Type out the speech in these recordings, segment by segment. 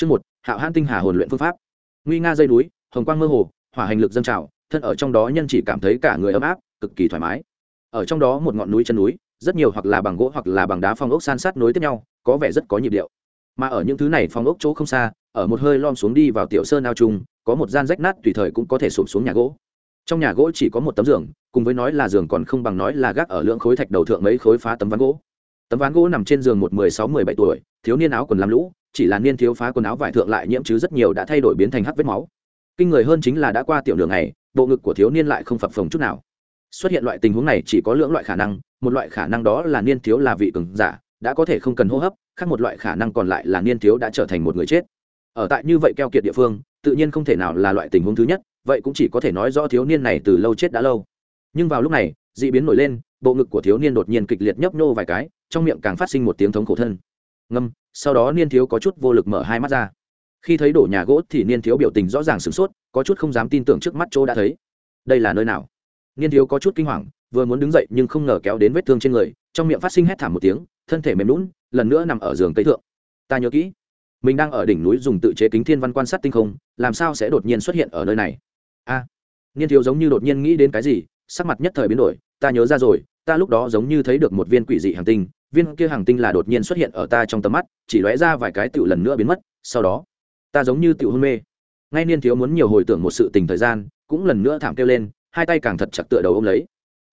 Chương một, Hạo Hãn tinh hà hồn luyện phương pháp. Nguy nga dây núi, hồng quang mơ hồ, hỏa hành lực dâng trào, thân ở trong đó nhân chỉ cảm thấy cả người ấm áp, cực kỳ thoải mái. Ở trong đó một ngọn núi chân núi, rất nhiều hoặc là bằng gỗ hoặc là bằng đá phong ốc san sát nối tiếp nhau, có vẻ rất có nhịp điệu. Mà ở những thứ này phong ốc chỗ không xa, ở một hơi lom xuống đi vào tiểu sơn ao trung, có một gian rách nát tùy thời cũng có thể sụp xuống nhà gỗ. Trong nhà gỗ chỉ có một tấm giường, cùng với nói là giường còn không bằng nói là gác ở lượng khối thạch đầu thượng mấy khối phá tấm ván gỗ. Tấm ván gỗ nằm trên giường một mười sáu mười bảy tuổi, thiếu niên áo quần lam lũ, chỉ là niên thiếu phá quần áo vải thượng lại nhiễm chứ rất nhiều đã thay đổi biến thành hắc vết máu. Kinh người hơn chính là đã qua tiểu đường này bộ ngực của thiếu niên lại không phập phồng chút nào. Xuất hiện loại tình huống này chỉ có lưỡng loại khả năng, một loại khả năng đó là niên thiếu là vị cường giả, đã có thể không cần hô hấp, khác một loại khả năng còn lại là niên thiếu đã trở thành một người chết. Ở tại như vậy keo kiệt địa phương, tự nhiên không thể nào là loại tình huống thứ nhất, vậy cũng chỉ có thể nói rõ thiếu niên này từ lâu chết đã lâu. Nhưng vào lúc này d ị biến nổi lên, bộ ngực của thiếu niên đột nhiên kịch liệt nhấp nhô vài cái, trong miệng càng phát sinh một tiếng thống khổ thân ngâm, sau đó niên thiếu có chút vô lực mở hai mắt ra. Khi thấy đổ nhà gỗ thì niên thiếu biểu tình rõ ràng sửng sốt, có chút không dám tin tưởng trước mắt chỗ đã thấy. Đây là nơi nào? Niên thiếu có chút kinh hoàng, vừa muốn đứng dậy nhưng không ngờ kéo đến vết thương trên người, trong miệng phát sinh hét thảm một tiếng, thân thể mềm lún lần nữa nằm ở giường cây thượng. Ta nhớ kỹ, mình đang ở đỉnh núi dùng tự chế kính thiên văn quan sát tinh không, làm sao sẽ đột nhiên xuất hiện ở nơi này? A, niên thiếu giống như đột nhiên nghĩ đến cái gì, sắc mặt nhất thời biến đổi, ta nhớ ra rồi, ta lúc đó giống như thấy được một viên quỷ dị hành tinh viên kia hàng tinh là đột nhiên xuất hiện ở ta trong tầm mắt, chỉ lóe ra vài cái tựu lần nữa biến mất, sau đó, ta giống như tựu hôn mê. Ngay niên thiếu muốn nhiều hồi tưởng một sự tình thời gian, cũng lần nữa thảm kêu lên, hai tay càng thật chặt tựa đầu ôm lấy.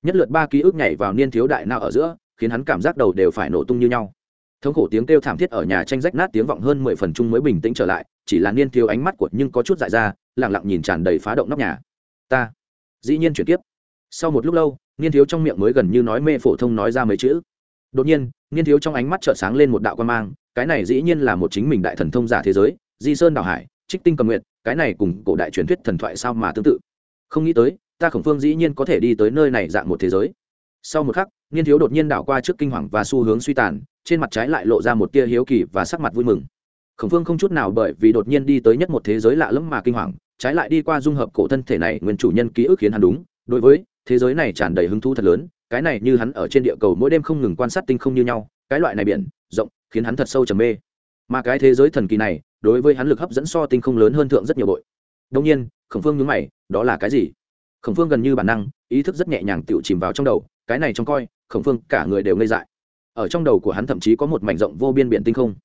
Nhất lượt ba ký ức nhảy vào niên thiếu đại nào ở giữa, khiến hắn cảm giác đầu đều phải nổ tung như nhau. Thống khổ tiếng kêu thảm thiết ở nhà tranh rách nát tiếng vọng hơn mười phần chung mới bình tĩnh trở lại, chỉ là niên thiếu ánh mắt của nhưng có chút dại ra lẳng lặng nhìn tràn đầy phá động nóc nhà. Ta, dĩ nhiên chuyển tiếp sau một lúc lâu, niên thiếu trong miệng mới gần như nói mê phổ thông nói ra mấy chữ đột nhiên, niên thiếu trong ánh mắt trợn sáng lên một đạo quan mang, cái này dĩ nhiên là một chính mình đại thần thông giả thế giới, di sơn đảo hải, trích tinh cầm nguyện cái này cùng cổ đại truyền thuyết thần thoại sao mà tương tự. Không nghĩ tới, ta khổng phương dĩ nhiên có thể đi tới nơi này dạng một thế giới. Sau một khắc, niên thiếu đột nhiên đảo qua trước kinh hoàng và xu hướng suy tàn, trên mặt trái lại lộ ra một tia hiếu kỳ và sắc mặt vui mừng. Khổng phương không chút nào bởi vì đột nhiên đi tới nhất một thế giới lạ lẫm mà kinh hoàng, trái lại đi qua dung hợp cổ thân thể này nguyên chủ nhân ký ức khiến hắn đúng. Đối với, thế giới này tràn đầy hứng thú thật lớn cái này như hắn ở trên địa cầu mỗi đêm không ngừng quan sát tinh không như nhau, cái loại này biển, rộng, khiến hắn thật sâu trầm mê. Mà cái thế giới thần kỳ này, đối với hắn lực hấp dẫn so tinh không lớn hơn thượng rất nhiều bội. Đông nhiên, khổng phương nhướng mày, đó là cái gì? Khổng phương gần như bản năng, ý thức rất nhẹ nhàng tự chìm vào trong đầu, cái này trong coi, khổng phương cả người đều ngây dại. Ở trong đầu của hắn thậm chí có một mảnh rộng vô biên biển tinh không.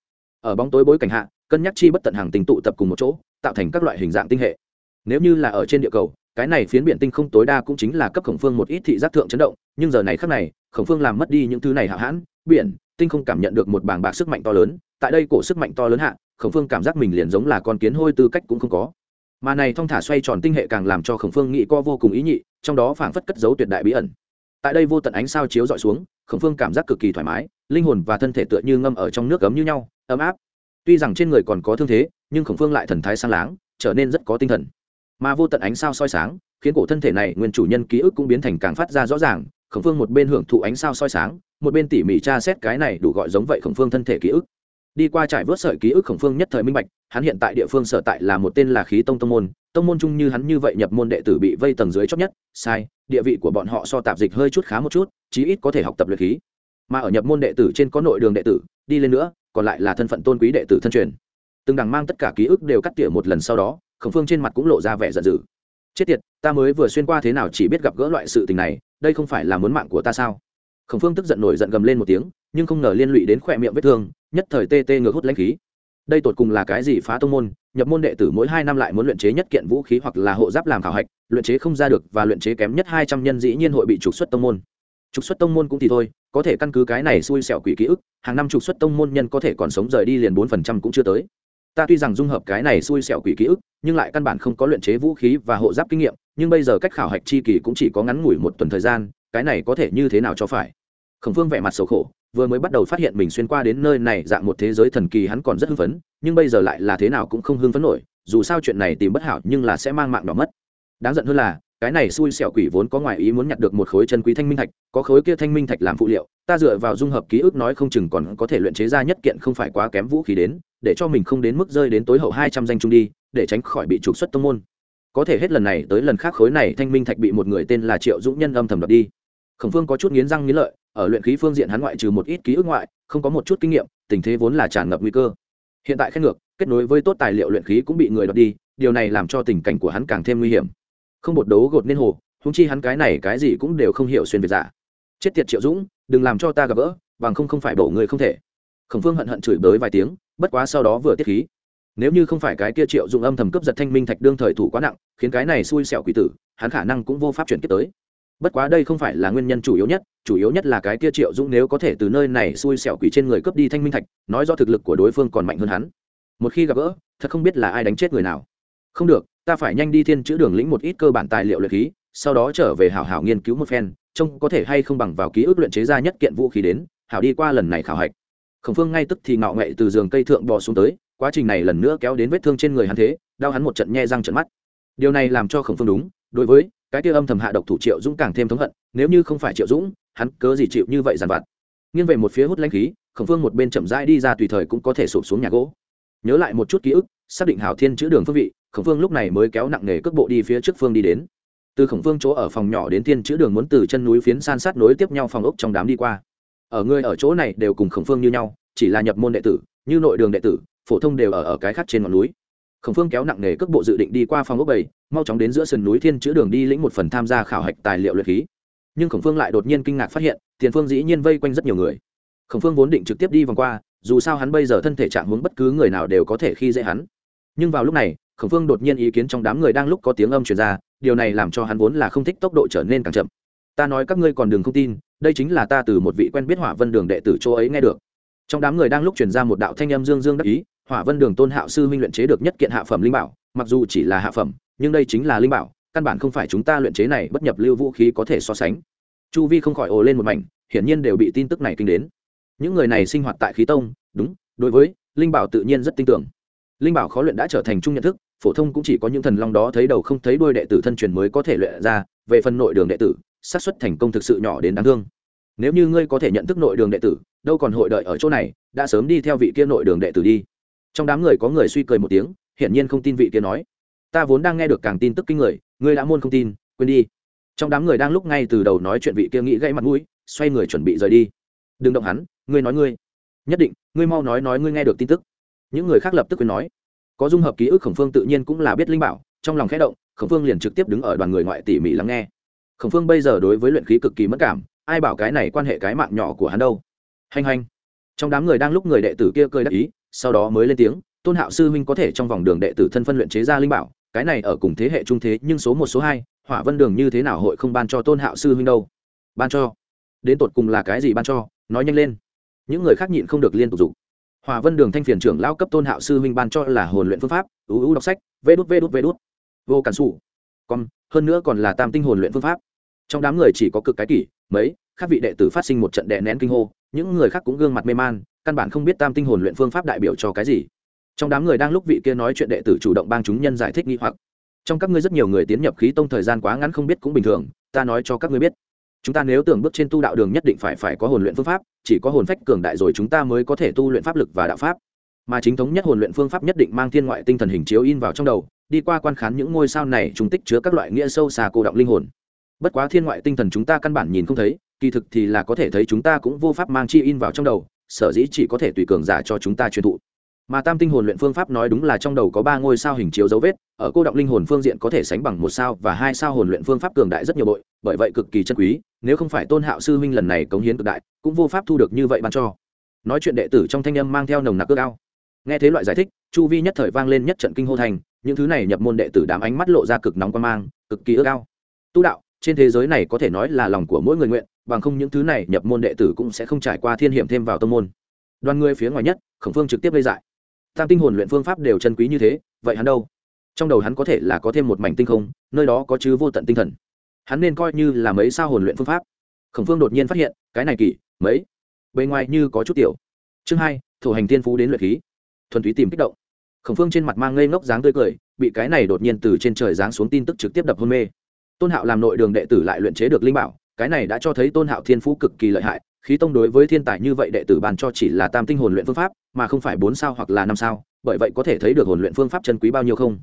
Ở bóng tối bối cảnh hạ, cân nhắc chi bất tận hàng tình tụ tập cùng một chỗ, tạo thành các loại hình dạng tinh hệ. Nếu như là ở trên địa cầu cái này phiến biển tinh không tối đa cũng chính là cấp khổng phương một ít thị giác thượng chấn động, nhưng giờ này khác này, khổng phương làm mất đi những thứ này hạ hãn, biển, tinh không cảm nhận được một bảng bạc sức mạnh to lớn, tại đây cổ sức mạnh to lớn hạ, khổng phương cảm giác mình liền giống là con kiến hôi tư cách cũng không có. Mà này thong thả xoay tròn tinh hệ càng làm cho khổng phương nghĩ co vô cùng ý nhị, trong đó phảng phất cất dấu tuyệt đại bí ẩn. Tại đây vô tận ánh sao chiếu dọi xuống, khổng phương cảm giác cực kỳ thoải mái, linh hồn và thân thể tựa như ngâm ở trong nước ấm như nhau, ấm áp. Tuy rằng trên người còn có thương thế, nhưng khổng phương lại thần thái sang láng, trở nên rất có tinh thần mà vô tận ánh sao soi sáng, khiến cổ thân thể này nguyên chủ nhân ký ức cũng biến thành càng phát ra rõ ràng, khổng phương một bên hưởng thụ ánh sao soi sáng, một bên tỉ mỉ tra xét cái này đủ gọi giống vậy khổng phương thân thể ký ức. Đi qua trải vớt sợi ký ức khổng phương nhất thời minh bạch, hắn hiện tại địa phương sở tại là một tên là khí tông tông môn tông môn chung như hắn như vậy nhập môn đệ tử bị vây tầng dưới chót nhất, sai, địa vị của bọn họ so tạp dịch hơi chút khá một chút, chí ít có thể học tập luyện khí. Mà ở nhập môn đệ tử trên có nội đường đệ tử, đi lên nữa, còn lại là thân phận tôn quý đệ tử thân truyền. Từng đằng mang tất cả ký ức đều cắt tỉa một lần sau đó khổng phương trên mặt cũng lộ ra vẻ giận dữ. Chết tiệt, ta mới vừa xuyên qua thế nào chỉ biết gặp gỡ loại sự tình này, đây không phải là muốn mạng của ta sao? Khổng phương tức giận nổi giận gầm lên một tiếng, nhưng không ngờ liên lụy đến khỏe miệng vết thương, nhất thời tê tê ngược hút lãnh khí. Đây tột cùng là cái gì phá tông môn? Nhập môn đệ tử mỗi hai năm lại muốn luyện chế nhất kiện vũ khí hoặc là hộ giáp làm khảo hạch, luyện chế không ra được và luyện chế kém nhất hai trăm nhân dĩ nhiên hội bị trục xuất tông môn. Trục xuất tông môn cũng thì thôi, có thể căn cứ cái này xui xẻo quỷ ký ức, hàng năm trục xuất tông môn nhân có thể còn sống rời đi liền bốn phần trăm cũng chưa tới ta tuy rằng dung hợp cái này xui xẻo quỷ ký ức, nhưng lại căn bản không có luyện chế vũ khí và hộ giáp kinh nghiệm, nhưng bây giờ cách khảo hạch chi kỳ cũng chỉ có ngắn ngủi một tuần thời gian, cái này có thể như thế nào cho phải? Khổng phương vẻ mặt xấu khổ, vừa mới bắt đầu phát hiện mình xuyên qua đến nơi này dạng một thế giới thần kỳ hắn còn rất hưng phấn, nhưng bây giờ lại là thế nào cũng không hưng phấn nổi, dù sao chuyện này tìm bất hảo nhưng là sẽ mang mạng đỏ mất. Đáng giận hơn là cái này xui xẻo quỷ vốn có ngoài ý muốn nhặt được một khối chân quý thanh minh thạch, có khối kia thanh minh thạch làm phụ liệu, ta dựa vào dung hợp ký ức nói không chừng còn có thể luyện chế ra nhất kiện không phải quá kém vũ khí đến, để cho mình không đến mức rơi đến tối hậu hai trăm danh trung đi, để tránh khỏi bị trục xuất tông môn. Có thể hết lần này tới lần khác khối này thanh minh thạch bị một người tên là triệu dũng nhân âm thầm đập đi. Khổng phương có chút nghiến răng nghiến lợi, ở luyện khí phương diện hắn ngoại trừ một ít ký ức ngoại, không có một chút kinh nghiệm, tình thế vốn là tràn ngập nguy cơ. Hiện tại khen ngược, kết nối với tốt tài liệu luyện khí cũng bị người đập đi, điều này làm cho tình cảnh của hắn càng thêm nguy hiểm không bột đấu gột nên hồ húng chi hắn cái này cái gì cũng đều không hiểu xuyên việt giả. Chết tiệt triệu dũng, đừng làm cho ta gặp gỡ, bằng không không phải đổ người không thể. Khổng phương hận hận chửi bới vài tiếng, bất quá sau đó vừa tiết khí. Nếu như không phải cái kia triệu dụng âm thầm cấp giật thanh minh thạch đương thời thủ quá nặng, khiến cái này xui xẻo quỷ tử, hắn khả năng cũng vô pháp chuyển tiếp tới. Bất quá đây không phải là nguyên nhân chủ yếu nhất, chủ yếu nhất là cái kia triệu dũng nếu có thể từ nơi này xui xẻo quỷ trên người cướp đi thanh minh thạch, nói do thực lực của đối phương còn mạnh hơn hắn. Một khi gặp gỡ, thật không biết là ai đánh chết người nào không được, ta phải nhanh đi thiên chữ đường lĩnh một ít cơ bản tài liệu luyện khí, sau đó trở về hảo hảo nghiên cứu một phen, trông có thể hay không bằng vào ký ức luyện chế ra nhất kiện vũ khí đến, hảo đi qua lần này khảo hạch. Khổng phương ngay tức thì ngạo nghệ từ giường cây thượng bò xuống tới, quá trình này lần nữa kéo đến vết thương trên người hắn thế, đau hắn một trận nhe răng trận mắt. Điều này làm cho khổng phương đúng, đối với cái kia âm thầm hạ độc thủ triệu dũng càng thêm thống hận, nếu như không phải triệu dũng, hắn cớ gì chịu như vậy dằn vặt. Nghiêng về một phía hút lãnh khí, khổng phương một bên chậm rãi đi ra tùy thời cũng có thể sụp xuống nhà gỗ. Nhớ lại một chút ký ức, xác định hảo thiên chữ đường phương vị khổng phương lúc này mới kéo nặng nề cước bộ đi phía trước phương đi đến. Từ khổng phương chỗ ở phòng nhỏ đến thiên chữ đường muốn từ chân núi phiến san sát nối tiếp nhau phòng ốc trong đám đi qua. Ở người ở chỗ này đều cùng khổng phương như nhau, chỉ là nhập môn đệ tử, như nội đường đệ tử, phổ thông đều ở ở cái khác trên ngọn núi. Khổng phương kéo nặng nề cước bộ dự định đi qua phòng ốc bảy, mau chóng đến giữa sườn núi thiên chữ đường đi lĩnh một phần tham gia khảo hạch tài liệu luyện khí. Nhưng khổng phương lại đột nhiên kinh ngạc phát hiện, tiền phương dĩ nhiên vây quanh rất nhiều người. Khổng phương vốn định trực tiếp đi vòng qua, dù sao hắn bây giờ thân thể trạng hướng bất cứ người nào đều có thể khi dễ hắn. Nhưng vào lúc này khổng phương đột nhiên ý kiến trong đám người đang lúc có tiếng âm truyền ra, điều này làm cho hắn vốn là không thích tốc độ trở nên càng chậm. Ta nói các ngươi còn đừng không tin, đây chính là ta từ một vị quen biết hỏa vân đường đệ tử chỗ ấy nghe được. Trong đám người đang lúc truyền ra một đạo thanh âm dương dương đắc ý, hỏa vân đường tôn hạo sư minh luyện chế được nhất kiện hạ phẩm linh bảo, mặc dù chỉ là hạ phẩm, nhưng đây chính là linh bảo, căn bản không phải chúng ta luyện chế này bất nhập lưu vũ khí có thể so sánh. Chu vi không khỏi ồ lên một mảnh, hiển nhiên đều bị tin tức này kinh đến. Những người này sinh hoạt tại khí tông, đúng, đối với linh bảo tự nhiên rất tin tưởng. Linh bảo khó luyện đã trở thành chung nhận thức phổ thông cũng chỉ có những thần long đó thấy đầu không thấy đuôi đệ tử thân truyền mới có thể luyện ra, về phần nội đường đệ tử, xác suất thành công thực sự nhỏ đến đáng thương. Nếu như ngươi có thể nhận thức nội đường đệ tử, đâu còn hội đợi ở chỗ này, đã sớm đi theo vị kia nội đường đệ tử đi. Trong đám người có người suy cười một tiếng, hiển nhiên không tin vị kia nói. Ta vốn đang nghe được càng tin tức kinh người, ngươi đã muôn không tin, quên đi. Trong đám người đang lúc ngay từ đầu nói chuyện vị kia nghĩ gãy mặt mũi, xoay người chuẩn bị rời đi. Đừng động hắn, ngươi nói ngươi. Nhất định, ngươi mau nói nói ngươi nghe được tin tức. Những người khác lập tức quên nói có dung hợp ký ức khổng phương tự nhiên cũng là biết linh bảo, trong lòng khẽ động, khổng phương liền trực tiếp đứng ở đoàn người ngoại tỉ mỉ lắng nghe. Khổng phương bây giờ đối với luyện khí cực kỳ mất cảm, ai bảo cái này quan hệ cái mạng nhỏ của hắn đâu? Hành hành trong đám người đang lúc người đệ tử kia cười đắc ý, sau đó mới lên tiếng, tôn hạo sư huynh có thể trong vòng đường đệ tử thân phân luyện chế ra linh bảo, cái này ở cùng thế hệ trung thế, nhưng số một, số hai, hỏa vân đường như thế nào hội không ban cho tôn hạo sư huynh đâu? Ban cho. Đến tột cùng là cái gì ban cho? nói nhanh lên. Những người khác nhịn không được liên tục dục hòa vân đường thanh phiền trưởng lao cấp tôn hạo sư huynh ban cho là hồn luyện phương pháp ưu ưu đọc sách, vê đút vê đút vê đút. Vô cản xù còn, hơn nữa còn là tam tinh hồn luyện phương pháp. Trong đám người chỉ có cực cái kỷ, mấy, các vị đệ tử phát sinh một trận đè nén kinh hô, những người khác cũng gương mặt mê man, căn bản không biết tam tinh hồn luyện phương pháp đại biểu cho cái gì. Trong đám người đang lúc vị kia nói chuyện đệ tử chủ động bang chúng nhân giải thích nghi hoặc. Trong các ngươi rất nhiều người tiến nhập khí tông thời gian quá ngắn không biết cũng bình thường, ta nói cho các ngươi biết chúng ta nếu tưởng bước trên tu đạo đường nhất định phải phải có hồn luyện phương pháp, chỉ có hồn phách cường đại rồi chúng ta mới có thể tu luyện pháp lực và đạo pháp. Mà chính thống nhất hồn luyện phương pháp nhất định mang thiên ngoại tinh thần hình chiếu in vào trong đầu, đi qua quan khán những ngôi sao này chúng tích chứa các loại nghĩa sâu xa cô động linh hồn. Bất quá thiên ngoại tinh thần chúng ta căn bản nhìn không thấy, kỳ thực thì là có thể thấy chúng ta cũng vô pháp mang chi in vào trong đầu, sở dĩ chỉ có thể tùy cường giả cho chúng ta truyền thụ mà tam tinh hồn luyện phương pháp nói đúng là trong đầu có ba ngôi sao hình chiếu dấu vết, ở cô động linh hồn phương diện có thể sánh bằng một sao và hai sao hồn luyện phương pháp cường đại rất nhiều bội, bởi vậy cực kỳ chân quý, nếu không phải tôn hạo sư huynh lần này cống hiến cực đại, cũng vô pháp thu được như vậy ban cho. Nói chuyện đệ tử trong thanh âm mang theo nồng nặc ước ao. Nghe thế loại giải thích, chu vi nhất thời vang lên nhất trận kinh hô thành, những thứ này nhập môn đệ tử đám ánh mắt lộ ra cực nóng quan mang, cực kỳ ước ao. Tu đạo, trên thế giới này có thể nói là lòng của mỗi người nguyện, bằng không những thứ này nhập môn đệ tử cũng sẽ không trải qua thiên hiểm thêm vào tâm môn. Đoàn người phía ngoài nhất, khổng phương trực tiếp gây dại tam tinh hồn luyện phương pháp đều chân quý như thế, vậy hắn đâu? Trong đầu hắn có thể là có thêm một mảnh tinh không, nơi đó có chứ vô tận tinh thần. Hắn nên coi như là mấy sao hồn luyện phương pháp. Khổng phương đột nhiên phát hiện, cái này kỳ, mấy? Bề ngoài như có chút tiểu. Chương hai thủ hành tiên phú đến luyện khí. Thuần túy tìm kích động. Khổng phương trên mặt mang ngây ngốc dáng tươi cười, bị cái này đột nhiên từ trên trời giáng xuống tin tức trực tiếp đập hôn mê. Tôn hạo làm nội đường đệ tử lại luyện chế được linh bảo, cái này đã cho thấy tôn hạo thiên phú cực kỳ lợi hại khí tông đối với thiên tài như vậy đệ tử bàn cho chỉ là tam tinh hồn luyện phương pháp, mà không phải bốn sao hoặc là năm sao, bởi vậy có thể thấy được hồn luyện phương pháp chân quý bao nhiêu không?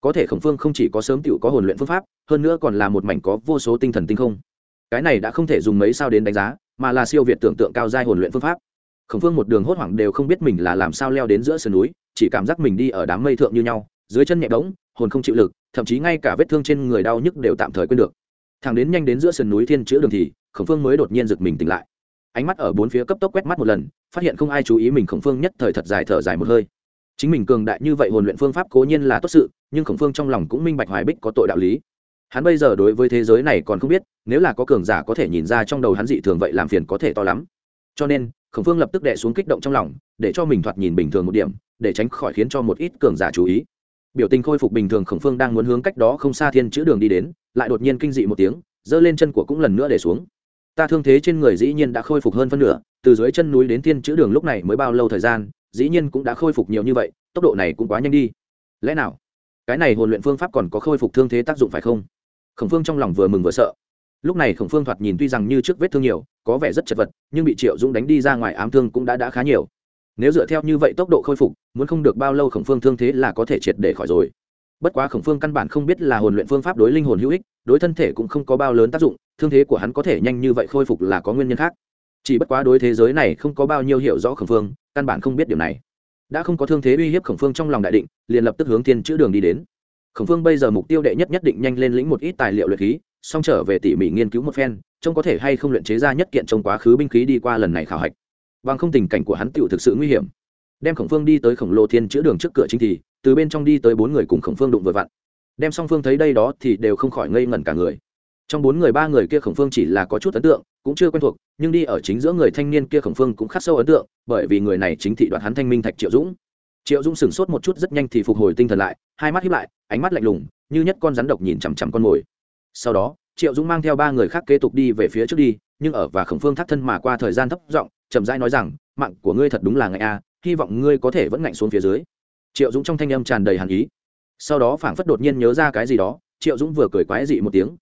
Có thể khổng phương không chỉ có sớm tựu có hồn luyện phương pháp, hơn nữa còn là một mảnh có vô số tinh thần tinh không. Cái này đã không thể dùng mấy sao đến đánh giá, mà là siêu việt tưởng tượng cao giai hồn luyện phương pháp. Khổng phương một đường hốt hoảng đều không biết mình là làm sao leo đến giữa sườn núi, chỉ cảm giác mình đi ở đám mây thượng như nhau, dưới chân nhẹ bỗng, hồn không chịu lực, thậm chí ngay cả vết thương trên người đau nhức đều tạm thời quên được. Thằng đến nhanh đến giữa sườn núi thiên chữa đường thì, khổng phương mới đột nhiên giật mình tỉnh lại ánh mắt ở bốn phía cấp tốc quét mắt một lần, phát hiện không ai chú ý mình khổng phương nhất thời thật dài thở dài một hơi. Chính mình cường đại như vậy hồn luyện phương pháp cố nhiên là tốt sự, nhưng khổng phương trong lòng cũng minh bạch hoài bích có tội đạo lý. Hắn bây giờ đối với thế giới này còn không biết, nếu là có cường giả có thể nhìn ra trong đầu hắn dị thường vậy làm phiền có thể to lắm. Cho nên, khổng phương lập tức đệ xuống kích động trong lòng, để cho mình thoạt nhìn bình thường một điểm, để tránh khỏi khiến cho một ít cường giả chú ý. Biểu tình khôi phục bình thường khổng phương đang muốn hướng cách đó không xa thiên chữ đường đi đến, lại đột nhiên kinh dị một tiếng, giơ lên chân của cũng lần nữa để xuống ta thương thế trên người dĩ nhiên đã khôi phục hơn phân nửa, từ dưới chân núi đến thiên chữ đường lúc này mới bao lâu thời gian, dĩ nhiên cũng đã khôi phục nhiều như vậy, tốc độ này cũng quá nhanh đi. Lẽ nào, cái này hồn luyện phương pháp còn có khôi phục thương thế tác dụng phải không? Khổng phương trong lòng vừa mừng vừa sợ. Lúc này khổng phương thoạt nhìn tuy rằng như trước vết thương nhiều, có vẻ rất chật vật, nhưng bị triệu dũng đánh đi ra ngoài ám thương cũng đã đã khá nhiều. Nếu dựa theo như vậy tốc độ khôi phục, muốn không được bao lâu khổng phương thương thế là có thể triệt để khỏi rồi. Bất quá khổng phương căn bản không biết là hồn luyện phương pháp đối linh hồn hữu ích, đối thân thể cũng không có bao lớn tác dụng thương thế của hắn có thể nhanh như vậy khôi phục là có nguyên nhân khác. Chỉ bất quá đối thế giới này không có bao nhiêu hiểu rõ khổng phương, căn bản không biết điều này. Đã không có thương thế uy hiếp khổng phương trong lòng đại định, liền lập tức hướng thiên chữ đường đi đến. Khổng phương bây giờ mục tiêu đệ nhất nhất định nhanh lên lĩnh một ít tài liệu luyện khí, xong trở về tỉ mỉ nghiên cứu một phen, trông có thể hay không luyện chế ra nhất kiện trong quá khứ binh khí đi qua lần này khảo hạch. Bằng không tình cảnh của hắn tựu thực sự nguy hiểm. Đem khổng phương đi tới khổng lồ thiên chữa đường trước cửa chính thì, từ bên trong đi tới bốn người cùng khổng phương đụng vừa vặn. Đem song phương thấy đây đó thì đều không khỏi ngây ngẩn cả người trong bốn người ba người kia khổng phương chỉ là có chút ấn tượng, cũng chưa quen thuộc, nhưng đi ở chính giữa người thanh niên kia khổng phương cũng khắc sâu ấn tượng, bởi vì người này chính thị đoạt hắn thanh minh thạch triệu dũng. Triệu dũng sửng sốt một chút rất nhanh thì phục hồi tinh thần lại, hai mắt hiếp lại, ánh mắt lạnh lùng, như nhất con rắn độc nhìn chằm chằm con mồi. Sau đó, triệu dũng mang theo ba người khác kế tục đi về phía trước đi, nhưng ở và khổng phương thắt thân mà qua thời gian thấp giọng, chậm rãi nói rằng, mạng của ngươi thật đúng là ngại a, hy vọng ngươi có thể vẫn ngạnh xuống phía dưới. Triệu dũng trong thanh âm tràn đầy hàn ý. Sau đó phảng phất đột nhiên nhớ ra cái gì đó, triệu dũng vừa cười quái dị một tiếng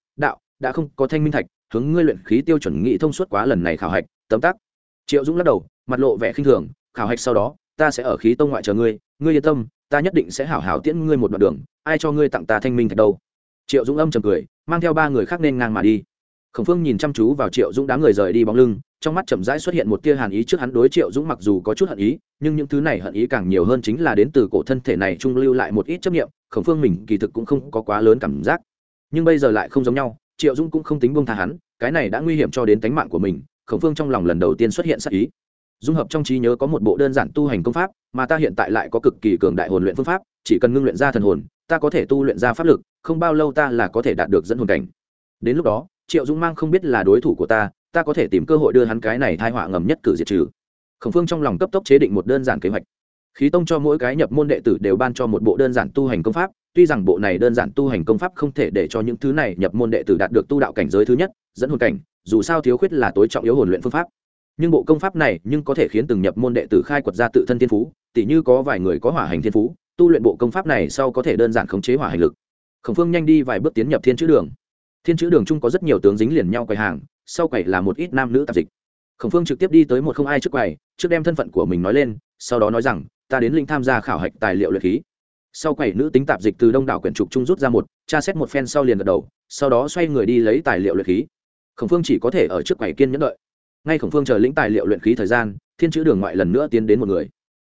đã không có thanh minh thạch, hướng ngươi luyện khí tiêu chuẩn nghị thông suốt quá lần này khảo hạch, tấm tắc. Triệu dũng lắc đầu, mặt lộ vẻ khinh thường, khảo hạch sau đó, ta sẽ ở khí tông ngoại chờ ngươi ngươi yên tâm, ta nhất định sẽ hảo hảo tiễn ngươi một đoạn đường, ai cho ngươi tặng ta thanh minh thạch đâu. Triệu dũng âm trầm cười, mang theo ba người khác nên ngang mà đi. Khổng phương nhìn chăm chú vào triệu dũng đám người rời đi bóng lưng, trong mắt chậm rãi xuất hiện một tia hàn ý trước hắn đối triệu dũng mặc dù có chút hận ý, nhưng những thứ này hận ý càng nhiều hơn chính là đến từ cổ thân thể này trung lưu lại một ít chấp nghiệm khổng phương mình kỳ thực cũng không có quá lớn cảm giác. Nhưng bây giờ lại không giống nhau triệu dũng cũng không tính buông tha hắn, cái này đã nguy hiểm cho đến tính mạng của mình, khổng phương trong lòng lần đầu tiên xuất hiện sắc ý. Dung hợp trong trí nhớ có một bộ đơn giản tu hành công pháp, mà ta hiện tại lại có cực kỳ cường đại hồn luyện phương pháp, chỉ cần ngưng luyện ra thần hồn, ta có thể tu luyện ra pháp lực, không bao lâu ta là có thể đạt được dẫn hồn cảnh. Đến lúc đó, triệu dũng mang không biết là đối thủ của ta ta có thể tìm cơ hội đưa hắn cái này thai họa ngầm nhất cử diệt trừ. Khổng phương trong lòng cấp tốc chế định một đơn giản kế hoạch khí tông cho mỗi cái nhập môn đệ tử đều ban cho một bộ đơn giản tu hành công pháp, tuy rằng bộ này đơn giản tu hành công pháp không thể để cho những thứ này nhập môn đệ tử đạt được tu đạo cảnh giới thứ nhất, dẫn hồn cảnh, dù sao thiếu khuyết là tối trọng yếu hồn luyện phương pháp. Nhưng bộ công pháp này nhưng có thể khiến từng nhập môn đệ tử khai quật ra tự thân thiên phú, tỉ như có vài người có hỏa hành thiên phú, tu luyện bộ công pháp này sau có thể đơn giản khống chế hỏa hành lực. Khổng phương nhanh đi vài bước tiến nhập thiên chữ đường. Thiên chữ đường chung có rất nhiều tướng dính liền nhau quầy hàng, sau quầy là một ít nam nữ tạp dịch. Khổng phương trực tiếp đi tới một không ai trước quầy, trước đem thân phận của mình nói lên, sau đó nói rằng ta đến linh tham gia khảo hạch tài liệu luyện khí. Sau quầy nữ tính tạp dịch từ đông đảo quyển trục trung rút ra một, tra xét một phen sau liền gật đầu, sau đó xoay người đi lấy tài liệu luyện khí. Khổng phương chỉ có thể ở trước quầy kiên nhẫn đợi. Ngay khổng phương chờ lĩnh tài liệu luyện khí thời gian, thiên chữ đường ngoại lần nữa tiến đến một người.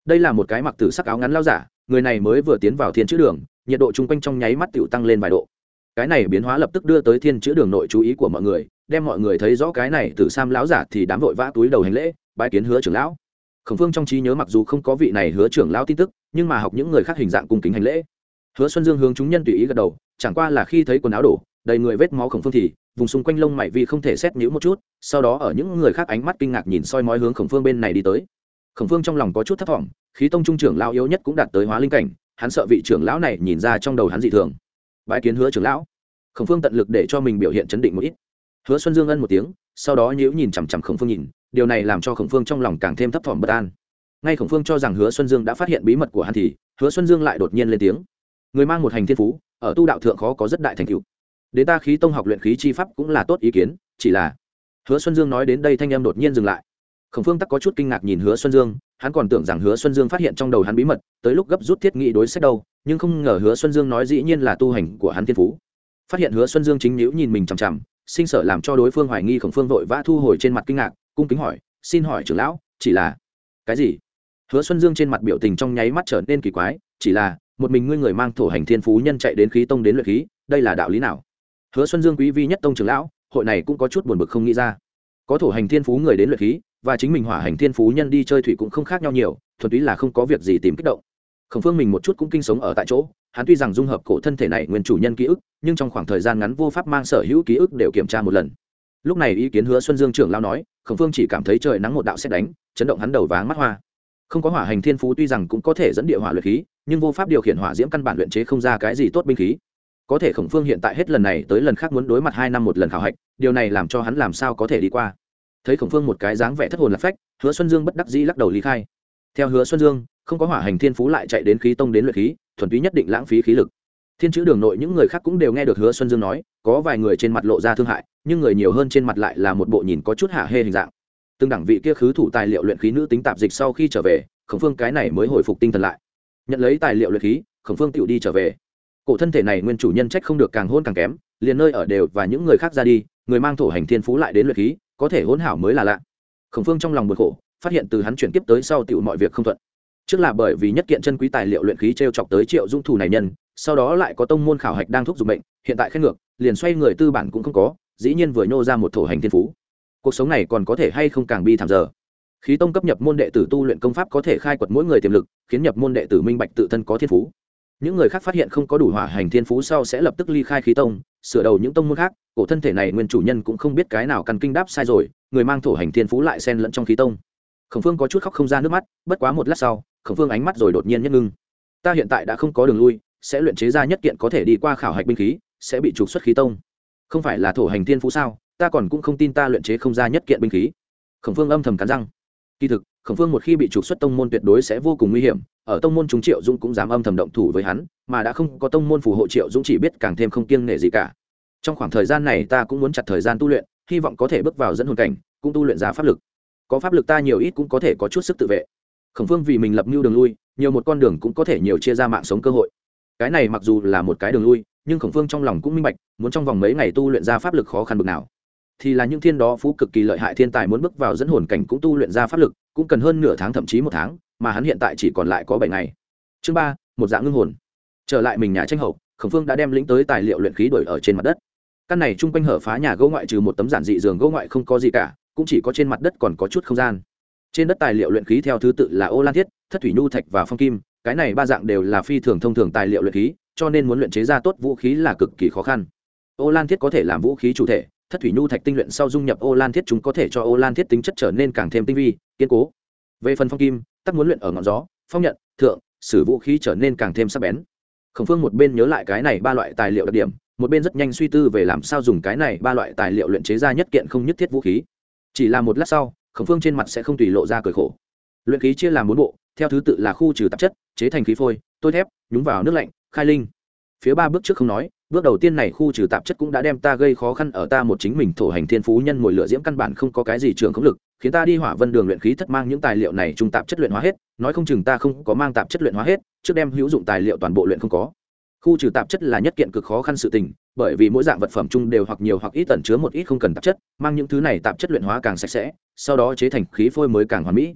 Đây là một cái mặc tử sắc áo ngắn lao giả, người này mới vừa tiến vào thiên chữ đường, nhiệt độ chung quanh trong nháy mắt tựu tăng lên vài độ. Cái này biến hóa lập tức đưa tới thiên chữ đường nội chú ý của mọi người, đem mọi người thấy rõ cái này từ sam lão giả thì đám vội vã túi đầu hành lễ, bái kiến hứa trưởng lão khổng phương trong trí nhớ mặc dù không có vị này hứa trưởng lão tin tức, nhưng mà học những người khác hình dạng cung kính hành lễ. Hứa xuân dương hướng chúng nhân tùy ý gật đầu, chẳng qua là khi thấy quần áo đổ, đầy người vết máu khổng phương thì vùng xung quanh lông mày vì không thể xét nhữ một chút, sau đó ở những người khác ánh mắt kinh ngạc nhìn soi mói hướng khổng phương bên này đi tới. Khổng phương trong lòng có chút thất vọng khí tông trung trưởng lão yếu nhất cũng đạt tới hóa linh cảnh, hắn sợ vị trưởng lão này nhìn ra trong đầu hắn dị thường. Bái kiến hứa trưởng lão. Khổng phương tận lực để cho mình biểu hiện chấn định một ít. Hứa xuân dương ân một tiếng, sau đó nhíu nhìn chằm chằm khổng phương nhìn điều này làm cho khổng phương trong lòng càng thêm thấp thỏm bất an. Ngay khổng phương cho rằng hứa xuân dương đã phát hiện bí mật của hắn thì, hứa xuân dương lại đột nhiên lên tiếng. Người mang một hành thiên phú, ở tu đạo thượng khó có rất đại thành tựu. Đến ta khí tông học luyện khí chi pháp cũng là tốt ý kiến, chỉ là, hứa xuân dương nói đến đây thanh em đột nhiên dừng lại. Khổng phương tắc có chút kinh ngạc nhìn hứa xuân dương, hắn còn tưởng rằng hứa xuân dương phát hiện trong đầu hắn bí mật, tới lúc gấp rút thiết nghị đối sách đâu, nhưng không ngờ hứa xuân dương nói dĩ nhiên là tu hành của hắn thiên phú. Phát hiện hứa xuân dương chính nhữ nhìn mình chằm chằm, sinh sở làm cho đối phương hoài nghi khổng phương vội vã thu hồi trên mặt kinh ngạc cung kính hỏi, xin hỏi trưởng lão, chỉ là cái gì? Hứa xuân dương trên mặt biểu tình trong nháy mắt trở nên kỳ quái, chỉ là, một mình ngươi người mang thổ hành thiên phú nhân chạy đến khí tông đến luyện khí, đây là đạo lý nào? Hứa xuân dương quý vi nhất tông trưởng lão, hội này cũng có chút buồn bực không nghĩ ra. Có thổ hành thiên phú người đến luyện khí, và chính mình hỏa hành thiên phú nhân đi chơi thủy cũng không khác nhau nhiều, thuần túy là không có việc gì tìm kích động. Khổng phương mình một chút cũng kinh sống ở tại chỗ, hắn tuy rằng dung hợp cổ thân thể này nguyên chủ nhân ký ức, nhưng trong khoảng thời gian ngắn vô pháp mang sở hữu ký ức đều kiểm tra một lần lúc này ý kiến hứa xuân dương trưởng lao nói, khổng phương chỉ cảm thấy trời nắng một đạo xét đánh, chấn động hắn đầu váng mắt hoa. Không có hỏa hành thiên phú tuy rằng cũng có thể dẫn địa hỏa luyện khí, nhưng vô pháp điều khiển hỏa diễm căn bản luyện chế không ra cái gì tốt binh khí. Có thể khổng phương hiện tại hết lần này tới lần khác muốn đối mặt hai năm một lần khảo hạch, điều này làm cho hắn làm sao có thể đi qua. Thấy khổng phương một cái dáng vẻ thất hồn lạc phách, hứa xuân dương bất đắc dĩ lắc đầu lý khai. Theo hứa xuân dương, không có hỏa hành thiên phú lại chạy đến khí tông đến luyện khí, thuần túy nhất định lãng phí khí lực thiên chữ đường nội những người khác cũng đều nghe được hứa xuân dương nói, có vài người trên mặt lộ ra thương hại, nhưng người nhiều hơn trên mặt lại là một bộ nhìn có chút hạ hê hình dạng. Từng đẳng vị kia khứ thủ tài liệu luyện khí nữ tính tạp dịch sau khi trở về, khổng phương cái này mới hồi phục tinh thần lại. Nhận lấy tài liệu luyện khí, khổng phương tự đi trở về. Cổ thân thể này nguyên chủ nhân trách không được càng hôn càng kém, liền nơi ở đều và những người khác ra đi, người mang thổ hành thiên phú lại đến luyện khí, có thể hôn hảo mới là lạ. Khổng phương trong lòng bực khổ, phát hiện từ hắn chuyển tiếp tới sau tựu mọi việc không thuận. Trước là bởi vì nhất kiện chân quý tài liệu luyện khí t r e o chọc tới triệu dung thủ này nhân sau đó lại có tông môn khảo hạch đang thúc giục bệnh hiện tại khen ngược, liền xoay người tư bản cũng không có, dĩ nhiên vừa nhô ra một thổ hành thiên phú. Cuộc sống này còn có thể hay không càng bi thảm giờ? Khí tông cấp nhập môn đệ tử tu luyện công pháp có thể khai quật mỗi người tiềm lực, khiến nhập môn đệ tử minh bạch tự thân có thiên phú. Những người khác phát hiện không có đủ hỏa hành thiên phú sau sẽ lập tức ly khai khí tông, sửa đầu những tông môn khác, cổ thân thể này nguyên chủ nhân cũng không biết cái nào căn kinh đáp sai rồi, người mang thổ hành thiên phú lại xen lẫn trong khí tông. Khổng phương có chút khóc không ra nước mắt, bất quá một lát sau, khổng phương ánh mắt rồi đột nhiên nhất ngưng. Ta hiện tại đã không có đường lui sẽ luyện chế ra nhất kiện có thể đi qua khảo hạch binh khí, sẽ bị trục xuất khí tông. Không phải là thổ hành thiên phú sao? Ta còn cũng không tin ta luyện chế không ra nhất kiện binh khí. Khổng phương âm thầm cắn răng. Kỳ thực, khổng phương một khi bị trục xuất tông môn tuyệt đối sẽ vô cùng nguy hiểm, ở tông môn chúng triệu dũng cũng dám âm thầm động thủ với hắn, mà đã không có tông môn phù hộ triệu dũng chỉ biết càng thêm không kiêng nể gì cả. Trong khoảng thời gian này ta cũng muốn chặt thời gian tu luyện, hy vọng có thể bước vào dẫn hồn cảnh, cũng tu luyện giá pháp lực. Có pháp lực ta nhiều ít cũng có thể có chút sức tự vệ. Khổng phương vì mình lập mưu đường lui, nhiều một con đường cũng có thể nhiều chia ra mạng sống cơ hội cái này mặc dù là một cái đường lui, nhưng khổng phương trong lòng cũng minh bạch, muốn trong vòng mấy ngày tu luyện ra pháp lực khó khăn bực nào. Thì là những thiên đó phú cực kỳ lợi hại thiên tài muốn bước vào dẫn hồn cảnh cũng tu luyện ra pháp lực, cũng cần hơn nửa tháng thậm chí một tháng, mà hắn hiện tại chỉ còn lại có bảy ngày. Chương ba, một dạng ngưng hồn. Trở lại mình nhà tranh hậu, khổng phương đã đem lĩnh tới tài liệu luyện khí đổi ở trên mặt đất. Căn này chung quanh hở phá nhà gỗ ngoại trừ một tấm giản dị giường gỗ ngoại không có gì cả, cũng chỉ có trên mặt đất còn có chút không gian. Trên đất tài liệu luyện khí theo thứ tự là ô lan thiết, thất thủy nhu thạch và phong kim cái này ba dạng đều là phi thường thông thường tài liệu luyện khí, cho nên muốn luyện chế ra tốt vũ khí là cực kỳ khó khăn. Ô lan thiết có thể làm vũ khí chủ thể, thất thủy nhu thạch tinh luyện sau dung nhập ô lan thiết chúng có thể cho ô lan thiết tính chất trở nên càng thêm tinh vi, kiên cố. Về phần phong kim, tắc muốn luyện ở ngọn gió, phong nhận, thượng, sử vũ khí trở nên càng thêm sắc bén. Khổng phương một bên nhớ lại cái này ba loại tài liệu đặc điểm, một bên rất nhanh suy tư về làm sao dùng cái này ba loại tài liệu luyện chế ra nhất kiện không nhất thiết vũ khí. Chỉ là một lát sau, khổng phương trên mặt sẽ không tùy lộ ra cười khổ. Luyện khí chia làm bốn bộ theo thứ tự là khu trừ tạp chất, chế thành khí phôi, tôi thép, nhúng vào nước lạnh, khai linh. Phía ba bước trước không nói, bước đầu tiên này khu trừ tạp chất cũng đã đem ta gây khó khăn ở ta một chính mình thổ hành thiên phú nhân mồi lửa diễm căn bản không có cái gì trường khống lực, khiến ta đi hỏa vân đường luyện khí thất mang những tài liệu này trung tạp chất luyện hóa hết, nói không chừng ta không có mang tạp chất luyện hóa hết, trước đem hữu dụng tài liệu toàn bộ luyện không có. Khu trừ tạp chất là nhất kiện cực khó khăn sự tình, bởi vì mỗi dạng vật phẩm chung đều hoặc nhiều hoặc ít tẩn chứa một ít không cần tạp chất, mang những thứ này tạp chất luyện hóa càng sạch sẽ, sau đó chế thành khí phôi mới càng hoàn mỹ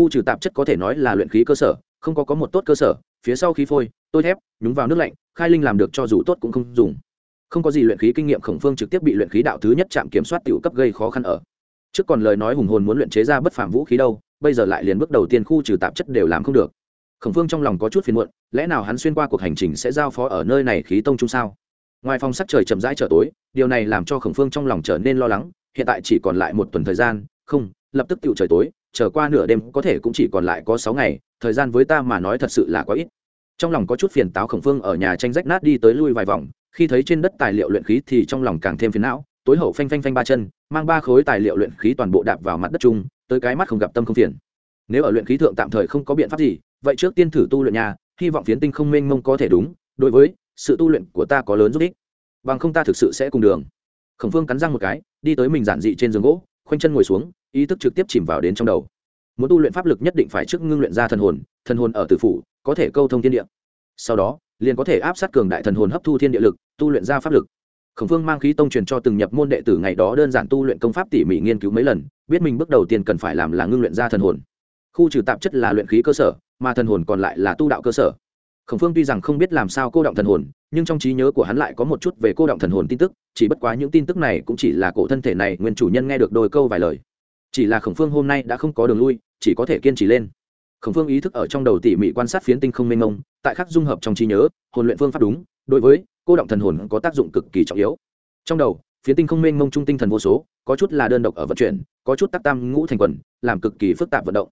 khu trừ tạp chất có thể nói là luyện khí cơ sở, không có có một tốt cơ sở, phía sau khí phôi, tôi thép, nhúng vào nước lạnh, khai linh làm được cho dù tốt cũng không dùng. Không có gì luyện khí kinh nghiệm khổng phương trực tiếp bị luyện khí đạo thứ nhất chạm kiểm soát tiểu cấp gây khó khăn ở. Trước còn lời nói hùng hồn muốn luyện chế ra bất phàm vũ khí đâu, bây giờ lại liền bước đầu tiên khu trừ tạp chất đều làm không được. Khổng phương trong lòng có chút phiền muộn, lẽ nào hắn xuyên qua cuộc hành trình sẽ giao phó ở nơi này khí tông chung sao? Ngoài phòng sắc trời chậm rãi trở tối, điều này làm cho khổng phương trong lòng trở nên lo lắng, hiện tại chỉ còn lại một tuần thời gian, không, lập tức tựu trời tối trở qua nửa đêm có thể cũng chỉ còn lại có sáu ngày, thời gian với ta mà nói thật sự là quá ít. Trong lòng có chút phiền táo khổng phương ở nhà tranh rách nát đi tới lui vài vòng, khi thấy trên đất tài liệu luyện khí thì trong lòng càng thêm phiền não, tối hậu phanh phanh phanh ba chân, mang ba khối tài liệu luyện khí toàn bộ đạp vào mặt đất chung, tới cái mắt không gặp tâm không phiền. Nếu ở luyện khí thượng tạm thời không có biện pháp gì, vậy trước tiên thử tu luyện nhà hy vọng phiến tinh không mênh mông có thể đúng, đối với sự tu luyện của ta có lớn giúp ích. Bằng không ta thực sự sẽ cùng đường. Khổng phương cắn răng một cái, đi tới mình giản dị trên giường gỗ, khoanh chân ngồi xuống ý thức trực tiếp chìm vào đến trong đầu. Muốn tu luyện pháp lực nhất định phải trước ngưng luyện ra thần hồn thần hồn ở tử phủ, có thể câu thông thiên địa. Sau đó, liền có thể áp sát cường đại thần hồn hấp thu thiên địa lực, tu luyện ra pháp lực. Khổng phương mang khí tông truyền cho từng nhập môn đệ tử ngày đó đơn giản tu luyện công pháp tỉ mỉ nghiên cứu mấy lần, biết mình bước đầu tiên cần phải làm là ngưng luyện ra thần hồn. Khu trừ tạp chất là luyện khí cơ sở, mà thần hồn còn lại là tu đạo cơ sở. Khổng phương tuy rằng không biết làm sao cô động thần hồn, nhưng trong trí nhớ của hắn lại có một chút về cô động thần hồn tin tức, chỉ bất quá những tin tức này cũng chỉ là cổ thân thể này nguyên chủ nhân nghe được đôi câu vài lời chỉ là khổng phương hôm nay đã không có đường lui, chỉ có thể kiên trì lên. Khổng phương ý thức ở trong đầu tỉ mỉ quan sát phiến tinh không mênh mông, tại khắc dung hợp trong trí nhớ, hồn luyện phương pháp đúng, đối với cô động thần hồn có tác dụng cực kỳ trọng yếu. Trong đầu, phiến tinh không mênh mông trung tinh thần vô số, có chút là đơn độc ở vận chuyển, có chút tắc tam ngũ thành quần, làm cực kỳ phức tạp vận động.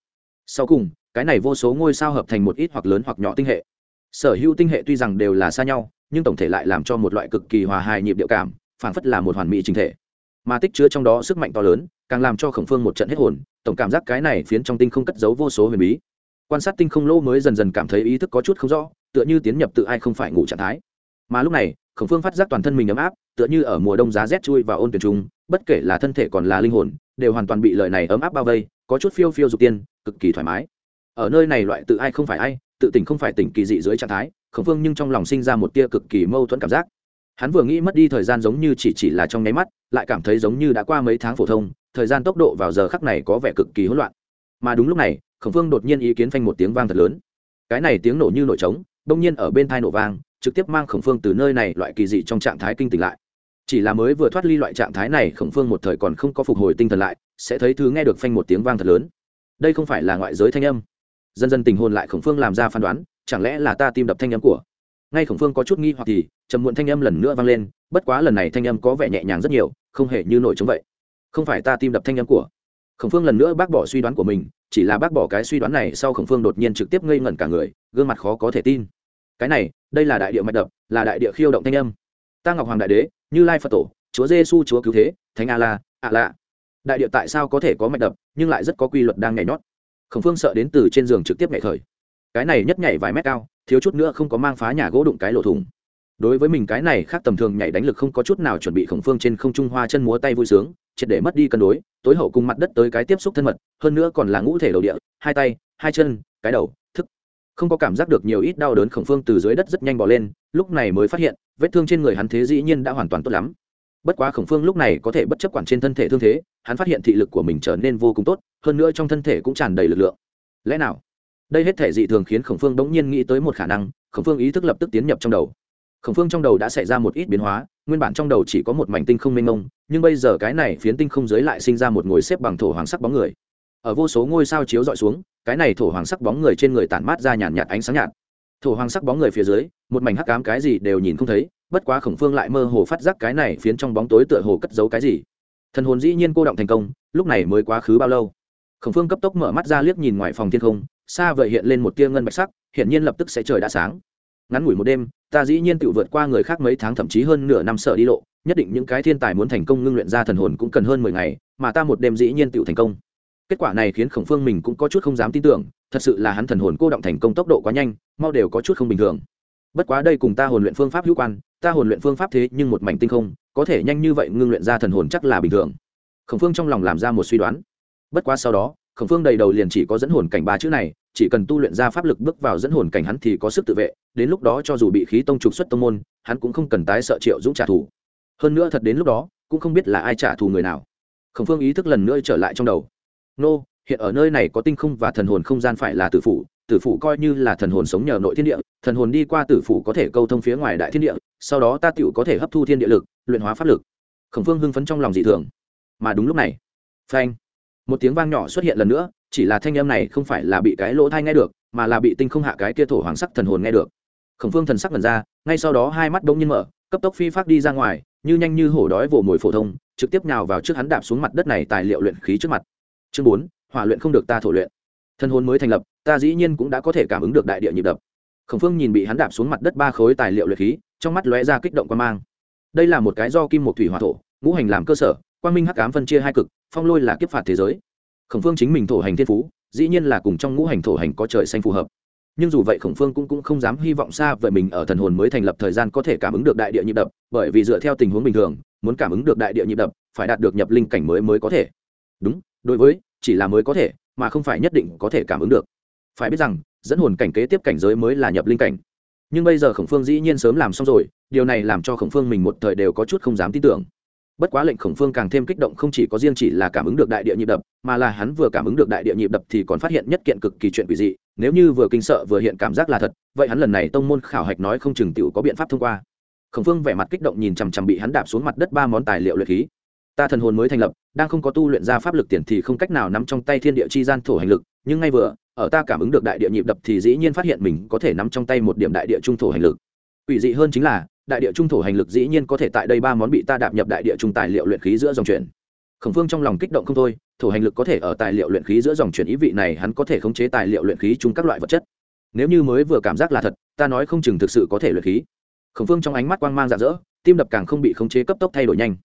Sau cùng, cái này vô số ngôi sao hợp thành một ít hoặc lớn hoặc nhỏ tinh hệ. Sở hữu tinh hệ tuy rằng đều là xa nhau, nhưng tổng thể lại làm cho một loại cực kỳ hòa hài nhịp điệu cảm, phảng phất là một hoàn mỹ trình thể mà tích chứa trong đó sức mạnh to lớn, càng làm cho khổng phương một trận hết hồn, tổng cảm giác cái này phiến trong tinh không cất giấu vô số huyền bí. Quan sát tinh không lỗ mới dần dần cảm thấy ý thức có chút không rõ, tựa như tiến nhập tự ai không phải ngủ trạng thái. Mà lúc này, khổng phương phát giác toàn thân mình ấm áp, tựa như ở mùa đông giá rét chui và ôn tuyển trung, bất kể là thân thể còn là linh hồn, đều hoàn toàn bị lời này ấm áp bao vây, có chút phiêu phiêu dục tiên, cực kỳ thoải mái. Ở nơi này loại tự ai không phải ai, tự tỉnh không phải tỉnh kỳ dị dưới trạng thái, khổng phương nhưng trong lòng sinh ra một tia cực kỳ mâu thuẫn cảm giác hắn vừa nghĩ mất đi thời gian giống như chỉ chỉ là trong nháy mắt, lại cảm thấy giống như đã qua mấy tháng phổ thông, thời gian tốc độ vào giờ khắc này có vẻ cực kỳ hỗn loạn. Mà đúng lúc này, khổng phương đột nhiên ý kiến phanh một tiếng vang thật lớn. Cái này tiếng nổ như nổ trống đông nhiên ở bên thai nổ vang, trực tiếp mang khổng phương từ nơi này loại kỳ dị trong trạng thái kinh tỉnh lại. Chỉ là mới vừa thoát ly loại trạng thái này, khổng phương một thời còn không có phục hồi tinh thần lại, sẽ thấy thứ nghe được phanh một tiếng vang thật lớn. Đây không phải là ngoại giới thanh âm. Dần dần tình hồn lại khổng phương làm ra phán đoán, chẳng lẽ là ta tim đập thanh âm của ngay khổng phương có chút nghi hoặc thì trầm muộn thanh âm lần nữa vang lên, bất quá lần này thanh âm có vẻ nhẹ nhàng rất nhiều, không hề như nổi trống vậy. Không phải ta tim đập thanh âm của. Khổng phương lần nữa bác bỏ suy đoán của mình, chỉ là bác bỏ cái suy đoán này sau khổng phương đột nhiên trực tiếp ngây ngẩn cả người, gương mặt khó có thể tin. Cái này, đây là đại địa mạch đập, là đại địa khiêu động thanh âm. Ta ngọc hoàng đại đế, như lai phật tổ, chúa giê xu chúa cứu thế, thánh a la. Ạ lạ đại địa tại sao có thể có mạch đập, nhưng lại rất có quy luật đang nhảy nhót. Khổng phương sợ đến từ trên giường trực tiếp nhảy khởi cái này nhất nhảy vài mét cao, thiếu chút nữa không có mang phá nhà gỗ đụng cái lỗ thủng. Đối với mình cái này khác tầm thường nhảy đánh lực không có chút nào chuẩn bị khổng phương trên không trung hoa chân múa tay vui sướng, triệt để mất đi cân đối, tối hậu cùng mặt đất tới cái tiếp xúc thân mật, hơn nữa còn là ngũ thể đầu địa, hai tay, hai chân, cái đầu, thức. Không có cảm giác được nhiều ít đau đớn khổng phương từ dưới đất rất nhanh bỏ lên, lúc này mới phát hiện, vết thương trên người hắn thế dĩ nhiên đã hoàn toàn tốt lắm. Bất quá khổng phương lúc này có thể bất chấp quản trên thân thể thương thế, hắn phát hiện thị lực của mình trở nên vô cùng tốt, hơn nữa trong thân thể cũng tràn đầy lực lượng. Lẽ nào? Đây hết thể dị thường khiến khổng phương đống nhiên nghĩ tới một khả năng khổng phương ý thức lập tức tiến nhập trong đầu. Khổng phương trong đầu đã xảy ra một ít biến hóa nguyên bản trong đầu chỉ có một mảnh tinh không mênh mông nhưng bây giờ cái này phiến tinh không giới lại sinh ra một ngồi xếp bằng thổ hoàng sắc bóng người. Ở vô số ngôi sao chiếu dọi xuống cái này thổ hoàng sắc bóng người trên người tản mát ra nhàn nhạt, ánh sáng nhạt. Thổ hoàng sắc bóng người phía dưới một mảnh hắc cám cái gì đều nhìn không thấy bất quá khổng phương lại mơ hồ phát giác cái này phiến trong bóng tối tựa hồ cất giấu cái gì. Thần hồn dĩ nhiên cô động thành công lúc này mới quá khứ bao lâu? Khổng phương cấp tốc mở mắt ra liếc nhìn ngoài phòng thiên không xa vậy hiện lên một tia ngân bạch sắc, hiển nhiên lập tức sẽ trời đã sáng. Ngắn ngủi một đêm, ta dĩ nhiên tự vượt qua người khác mấy tháng, thậm chí hơn nửa năm sợ đi lộ, nhất định những cái thiên tài muốn thành công ngưng luyện ra thần hồn cũng cần hơn mười ngày, mà ta một đêm dĩ nhiên tự thành công. Kết quả này khiến khổng phương mình cũng có chút không dám tin tưởng, thật sự là hắn thần hồn cô động thành công tốc độ quá nhanh, mau đều có chút không bình thường. Bất quá đây cùng ta hồn luyện phương pháp hữu quan, ta hồn luyện phương pháp thế nhưng một mảnh tinh không, có thể nhanh như vậy ngưng luyện ra thần hồn chắc là bình thường. Khổng phương trong lòng làm ra một suy đoán. Bất quá sau đó, khổng phương đầy đầu liền chỉ có dẫn hồn cảnh ba chữ này chỉ cần tu luyện ra pháp lực bước vào dẫn hồn cảnh hắn thì có sức tự vệ, đến lúc đó cho dù bị khí tông trục xuất tông môn, hắn cũng không cần tái sợ triệu dũng trả thù. Hơn nữa thật đến lúc đó, cũng không biết là ai trả thù người nào. Khổng phương ý thức lần nữa trở lại trong đầu. Nô, hiện ở nơi này có tinh không và thần hồn không gian phải là tử phủ tử phủ coi như là thần hồn sống nhờ nội thiên địa, thần hồn đi qua tử phủ có thể câu thông phía ngoài đại thiên địa, sau đó ta tựu có thể hấp thu thiên địa lực, luyện hóa pháp lực. Khổng phương hưng phấn trong lòng dị thường. Mà đúng lúc này, phanh, một tiếng vang nhỏ xuất hiện lần nữa chỉ là thanh âm này không phải là bị cái lỗ thai nghe được, mà là bị tinh không hạ cái kia thổ hoàng sắc thần hồn nghe được. Khổng phương thần sắc lần ra, ngay sau đó hai mắt bỗng nhiên mở, cấp tốc phi phát đi ra ngoài, như nhanh như hổ đói vồ mồi phổ thông, trực tiếp nhào vào trước hắn đạp xuống mặt đất này tài liệu luyện khí trước mặt. Chương bốn, hỏa luyện không được ta thổ luyện. Thân hồn mới thành lập, ta dĩ nhiên cũng đã có thể cảm ứng được đại địa nhịp đập. Khổng phương nhìn bị hắn đạp xuống mặt đất ba khối tài liệu luyện khí, trong mắt lóe ra kích động quan mang. Đây là một cái do kim một thủy hỏa thổ, ngũ hành làm cơ sở, quang minh hắc ám phân chia hai cực, phong lôi là kiếp phạt thế giới khổng phương chính mình thổ hành thiên phú dĩ nhiên là cùng trong ngũ hành thổ hành có trời xanh phù hợp. Nhưng dù vậy khổng phương cũng, cũng không dám hy vọng xa vậy mình ở thần hồn mới thành lập thời gian có thể cảm ứng được đại địa nhịp đập bởi vì dựa theo tình huống bình thường muốn cảm ứng được đại địa nhịp đập phải đạt được nhập linh cảnh mới mới có thể. Đúng đối với chỉ là mới có thể mà không phải nhất định có thể cảm ứng được. Phải biết rằng dẫn hồn cảnh kế tiếp cảnh giới mới là nhập linh cảnh. Nhưng bây giờ khổng phương dĩ nhiên sớm làm xong rồi điều này làm cho khổng phương mình một thời đều có chút không dám tin tưởng bất quá lệnh khổng phương càng thêm kích động không chỉ có riêng chỉ là cảm ứng được đại địa nhịp đập, mà là hắn vừa cảm ứng được đại địa nhịp đập thì còn phát hiện nhất kiện cực kỳ chuyện quỷ dị, nếu như vừa kinh sợ vừa hiện cảm giác là thật, vậy hắn lần này tông môn khảo hạch nói không chừng t có biện pháp thông qua. Khổng phương vẻ mặt kích động nhìn chằm chằm bị hắn đạp xuống mặt đất ba món tài liệu luyện khí. Ta thần hồn mới thành lập, đang không có tu luyện ra pháp lực tiền thì không cách nào nắm trong tay thiên địa chi gian thổ hành lực, nhưng ngay vừa, ở ta cảm ứng được đại địa nhịp đập thì dĩ nhiên phát hiện mình có thể nắm trong tay một điểm đại địa trung thổ hành lực. Ủy dị hơn chính là đại địa trung thổ hành lực dĩ nhiên có thể tại đây ba món bị ta đạp nhập đại địa trung tài liệu luyện khí giữa dòng chuyển. Khổng phương trong lòng kích động không thôi, thổ hành lực có thể ở tài liệu luyện khí giữa dòng chuyển ý vị này hắn có thể khống chế tài liệu luyện khí chung các loại vật chất. Nếu như mới vừa cảm giác là thật, ta nói không chừng thực sự có thể luyện khí. Khổng phương trong ánh mắt quang mang rạng rỡ, tim đập càng không bị khống chế cấp tốc thay đổi nhanh.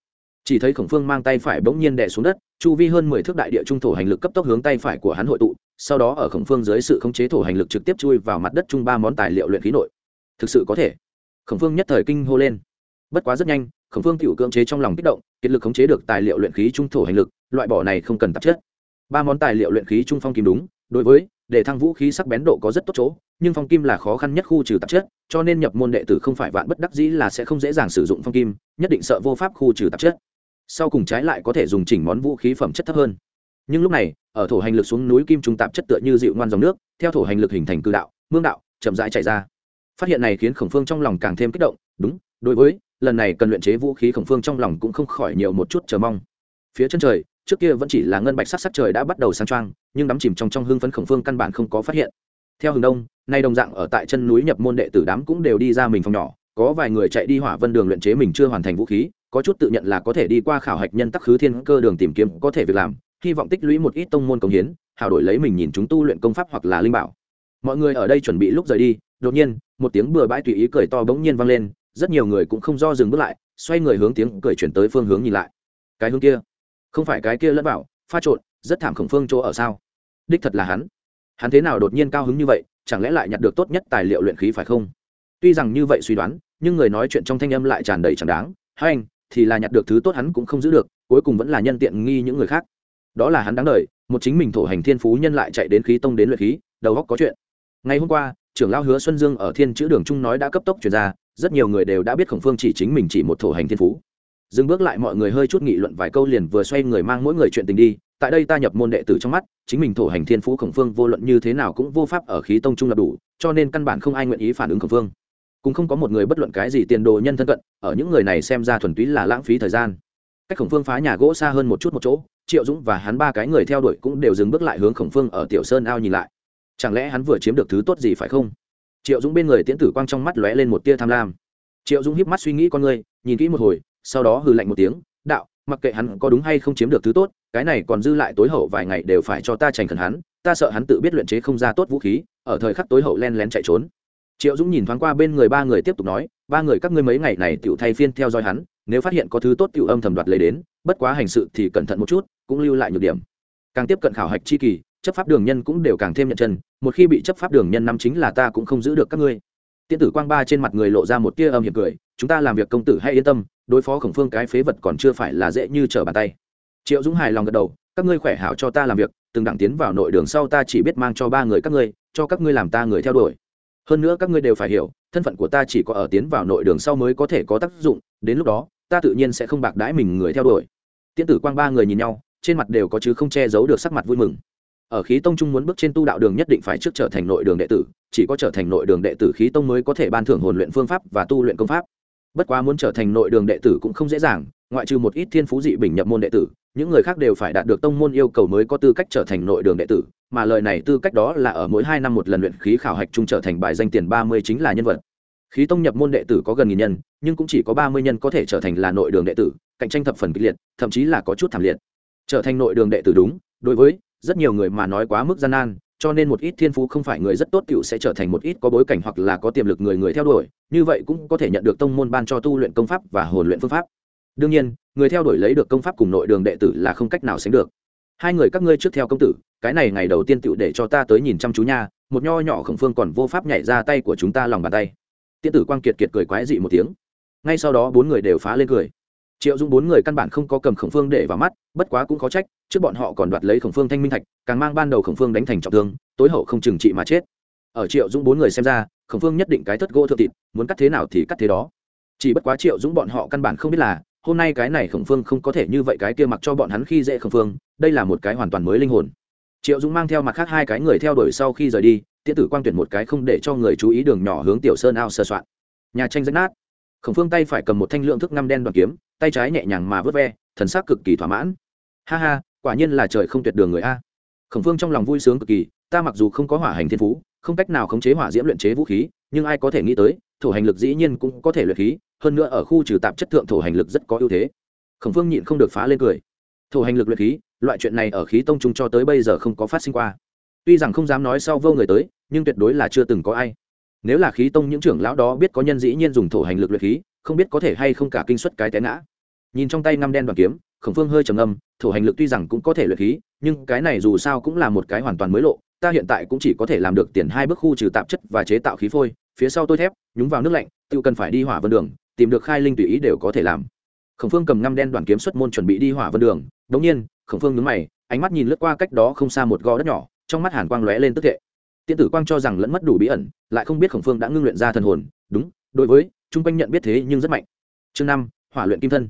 Chỉ thấy khổng phương mang tay phải bỗng nhiên đè xuống đất, chu vi hơn mười thước đại địa trung thổ hành lực cấp tốc hướng tay phải của hắn hội tụ, sau đó ở khổng phương dưới sự khống chế thổ hành lực trực tiếp chui vào mặt đất chung ba món tài liệu luyện khí nội. Thực sự có thể khổng phương nhất thời kinh hô lên. Bất quá rất nhanh, khổng phương tiểu cưỡng chế trong lòng kích động, kiệt lực khống chế được tài liệu luyện khí trung thổ hành lực, loại bỏ này không cần tạp chất. Ba món tài liệu luyện khí trung phong kim đúng, đối với, để thăng vũ khí sắc bén độ có rất tốt chỗ, nhưng phong kim là khó khăn nhất khu trừ tạp chất, cho nên nhập môn đệ tử không phải vạn bất đắc dĩ là sẽ không dễ dàng sử dụng phong kim, nhất định sợ vô pháp khu trừ tạp chất. Sau cùng trái lại có thể dùng chỉnh món vũ khí phẩm chất thấp hơn. Nhưng lúc này, ở thổ hành lực xuống núi kim trung tạp chất tựa như dịu ngoan dòng nước, theo thổ hành lực hình thành cư đạo, mương đạo, chậm rãi chảy ra phát hiện này khiến khổng phương trong lòng càng thêm kích động đúng đối với lần này cần luyện chế vũ khí khổng phương trong lòng cũng không khỏi nhiều một chút chờ mong. Phía chân trời trước kia vẫn chỉ là ngân bạch sắc sắc trời đã bắt đầu sáng trang, nhưng đắm chìm trong trong hương phấn khổng phương căn bản không có phát hiện. Theo hướng đông nay đồng dạng ở tại chân núi nhập môn đệ tử đám cũng đều đi ra mình phòng nhỏ có vài người chạy đi hỏa vân đường luyện chế mình chưa hoàn thành vũ khí có chút tự nhận là có thể đi qua khảo hạch nhân tắc khứ thiên cơ đường tìm kiếm có thể việc làm hy vọng tích lũy một ít tông môn công hiến hào đổi lấy mình nhìn chúng tu luyện công pháp hoặc là linh bảo. Mọi người ở đây chuẩn bị lúc rời đi đột nhiên một tiếng bừa bãi tùy ý cười to bỗng nhiên vang lên, rất nhiều người cũng không do dừng bước lại, xoay người hướng tiếng cười chuyển tới phương hướng nhìn lại. Cái hướng kia, không phải cái kia lẫn bảo, pha trộn, rất thảm khổng phương chỗ ở sao? Đích thật là hắn. Hắn thế nào đột nhiên cao hứng như vậy, chẳng lẽ lại nhặt được tốt nhất tài liệu luyện khí phải không? Tuy rằng như vậy suy đoán, nhưng người nói chuyện trong thanh âm lại tràn đầy chẳng đáng. Hai anh, thì là nhặt được thứ tốt hắn cũng không giữ được, cuối cùng vẫn là nhân tiện nghi những người khác. Đó là hắn đáng đời, một chính mình thổ hành thiên phú nhân lại chạy đến khí tông đến luyện khí, đầu góc có chuyện. Ngày hôm qua trưởng lão hứa xuân dương ở thiên chữ đường trung nói đã cấp tốc chuyển ra, rất nhiều người đều đã biết khổng phương chỉ chính mình chỉ một thổ hành thiên phú. Dừng bước lại mọi người hơi chút nghị luận vài câu liền vừa xoay người mang mỗi người chuyện tình đi, tại đây ta nhập môn đệ tử trong mắt, chính mình thổ hành thiên phú khổng phương vô luận như thế nào cũng vô pháp ở khí tông trung lập đủ, cho nên căn bản không ai nguyện ý phản ứng khổng phương. Cũng không có một người bất luận cái gì tiền đồ nhân thân cận, ở những người này xem ra thuần túy là lãng phí thời gian. Cách khổng phương phá nhà gỗ xa hơn một chút một chỗ, triệu dũng và hắn ba cái người theo đuổi cũng đều dừng bước lại hướng khổng phương ở tiểu sơn ao nhìn lại chẳng lẽ hắn vừa chiếm được thứ tốt gì phải không? Triệu dũng bên người tiễn tử quang trong mắt lóe lên một tia tham lam. Triệu dũng híp mắt suy nghĩ con người, nhìn kỹ một hồi, sau đó hừ lạnh một tiếng, đạo, mặc kệ hắn có đúng hay không chiếm được thứ tốt, cái này còn dư lại tối hậu vài ngày đều phải cho ta trành khẩn hắn, ta sợ hắn tự biết luyện chế không ra tốt vũ khí, ở thời khắc tối hậu len lén chạy trốn. Triệu dũng nhìn thoáng qua bên người ba người tiếp tục nói, ba người các ngươi mấy ngày này tựu thay phiên theo dõi hắn, nếu phát hiện có thứ tốt tựu âm thầm đoạt lấy đến, bất quá hành sự thì cẩn thận một chút, cũng lưu lại nhược điểm. Càng tiếp cận khảo hạch chi kỳ chấp pháp đường nhân cũng đều càng thêm nhận chân, một khi bị chấp pháp đường nhân năm chính là ta cũng không giữ được các ngươi. Tiên tử quang ba trên mặt người lộ ra một tia âm hiểm cười, chúng ta làm việc công tử hay yên tâm, đối phó khổng phương cái phế vật còn chưa phải là dễ như trở bàn tay. Triệu dũng hài lòng gật đầu, các ngươi khỏe hảo cho ta làm việc, từng đặng tiến vào nội đường sau ta chỉ biết mang cho ba người các ngươi, cho các ngươi làm ta người theo đuổi. Hơn nữa các ngươi đều phải hiểu, thân phận của ta chỉ có ở tiến vào nội đường sau mới có thể có tác dụng, đến lúc đó, ta tự nhiên sẽ không bạc đãi mình người theo đuổi. Tiễn tử quang ba người nhìn nhau, trên mặt đều có chứ không che giấu được sắc mặt vui mừng ở khí tông trung muốn bước trên tu đạo đường nhất định phải trước trở thành nội đường đệ tử, chỉ có trở thành nội đường đệ tử khí tông mới có thể ban thưởng hồn luyện phương pháp và tu luyện công pháp. Bất quá muốn trở thành nội đường đệ tử cũng không dễ dàng, ngoại trừ một ít thiên phú dị bình nhập môn đệ tử, những người khác đều phải đạt được tông môn yêu cầu mới có tư cách trở thành nội đường đệ tử, mà lời này tư cách đó là ở mỗi hai năm một lần luyện khí khảo hạch trung trở thành bài danh tiền ba mươi chính là nhân vật. Khí tông nhập môn đệ tử có gần nghìn nhân, nhưng cũng chỉ có ba mươi nhân có thể trở thành là nội đường đệ tử, cạnh tranh thập phần kịch liệt, thậm chí là có chút thảm liệt. Trở thành nội đường đệ tử đúng, đối với rất nhiều người mà nói quá mức gian nan, cho nên một ít thiên phú không phải người rất tốt cựu sẽ trở thành một ít có bối cảnh hoặc là có tiềm lực người người theo đuổi, như vậy cũng có thể nhận được tông môn ban cho tu luyện công pháp và hồn luyện phương pháp. Đương nhiên, người theo đuổi lấy được công pháp cùng nội đường đệ tử là không cách nào sánh được. Hai người các ngươi trước theo công tử, cái này ngày đầu tiên tựu để cho ta tới nhìn chăm chú nha, một nho nhỏ khổng phương còn vô pháp nhảy ra tay của chúng ta lòng bàn tay. Tiên tử quang kiệt kiệt cười quái dị một tiếng. Ngay sau đó bốn người đều phá lên cười triệu dung bốn người căn bản không có cầm khổng phương để vào mắt, bất quá cũng khó trách, trước bọn họ còn đoạt lấy khổng phương thanh minh thạch, càng mang ban đầu khổng phương đánh thành trọng thương, tối hậu không trừng trị mà chết. Ở triệu Dung bốn người xem ra, khổng phương nhất định cái thất gỗ thượng thịt, muốn cắt thế nào thì cắt thế đó. Chỉ bất quá triệu dũng bọn họ căn bản không biết là, hôm nay cái này khổng phương không có thể như vậy cái kia mặc cho bọn hắn khi dễ khổng phương, đây là một cái hoàn toàn mới linh hồn. Triệu dũng mang theo mặt khác hai cái người theo đuổi sau khi rời đi, tiễn tử quang tuyển một cái không để cho người chú ý đường nhỏ hướng tiểu sơn ao sơ soạn. Nhà tranh rách nát khổng phương tay phải cầm một thanh lượng thức năm đen đoàn kiếm, tay trái nhẹ nhàng mà vớt ve, thần sắc cực kỳ thỏa mãn. Ha ha, quả nhiên là trời không tuyệt đường người a. Khổng phương trong lòng vui sướng cực kỳ, ta mặc dù không có hỏa hành thiên phú, không cách nào khống chế hỏa diễm luyện chế vũ khí, nhưng ai có thể nghĩ tới, thổ hành lực dĩ nhiên cũng có thể luyện khí, hơn nữa ở khu trừ tạp chất thượng thổ hành lực rất có ưu thế. Khổng phương nhịn không được phá lên cười. Thổ hành lực luyện khí, loại chuyện này ở khí tông trung cho tới bây giờ không có phát sinh qua. Tuy rằng không dám nói sau vô người tới, nhưng tuyệt đối là chưa từng có ai nếu là khí tông những trưởng lão đó biết có nhân dĩ nhiên dùng thổ hành lực luyện khí, không biết có thể hay không cả kinh suất cái té ngã. Nhìn trong tay ngăm đen đoàn kiếm, khổng phương hơi trầm âm thổ hành lực tuy rằng cũng có thể luyện khí, nhưng cái này dù sao cũng là một cái hoàn toàn mới lộ, ta hiện tại cũng chỉ có thể làm được tiền hai bước khu trừ tạp chất và chế tạo khí phôi, phía sau tôi thép, nhúng vào nước lạnh tự cần phải đi hỏa vân đường, tìm được khai linh tùy ý đều có thể làm. Khổng phương cầm ngăm đen đoàn kiếm xuất môn chuẩn bị đi hỏa vân đường đống nhiên, khổng phương nhướng mày, ánh mắt nhìn lướt qua cách đó không xa một gò đất nhỏ, trong mắt hàn quang lóe lên tức thệ tiên tử quang cho rằng lẫn mất đủ bí ẩn, lại không biết khổng phương đã ngưng luyện ra thần hồn. Đúng, đối với, chung quanh nhận biết thế nhưng rất mạnh. Chương năm, hỏa luyện kim thân.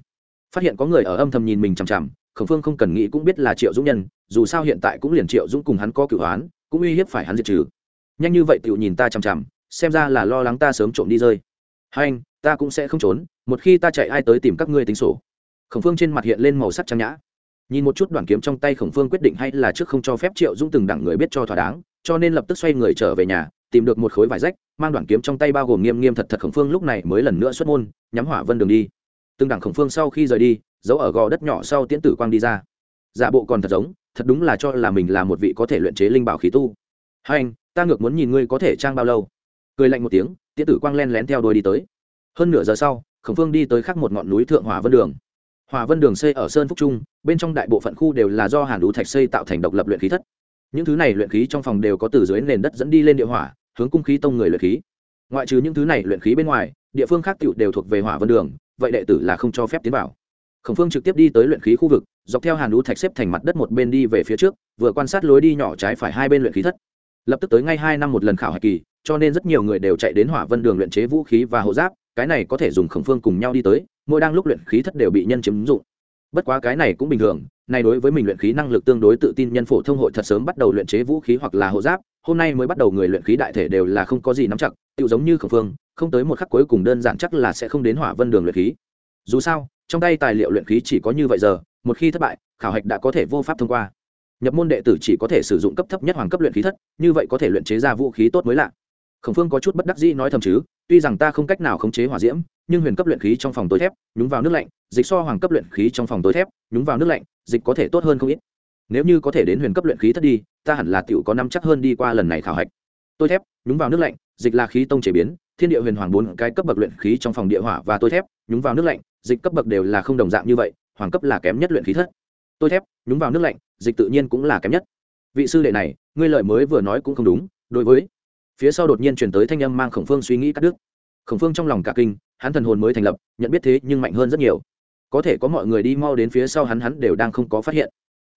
Phát hiện có người ở âm thầm nhìn mình chằm chằm, khổng phương không cần nghĩ cũng biết là triệu dũng nhân, dù sao hiện tại cũng liền triệu dũng cùng hắn có cửu hoán, cũng uy hiếp phải hắn diệt trừ. Nhanh như vậy tựu nhìn ta chằm chằm, xem ra là lo lắng ta sớm trộm đi rơi. Hai anh, ta cũng sẽ không trốn, một khi ta chạy ai tới tìm các ngươi tính sổ. Khổng phương trên mặt hiện lên màu sắc trang nhã. Nhìn một chút đoàn kiếm trong tay khổng phương quyết định hay là trước không cho phép triệu dũng từng đẳng người biết cho thỏa đáng cho nên lập tức xoay người trở về nhà, tìm được một khối vải rách, mang đoạn kiếm trong tay bao gồm nghiêm nghiêm thật thật khổng phương lúc này mới lần nữa xuất môn, nhắm hỏa vân đường đi. Từng đảng khổng phương sau khi rời đi, giấu ở gò đất nhỏ sau tiễn tử quang đi ra. Giả bộ còn thật giống, thật đúng là cho là mình là một vị có thể luyện chế linh bảo khí tu. Hai anh, ta ngược muốn nhìn ngươi có thể trang bao lâu. Cười lạnh một tiếng, tiễn tử quang len lén theo đôi đi tới. Hơn nửa giờ sau, khổng phương đi tới khắc một ngọn núi thượng hỏa vân đường. Hỏa vân đường xây ở sơn phúc trung, bên trong đại bộ phận khu đều là do hàn đủ thạch xây tạo thành độc lập luyện khí thất những thứ này luyện khí trong phòng đều có từ dưới nền đất dẫn đi lên địa hỏa, hướng cung khí tông người luyện khí. Ngoại trừ những thứ này luyện khí bên ngoài, địa phương khác tựu đều thuộc về hỏa vân đường, vậy đệ tử là không cho phép tiến vào. Khổng phương trực tiếp đi tới luyện khí khu vực, dọc theo hàn lũ thạch xếp thành mặt đất một bên đi về phía trước, vừa quan sát lối đi nhỏ trái phải hai bên luyện khí thất. Lập tức tới ngay hai năm một lần khảo hạch kỳ, cho nên rất nhiều người đều chạy đến hỏa vân đường luyện chế vũ khí và hộ giáp, cái này có thể dùng khổng phương cùng nhau đi tới, mỗi đang lúc luyện khí thất đều bị nhân chiếm dụng. Bất quá cái này cũng bình thường này đối với mình luyện khí năng lực tương đối tự tin nhân phổ thông hội thật sớm bắt đầu luyện chế vũ khí hoặc là hộ giáp, hôm nay mới bắt đầu người luyện khí đại thể đều là không có gì nắm chặt tự giống như khổng phương, không tới một khắc cuối cùng đơn giản chắc là sẽ không đến hỏa vân đường luyện khí. Dù sao, trong tay tài liệu luyện khí chỉ có như vậy giờ, một khi thất bại, khảo hạch đã có thể vô pháp thông qua. Nhập môn đệ tử chỉ có thể sử dụng cấp thấp nhất hoàng cấp luyện khí thất, như vậy có thể luyện chế ra vũ khí tốt mới lạ khổng phương có chút bất đắc dĩ nói thầm chứ, tuy rằng ta không cách nào khống chế hỏa diễm, nhưng huyền cấp luyện khí trong phòng tối thép, nhúng vào nước lạnh, dịch so hoàng cấp luyện khí trong phòng tối thép, nhúng vào nước lạnh, dịch có thể tốt hơn không ít. Nếu như có thể đến huyền cấp luyện khí thất đi, ta hẳn là t có năm chắc hơn đi qua lần này khảo hạch. Tôi thép, nhúng vào nước lạnh, dịch là khí tông chế biến, thiên địa huyền hoàng bốn cái cấp bậc luyện khí trong phòng địa hỏa và tôi thép, nhúng vào nước lạnh, dịch cấp bậc đều là không đồng dạng như vậy, hoàng cấp là kém nhất luyện khí thất. Tôi thép, nhúng vào nước lạnh, dịch tự nhiên cũng là kém nhất. Vị sư đệ này, ngươi lợi mới vừa nói cũng không đúng, đối với phía sau đột nhiên chuyển tới thanh âm mang khổng phương suy nghĩ cắt đứt. Khổng phương trong lòng cả kinh, hắn thần hồn mới thành lập, nhận biết thế nhưng mạnh hơn rất nhiều. Có thể có mọi người đi mau đến phía sau hắn hắn đều đang không có phát hiện.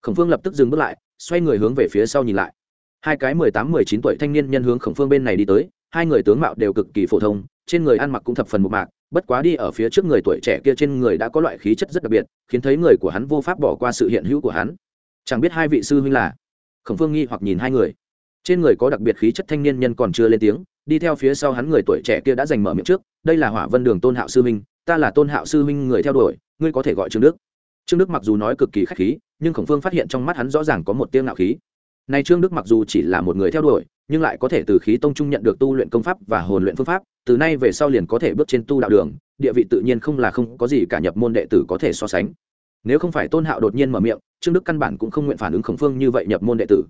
Khổng phương lập tức dừng bước lại, xoay người hướng về phía sau nhìn lại. Hai cái mười tám, mười chín tuổi thanh niên nhân hướng khổng phương bên này đi tới, hai người tướng mạo đều cực kỳ phổ thông, trên người ăn mặc cũng thập phần một mạc, bất quá đi ở phía trước người tuổi trẻ kia trên người đã có loại khí chất rất đặc biệt, khiến thấy người của hắn vô pháp bỏ qua sự hiện hữu của hắn. Chẳng biết hai vị sư huynh là? Khổng phương nghi hoặc nhìn hai người trên người có đặc biệt khí chất thanh niên nhân còn chưa lên tiếng đi theo phía sau hắn người tuổi trẻ kia đã giành mở miệng trước đây là hỏa vân đường tôn hạo sư minh, ta là tôn hạo sư minh người theo đuổi ngươi có thể gọi trương đức. Trương đức mặc dù nói cực kỳ khách khí nhưng khổng phương phát hiện trong mắt hắn rõ ràng có một tiếng ngạo khí. Nay trương đức mặc dù chỉ là một người theo đuổi nhưng lại có thể từ khí tông trung nhận được tu luyện công pháp và hồn luyện phương pháp từ nay về sau liền có thể bước trên tu đạo đường địa vị tự nhiên không là không có gì cả nhập môn đệ tử có thể so sánh. Nếu không phải tôn hạo đột nhiên mở miệng trương đức căn bản cũng không nguyện phản ứng khổng phương như vậy nhập môn đệ tử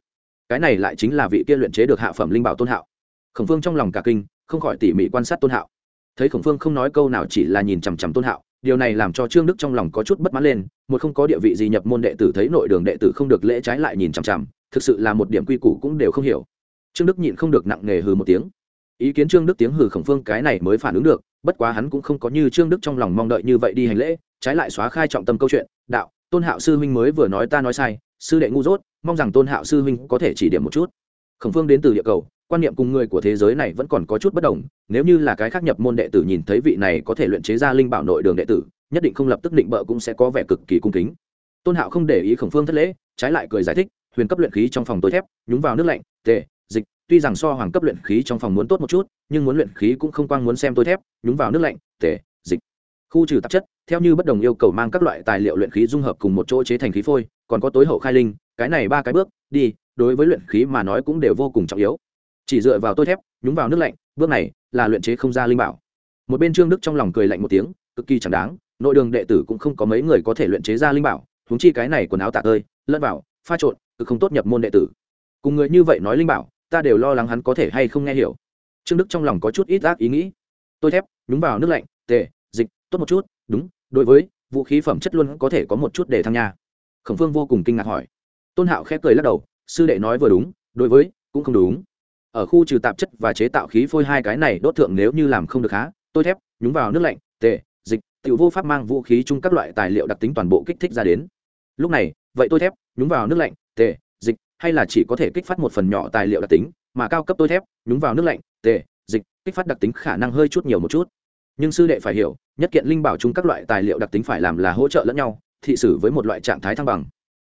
cái này lại chính là vị kia luyện chế được hạ phẩm linh bảo tôn hạo. Khổng phương trong lòng cả kinh, không khỏi tỉ mỉ quan sát tôn hạo. Thấy khổng phương không nói câu nào chỉ là nhìn chằm chằm tôn hạo, điều này làm cho trương đức trong lòng có chút bất mãn lên, một không có địa vị gì nhập môn đệ tử thấy nội đường đệ tử không được lễ trái lại nhìn chằm chằm, thực sự là một điểm quy củ cũng đều không hiểu. Trương đức nhịn không được nặng nề hừ một tiếng. Ý kiến trương đức tiếng hừ khổng phương cái này mới phản ứng được, bất quá hắn cũng không có như trương đức trong lòng mong đợi như vậy đi hành lễ, trái lại xóa khai trọng tâm câu chuyện, đạo, tôn hạo sư huynh mới vừa nói ta nói sai sư đệ ngu dốt, mong rằng tôn hạo sư huynh có thể chỉ điểm một chút. Khổng phương đến từ địa cầu, quan niệm cùng người của thế giới này vẫn còn có chút bất đồng, nếu như là cái khác nhập môn đệ tử nhìn thấy vị này có thể luyện chế ra linh bảo nội đường đệ tử, nhất định không lập tức định bợ cũng sẽ có vẻ cực kỳ cung kính. Tôn hạo không để ý khổng phương thất lễ, trái lại cười giải thích, huyền cấp luyện khí trong phòng tối thép, nhúng vào nước lạnh tệ dịch, tuy rằng so hoàng cấp luyện khí trong phòng muốn tốt một chút, nhưng muốn luyện khí cũng không quang muốn xem tối thép, nhúng vào nước lạnh tệ khu trừ tạp chất, theo như bất đồng yêu cầu mang các loại tài liệu luyện khí dung hợp cùng một chỗ chế thành khí phôi, còn có tối hậu khai linh, cái này ba cái bước, đi, đối với luyện khí mà nói cũng đều vô cùng trọng yếu. Chỉ dựa vào tôi thép, nhúng vào nước lạnh, bước này là luyện chế không ra linh bảo. Một bên trương đức trong lòng cười lạnh một tiếng, cực kỳ chẳng đáng, nội đường đệ tử cũng không có mấy người có thể luyện chế ra linh bảo, huống chi cái này quần áo tạ tơi, lẫn vào, pha trộn, cực không tốt nhập môn đệ tử. Cùng người như vậy nói linh bảo, ta đều lo lắng hắn có thể hay không nghe hiểu. Trương đức trong lòng có chút ít ác ý nghĩ. Tôi thép, nhúng vào nước lạnh tệ tốt một chút, đúng, đối với, vũ khí phẩm chất luôn có thể có một chút để thăng nha. Khổng phương vô cùng kinh ngạc hỏi. Tôn hạo khẽ cười lắc đầu, sư đệ nói vừa đúng, đối với, cũng không đúng. Ở khu trừ tạp chất và chế tạo khí phôi hai cái này, đốt thượng nếu như làm không được há, tôi thép, nhúng vào nước lạnh, tệ, dịch, tiểu vô pháp mang vũ khí chung các loại tài liệu đặc tính toàn bộ kích thích ra đến. Lúc này, vậy tôi thép, nhúng vào nước lạnh, tệ, dịch, hay là chỉ có thể kích phát một phần nhỏ tài liệu đặc tính, mà cao cấp tôi thép, nhúng vào nước lạnh, tệ, dịch, kích phát đặc tính khả năng hơi chút nhiều một chút nhưng sư đệ phải hiểu, nhất kiện linh bảo chung các loại tài liệu đặc tính phải làm là hỗ trợ lẫn nhau, thị sử với một loại trạng thái thăng bằng.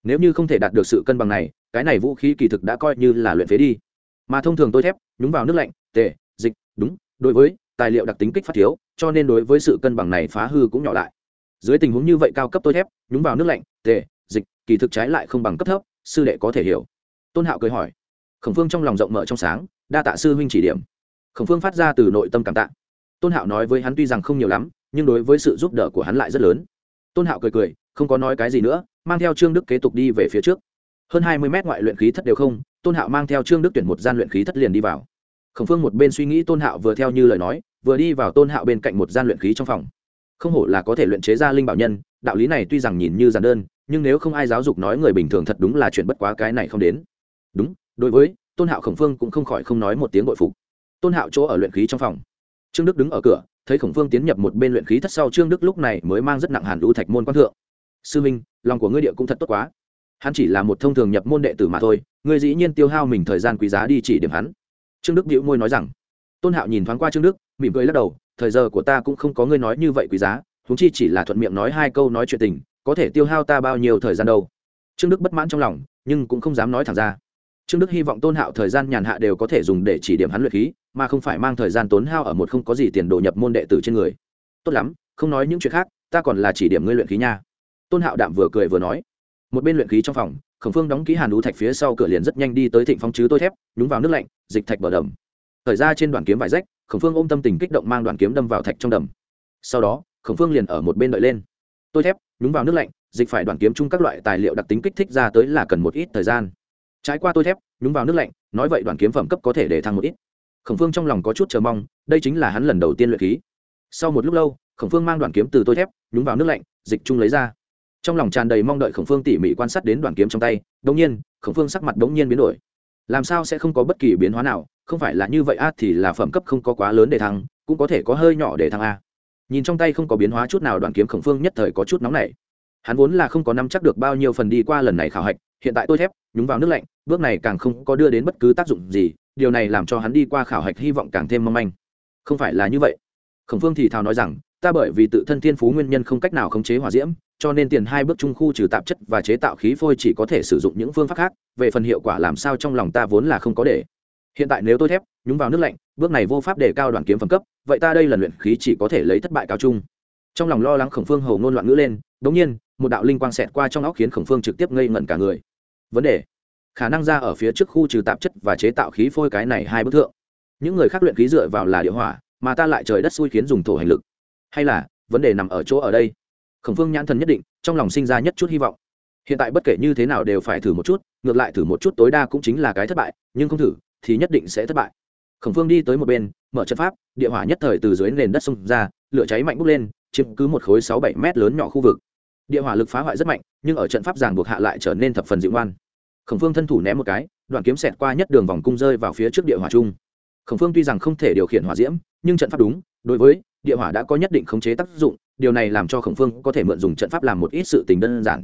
Nếu như không thể đạt được sự cân bằng này, cái này vũ khí kỳ thực đã coi như là luyện phế đi. Mà thông thường tôi thép, nhúng vào nước lạnh tệ dịch, đúng, đối với tài liệu đặc tính kích phát thiếu, cho nên đối với sự cân bằng này phá hư cũng nhỏ lại. Dưới tình huống như vậy cao cấp tôi thép, nhúng vào nước lạnh tệ dịch, kỳ thực trái lại không bằng cấp thấp, sư đệ có thể hiểu. Tôn hạo cười hỏi. Khổng phương trong lòng rộng mở trong sáng, đa tạ sư huynh chỉ điểm. Khổng phương phát ra từ nội tâm cảm tạ tôn hạo nói với hắn tuy rằng không nhiều lắm, nhưng đối với sự giúp đỡ của hắn lại rất lớn. Tôn hạo cười cười, không có nói cái gì nữa, mang theo trương đức kế tục đi về phía trước. Hơn hai mươi mét ngoại luyện khí thất đều không, tôn hạo mang theo trương đức tuyển một gian luyện khí thất liền đi vào. Khổng phương một bên suy nghĩ tôn hạo vừa theo như lời nói, vừa đi vào tôn hạo bên cạnh một gian luyện khí trong phòng. Không hổ là có thể luyện chế ra linh bảo nhân, đạo lý này tuy rằng nhìn như giản đơn, nhưng nếu không ai giáo dục nói người bình thường thật đúng là chuyện bất quá cái này không đến. Đúng, đối với, tôn hạo khổng phương cũng không khỏi không nói một tiếng bội phục. Tôn hạo chỗ ở luyện khí trong phòng trương đức đứng ở cửa, thấy khổng phương tiến nhập một bên luyện khí thất sau, trương đức lúc này mới mang rất nặng hàn lưu thạch môn quan thượng. Sư minh, lòng của ngươi địa cũng thật tốt quá. Hắn chỉ là một thông thường nhập môn đệ tử mà thôi, ngươi dĩ nhiên tiêu hao mình thời gian quý giá đi chỉ điểm hắn. Trương đức đĩu môi nói rằng. Tôn hạo nhìn thoáng qua trương đức, mỉm cười lắc đầu, thời giờ của ta cũng không có ngươi nói như vậy quý giá húng chi chỉ là thuận miệng nói hai câu nói chuyện tình, có thể tiêu hao ta bao nhiêu thời gian đâu? Trương đức bất mãn trong lòng, nhưng cũng không dám nói thẳng ra trương đức hy vọng tôn hạo thời gian nhàn hạ đều có thể dùng để chỉ điểm hắn luyện khí, mà không phải mang thời gian tốn hao ở một không có gì tiền đồ nhập môn đệ tử trên người. Tốt lắm, không nói những chuyện khác, ta còn là chỉ điểm ngươi luyện khí nha. Tôn hạo đạm vừa cười vừa nói. Một bên luyện khí trong phòng, khổng phương đóng ký hàn đũ thạch phía sau cửa liền rất nhanh đi tới thịnh phong chứ tôi thép, nhúng vào nước lạnh, dịch thạch bờ đầm. Thời ra trên đoàn kiếm vải rách, khổng phương ôm tâm tình kích động mang đoàn kiếm đâm vào thạch trong đầm. Sau đó, khổng phương liền ở một bên đợi lên. Tôi thép, nhúng vào nước lạnh, dịch phải đoàn kiếm chung các loại tài liệu đặc tính kích thích ra tới là cần một ít thời gian trái qua tôi thép, nhúng vào nước lạnh, nói vậy đoàn kiếm phẩm cấp có thể để thăng một ít. Khổng phương trong lòng có chút chờ mong, đây chính là hắn lần đầu tiên luyện khí. Sau một lúc lâu, khổng phương mang đoàn kiếm từ tôi thép, nhúng vào nước lạnh, dịch chung lấy ra. Trong lòng tràn đầy mong đợi khổng phương tỉ mỉ quan sát đến đoàn kiếm trong tay đống nhiên, khổng phương sắc mặt đống nhiên biến đổi. Làm sao sẽ không có bất kỳ biến hóa nào, không phải là như vậy a, thì là phẩm cấp không có quá lớn để thăng, cũng có thể có hơi nhỏ để thăng a. Nhìn trong tay không có biến hóa chút nào, đoàn kiếm khổng phương nhất thời có chút nóng nảy. Hắn vốn là không có nắm chắc được bao nhiêu phần đi qua lần này khảo hạch hiện tại tôi thép, nhúng vào nước lạnh, bước này càng không có đưa đến bất cứ tác dụng gì, điều này làm cho hắn đi qua khảo hạch hy vọng càng thêm mong manh. Không phải là như vậy. Khổng phương thì thào nói rằng, ta bởi vì tự thân thiên phú nguyên nhân không cách nào khống chế hỏa diễm, cho nên tiền hai bước trung khu trừ tạp chất và chế tạo khí phôi chỉ có thể sử dụng những phương pháp khác, về phần hiệu quả làm sao trong lòng ta vốn là không có để. Hiện tại nếu tôi thép, nhúng vào nước lạnh, bước này vô pháp để cao đoàn kiếm phẩm cấp, vậy ta đây là luyện khí chỉ có thể lấy thất bại cao trung. Trong lòng lo lắng khổng phương hầu ngôn loạn ngữ lên đống nhiên, một đạo linh quang xẹt qua trong óc khiến khổng phương trực tiếp ngây ngẩn cả người vấn đề. Khả năng ra ở phía trước khu trừ tạp chất và chế tạo khí phôi cái này hai bức thượng. Những người khác luyện khí dựa vào là địa hỏa, mà ta lại trời đất xui khiến dùng thổ hành lực. Hay là, vấn đề nằm ở chỗ ở đây. Khổng phương nhãn thần nhất định, trong lòng sinh ra nhất chút hy vọng. Hiện tại bất kể như thế nào đều phải thử một chút, ngược lại thử một chút tối đa cũng chính là cái thất bại, nhưng không thử, thì nhất định sẽ thất bại. Khổng phương đi tới một bên, mở trận pháp, địa hỏa nhất thời từ dưới nền đất xông ra, lửa cháy mạnh bốc lên, chiếm cứ một khối sáu bảy mét lớn nhỏ khu vực địa hỏa lực phá hoại rất mạnh, nhưng ở trận pháp giảng buộc hạ lại trở nên thập phần dịu ngoan. Khổng phương thân thủ ném một cái, đoạn kiếm xẹt qua nhất đường vòng cung rơi vào phía trước địa hỏa trung. khổng phương tuy rằng không thể điều khiển hỏa diễm, nhưng trận pháp đúng, đối với địa hỏa đã có nhất định khống chế tác dụng, điều này làm cho khổng phương có thể mượn dùng trận pháp làm một ít sự tình đơn giản.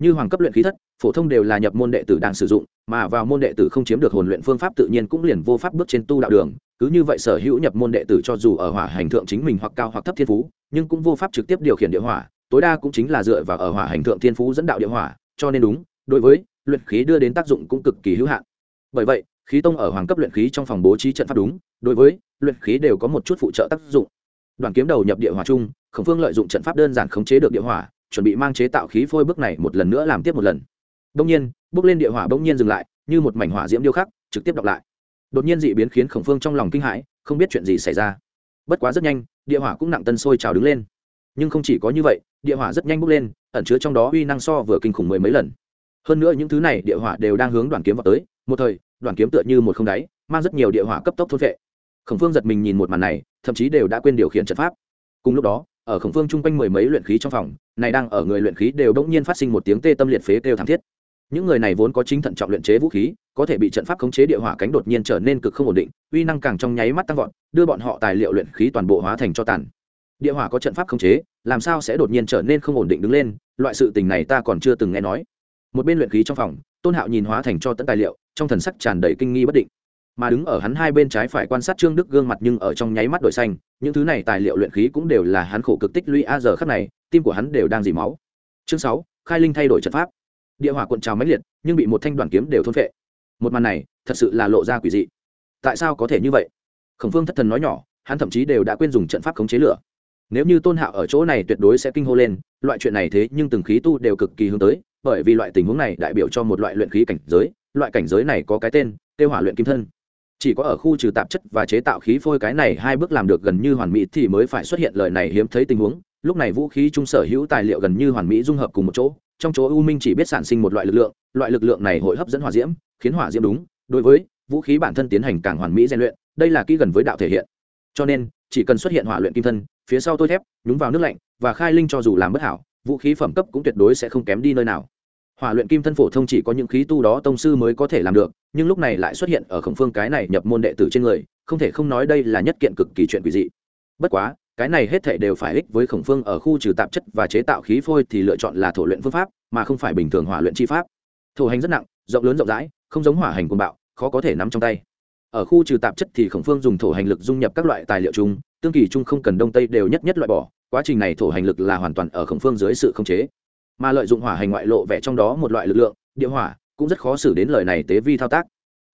Như hoàng cấp luyện khí thất, phổ thông đều là nhập môn đệ tử đang sử dụng, mà vào môn đệ tử không chiếm được hồn luyện phương pháp tự nhiên cũng liền vô pháp bước trên tu đạo đường. Cứ như vậy sở hữu nhập môn đệ tử cho dù ở hỏa hành thượng chính mình hoặc cao hoặc thấp thiên phú, nhưng cũng vô pháp trực tiếp điều khiển địa hỏa tối đa cũng chính là dựa vào ở hỏa hành thượng thiên phú dẫn đạo địa hỏa, cho nên đúng, đối với luyện khí đưa đến tác dụng cũng cực kỳ hữu hạn. Bởi vậy, khí tông ở hoàng cấp luyện khí trong phòng bố trí trận pháp đúng, đối với luyện khí đều có một chút phụ trợ tác dụng. Đoàn kiếm đầu nhập địa hỏa chung, khổng phương lợi dụng trận pháp đơn giản khống chế được địa hỏa, chuẩn bị mang chế tạo khí phôi bước này một lần nữa làm tiếp một lần. Đông nhiên, bước lên địa hỏa bỗng nhiên dừng lại, như một mảnh hỏa diễm điêu khắc, trực tiếp đọc lại. Đột nhiên dị biến khiến khổng phương trong lòng kinh hãi, không biết chuyện gì xảy ra. Bất quá rất nhanh, địa hỏa cũng nặng tân sôi trào đứng lên nhưng không chỉ có như vậy, địa hỏa rất nhanh bốc lên, ẩn chứa trong đó uy năng so vừa kinh khủng mười mấy lần. Hơn nữa những thứ này địa hỏa đều đang hướng đoàn kiếm vào tới, một thời, đoàn kiếm tựa như một không đáy, mang rất nhiều địa hỏa cấp tốc thôn vệ khổng phương giật mình nhìn một màn này, thậm chí đều đã quên điều khiển trận pháp. Cùng lúc đó, ở khổng phương chung quanh mười mấy luyện khí trong phòng, này đang ở người luyện khí đều bỗng nhiên phát sinh một tiếng tê tâm liệt phế kêu thảm thiết. Những người này vốn có chính thận trọng luyện chế vũ khí, có thể bị trận pháp khống chế địa hỏa cánh đột nhiên trở nên cực không ổn định, uy năng càng trong nháy mắt tăng vọt, đưa bọn họ tài liệu luyện khí toàn bộ hóa thành cho tàn địa hỏa có trận pháp khống chế, làm sao sẽ đột nhiên trở nên không ổn định đứng lên, loại sự tình này ta còn chưa từng nghe nói. Một bên luyện khí trong phòng, tôn hạo nhìn hóa thành cho tận tài liệu, trong thần sắc tràn đầy kinh nghi bất định. Mà đứng ở hắn hai bên trái phải quan sát trương đức gương mặt nhưng ở trong nháy mắt đổi xanh, những thứ này tài liệu luyện khí cũng đều là hắn khổ cực tích lũy a giờ khắc này, tim của hắn đều đang dì máu. Chương sáu, khai linh thay đổi trận pháp. Địa hỏa cuộn trào mãnh liệt, nhưng bị một thanh đoàn kiếm đều thôn phệ. Một màn này, thật sự là lộ ra quỷ dị. Tại sao có thể như vậy? Khổng phương thất thần nói nhỏ, hắn thậm chí đều đã quên dùng trận pháp khống chế lửa nếu như tôn hạo ở chỗ này tuyệt đối sẽ kinh hô lên, loại chuyện này thế nhưng từng khí tu đều cực kỳ hướng tới, bởi vì loại tình huống này đại biểu cho một loại luyện khí cảnh giới, loại cảnh giới này có cái tên, tiêu hỏa luyện kim thân. Chỉ có ở khu trừ tạp chất và chế tạo khí phôi cái này hai bước làm được gần như hoàn mỹ thì mới phải xuất hiện lời này hiếm thấy tình huống. Lúc này vũ khí trung sở hữu tài liệu gần như hoàn mỹ dung hợp cùng một chỗ, trong chỗ u minh chỉ biết sản sinh một loại lực lượng, loại lực lượng này hội hấp dẫn hỏa diễm, khiến hỏa diễm đúng. Đối với vũ khí bản thân tiến hành càng hoàn mỹ rèn luyện, đây là kỹ gần với đạo thể hiện cho nên, chỉ cần xuất hiện hỏa luyện kim thân, phía sau tôi thép, nhúng vào nước lạnh và khai linh cho dù làm bất hảo, vũ khí phẩm cấp cũng tuyệt đối sẽ không kém đi nơi nào. Hỏa luyện kim thân phổ thông chỉ có những khí tu đó tông sư mới có thể làm được, nhưng lúc này lại xuất hiện ở khổng phương cái này nhập môn đệ tử trên người, không thể không nói đây là nhất kiện cực kỳ chuyện quỷ dị. Bất quá, cái này hết thể đều phải ích với khổng phương ở khu trừ tạp chất và chế tạo khí phôi thì lựa chọn là thổ luyện phương pháp, mà không phải bình thường hỏa luyện chi pháp. Thổ hành rất nặng, rộng lớn rộng rãi, không giống hỏa hành cuồng bạo, khó có thể nắm trong tay ở khu trừ tạp chất thì khổng phương dùng thổ hành lực dung nhập các loại tài liệu chung, tương kỳ chung không cần đông tây đều nhất nhất loại bỏ, quá trình này thổ hành lực là hoàn toàn ở khổng phương dưới sự khống chế. Mà lợi dụng hỏa hành ngoại lộ vẽ trong đó một loại lực lượng, địa hỏa, cũng rất khó xử đến lời này tế vi thao tác.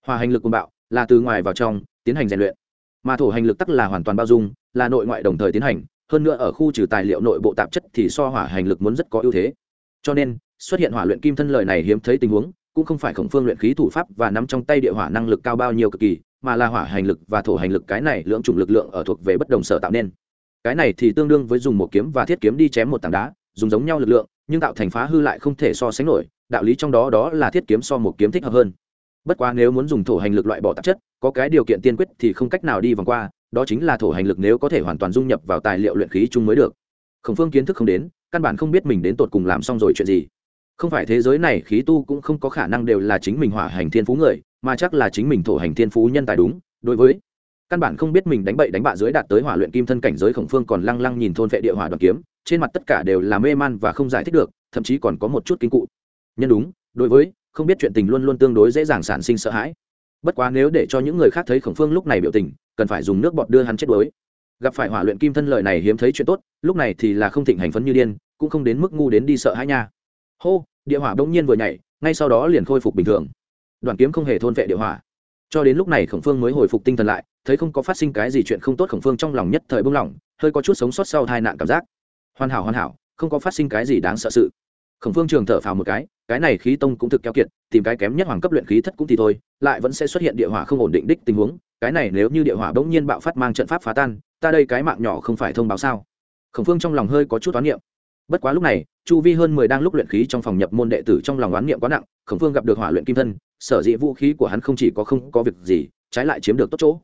Hỏa hành lực quân bạo, là từ ngoài vào trong, tiến hành rèn luyện. Mà thổ hành lực tắc là hoàn toàn bao dung, là nội ngoại đồng thời tiến hành, hơn nữa ở khu trừ tài liệu nội bộ tạp chất thì so hỏa hành lực muốn rất có ưu thế. Cho nên, xuất hiện hỏa luyện kim thân lời này hiếm thấy tình huống, cũng không phải khổng phương luyện khí thủ pháp và nắm trong tay địa hỏa năng lực cao bao nhiêu cực kỳ mà là hỏa hành lực và thổ hành lực cái này lượng chủng lực lượng ở thuộc về bất đồng sở tạo nên. Cái này thì tương đương với dùng một kiếm và thiết kiếm đi chém một tảng đá, dùng giống nhau lực lượng, nhưng tạo thành phá hư lại không thể so sánh nổi, đạo lý trong đó đó là thiết kiếm so một kiếm thích hợp hơn. Bất quá nếu muốn dùng thổ hành lực loại bỏ tạp chất, có cái điều kiện tiên quyết thì không cách nào đi vòng qua, đó chính là thổ hành lực nếu có thể hoàn toàn dung nhập vào tài liệu luyện khí chung mới được. Khổng phương kiến thức không đến, căn bản không biết mình đến tột cùng làm xong rồi chuyện gì không phải thế giới này khí tu cũng không có khả năng đều là chính mình hỏa hành thiên phú người, mà chắc là chính mình thổ hành thiên phú nhân tài đúng. Đối với, căn bản không biết mình đánh bậy đánh bạ dưới đạt tới hỏa luyện kim thân cảnh giới khổng phương còn lăng lăng nhìn thôn vệ địa hỏa đoàn kiếm, trên mặt tất cả đều là mê man và không giải thích được, thậm chí còn có một chút kinh cụ. Nhân đúng, đối với, không biết chuyện tình luôn luôn tương đối dễ dàng sản sinh sợ hãi. Bất quá nếu để cho những người khác thấy khổng phương lúc này biểu tình, cần phải dùng nước bọt đưa hắn chết đuối. Gặp phải hỏa luyện kim thân lợi này hiếm thấy chuyện tốt, lúc này thì là không thịnh hành phấn như điên, cũng không đến mức ngu đến đi sợ hãi nha hô địa hỏa bỗng nhiên vừa nhảy ngay sau đó liền khôi phục bình thường đoàn kiếm không hề thôn vệ địa hỏa cho đến lúc này khổng phương mới hồi phục tinh thần lại thấy không có phát sinh cái gì chuyện không tốt khổng phương trong lòng nhất thời bưng lỏng, hơi có chút sống sót sau tai nạn cảm giác hoàn hảo hoàn hảo không có phát sinh cái gì đáng sợ sự khổng phương trường thở phào một cái cái này khí tông cũng thực keo kiệt tìm cái kém nhất hoàng cấp luyện khí thất cũng thì thôi lại vẫn sẽ xuất hiện địa hỏa không ổn định đích tình huống cái này nếu như địa hỏa bỗng nhiên bạo phát mang trận pháp phá tan ta đây cái mạng nhỏ không phải thông báo sao khổng phương trong lòng hơi có chút toán niệm bất quá lúc này, chu vi hơn mười đang lúc luyện khí trong phòng nhập môn đệ tử trong lòng oán niệm quá nặng, khổng phương gặp được hỏa luyện kim thân, sở dĩ vũ khí của hắn không chỉ có không có việc gì, trái lại chiếm được tốt chỗ.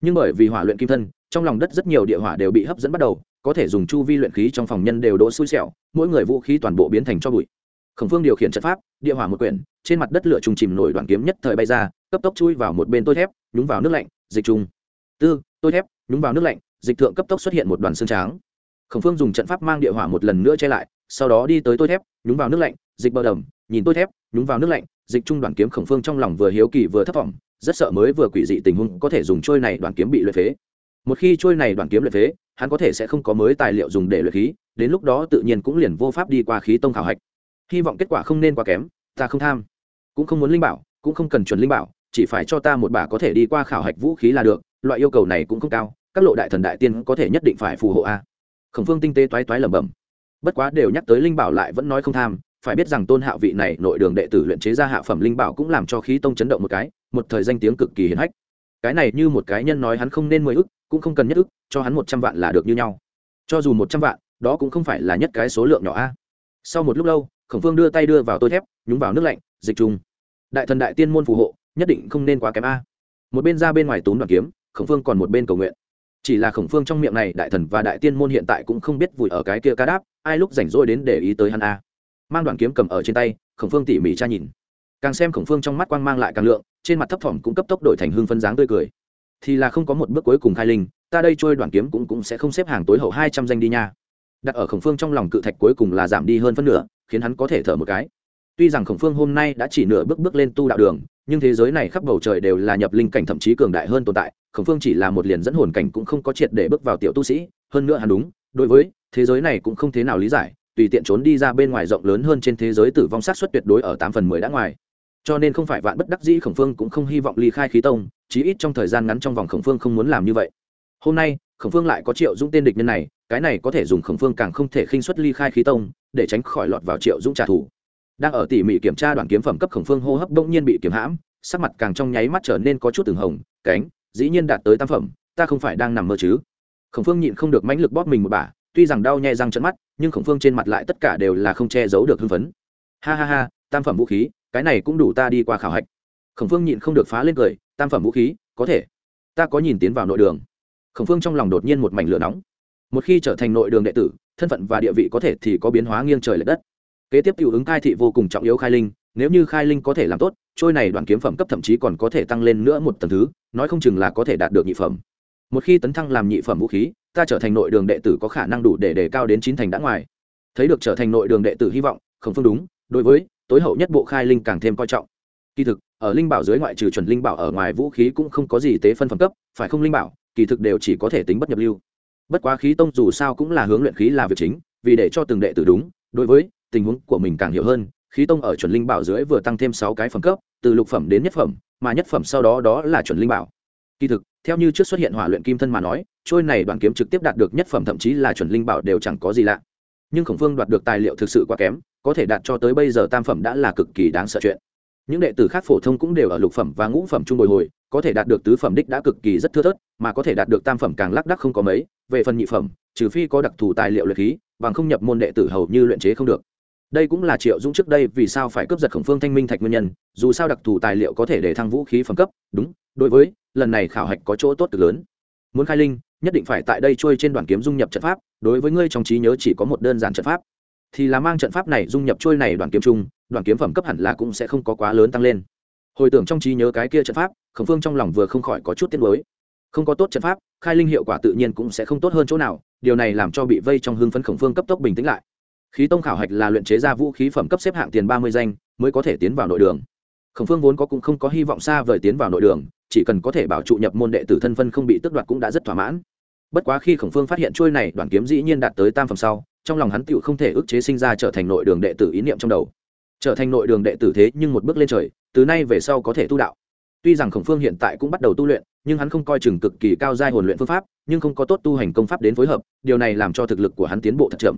Nhưng bởi vì hỏa luyện kim thân, trong lòng đất rất nhiều địa hỏa đều bị hấp dẫn bắt đầu, có thể dùng chu vi luyện khí trong phòng nhân đều đỗ xui xẻo, mỗi người vũ khí toàn bộ biến thành cho bụi. Khổng phương điều khiển trận pháp, địa hỏa một quyển, trên mặt đất lửa trùng chìm nổi đoạn kiếm nhất thời bay ra, cấp tốc chui vào một bên tôi thép, nhúng vào nước lạnh, dịch trùng. Tư, tôi thép, nhúng vào nước lạnh, dịch thượng cấp tốc xuất hiện một đoàn xương tráng khổng phương dùng trận pháp mang địa hỏa một lần nữa che lại, sau đó đi tới tôi thép, nhúng vào nước lạnh, dịch bờ đầm, nhìn tôi thép, nhúng vào nước lạnh, dịch trung đoàn kiếm khổng phương trong lòng vừa hiếu kỳ vừa thất vọng, rất sợ mới vừa quỷ dị tình huống có thể dùng trôi này đoàn kiếm bị luyện phế. Một khi trôi này đoàn kiếm luyện phế, hắn có thể sẽ không có mới tài liệu dùng để luyện khí, đến lúc đó tự nhiên cũng liền vô pháp đi qua khí tông khảo hạch. Hy vọng kết quả không nên quá kém, ta không tham. Cũng không muốn linh bảo, cũng không cần chuẩn linh bảo, chỉ phải cho ta một bà có thể đi qua khảo hạch vũ khí là được, loại yêu cầu này cũng không cao, các lộ đại thần đại tiên có thể nhất định phải phù hộ a khổng phương tinh tế toái toái lẩm bẩm. Bất quá đều nhắc tới linh bảo lại vẫn nói không tham, phải biết rằng tôn hạo vị này nội đường đệ tử luyện chế ra hạ phẩm linh bảo cũng làm cho khí tông chấn động một cái, một thời danh tiếng cực kỳ hiển hách. Cái này như một cái nhân nói hắn không nên mười ức, cũng không cần nhất ức, cho hắn một trăm vạn là được như nhau. Cho dù một trăm vạn, đó cũng không phải là nhất cái số lượng nhỏ a. Sau một lúc lâu, khổng phương đưa tay đưa vào tôi thép, nhúng vào nước lạnh, dịch trùng. Đại thần đại tiên môn phù hộ, nhất định không nên quá kém a. Một bên ra bên ngoài tốn đoàn kiếm, khổng phương còn một bên cầu nguyện chỉ là khổng phương trong miệng này, đại thần và đại tiên môn hiện tại cũng không biết vùi ở cái kia ca đáp, ai lúc rảnh rỗi đến để ý tới hắn a. Mang đoạn kiếm cầm ở trên tay, khổng phương tỉ mỉ tra nhìn. Càng xem khổng phương trong mắt quang mang lại càng lượng, trên mặt thấp thỏm cũng cấp tốc đổi thành hương phân dáng tươi cười. Thì là không có một bước cuối cùng khai linh, ta đây trôi đoàn kiếm cũng cũng sẽ không xếp hàng tối hậu hai trăm danh đi nha. Đặt ở khổng phương trong lòng cự thạch cuối cùng là giảm đi hơn phân nửa, khiến hắn có thể thở một cái. Tuy rằng khổng phương hôm nay đã chỉ nửa bước bước lên tu đạo đường nhưng thế giới này khắp bầu trời đều là nhập linh cảnh thậm chí cường đại hơn tồn tại, khổng phương chỉ là một liền dẫn hồn cảnh cũng không có triệt để bước vào tiểu tu sĩ, hơn nữa hắn đúng, đối với thế giới này cũng không thế nào lý giải, tùy tiện trốn đi ra bên ngoài rộng lớn hơn trên thế giới tử vong sát xuất tuyệt đối ở tám phần mười đã ngoài. Cho nên không phải vạn bất đắc dĩ khổng phương cũng không hy vọng ly khai khí tông, chí ít trong thời gian ngắn trong vòng khổng phương không muốn làm như vậy. Hôm nay, khổng phương lại có triệu dũng tên địch nhân này, cái này có thể dùng khổng phương càng không thể khinh xuất ly khai khí tông, để tránh khỏi lọt vào triệu dũng trả thù đang ở tỉ mỉ kiểm tra đoạn kiếm phẩm cấp khổng phương hô hấp đông nhiên bị kiểm hãm, sắc mặt càng trong nháy mắt trở nên có chút từng hồng, cánh, dĩ nhiên đạt tới tam phẩm, ta không phải đang nằm mơ chứ? Khổng phương nhịn không được mãnh lực bóp mình một bả, tuy rằng đau nhẹ răng trận mắt, nhưng khổng phương trên mặt lại tất cả đều là không che giấu được hưng phấn. Ha ha ha, tam phẩm vũ khí, cái này cũng đủ ta đi qua khảo hạch. Khổng phương nhịn không được phá lên cười, tam phẩm vũ khí, có thể. Ta có nhìn tiến vào nội đường. Khổng phương trong lòng đột nhiên một mảnh lửa nóng. Một khi trở thành nội đường đệ tử, thân phận và địa vị có thể thì có biến hóa nghiêng trời l ệ đất kế tiếp tiểu ứng khai thị vô cùng trọng yếu khai linh, nếu như khai linh có thể làm tốt, trôi này đoàn kiếm phẩm cấp thậm chí còn có thể tăng lên nữa một tầng thứ, nói không chừng là có thể đạt được nhị phẩm. Một khi tấn thăng làm nhị phẩm vũ khí, ta trở thành nội đường đệ tử có khả năng đủ để đề cao đến chín thành đã ngoài. Thấy được trở thành nội đường đệ tử hy vọng không phương đúng, đối với, tối hậu nhất bộ khai linh càng thêm coi trọng. Kỳ thực, ở linh bảo dưới ngoại trừ chuẩn linh bảo ở ngoài vũ khí cũng không có gì tế phân phẩm cấp, phải không linh bảo, kỳ thực đều chỉ có thể tính bất nhập lưu. Bất quá khí tông dù sao cũng là hướng luyện khí là việc chính, vì để cho từng đệ tử đúng, đối với tình huống của mình càng hiểu hơn, khí tông ở chuẩn linh bảo dưới vừa tăng thêm sáu cái phẩm cấp, từ lục phẩm đến nhất phẩm, mà nhất phẩm sau đó đó là chuẩn linh bảo. Kỳ thực, theo như trước xuất hiện hỏa luyện kim thân mà nói, trôi này đoàn kiếm trực tiếp đạt được nhất phẩm thậm chí là chuẩn linh bảo đều chẳng có gì lạ. Nhưng khổng phương đoạt được tài liệu thực sự quá kém, có thể đạt cho tới bây giờ tam phẩm đã là cực kỳ đáng sợ chuyện. Những đệ tử khác phổ thông cũng đều ở lục phẩm và ngũ phẩm trung bồi hồi, có thể đạt được tứ phẩm đích đã cực kỳ rất thưa thớt, mà có thể đạt được tam phẩm càng lác đắc không có mấy, về phần nhị phẩm, trừ phi có đặc thù tài liệu luyện khí, bằng không nhập môn đệ tử hầu như luyện chế không được đây cũng là triệu dũng trước đây vì sao phải cướp giật khổng phương thanh minh thạch nguyên nhân, dù sao đặc thù tài liệu có thể để thăng vũ khí phẩm cấp, đúng, đối với, lần này khảo hạch có chỗ tốt cực lớn. Muốn khai linh, nhất định phải tại đây trôi trên đoàn kiếm dung nhập trận pháp, đối với ngươi trong trí nhớ chỉ có một đơn giản trận pháp. Thì là mang trận pháp này dung nhập trôi này đoàn kiếm chung, đoàn kiếm phẩm cấp hẳn là cũng sẽ không có quá lớn tăng lên. Hồi tưởng trong trí nhớ cái kia trận pháp, khổng phương trong lòng vừa không khỏi có chút tiết mới không có tốt trận pháp, khai linh hiệu quả tự nhiên cũng sẽ không tốt hơn chỗ nào, điều này làm cho bị vây trong hương phấn khổng phương cấp tốc bình tĩnh lại khí tông khảo hạch là luyện chế ra vũ khí phẩm cấp xếp hạng tiền ba mươi danh, mới có thể tiến vào nội đường. Khổng phương vốn có cũng không có hy vọng xa vời tiến vào nội đường, chỉ cần có thể bảo trụ nhập môn đệ tử thân phân không bị tước đoạt cũng đã rất thỏa mãn. Bất quá khi khổng phương phát hiện trôi này đoàn kiếm dĩ nhiên đạt tới tam phẩm sau, trong lòng hắn tựu không thể ức chế sinh ra trở thành nội đường đệ tử ý niệm trong đầu. Trở thành nội đường đệ tử thế nhưng một bước lên trời, từ nay về sau có thể tu đạo. Tuy rằng khổng phương hiện tại cũng bắt đầu tu luyện, nhưng hắn không coi chừng cực kỳ cao giai hồn luyện phương pháp, nhưng không có tốt tu hành công pháp đến phối hợp, điều này làm cho thực lực của hắn tiến bộ thật chậm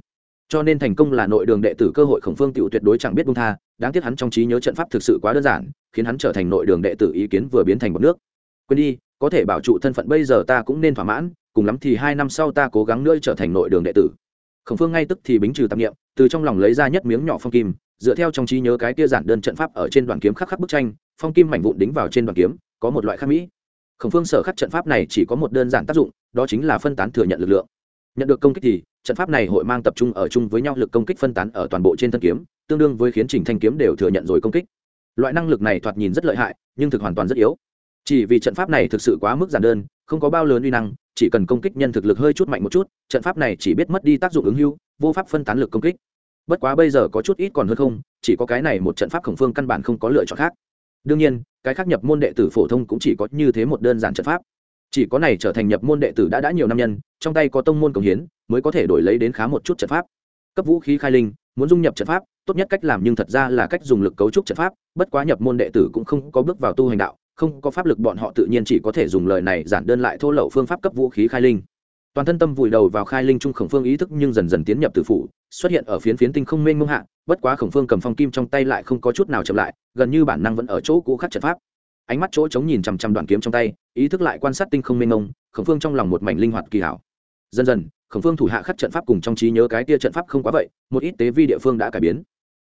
cho nên thành công là nội đường đệ tử cơ hội khổng phương tựu tuyệt đối chẳng biết buông tha, đáng tiếc hắn trong trí nhớ trận pháp thực sự quá đơn giản, khiến hắn trở thành nội đường đệ tử ý kiến vừa biến thành một nước. Quên đi, có thể bảo trụ thân phận bây giờ ta cũng nên thỏa mãn, cùng lắm thì hai năm sau ta cố gắng nữa trở thành nội đường đệ tử. Khổng phương ngay tức thì bính trừ tạp nghiệm từ trong lòng lấy ra nhất miếng nhỏ phong kim, dựa theo trong trí nhớ cái kia giản đơn trận pháp ở trên đoàn kiếm khắc khắc bức tranh, phong kim mảnh vụn đính vào trên đoàn kiếm, có một loại khắc mỹ. Khổng phương sở khắc trận pháp này chỉ có một đơn giản tác dụng, đó chính là phân tán thừa nhận lực lượng nhận được công kích thì, trận pháp này hội mang tập trung ở chung với nhau lực công kích phân tán ở toàn bộ trên thân kiếm, tương đương với khiến trình thanh kiếm đều thừa nhận rồi công kích. Loại năng lực này thoạt nhìn rất lợi hại, nhưng thực hoàn toàn rất yếu. Chỉ vì trận pháp này thực sự quá mức giản đơn, không có bao lớn uy năng, chỉ cần công kích nhân thực lực hơi chút mạnh một chút, trận pháp này chỉ biết mất đi tác dụng ứng hưu, vô pháp phân tán lực công kích. Bất quá bây giờ có chút ít còn hơn không, chỉ có cái này một trận pháp khổng phương căn bản không có lựa chọn khác. Đương nhiên, cái khác nhập môn đệ tử phổ thông cũng chỉ có như thế một đơn giản trận pháp chỉ có này trở thành nhập môn đệ tử đã đã nhiều năm nhân, trong tay có tông môn cống hiến, mới có thể đổi lấy đến khá một chút trận pháp. Cấp vũ khí khai linh, muốn dung nhập trận pháp, tốt nhất cách làm nhưng thật ra là cách dùng lực cấu trúc trận pháp, bất quá nhập môn đệ tử cũng không có bước vào tu hành đạo, không có pháp lực bọn họ tự nhiên chỉ có thể dùng lời này giản đơn lại thô lậu phương pháp cấp vũ khí khai linh. Toàn thân tâm vùi đầu vào khai linh trung khổng phương ý thức nhưng dần dần tiến nhập tử phủ, xuất hiện ở phiến phiến tinh không mênh mông hạ, bất quá khổng phương cầm phong kim trong tay lại không có chút nào chậm lại, gần như bản năng vẫn ở chỗ cũ khắc trận pháp ánh mắt chỗ trống nhìn chằm chằm đoạn kiếm trong tay, ý thức lại quan sát tinh không mênh mông, khổng phương trong lòng một mảnh linh hoạt kỳ hảo. Dần dần, khổng phương thủ hạ khắc trận pháp cùng trong trí nhớ cái tia trận pháp không quá vậy, một ít tế vi địa phương đã cải biến.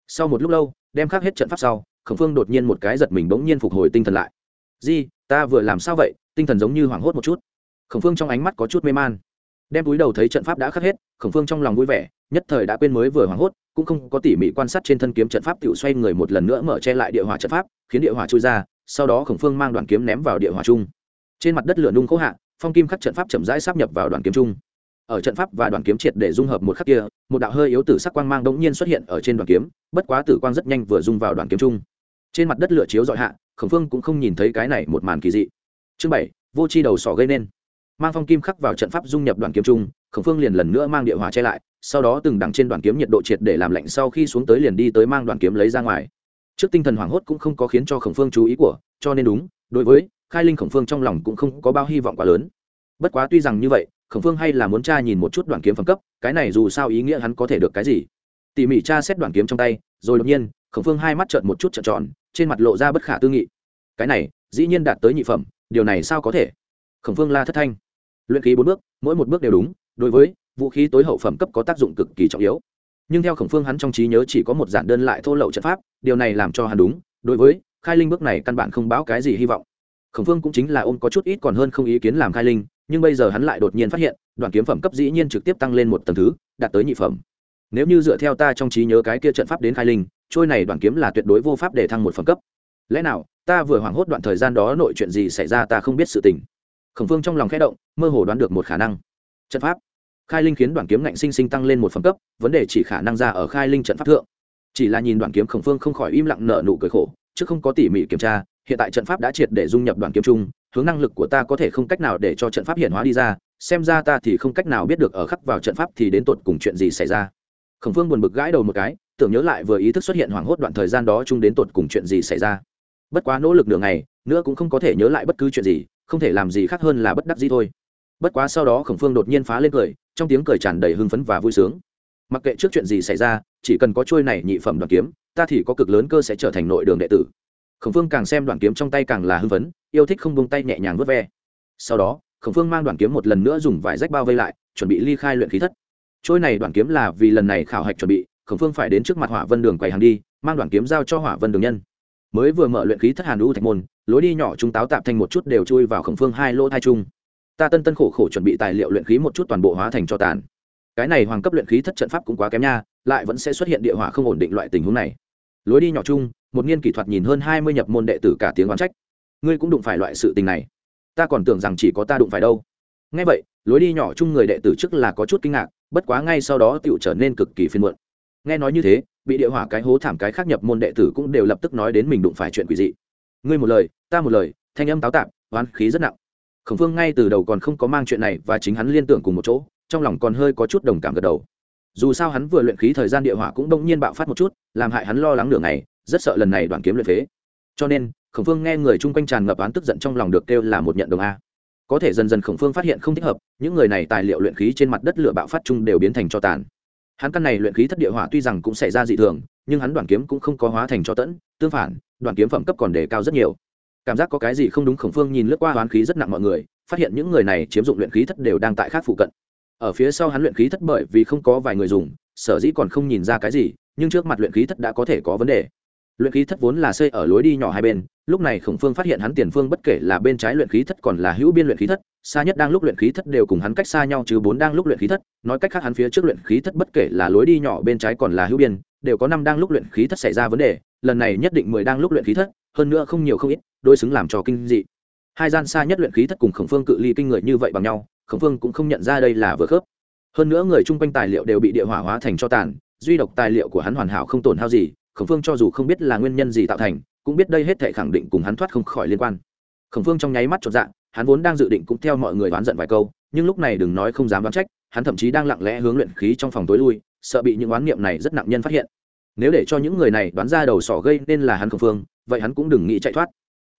Sau một lúc lâu, đem khắc hết trận pháp sau, khổng phương đột nhiên một cái giật mình bỗng nhiên phục hồi tinh thần lại. Di, ta vừa làm sao vậy? Tinh thần giống như hoảng hốt một chút. Khổng phương trong ánh mắt có chút mê man. Đem túi đầu thấy trận pháp đã khắc hết, khổng phương trong lòng vui vẻ, nhất thời đã quên mới vừa hoảng hốt, cũng không có tỉ mỉ quan sát trên thân kiếm trận pháp tự xoay người một lần nữa mở che lại địa hỏa trận pháp, khiến địa hỏa trôi ra sau đó khổng phương mang đoàn kiếm ném vào địa hỏa trung. Trên mặt đất lửa nung khô hạ, phong kim khắc trận pháp chậm rãi sắp nhập vào đoàn kiếm trung. Ở trận pháp và đoàn kiếm triệt để dung hợp một khắc kia, một đạo hơi yếu tử sắc quang mang đống nhiên xuất hiện ở trên đoàn kiếm, bất quá tử quang rất nhanh vừa dung vào đoàn kiếm trung. Trên mặt đất lửa chiếu dọi hạ, khổng phương cũng không nhìn thấy cái này một màn kỳ dị. Chương bảy, vô chi đầu sỏ gây nên. Mang phong kim khắc vào trận pháp dung nhập đoàn kiếm trung, khổng phương liền lần nữa mang địa hòa che lại, sau đó từng đằng trên đoàn kiếm nhiệt độ triệt để làm lạnh sau khi xuống tới liền đi tới mang đoàn kiếm lấy ra ngoài trước tinh thần hoảng hốt cũng không có khiến cho khổng phương chú ý của, cho nên đúng, đối với khai linh khổng phương trong lòng cũng không có bao hy vọng quá lớn. Bất quá tuy rằng như vậy, khổng phương hay là muốn cha nhìn một chút đoàn kiếm phẩm cấp, cái này dù sao ý nghĩa hắn có thể được cái gì. Tỉ mỉ cha xét đoàn kiếm trong tay, rồi đột nhiên, khổng phương hai mắt trợn một chút trợn tròn, trên mặt lộ ra bất khả tư nghị. Cái này, dĩ nhiên đạt tới nhị phẩm, điều này sao có thể? Khổng phương la thất thanh. Luyện khí bốn bước, mỗi một bước đều đúng, đối với vũ khí tối hậu phẩm cấp có tác dụng cực kỳ trọng yếu nhưng theo khổng phương hắn trong trí nhớ chỉ có một giản đơn lại thô lậu trận pháp, điều này làm cho hắn đúng, đối với khai linh bước này căn bản không báo cái gì hy vọng. Khổng phương cũng chính là ôm có chút ít còn hơn không ý kiến làm khai linh, nhưng bây giờ hắn lại đột nhiên phát hiện đoàn kiếm phẩm cấp dĩ nhiên trực tiếp tăng lên một tầng thứ, đạt tới nhị phẩm. Nếu như dựa theo ta trong trí nhớ cái kia trận pháp đến khai linh, trôi này đoàn kiếm là tuyệt đối vô pháp để thăng một phẩm cấp. Lẽ nào, ta vừa hoảng hốt đoạn thời gian đó nội chuyện gì xảy ra ta không biết sự tình. Khổng phương trong lòng khẽ động, mơ hồ đoán được một khả năng. Trận pháp khai linh khiến đoàn kiếm ngạnh sinh sinh tăng lên một phẩm cấp vấn đề chỉ khả năng ra ở khai linh trận pháp thượng. Chỉ là nhìn đoàn kiếm khổng phương không khỏi im lặng nợ nụ cười khổ chứ không có tỉ mỉ kiểm tra hiện tại trận pháp đã triệt để dung nhập đoàn kiếm chung hướng năng lực của ta có thể không cách nào để cho trận pháp hiện hóa đi ra xem ra ta thì không cách nào biết được ở khắc vào trận pháp thì đến tột cùng chuyện gì xảy ra. Khổng phương buồn bực gãi đầu một cái tưởng nhớ lại vừa ý thức xuất hiện hoảng hốt đoạn thời gian đó chung đến tột cùng chuyện gì xảy ra. Bất quá nỗ lực nửa ngày, nữa cũng không có thể nhớ lại bất cứ chuyện gì không thể làm gì khác hơn là bất đắc gì thôi bất quá sau đó khổng phương đột nhiên phá lên cười, trong tiếng cười tràn đầy hưng phấn và vui sướng. Mặc kệ trước chuyện gì xảy ra, chỉ cần có trôi này nhị phẩm đoàn kiếm, ta thì có cực lớn cơ sẽ trở thành nội đường đệ tử. Khổng phương càng xem đoàn kiếm trong tay càng là hưng phấn, yêu thích không bông tay nhẹ nhàng vớt ve. Sau đó, khổng phương mang đoàn kiếm một lần nữa dùng vải rách bao vây lại, chuẩn bị ly khai luyện khí thất. Trôi này đoàn kiếm là vì lần này khảo hạch chuẩn bị, khổng phương phải đến trước mặt hỏa vân đường quầy hàng đi, mang đoàn kiếm giao cho hỏa vân đường nhân. Mới vừa mở luyện khí thất hàn u thạch môn, lối đi nhỏ chúng táo tạp thành một chút đều chui vào khổng phương hai lỗ thai chung ta tân tân khổ khổ chuẩn bị tài liệu luyện khí một chút toàn bộ hóa thành cho tàn. Cái này hoàng cấp luyện khí thất trận pháp cũng quá kém nha, lại vẫn sẽ xuất hiện địa hỏa không ổn định loại tình huống này. Lối đi nhỏ chung, một nghiên kỹ thuật nhìn hơn hai mươi nhập môn đệ tử cả tiếng oán trách. Ngươi cũng đụng phải loại sự tình này. Ta còn tưởng rằng chỉ có ta đụng phải đâu. Ngay vậy, lối đi nhỏ chung người đệ tử trước là có chút kinh ngạc, bất quá ngay sau đó tựu trở nên cực kỳ phiền muộn. Nghe nói như thế, bị địa hỏa cái hố thảm cái khác nhập môn đệ tử cũng đều lập tức nói đến mình đụng phải chuyện quỷ dị. Ngươi một lời, ta một lời, thanh âm táo tạp, oán khí rất nặng khổng phương ngay từ đầu còn không có mang chuyện này và chính hắn liên tưởng cùng một chỗ, trong lòng còn hơi có chút đồng cảm gật đầu. Dù sao hắn vừa luyện khí thời gian địa hỏa cũng đông nhiên bạo phát một chút, làm hại hắn lo lắng nửa ngày, rất sợ lần này đoàn kiếm luyện phế. Cho nên, khổng phương nghe người chung quanh tràn ngập án tức giận trong lòng được kêu là một nhận đồng a. Có thể dần dần khổng phương phát hiện không thích hợp, những người này tài liệu luyện khí trên mặt đất lửa bạo phát chung đều biến thành cho tàn. Hắn căn này luyện khí thất địa hỏa tuy rằng cũng xảy ra dị thường, nhưng hắn đoàn kiếm cũng không có hóa thành cho tẫn, tương phản đoàn kiếm phẩm cấp còn đề cao rất nhiều cảm giác có cái gì không đúng khổng phương nhìn lướt qua hoán khí rất nặng mọi người phát hiện những người này chiếm dụng luyện khí thất đều đang tại khác phụ cận ở phía sau hắn luyện khí thất bởi vì không có vài người dùng sở dĩ còn không nhìn ra cái gì nhưng trước mặt luyện khí thất đã có thể có vấn đề luyện khí thất vốn là xây ở lối đi nhỏ hai bên lúc này khổng phương phát hiện hắn tiền phương bất kể là bên trái luyện khí thất còn là hữu biên luyện khí thất xa nhất đang lúc luyện khí thất đều cùng hắn cách xa nhau chứ bốn đang lúc luyện khí thất nói cách khác hắn phía trước luyện khí thất bất kể là lối đi nhỏ bên trái còn là hữu biên đều có năm đang lúc luyện khí thất xảy ra vấn đề lần này nhất định mười đang lúc luyện khí thất hơn nữa không nhiều không ít đôi xứng làm cho kinh dị. Hai gian xa nhất luyện khí thất cùng khổng phương cự ly kinh người như vậy bằng nhau, khổng phương cũng không nhận ra đây là vừa khớp. Hơn nữa người chung quanh tài liệu đều bị địa hỏa hóa thành cho tàn, duy độc tài liệu của hắn hoàn hảo không tổn hao gì, khổng phương cho dù không biết là nguyên nhân gì tạo thành, cũng biết đây hết thể khẳng định cùng hắn thoát không khỏi liên quan. Khổng phương trong nháy mắt chột dạ hắn vốn đang dự định cũng theo mọi người đoán giận vài câu, nhưng lúc này đừng nói không dám đoán trách, hắn thậm chí đang lặng lẽ hướng luyện khí trong phòng tối lui, sợ bị những oán niệm này rất nặng nhân phát hiện nếu để cho những người này đoán ra đầu sỏ gây nên là hắn khổng phương, vậy hắn cũng đừng nghĩ chạy thoát.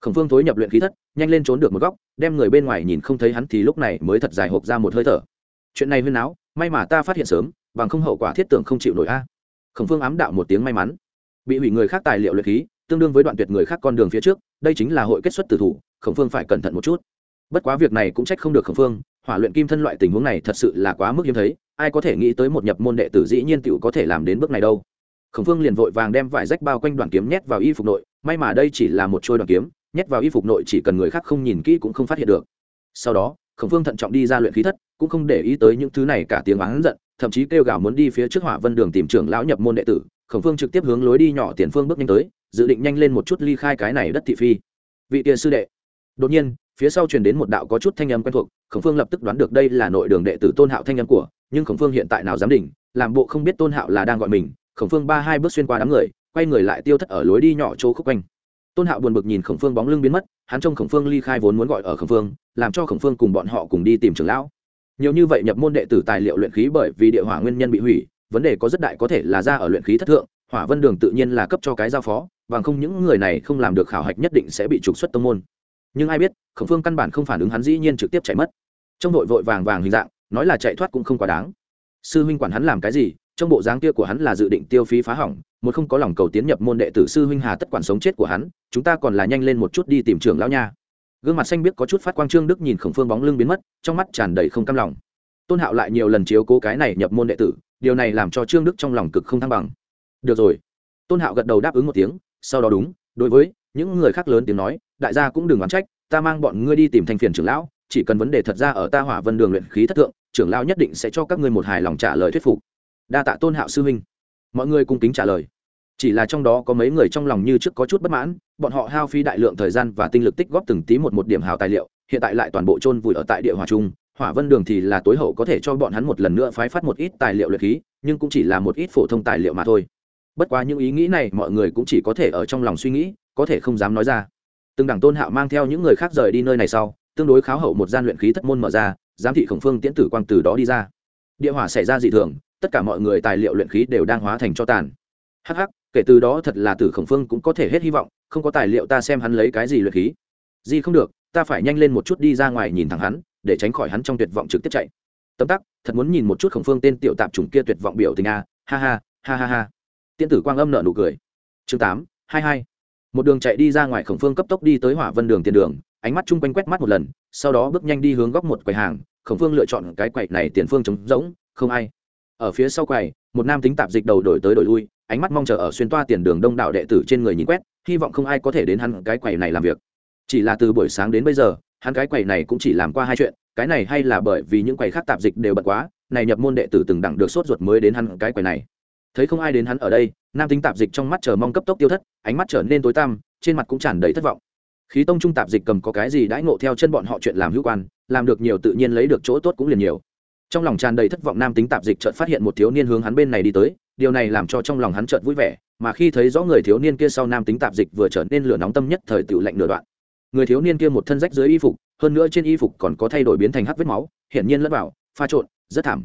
Khổng phương thối nhập luyện khí thất, nhanh lên trốn được một góc, đem người bên ngoài nhìn không thấy hắn thì lúc này mới thật dài hộp ra một hơi thở. Chuyện này huyên áo may mà ta phát hiện sớm, bằng không hậu quả thiết tưởng không chịu nổi a. Khổng phương ám đạo một tiếng may mắn. Bị hủy người khác tài liệu luyện khí, tương đương với đoạn tuyệt người khác con đường phía trước, đây chính là hội kết xuất tử thủ, khổng phương phải cẩn thận một chút. Bất quá việc này cũng trách không được khổng phương, hỏa luyện kim thân loại tình huống này thật sự là quá mức hiếm thấy, ai có thể nghĩ tới một nhập môn đệ tử dĩ nhiên tựu có thể làm đến bước này đâu khổng phương liền vội vàng đem vải rách bao quanh đoàn kiếm nhét vào y phục nội, may mà đây chỉ là một trôi đoàn kiếm, nhét vào y phục nội chỉ cần người khác không nhìn kỹ cũng không phát hiện được. Sau đó, khổng phương thận trọng đi ra luyện khí thất, cũng không để ý tới những thứ này cả tiếng oán giận, thậm chí kêu gào muốn đi phía trước hỏa vân đường tìm trưởng lão nhập môn đệ tử. Khổng phương trực tiếp hướng lối đi nhỏ tiền phương bước nhanh tới, dự định nhanh lên một chút ly khai cái này đất thị phi. Vị kia sư đệ. Đột nhiên, phía sau truyền đến một đạo có chút thanh âm quen thuộc, khổng phương lập tức đoán được đây là nội đường đệ tử tôn hạo thanh âm của, nhưng khổng phương hiện tại nào dám đỉnh, làm bộ không biết tôn hạo là đang gọi mình khổng phương ba hai bước xuyên qua đám người, quay người lại tiêu thất ở lối đi nhỏ chỗ khúc quanh. Tôn hạo buồn bực nhìn khổng phương bóng lưng biến mất, hắn trông khổng phương ly khai vốn muốn gọi ở khổng phương, làm cho khổng phương cùng bọn họ cùng đi tìm trưởng lão. Nhiều như vậy nhập môn đệ tử tài liệu luyện khí bởi vì địa hỏa nguyên nhân bị hủy, vấn đề có rất đại có thể là ra ở luyện khí thất thượng, hỏa vân đường tự nhiên là cấp cho cái giao phó, bằng không những người này không làm được khảo hạch nhất định sẽ bị trục xuất tông môn. Nhưng ai biết, khổng phương căn bản không phản ứng hắn dĩ nhiên trực tiếp chạy mất. Trong đội vội vàng vàng hình dạng, nói là chạy thoát cũng không quá đáng. Sư huynh quản hắn làm cái gì trong bộ dáng kia của hắn là dự định tiêu phí phá hỏng, một không có lòng cầu tiến nhập môn đệ tử sư huynh hà tất quản sống chết của hắn, chúng ta còn là nhanh lên một chút đi tìm trưởng lão nha. Gương mặt xanh biết có chút phát quang trương đức nhìn khổng phương bóng lưng biến mất, trong mắt tràn đầy không cam lòng. Tôn hạo lại nhiều lần chiếu cố cái này nhập môn đệ tử, điều này làm cho trương đức trong lòng cực không thăng bằng. Được rồi. Tôn hạo gật đầu đáp ứng một tiếng, sau đó đúng, đối với những người khác lớn tiếng nói, đại gia cũng đừng oán trách, ta mang bọn ngươi đi tìm thành phiền trưởng lão, chỉ cần vấn đề thật ra ở ta hỏa vân đường luyện khí thất thượng, trưởng lão nhất định sẽ cho các ngươi một hài lòng trả lời thuyết phục đa tạ tôn hạo sư huynh. Mọi người cung kính trả lời. Chỉ là trong đó có mấy người trong lòng như trước có chút bất mãn, bọn họ hao phí đại lượng thời gian và tinh lực tích góp từng tí một một điểm hào tài liệu, hiện tại lại toàn bộ chôn vùi ở tại địa hòa trung. Hỏa vân đường thì là tối hậu có thể cho bọn hắn một lần nữa phái phát một ít tài liệu luyện khí, nhưng cũng chỉ là một ít phổ thông tài liệu mà thôi. Bất quá những ý nghĩ này mọi người cũng chỉ có thể ở trong lòng suy nghĩ, có thể không dám nói ra. Từng đảng tôn hạo mang theo những người khác rời đi nơi này sau, tương đối kháo hậu một gian luyện khí thất môn mở ra, giám thị khổng phương tiễn tử quang từ đó đi ra. Địa hỏa xảy ra dị thường tất cả mọi người tài liệu luyện khí đều đang hóa thành cho tàn. Hh kể từ đó thật là tử khổng phương cũng có thể hết hy vọng, không có tài liệu ta xem hắn lấy cái gì luyện khí. Gì không được, ta phải nhanh lên một chút đi ra ngoài nhìn thẳng hắn, để tránh khỏi hắn trong tuyệt vọng trực tiếp chạy. Tấm tắc, thật muốn nhìn một chút khổng phương tên tiểu tạp chủng kia tuyệt vọng biểu tình a. Ha ha ha ha ha. Tiên tử quang âm nợ nụ cười. Chương tám, hai hai. Một đường chạy đi ra ngoài khổng phương cấp tốc đi tới hỏa vân đường tiền đường, ánh mắt chung quanh quét mắt một lần, sau đó bước nhanh đi hướng góc một quầy hàng. Khổng phương lựa chọn cái quầy này tiền phương trống rỗng, không ai ở phía sau quầy, một nam tính tạp dịch đầu đổi tới đổi lui, ánh mắt mong chờ ở xuyên toa tiền đường đông đảo đệ tử trên người nhìn quét, hy vọng không ai có thể đến hắn cái quầy này làm việc. Chỉ là từ buổi sáng đến bây giờ, hắn cái quầy này cũng chỉ làm qua hai chuyện, cái này hay là bởi vì những quầy khác tạp dịch đều bật quá, này nhập môn đệ tử từng đẳng được sốt ruột mới đến hắn cái quầy này. Thấy không ai đến hắn ở đây, nam tính tạp dịch trong mắt chờ mong cấp tốc tiêu thất, ánh mắt trở nên tối tăm, trên mặt cũng tràn đầy thất vọng. Khí tông trung tạp dịch cầm có cái gì đãi ngộ theo chân bọn họ chuyện làm hữu quan, làm được nhiều tự nhiên lấy được chỗ tốt cũng liền nhiều trong lòng tràn đầy thất vọng nam tính tạp dịch chợt phát hiện một thiếu niên hướng hắn bên này đi tới, điều này làm cho trong lòng hắn chợt vui vẻ, mà khi thấy rõ người thiếu niên kia sau nam tính tạp dịch vừa trở nên lửa nóng tâm nhất thời tự lạnh nửa đoạn. Người thiếu niên kia một thân rách dưới y phục, hơn nữa trên y phục còn có thay đổi biến thành hắc vết máu, hiển nhiên lẫn vào, pha trộn, rất thảm.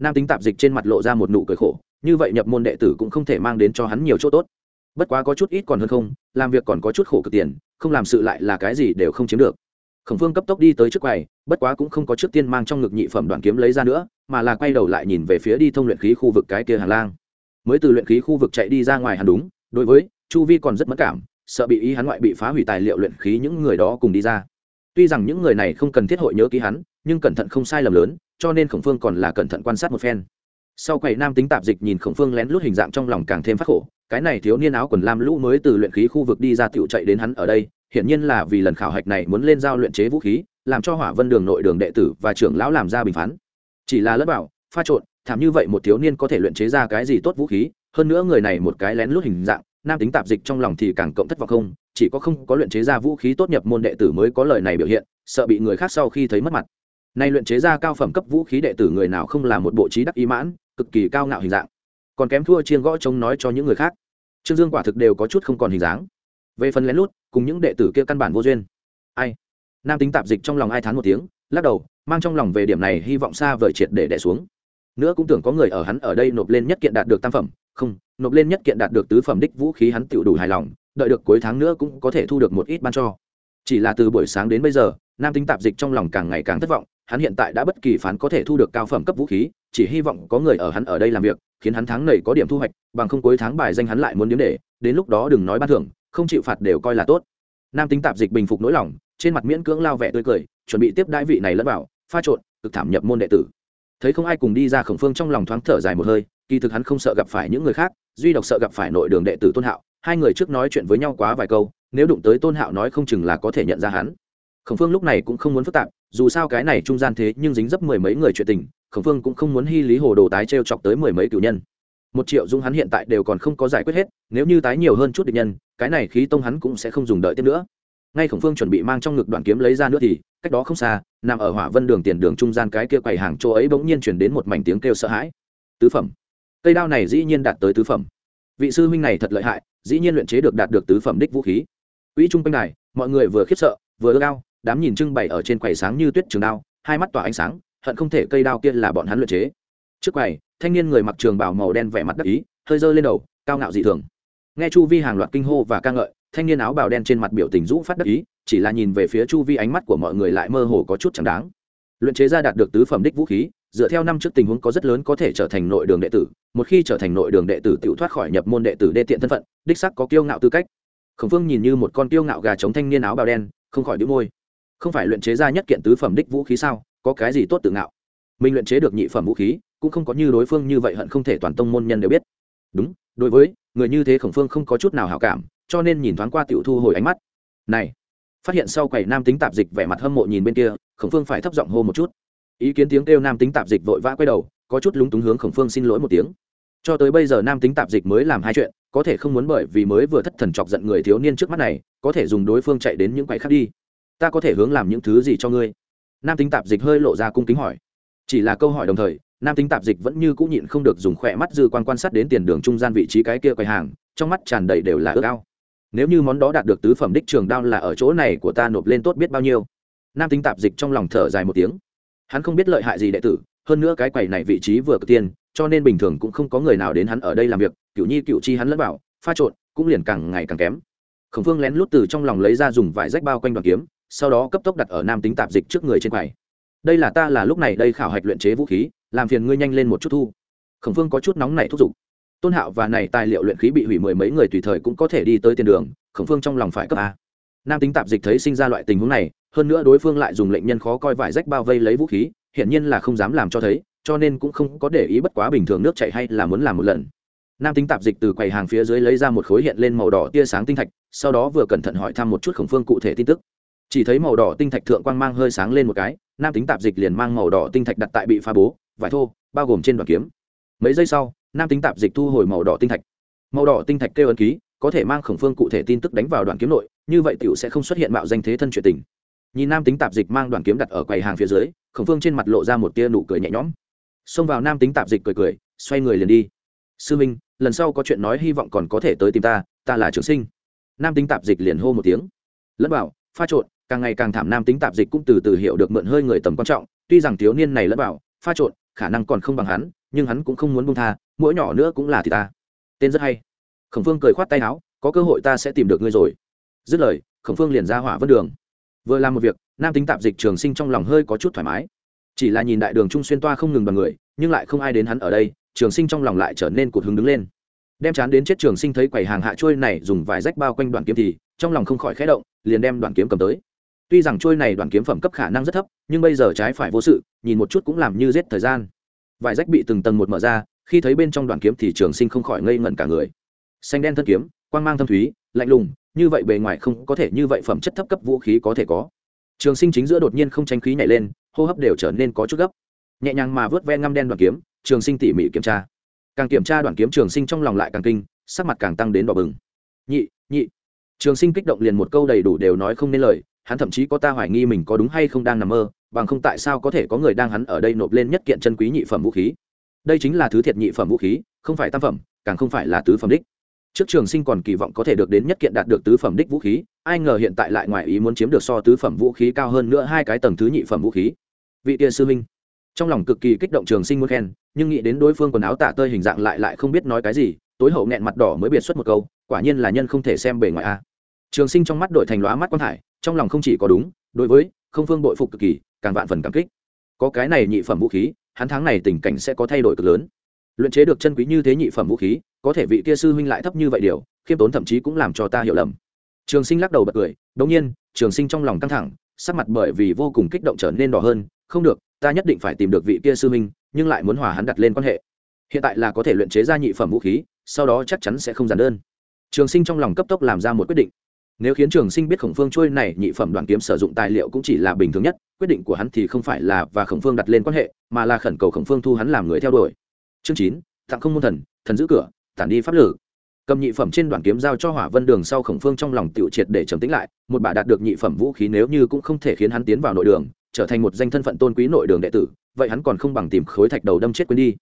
Nam tính tạp dịch trên mặt lộ ra một nụ cười khổ, như vậy nhập môn đệ tử cũng không thể mang đến cho hắn nhiều chỗ tốt. Bất quá có chút ít còn hơn không, làm việc còn có chút khổ cực tiền, không làm sự lại là cái gì đều không chiếm được khổng phương cấp tốc đi tới trước quầy, bất quá cũng không có trước tiên mang trong ngực nhị phẩm đoàn kiếm lấy ra nữa, mà là quay đầu lại nhìn về phía đi thông luyện khí khu vực cái kia hàng lang. Mới từ luyện khí khu vực chạy đi ra ngoài hẳn đúng, đối với chu vi còn rất mất cảm, sợ bị ý hắn ngoại bị phá hủy tài liệu luyện khí những người đó cùng đi ra. Tuy rằng những người này không cần thiết hội nhớ ký hắn, nhưng cẩn thận không sai lầm lớn, cho nên khổng phương còn là cẩn thận quan sát một phen. Sau quầy nam tính tạp dịch nhìn khổng phương lén lút hình dạng trong lòng càng thêm phát khổ, cái này thiếu niên áo quần lam lũ mới từ luyện khí khu vực đi ra tựu chạy đến hắn ở đây hiển nhiên là vì lần khảo hạch này muốn lên giao luyện chế vũ khí, làm cho hỏa vân đường nội đường đệ tử và trưởng lão làm ra bình phán. Chỉ là lẫn bảo, pha trộn, thảm như vậy một thiếu niên có thể luyện chế ra cái gì tốt vũ khí, hơn nữa người này một cái lén lút hình dạng, nam tính tạp dịch trong lòng thì càng cộng thất vọng không, chỉ có không có luyện chế ra vũ khí tốt nhập môn đệ tử mới có lời này biểu hiện, sợ bị người khác sau khi thấy mất mặt. Nay luyện chế ra cao phẩm cấp vũ khí đệ tử người nào không là một bộ trí đắc ý mãn, cực kỳ cao ngạo hình dạng. Còn kém thua chiên gõ chống nói cho những người khác. Trương dương quả thực đều có chút không còn hình dáng. Về phần lén lút cùng những đệ tử kia căn bản vô duyên. Ai? Nam tính tạp dịch trong lòng ai thán một tiếng, lắc đầu, mang trong lòng về điểm này hy vọng xa vời triệt để đẻ xuống. Nữa cũng tưởng có người ở hắn ở đây nộp lên nhất kiện đạt được tam phẩm. Không, nộp lên nhất kiện đạt được tứ phẩm đích vũ khí hắn tự đủ hài lòng, đợi được cuối tháng nữa cũng có thể thu được một ít ban cho. Chỉ là từ buổi sáng đến bây giờ, nam tính tạp dịch trong lòng càng ngày càng thất vọng, hắn hiện tại đã bất kỳ phán có thể thu được cao phẩm cấp vũ khí, chỉ hy vọng có người ở hắn ở đây làm việc, khiến hắn tháng này có điểm thu hoạch, bằng không cuối tháng bài danh hắn lại muốn điếm để, đến lúc đó đừng nói ban thưởng không chịu phạt đều coi là tốt. Nam tính tạp dịch bình phục nỗi lòng, trên mặt miễn cưỡng lao vẻ tươi cười, chuẩn bị tiếp đãi vị này lẫn vào, pha trộn, cực thảm nhập môn đệ tử. Thấy không ai cùng đi ra khổng phương trong lòng thoáng thở dài một hơi, kỳ thực hắn không sợ gặp phải những người khác, duy độc sợ gặp phải nội đường đệ tử tôn hạo, hai người trước nói chuyện với nhau quá vài câu, nếu đụng tới tôn hạo nói không chừng là có thể nhận ra hắn. Khổng phương lúc này cũng không muốn phức tạp, dù sao cái này trung gian thế nhưng dính dấp mười mấy người chuyện tình, khổng phương cũng không muốn hy lý hồ đồ tái t r e o chọc tới mười mấy cựu nhân một triệu dung hắn hiện tại đều còn không có giải quyết hết, nếu như tái nhiều hơn chút địch nhân, cái này khí tông hắn cũng sẽ không dùng đợi tiếp nữa. Ngay khổng phương chuẩn bị mang trong ngực đoạn kiếm lấy ra nữa thì, cách đó không xa, nằm ở hỏa vân đường tiền đường trung gian cái kia quầy hàng chỗ ấy bỗng nhiên chuyển đến một mảnh tiếng kêu sợ hãi. Tứ phẩm. Cây đao này dĩ nhiên đạt tới tứ phẩm. Vị sư huynh này thật lợi hại, dĩ nhiên luyện chế được đạt được tứ phẩm đích vũ khí. Quỹ trung quanh này mọi người vừa khiếp sợ, vừa ước ao, đám nhìn trưng bày ở trên quầy sáng như tuyết trường đao, hai mắt tỏa ánh sáng, hận không thể cây đao kia là bọn hắn luyện chế trước quầy, thanh niên người mặc trường bảo màu đen vẻ mặt đắc ý, hơi dơ lên đầu, cao ngạo dị thường. Nghe chu vi hàng loạt kinh hô và ca ngợi, thanh niên áo bào đen trên mặt biểu tình rũ phát đắc ý, chỉ là nhìn về phía chu vi ánh mắt của mọi người lại mơ hồ có chút chẳng đáng. Luyện chế ra đạt được tứ phẩm đích vũ khí, dựa theo năm trước tình huống có rất lớn có thể trở thành nội đường đệ tử, một khi trở thành nội đường đệ tử tự thoát khỏi nhập môn đệ tử đê tiện thân phận, đích sắc có kiêu ngạo tư cách. Khổng phương nhìn như một con kiêu ngạo gà chống thanh niên áo bào đen, không khỏi đĩu môi. Không phải luyện chế ra nhất kiện tứ phẩm đích vũ khí sao, có cái gì tốt tự ngạo? Mình luyện chế được nhị phẩm vũ khí cũng không có như đối phương như vậy hận không thể toàn tông môn nhân đều biết. Đúng, đối với người như thế khổng phương không có chút nào hảo cảm, cho nên nhìn thoáng qua tiểu thu hồi ánh mắt. Này, phát hiện sau quầy nam tính tạp dịch vẻ mặt hâm mộ nhìn bên kia, khổng phương phải thấp giọng hô một chút. Ý kiến tiếng kêu nam tính tạp dịch vội vã quay đầu, có chút lúng túng hướng khổng phương xin lỗi một tiếng. Cho tới bây giờ nam tính tạp dịch mới làm hai chuyện, có thể không muốn bởi vì mới vừa thất thần chọc giận người thiếu niên trước mắt này, có thể dùng đối phương chạy đến những quầy khác đi. Ta có thể hướng làm những thứ gì cho ngươi? Nam tính tạp dịch hơi lộ ra cung kính hỏi. Chỉ là câu hỏi đồng thời nam tính tạp dịch vẫn như cũng nhịn không được dùng khỏe mắt dư quan quan sát đến tiền đường trung gian vị trí cái kia quầy hàng, trong mắt tràn đầy đều là ước ao. Nếu như món đó đạt được tứ phẩm đích trường đao là ở chỗ này của ta nộp lên tốt biết bao nhiêu. Nam tính tạp dịch trong lòng thở dài một tiếng. Hắn không biết lợi hại gì đệ tử, hơn nữa cái quầy này vị trí vừa cực tiên, cho nên bình thường cũng không có người nào đến hắn ở đây làm việc cựu nhi cựu chi hắn lẫn bảo, pha trộn, cũng liền càng ngày càng kém. Khổng phương lén lút từ trong lòng lấy ra dùng vải rách bao quanh đoàn kiếm, sau đó cấp tốc đặt ở nam tính tạp dịch trước người trên quầy đây là ta là lúc này đây khảo hạch luyện chế vũ khí, làm phiền ngươi nhanh lên một chút thu. Khổng phương có chút nóng này thúc giục. Tôn hạo và này tài liệu luyện khí bị hủy mười mấy người tùy thời cũng có thể đi tới tiền đường, khổng phương trong lòng phải cấp a. Nam tính tạp dịch thấy sinh ra loại tình huống này, hơn nữa đối phương lại dùng lệnh nhân khó coi vải rách bao vây lấy vũ khí, hiển nhiên là không dám làm cho thấy, cho nên cũng không có để ý bất quá bình thường nước chảy hay là muốn làm một lần. Nam tính tạp dịch từ quầy hàng phía dưới lấy ra một khối hiện lên màu đỏ tia sáng tinh thạch, sau đó vừa cẩn thận hỏi thăm một chút khổng phương cụ thể tin tức chỉ thấy màu đỏ tinh thạch thượng quang mang hơi sáng lên một cái, nam tính tạp dịch liền mang màu đỏ tinh thạch đặt tại bị pha bố, vải thô, bao gồm trên đoàn kiếm. Mấy giây sau, nam tính tạp dịch thu hồi màu đỏ tinh thạch. Màu đỏ tinh thạch kêu ấn ký, có thể mang khổng phương cụ thể tin tức đánh vào đoàn kiếm nội, như vậy tiểu sẽ không xuất hiện mạo danh thế thân chuyện tình. Nhìn nam tính tạp dịch mang đoàn kiếm đặt ở quầy hàng phía dưới, khổng phương trên mặt lộ ra một tia nụ cười nhẹ nhõm. Xông vào nam tính tạp dịch cười cười, xoay người liền đi. Sư minh, lần sau có chuyện nói hy vọng còn có thể tới tìm ta ta là trường sinh. Nam tính tạp dịch liền hô một tiếng. Lẫn bảo pha trộn càng ngày càng thảm nam tính tạp dịch cũng từ từ hiểu được mượn hơi người tầm quan trọng, tuy rằng thiếu niên này lẫn bảo pha trộn, khả năng còn không bằng hắn, nhưng hắn cũng không muốn buông tha, mỗi nhỏ nữa cũng là thì ta. Tên rất hay. Khổng phương cười khoát tay áo, có cơ hội ta sẽ tìm được ngươi rồi. Dứt lời, khổng phương liền ra hỏa vân đường. Vừa làm một việc, nam tính tạp dịch trường sinh trong lòng hơi có chút thoải mái. Chỉ là nhìn đại đường trung xuyên toa không ngừng bằng người, nhưng lại không ai đến hắn ở đây, trường sinh trong lòng lại trở nên cột hứng đứng lên. Đem chán đến chết trường sinh thấy quầy hàng hạ trôi này dùng vài rách bao quanh đoàn kiếm thì, trong lòng không khỏi khẽ động, liền đem đoàn kiếm cầm tới tuy rằng trôi này đoàn kiếm phẩm cấp khả năng rất thấp, nhưng bây giờ trái phải vô sự, nhìn một chút cũng làm như giết thời gian. Vài rách bị từng tầng một mở ra, khi thấy bên trong đoàn kiếm thì trường sinh không khỏi ngây ngẩn cả người. Xanh đen thân kiếm, quang mang thâm thúy, lạnh lùng, như vậy bề ngoài không có thể như vậy phẩm chất thấp cấp vũ khí có thể có. Trường sinh chính giữa đột nhiên không tranh khí nhảy lên, hô hấp đều trở nên có chút gấp. Nhẹ nhàng mà vớt ven ngăm đen đoàn kiếm, trường sinh tỉ mỉ kiểm tra. Càng kiểm tra đoàn kiếm trường sinh trong lòng lại càng kinh, sắc mặt càng tăng đến đỏ bừng. Nhị nhị. Trường sinh kích động liền một câu đầy đủ đều nói không nên lời hắn thậm chí có ta hoài nghi mình có đúng hay không đang nằm mơ, bằng không tại sao có thể có người đang hắn ở đây nộp lên nhất kiện chân quý nhị phẩm vũ khí. Đây chính là thứ thiệt nhị phẩm vũ khí, không phải tam phẩm, càng không phải là tứ phẩm đích. Trước trường sinh còn kỳ vọng có thể được đến nhất kiện đạt được tứ phẩm đích vũ khí, ai ngờ hiện tại lại ngoài ý muốn chiếm được so tứ phẩm vũ khí cao hơn nữa hai cái tầng thứ nhị phẩm vũ khí. Vị tiên sư minh trong lòng cực kỳ kích động trường sinh muốn khen, nhưng nghĩ đến đối phương quần áo tạ tơi hình dạng lại lại không biết nói cái gì, tối hậu nghẹn mặt đỏ mới biệt xuất một câu, quả nhiên là nhân không thể xem bề ngoài a trường sinh trong mắt đổi thành lóa mắt quan hải trong lòng không chỉ có đúng, đối với, không phương bội phục cực kỳ, càng vạn phần cảm kích. Có cái này nhị phẩm vũ khí, hắn tháng này tình cảnh sẽ có thay đổi cực lớn. Luyện chế được chân quý như thế nhị phẩm vũ khí, có thể vị kia sư huynh lại thấp như vậy điều, khiêm tốn thậm chí cũng làm cho ta hiểu lầm. Trường sinh lắc đầu bật cười đống nhiên, trường sinh trong lòng căng thẳng, sắc mặt bởi vì vô cùng kích động trở nên đỏ hơn, không được, ta nhất định phải tìm được vị kia sư huynh, nhưng lại muốn hòa hắn đặt lên quan hệ. Hiện tại là có thể luyện chế ra nhị phẩm vũ khí, sau đó chắc chắn sẽ không giản đơn. Trường sinh trong lòng cấp tốc làm ra một quyết định nếu khiến trường sinh biết khổng phương trôi này nhị phẩm đoàn kiếm sử dụng tài liệu cũng chỉ là bình thường nhất, quyết định của hắn thì không phải là và khổng phương đặt lên quan hệ, mà là khẩn cầu khổng phương thu hắn làm người theo đuổi. Chương chín, tặng không môn thần thần giữ cửa, tản đi pháp lử. Cầm nhị phẩm trên đoàn kiếm giao cho hỏa vân đường sau khổng phương trong lòng tiểu triệt để trầm tĩnh lại, một bà đạt được nhị phẩm vũ khí nếu như cũng không thể khiến hắn tiến vào nội đường, trở thành một danh thân phận tôn quý nội đường đệ tử, vậy hắn còn không bằng tìm khối thạch đầu đâm chết quên đi.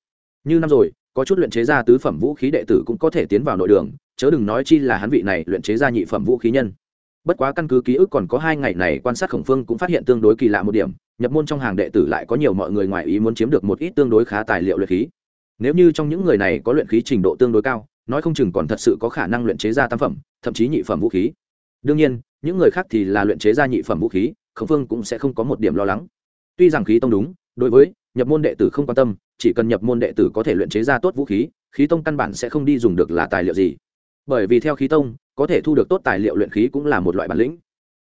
Như năm rồi, có chút luyện chế ra tứ phẩm vũ khí đệ tử cũng có thể tiến vào nội đường chớ đừng nói chi là hắn vị này luyện chế ra nhị phẩm vũ khí nhân. Bất quá căn cứ ký ức còn có hai ngày này quan sát khổng phương cũng phát hiện tương đối kỳ lạ một điểm, nhập môn trong hàng đệ tử lại có nhiều mọi người ngoài ý muốn chiếm được một ít tương đối khá tài liệu luyện khí. Nếu như trong những người này có luyện khí trình độ tương đối cao, nói không chừng còn thật sự có khả năng luyện chế ra tam phẩm, thậm chí nhị phẩm vũ khí. Đương nhiên, những người khác thì là luyện chế ra nhị phẩm vũ khí, khổng phương cũng sẽ không có một điểm lo lắng. Tuy rằng khí tông đúng, đối với nhập môn đệ tử không quan tâm, chỉ cần nhập môn đệ tử có thể luyện chế ra tốt vũ khí khí tông căn bản sẽ không đi dùng được là tài liệu gì bởi vì theo khí tông, có thể thu được tốt tài liệu luyện khí cũng là một loại bản lĩnh.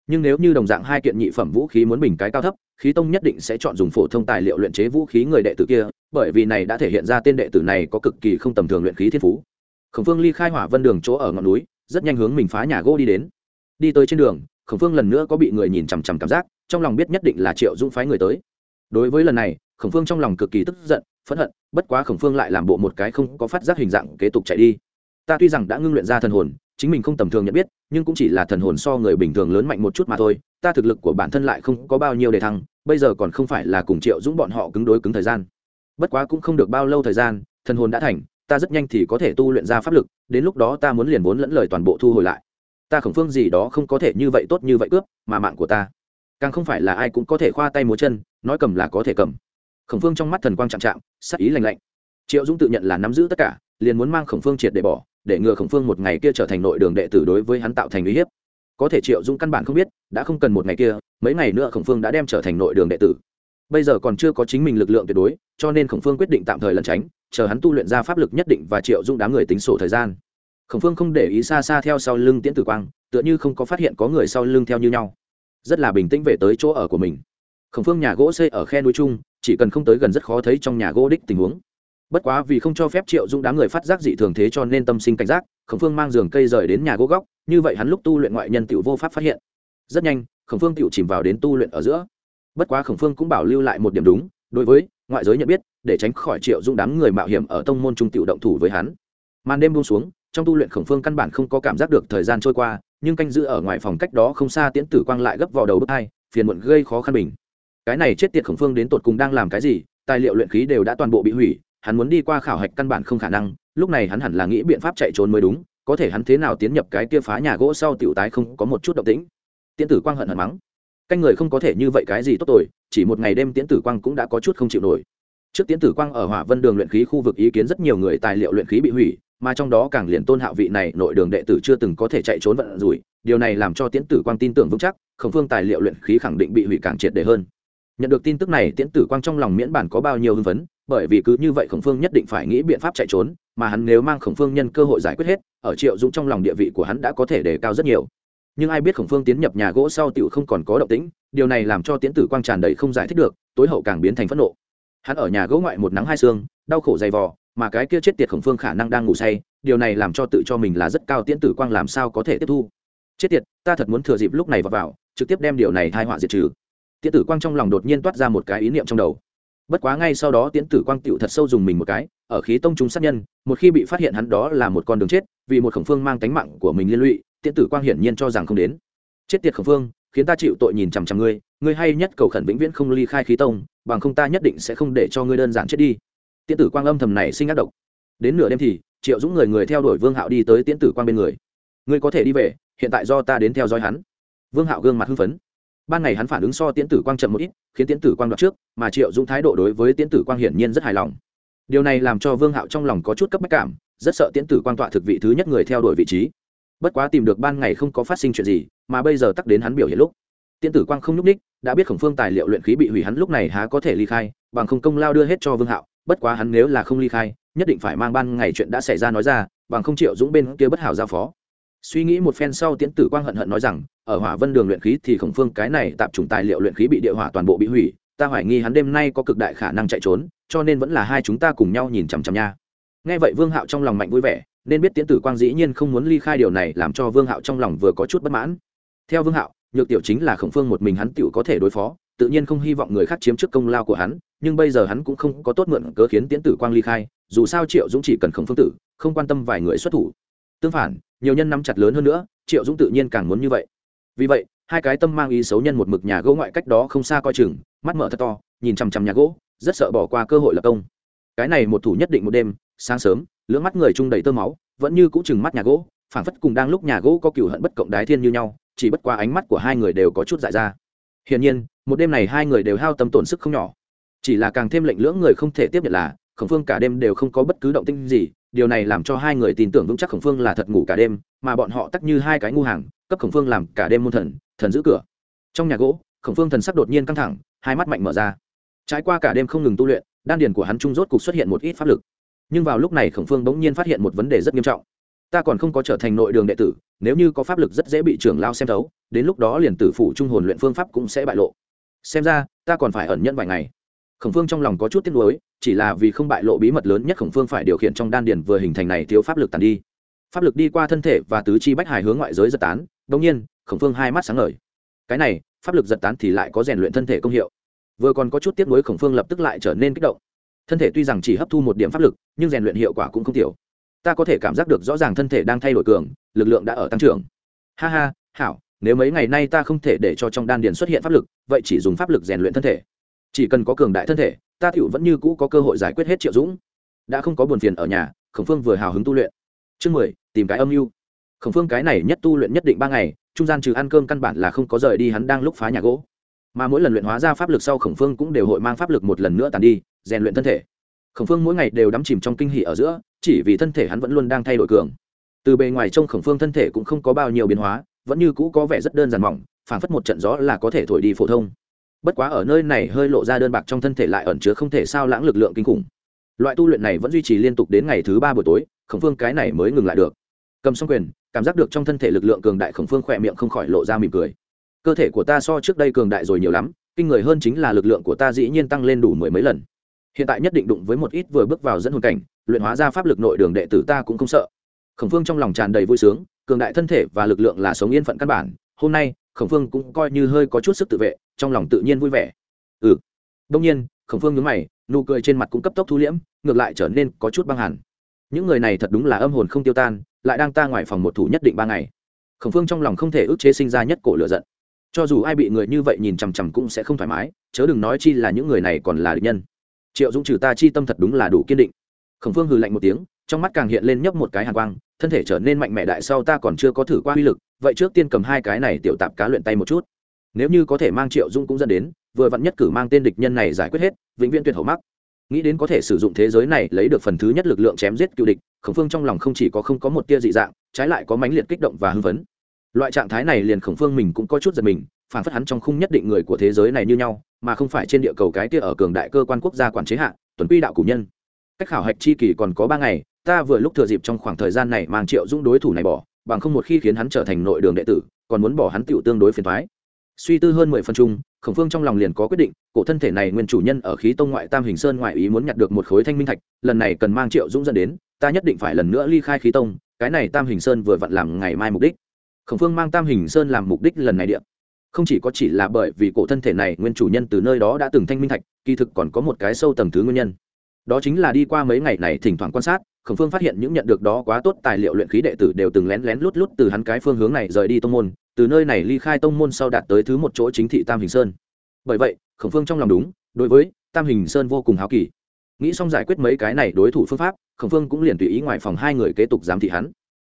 Nhưng nếu như đồng dạng hai kiện nhị phẩm vũ khí muốn bình cái cao thấp, khí tông nhất định sẽ chọn dùng phổ thông tài liệu luyện chế vũ khí người đệ tử kia, bởi vì này đã thể hiện ra tên đệ tử này có cực kỳ không tầm thường luyện khí thiên phú. Khổng phương ly khai hỏa vân đường chỗ ở ngọn núi, rất nhanh hướng mình phá nhà gỗ đi đến. Đi tới trên đường, khổng phương lần nữa có bị người nhìn chằm chằm cảm giác, trong lòng biết nhất định là triệu dũng phái người tới. Đối với lần này, khổng phương trong lòng cực kỳ tức giận, phẫn hận, bất quá khổng phương lại làm bộ một cái không có phát giác hình dạng kế tục chạy đi ta tuy rằng đã ngưng luyện ra thần hồn, chính mình không tầm thường nhận biết, nhưng cũng chỉ là thần hồn so người bình thường lớn mạnh một chút mà thôi. Ta thực lực của bản thân lại không có bao nhiêu để thăng, bây giờ còn không phải là cùng triệu dũng bọn họ cứng đối cứng thời gian. Bất quá cũng không được bao lâu thời gian, thần hồn đã thành, ta rất nhanh thì có thể tu luyện ra pháp lực, đến lúc đó ta muốn liền vốn lẫn lời toàn bộ thu hồi lại. Ta khổng phương gì đó không có thể như vậy tốt như vậy cướp, mà mạng của ta, càng không phải là ai cũng có thể khoa tay múa chân, nói cầm là có thể cầm. Khổng phương trong mắt thần quang chạm chạm, sắc ý lành lạnh. Triệu dũng tự nhận là nắm giữ tất cả, liền muốn mang khổng phương triệt để bỏ để ngừa khổng phương một ngày kia trở thành nội đường đệ tử đối với hắn tạo thành uy hiếp. Có thể triệu dũng căn bản không biết, đã không cần một ngày kia, mấy ngày nữa khổng phương đã đem trở thành nội đường đệ tử. Bây giờ còn chưa có chính mình lực lượng tuyệt đối, cho nên khổng phương quyết định tạm thời lẩn tránh, chờ hắn tu luyện ra pháp lực nhất định và triệu dũng đám người tính sổ thời gian. Khổng phương không để ý xa xa theo sau lưng tiễn tử quang, tựa như không có phát hiện có người sau lưng theo như nhau. Rất là bình tĩnh về tới chỗ ở của mình. Khổng phương nhà gỗ xây ở khe núi trung chỉ cần không tới gần rất khó thấy trong nhà gỗ đích tình huống bất quá vì không cho phép triệu dũng đám người phát giác dị thường thế cho nên tâm sinh cảnh giác, khổng phương mang giường cây rời đến nhà gỗ góc, như vậy hắn lúc tu luyện ngoại nhân tựu vô pháp phát hiện. Rất nhanh, khổng phương tựu chìm vào đến tu luyện ở giữa. Bất quá khổng phương cũng bảo lưu lại một điểm đúng, đối với ngoại giới nhận biết, để tránh khỏi triệu dũng đám người mạo hiểm ở tông môn trung tựu động thủ với hắn. Màn đêm buông xuống, trong tu luyện khổng phương căn bản không có cảm giác được thời gian trôi qua, nhưng canh giữ ở ngoài phòng cách đó không xa tiễn tử quang lại gấp vào đầu bước hai, phiền muộn gây khó khăn bình. Cái này chết tiệt khổng phương đến tột cùng đang làm cái gì, tài liệu luyện khí đều đã toàn bộ bị hủy hắn muốn đi qua khảo hạch căn bản không khả năng, lúc này hắn hẳn là nghĩ biện pháp chạy trốn mới đúng, có thể hắn thế nào tiến nhập cái kia phá nhà gỗ sau tiểu tái không có một chút động tĩnh. Tiễn tử quang hận hận mắng. Canh người không có thể như vậy cái gì tốt tội chỉ một ngày đêm tiễn tử quang cũng đã có chút không chịu nổi. Trước tiễn tử quang ở hỏa vân đường luyện khí khu vực ý kiến rất nhiều người tài liệu luyện khí bị hủy, mà trong đó càng liền tôn hạo vị này nội đường đệ tử chưa từng có thể chạy trốn vận rủi, điều này làm cho tiễn tử quang tin tưởng vững chắc, khổng phương tài liệu luyện khí khẳng định bị hủy càng triệt để hơn. Nhận được tin tức này, tiễn tử quang trong lòng miễn bản có bao nhiêu hưng phấn bởi vì cứ như vậy khổng phương nhất định phải nghĩ biện pháp chạy trốn mà hắn nếu mang khổng phương nhân cơ hội giải quyết hết ở triệu dũng trong lòng địa vị của hắn đã có thể đề cao rất nhiều. Nhưng ai biết khổng phương tiến nhập nhà gỗ sau tựu không còn có động tĩnh điều này làm cho tiễn tử quang tràn đầy không giải thích được tối hậu càng biến thành phẫn nộ. Hắn ở nhà gỗ ngoại một nắng hai xương đau khổ dày vò mà cái kia chết tiệt khổng phương khả năng đang ngủ say điều này làm cho tự cho mình là rất cao tiễn tử quang làm sao có thể tiếp thu. Chết tiệt ta thật muốn thừa dịp lúc này vào, vào trực tiếp đem điều này thai họa diệt trừ. Tiễn tử quang trong lòng đột nhiên toát ra một cái ý niệm trong đầu bất quá ngay sau đó tiễn tử quang tựu thật sâu dùng mình một cái, ở khí tông chúng sát nhân, một khi bị phát hiện hắn đó là một con đường chết, vì một khổng phương mang tánh mạng của mình liên lụy, tiễn tử quang hiển nhiên cho rằng không đến. Chết tiệt khổng phương, khiến ta chịu tội nhìn chằm chằm ngươi ngươi hay nhất cầu khẩn vĩnh viễn không ly khai khí tông, bằng không ta nhất định sẽ không để cho ngươi đơn giản chết đi. Tiễn tử quang âm thầm này sinh ác độc. Đến nửa đêm thì, triệu dũng người người theo đuổi vương hạo đi tới tiễn tử quang bên người. Ngươi có thể đi về, hiện tại do ta đến theo dõi hắn. Vương hạo gương mặt hưng phấn ban ngày hắn phản ứng so tiễn tử quang chậm một ít, khiến tiễn tử quang đoạt trước, mà triệu dũng thái độ đối với tiễn tử quang hiển nhiên rất hài lòng. Điều này làm cho vương hạo trong lòng có chút cấp bách cảm, rất sợ tiễn tử quang tọa thực vị thứ nhất người theo đuổi vị trí. Bất quá tìm được ban ngày không có phát sinh chuyện gì, mà bây giờ tắc đến hắn biểu hiện lúc. Tiễn tử quang không nhúc ních đã biết khổng phương tài liệu luyện khí bị hủy hắn lúc này há có thể ly khai, bằng không công lao đưa hết cho vương hạo, bất quá hắn nếu là không ly khai, nhất định phải mang ban ngày chuyện đã xảy ra nói ra, bằng không triệu dũng bên kia bất hảo giao phó. Suy nghĩ một phen sau tiễn tử quang hận hận nói rằng ở hỏa vân đường luyện khí thì khổng phương cái này tạp chủng tài liệu luyện khí bị địa hỏa toàn bộ bị hủy, ta hoài nghi hắn đêm nay có cực đại khả năng chạy trốn, cho nên vẫn là hai chúng ta cùng nhau nhìn chằm chằm nha. Nghe vậy vương hạo trong lòng mạnh vui vẻ, nên biết tiễn tử quang dĩ nhiên không muốn ly khai điều này làm cho vương hạo trong lòng vừa có chút bất mãn. Theo vương hạo, nhược tiểu chính là khổng phương một mình hắn tiểu có thể đối phó, tự nhiên không hy vọng người khác chiếm trước công lao của hắn, nhưng bây giờ hắn cũng không có tốt mượn cớ khiến tiễn tử quang ly khai, dù sao triệu dũng chỉ cần khổng phương tử, không quan tâm vài người xuất thủ. Tương phản, nhiều nhân nắm chặt lớn hơn nữa, triệu dũng tự nhiên càng muốn như vậy vì vậy, hai cái tâm mang ý xấu nhân một mực nhà gỗ ngoại cách đó không xa coi chừng, mắt mở thật to, nhìn chằm chằm nhà gỗ, rất sợ bỏ qua cơ hội lập công. Cái này một thủ nhất định một đêm, sáng sớm, lưỡng mắt người trung đầy tơ máu, vẫn như cũ chừng mắt nhà gỗ, phảng phất cùng đang lúc nhà gỗ có cựu hận bất cộng đái thiên như nhau, chỉ bất qua ánh mắt của hai người đều có chút dại ra. Hiển nhiên, một đêm này hai người đều hao tâm tổn sức không nhỏ. Chỉ là càng thêm lệnh lưỡng người không thể tiếp nhận là khổng phương cả đêm đều không có bất cứ động tinh gì, điều này làm cho hai người tin tưởng vững chắc khổng phương là thật ngủ cả đêm, mà bọn họ tắc như hai cái ngu hàng, cấp khổng phương làm cả đêm môn thần thần giữ cửa. Trong nhà gỗ, khổng phương thần sắc đột nhiên căng thẳng, hai mắt mạnh mở ra. Trái qua cả đêm không ngừng tu luyện, đan điền của hắn trung rốt cục xuất hiện một ít pháp lực. Nhưng vào lúc này khổng phương bỗng nhiên phát hiện một vấn đề rất nghiêm trọng. Ta còn không có trở thành nội đường đệ tử, nếu như có pháp lực rất dễ bị trưởng lao xem thấu, đến lúc đó liền tử phủ trung hồn luyện phương pháp cũng sẽ bại lộ. Xem ra, ta còn phải ẩn nhận vài ngày. Khổng phương trong lòng có chút tiếc nuối chỉ là vì không bại lộ bí mật lớn nhất khổng phương phải điều khiển trong đan điền vừa hình thành này thiếu pháp lực tàn đi. Pháp lực đi qua thân thể và tứ chi bách hải hướng ngoại giới giật tán đông nhiên, khổng phương hai mắt sáng ngời. Cái này, pháp lực giật tán thì lại có rèn luyện thân thể công hiệu. Vừa còn có chút tiếc nuối khổng phương lập tức lại trở nên kích động. Thân thể tuy rằng chỉ hấp thu một điểm pháp lực, nhưng rèn luyện hiệu quả cũng không thiểu ta có thể cảm giác được rõ ràng thân thể đang thay đổi cường, lực lượng đã ở tăng trưởng. Ha ha, hảo, nếu mấy ngày nay ta không thể để cho trong đan điền xuất hiện pháp lực, vậy chỉ dùng pháp lực rèn luyện thân thể. Chỉ cần có cường đại thân thể ta tiểu vẫn như cũ có cơ hội giải quyết hết triệu dũng. Đã không có buồn phiền ở nhà, khổng phương vừa hào hứng tu luyện. Chương mười, tìm cái âm mưu. Khổng phương cái này nhất tu luyện nhất định ba ngày, trung gian trừ ăn cơm căn bản là không có rời đi, hắn đang lúc phá nhà gỗ. Mà mỗi lần luyện hóa ra pháp lực sau, khổng phương cũng đều hội mang pháp lực một lần nữa tàn đi, rèn luyện thân thể. Khổng phương mỗi ngày đều đắm chìm trong kinh hỷ ở giữa, chỉ vì thân thể hắn vẫn luôn đang thay đổi cường. Từ bề ngoài trông, khổng phương thân thể cũng không có bao nhiêu biến hóa, vẫn như cũ có vẻ rất đơn giản mỏng, phảng phất một trận gió là có thể thổi đi phổ thông bất quá ở nơi này hơi lộ ra đơn bạc trong thân thể lại ẩn chứa không thể sao lãng lực lượng kinh khủng. Loại tu luyện này vẫn duy trì liên tục đến ngày thứ ba buổi tối, khổng phương cái này mới ngừng lại được. Cầm xong quyền, cảm giác được trong thân thể lực lượng cường đại khổng phương khỏe miệng không khỏi lộ ra mỉm cười. Cơ thể của ta so trước đây cường đại rồi nhiều lắm, kinh người hơn chính là lực lượng của ta dĩ nhiên tăng lên đủ mười mấy lần. Hiện tại nhất định đụng với một ít vừa bước vào dẫn hồn cảnh, luyện hóa ra pháp lực nội đường đệ tử ta cũng không sợ. Khổng phương trong lòng tràn đầy vui sướng, cường đại thân thể và lực lượng là sống yên phận căn bản, hôm nay khổng phương cũng coi như hơi có chút sức tự vệ, trong lòng tự nhiên vui vẻ. Ừ. Đông nhiên, khổng phương nhớ mày, nụ cười trên mặt cũng cấp tốc thu liễm, ngược lại trở nên có chút băng hẳn. Những người này thật đúng là âm hồn không tiêu tan, lại đang ta ngoài phòng một thủ nhất định ba ngày. Khổng phương trong lòng không thể ức chế sinh ra nhất cổ lựa giận. Cho dù ai bị người như vậy nhìn chằm chằm cũng sẽ không thoải mái, chớ đừng nói chi là những người này còn là địch nhân. Triệu dũng trừ ta chi tâm thật đúng là đủ kiên định. Khổng phương hừ lạnh một tiếng, trong mắt càng hiện lên nhấp một cái hàng quang, thân thể trở nên mạnh mẽ đại sau ta còn chưa có thử qua uy lực vậy trước tiên cầm hai cái này tiểu tạp cá luyện tay một chút. Nếu như có thể mang triệu dung cũng dẫn đến, vừa vặn nhất cử mang tên địch nhân này giải quyết hết, vĩnh viễn tuyệt hậu mắc. Nghĩ đến có thể sử dụng thế giới này lấy được phần thứ nhất lực lượng chém giết cựu địch, khổng phương trong lòng không chỉ có không có một tia dị dạng, trái lại có mãnh liệt kích động và hưng phấn. Loại trạng thái này liền khổng phương mình cũng có chút giật mình, phản phất hắn trong khung nhất định người của thế giới này như nhau, mà không phải trên địa cầu cái tia ở cường đại cơ quan quốc gia quản chế hạ, tuần quy đạo cử nhân. Cách khảo hạch chi kỳ còn có ba ngày, ta vừa lúc thừa dịp trong khoảng thời gian này mang triệu dũng đối thủ này bỏ bằng không một khi khiến hắn trở thành nội đường đệ tử, còn muốn bỏ hắn tựu tương đối phiền thoái suy tư hơn mười phần chung, khổng phương trong lòng liền có quyết định, cổ thân thể này nguyên chủ nhân ở khí tông ngoại tam hình sơn ngoại ý muốn nhặt được một khối thanh minh thạch, lần này cần mang triệu dũng dẫn đến, ta nhất định phải lần nữa ly khai khí tông, cái này tam hình sơn vừa vặn làm ngày mai mục đích. Khổng phương mang tam hình sơn làm mục đích lần này điện không chỉ có chỉ là bởi vì cổ thân thể này nguyên chủ nhân từ nơi đó đã từng thanh minh thạch, kỳ thực còn có một cái sâu tầng thứ nguyên nhân. Đó chính là đi qua mấy ngày này thỉnh thoảng quan sát khổng phương phát hiện những nhận được đó quá tốt tài liệu luyện khí đệ tử đều từng lén lén lút lút từ hắn cái phương hướng này rời đi tông môn, từ nơi này ly khai tông môn sau đạt tới thứ một chỗ chính thị tam hình sơn. Bởi vậy, khổng phương trong lòng đúng, đối với tam hình sơn vô cùng háo kỳ. Nghĩ xong giải quyết mấy cái này đối thủ phương pháp, khổng phương cũng liền tùy ý ngoài phòng hai người kế tục giám thị hắn.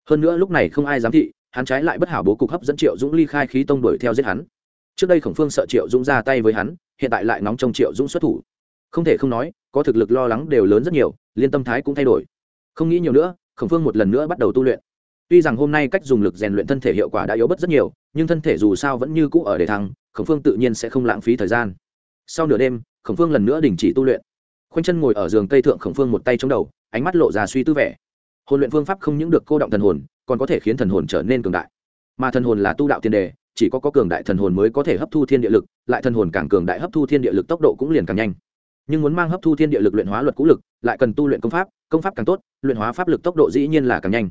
Hơn nữa lúc này không ai giám thị, hắn trái lại bất hảo bố cục hấp dẫn triệu dũng ly khai khí tông đuổi theo giết hắn. Trước đây khổng phương sợ triệu dũng ra tay với hắn, hiện tại lại nóng trong triệu dũng xuất thủ. Không thể không nói, có thực lực lo lắng đều lớn rất nhiều, liên tâm thái cũng thay đổi không nghĩ nhiều nữa, khổng phương một lần nữa bắt đầu tu luyện. Tuy rằng hôm nay cách dùng lực rèn luyện thân thể hiệu quả đã yếu bớt rất nhiều, nhưng thân thể dù sao vẫn như cũ ở đề thăng, khổng phương tự nhiên sẽ không lãng phí thời gian. Sau nửa đêm, khổng phương lần nữa đình chỉ tu luyện. Khoanh chân ngồi ở giường cây thượng, khổng phương một tay chống đầu, ánh mắt lộ ra suy tư vẻ. Hồn luyện phương pháp không những được cô động thần hồn, còn có thể khiến thần hồn trở nên cường đại. Mà thần hồn là tu đạo tiền đề, chỉ có có cường đại thần hồn mới có thể hấp thu thiên địa lực, lại thần hồn càng cường đại hấp thu thiên địa lực tốc độ cũng liền càng nhanh nhưng muốn mang hấp thu thiên địa lực luyện hóa luật cũ lực, lại cần tu luyện công pháp công pháp càng tốt, luyện hóa pháp lực tốc độ dĩ nhiên là càng nhanh.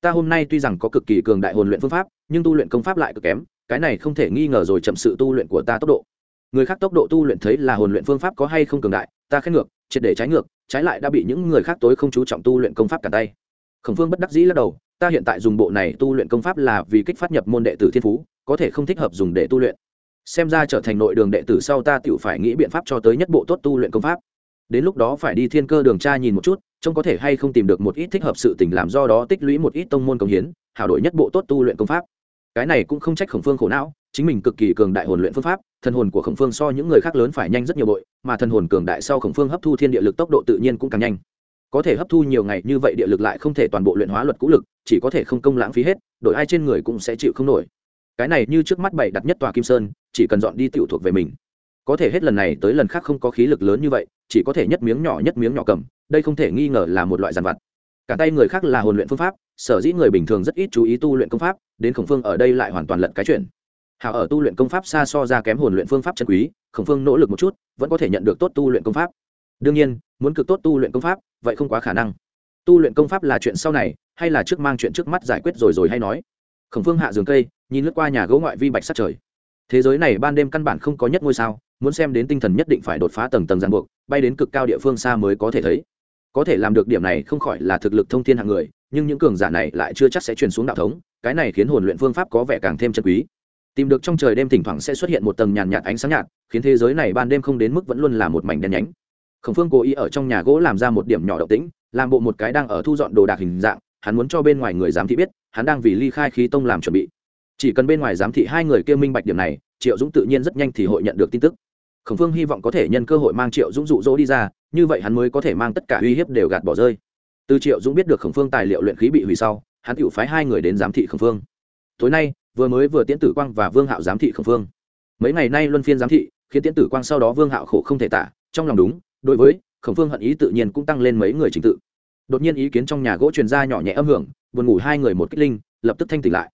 Ta hôm nay tuy rằng có cực kỳ cường đại hồn luyện phương pháp, nhưng tu luyện công pháp lại cực kém, cái này không thể nghi ngờ rồi chậm sự tu luyện của ta tốc độ. Người khác tốc độ tu luyện thấy là hồn luyện phương pháp có hay không cường đại, ta khen ngược, triệt để trái ngược, trái lại đã bị những người khác tối không chú trọng tu luyện công pháp cả tay. Khổng phương bất đắc dĩ lắc đầu, ta hiện tại dùng bộ này tu luyện công pháp là vì kích phát nhập môn đệ tử thiên phú, có thể không thích hợp dùng để tu luyện xem ra trở thành nội đường đệ tử sau ta tựu phải nghĩ biện pháp cho tới nhất bộ tốt tu luyện công pháp. Đến lúc đó phải đi thiên cơ đường tra nhìn một chút, trông có thể hay không tìm được một ít thích hợp sự tình làm do đó tích lũy một ít tông môn công hiến, hảo đổi nhất bộ tốt tu luyện công pháp. Cái này cũng không trách khổng phương khổ não, chính mình cực kỳ cường đại hồn luyện phương pháp, thần hồn của khổng phương so những người khác lớn phải nhanh rất nhiều bội, mà thần hồn cường đại sau khổng phương hấp thu thiên địa lực tốc độ tự nhiên cũng càng nhanh. Có thể hấp thu nhiều ngày như vậy địa lực lại không thể toàn bộ luyện hóa luật cũ lực, chỉ có thể không công lãng phí hết, đổi ai trên người cũng sẽ chịu không nổi cái này như trước mắt bảy đặt nhất tòa kim sơn, chỉ cần dọn đi tiểu thuộc về mình. Có thể hết lần này tới lần khác không có khí lực lớn như vậy, chỉ có thể nhất miếng nhỏ nhất miếng nhỏ cầm, đây không thể nghi ngờ là một loại giàn vặt. Cả tay người khác là hồn luyện phương pháp, sở dĩ người bình thường rất ít chú ý tu luyện công pháp, đến khổng phương ở đây lại hoàn toàn lận cái chuyện. Hào ở tu luyện công pháp xa so ra kém hồn luyện phương pháp chân quý, khổng phương nỗ lực một chút, vẫn có thể nhận được tốt tu luyện công pháp. Đương nhiên, muốn cực tốt tu luyện công pháp, vậy không quá khả năng. Tu luyện công pháp là chuyện sau này, hay là trước mang chuyện trước mắt giải quyết rồi rồi hay nói. Khổng phương hạ giường cây nhìn lướt qua nhà gỗ ngoại vi bạch sát trời. Thế giới này ban đêm căn bản không có nhất ngôi sao, muốn xem đến tinh thần nhất định phải đột phá tầng tầng giàn buộc, bay đến cực cao địa phương xa mới có thể thấy. Có thể làm được điểm này không khỏi là thực lực thông thiên hạng người, nhưng những cường giả này lại chưa chắc sẽ truyền xuống đạo thống, cái này khiến hồn luyện phương pháp có vẻ càng thêm chân quý. Tìm được trong trời đêm thỉnh thoảng sẽ xuất hiện một tầng nhàn nhạt ánh sáng nhạt, khiến thế giới này ban đêm không đến mức vẫn luôn là một mảnh đen nhánh. Khổng phương cố ý ở trong nhà gỗ làm ra một điểm nhỏ động tĩnh, làm bộ một cái đang ở thu dọn đồ đạc hình dạng, hắn muốn cho bên ngoài người giám thị biết, hắn đang vì ly khai khí tông làm chuẩn bị chỉ cần bên ngoài giám thị hai người kia minh bạch điểm này, triệu dũng tự nhiên rất nhanh thì hội nhận được tin tức. Khổng phương hy vọng có thể nhân cơ hội mang triệu dũng rụ rỗ đi ra, như vậy hắn mới có thể mang tất cả uy hiếp đều gạt bỏ rơi. Từ triệu dũng biết được khổng phương tài liệu luyện khí bị hủy sau, hắn tự phái hai người đến giám thị khổng phương. Tối nay, vừa mới vừa tiễn tử quang và vương hạo giám thị khổng phương. Mấy ngày nay luân phiên giám thị, khiến tiễn tử quang sau đó vương hạo khổ không thể tả, trong lòng đúng, đối với khổng phương hận ý tự nhiên cũng tăng lên mấy người trình tự. Đột nhiên ý kiến trong nhà gỗ truyền ra nhỏ nhẹ âm hưởng, buồn ngủ hai người một kích linh, lập tức thanh tỉnh lại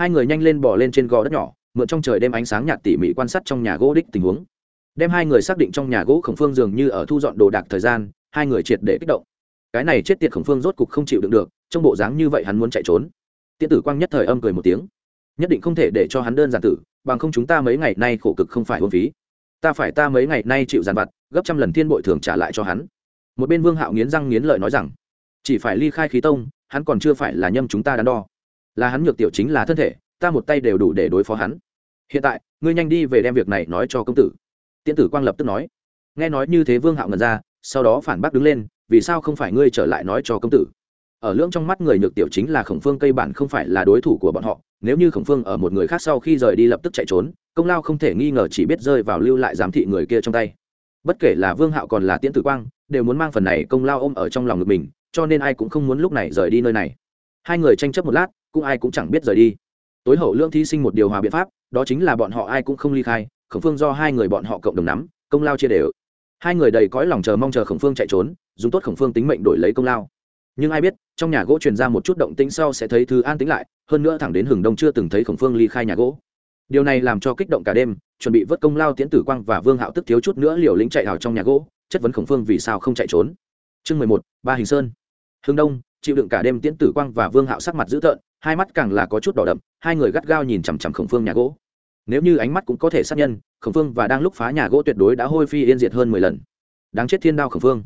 hai người nhanh lên bỏ lên trên gò đất nhỏ, mượn trong trời đêm ánh sáng nhạt tỉ mỉ quan sát trong nhà gỗ đích tình huống. Đem hai người xác định trong nhà gỗ khổng phương dường như ở thu dọn đồ đạc thời gian, hai người triệt để kích động. Cái này chết tiệt khổng phương rốt cục không chịu đựng được, trong bộ dáng như vậy hắn muốn chạy trốn. Tiễn tử quang nhất thời âm cười một tiếng. Nhất định không thể để cho hắn đơn giản tử, bằng không chúng ta mấy ngày nay khổ cực không phải hôn phí. Ta phải ta mấy ngày nay chịu giàn vặt, gấp trăm lần thiên bội thường trả lại cho hắn. Một bên vương hạo nghiến răng nghiến lợi nói rằng, chỉ phải ly khai khí tông, hắn còn chưa phải là nhâm chúng ta đắn đo là hắn nhược tiểu chính là thân thể, ta một tay đều đủ để đối phó hắn. Hiện tại, ngươi nhanh đi về đem việc này nói cho công tử. Tiễn tử quang lập tức nói. Nghe nói như thế vương hạo ngần ra, sau đó phản bác đứng lên, vì sao không phải ngươi trở lại nói cho công tử? Ở lưỡng trong mắt người nhược tiểu chính là khổng phương cây bản không phải là đối thủ của bọn họ, nếu như khổng phương ở một người khác sau khi rời đi lập tức chạy trốn, công lao không thể nghi ngờ chỉ biết rơi vào lưu lại giám thị người kia trong tay. Bất kể là vương hạo còn là tiễn tử quang, đều muốn mang phần này công lao ôm ở trong lòng ngực mình, cho nên ai cũng không muốn lúc này rời đi nơi này. Hai người tranh chấp một lát cũng ai cũng chẳng biết rời đi. Tối hậu lương thí sinh một điều hòa biện pháp, đó chính là bọn họ ai cũng không ly khai, khổng phương do hai người bọn họ cộng đồng nắm, công lao chia đều. Hai người đầy cõi lòng chờ mong chờ khổng phương chạy trốn, dùng tốt khổng phương tính mệnh đổi lấy công lao. Nhưng ai biết, trong nhà gỗ truyền ra một chút động tĩnh sau sẽ thấy thứ an tính lại, hơn nữa thẳng đến hừng đông chưa từng thấy khổng phương ly khai nhà gỗ. Điều này làm cho kích động cả đêm, chuẩn bị vớt công lao tiến tử quang và vương hạo tức thiếu chút nữa liều lĩnh chạy hào trong nhà gỗ, chất vấn khổng phương vì sao không chạy trốn. Chương mười một, ba hình sơn. Hưng đông chịu đựng cả đêm tiễn tử quang và vương hạo sắc mặt dữ tợn, hai mắt càng là có chút đỏ đậm, hai người gắt gao nhìn chằm chằm khổng phương nhà gỗ. Nếu như ánh mắt cũng có thể sát nhân, khổng phương và đang lúc phá nhà gỗ tuyệt đối đã hôi phi yên diệt hơn mười lần. Đáng chết thiên đao khổng phương.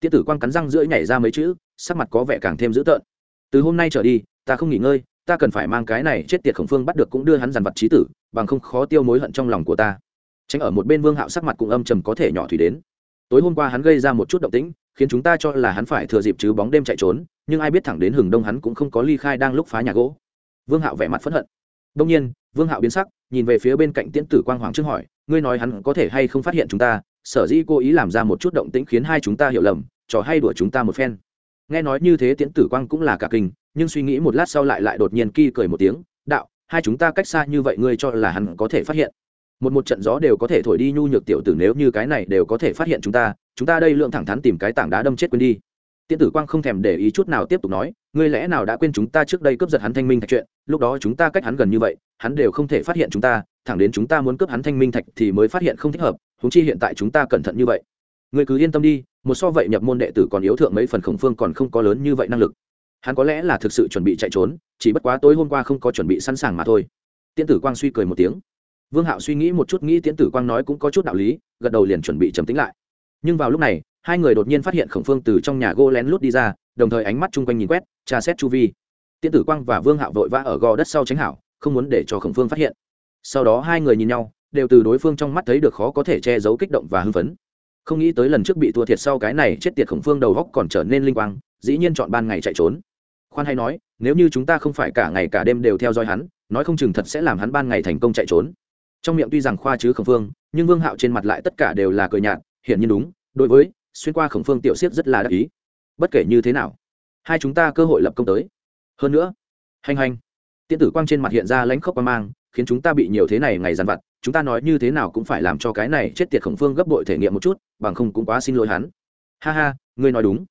Tiễn tử quang cắn răng rưỡi nhảy ra mấy chữ, sắc mặt có vẻ càng thêm dữ tợn. Từ hôm nay trở đi, ta không nghỉ ngơi, ta cần phải mang cái này chết tiệt khổng phương bắt được cũng đưa hắn dàn vật trí tử, bằng không khó tiêu mối hận trong lòng của ta. Tránh ở một bên vương hạo sắc mặt cũng âm trầm có thể nhỏ thủy đến. Tối hôm qua hắn gây ra một chút động tĩnh khiến chúng ta cho là hắn phải thừa dịp chứ bóng đêm chạy trốn, nhưng ai biết thẳng đến hừng đông hắn cũng không có ly khai đang lúc phá nhà gỗ. Vương hạo vẻ mặt phẫn hận. Đông nhiên, vương hạo biến sắc, nhìn về phía bên cạnh tiễn tử quang hoàng trước hỏi, ngươi nói hắn có thể hay không phát hiện chúng ta? Sở dĩ cố ý làm ra một chút động tĩnh khiến hai chúng ta hiểu lầm, trò hay đùa chúng ta một phen. Nghe nói như thế tiễn tử quang cũng là cả kinh, nhưng suy nghĩ một lát sau lại lại đột nhiên ki cười một tiếng, đạo, hai chúng ta cách xa như vậy ngươi cho là hắn có thể phát hiện? Một một trận gió đều có thể thổi đi nhu nhược tiểu tử nếu như cái này đều có thể phát hiện chúng ta chúng ta đây lượng thẳng thắn tìm cái tảng đá đâm chết quên đi. Tiên tử quang không thèm để ý chút nào tiếp tục nói, ngươi lẽ nào đã quên chúng ta trước đây cướp giật hắn thanh minh thạch chuyện, lúc đó chúng ta cách hắn gần như vậy, hắn đều không thể phát hiện chúng ta, thẳng đến chúng ta muốn cướp hắn thanh minh thạch thì mới phát hiện không thích hợp húng chi hiện tại chúng ta cẩn thận như vậy. Ngươi cứ yên tâm đi, một so vậy nhập môn đệ tử còn yếu thượng mấy phần khổng phương còn không có lớn như vậy năng lực. Hắn có lẽ là thực sự chuẩn bị chạy trốn, chỉ bất quá tối hôm qua không có chuẩn bị sẵn sàng mà thôi. Tiên tử quang suy cười một tiếng vương hạo suy nghĩ một chút, nghĩ tiễn tử quang nói cũng có chút đạo lý, gật đầu liền chuẩn bị trầm tính lại. Nhưng vào lúc này, hai người đột nhiên phát hiện khổng phương từ trong nhà gỗ lén lút đi ra, đồng thời ánh mắt chung quanh nhìn quét, tra xét chu vi. Tiễn tử quang và vương hạo vội vã ở gò đất sau tránh hảo, không muốn để cho khổng phương phát hiện. Sau đó hai người nhìn nhau, đều từ đối phương trong mắt thấy được khó có thể che giấu kích động và hưng phấn. Không nghĩ tới lần trước bị thua thiệt sau cái này chết tiệt khổng phương đầu góc còn trở nên linh quang, dĩ nhiên chọn ban ngày chạy trốn. Khoan hay nói, nếu như chúng ta không phải cả ngày cả đêm đều theo dõi hắn, nói không chừng thật sẽ làm hắn ban ngày thành công chạy trốn trong miệng tuy rằng khoa chứ khổng phương, nhưng vương hạo trên mặt lại tất cả đều là cười nhạt, hiển nhiên đúng, đối với xuyên qua khổng phương tiểu siết rất là đắc ý. Bất kể như thế nào, hai chúng ta cơ hội lập công tới. Hơn nữa, hành hành tiên tử quang trên mặt hiện ra lãnh khốc qua mang, khiến chúng ta bị nhiều thế này ngày dằn vặt, chúng ta nói như thế nào cũng phải làm cho cái này chết tiệt khổng phương gấp bội thể nghiệm một chút, bằng không cũng quá xin lỗi hắn. Ha ha, ngươi nói đúng.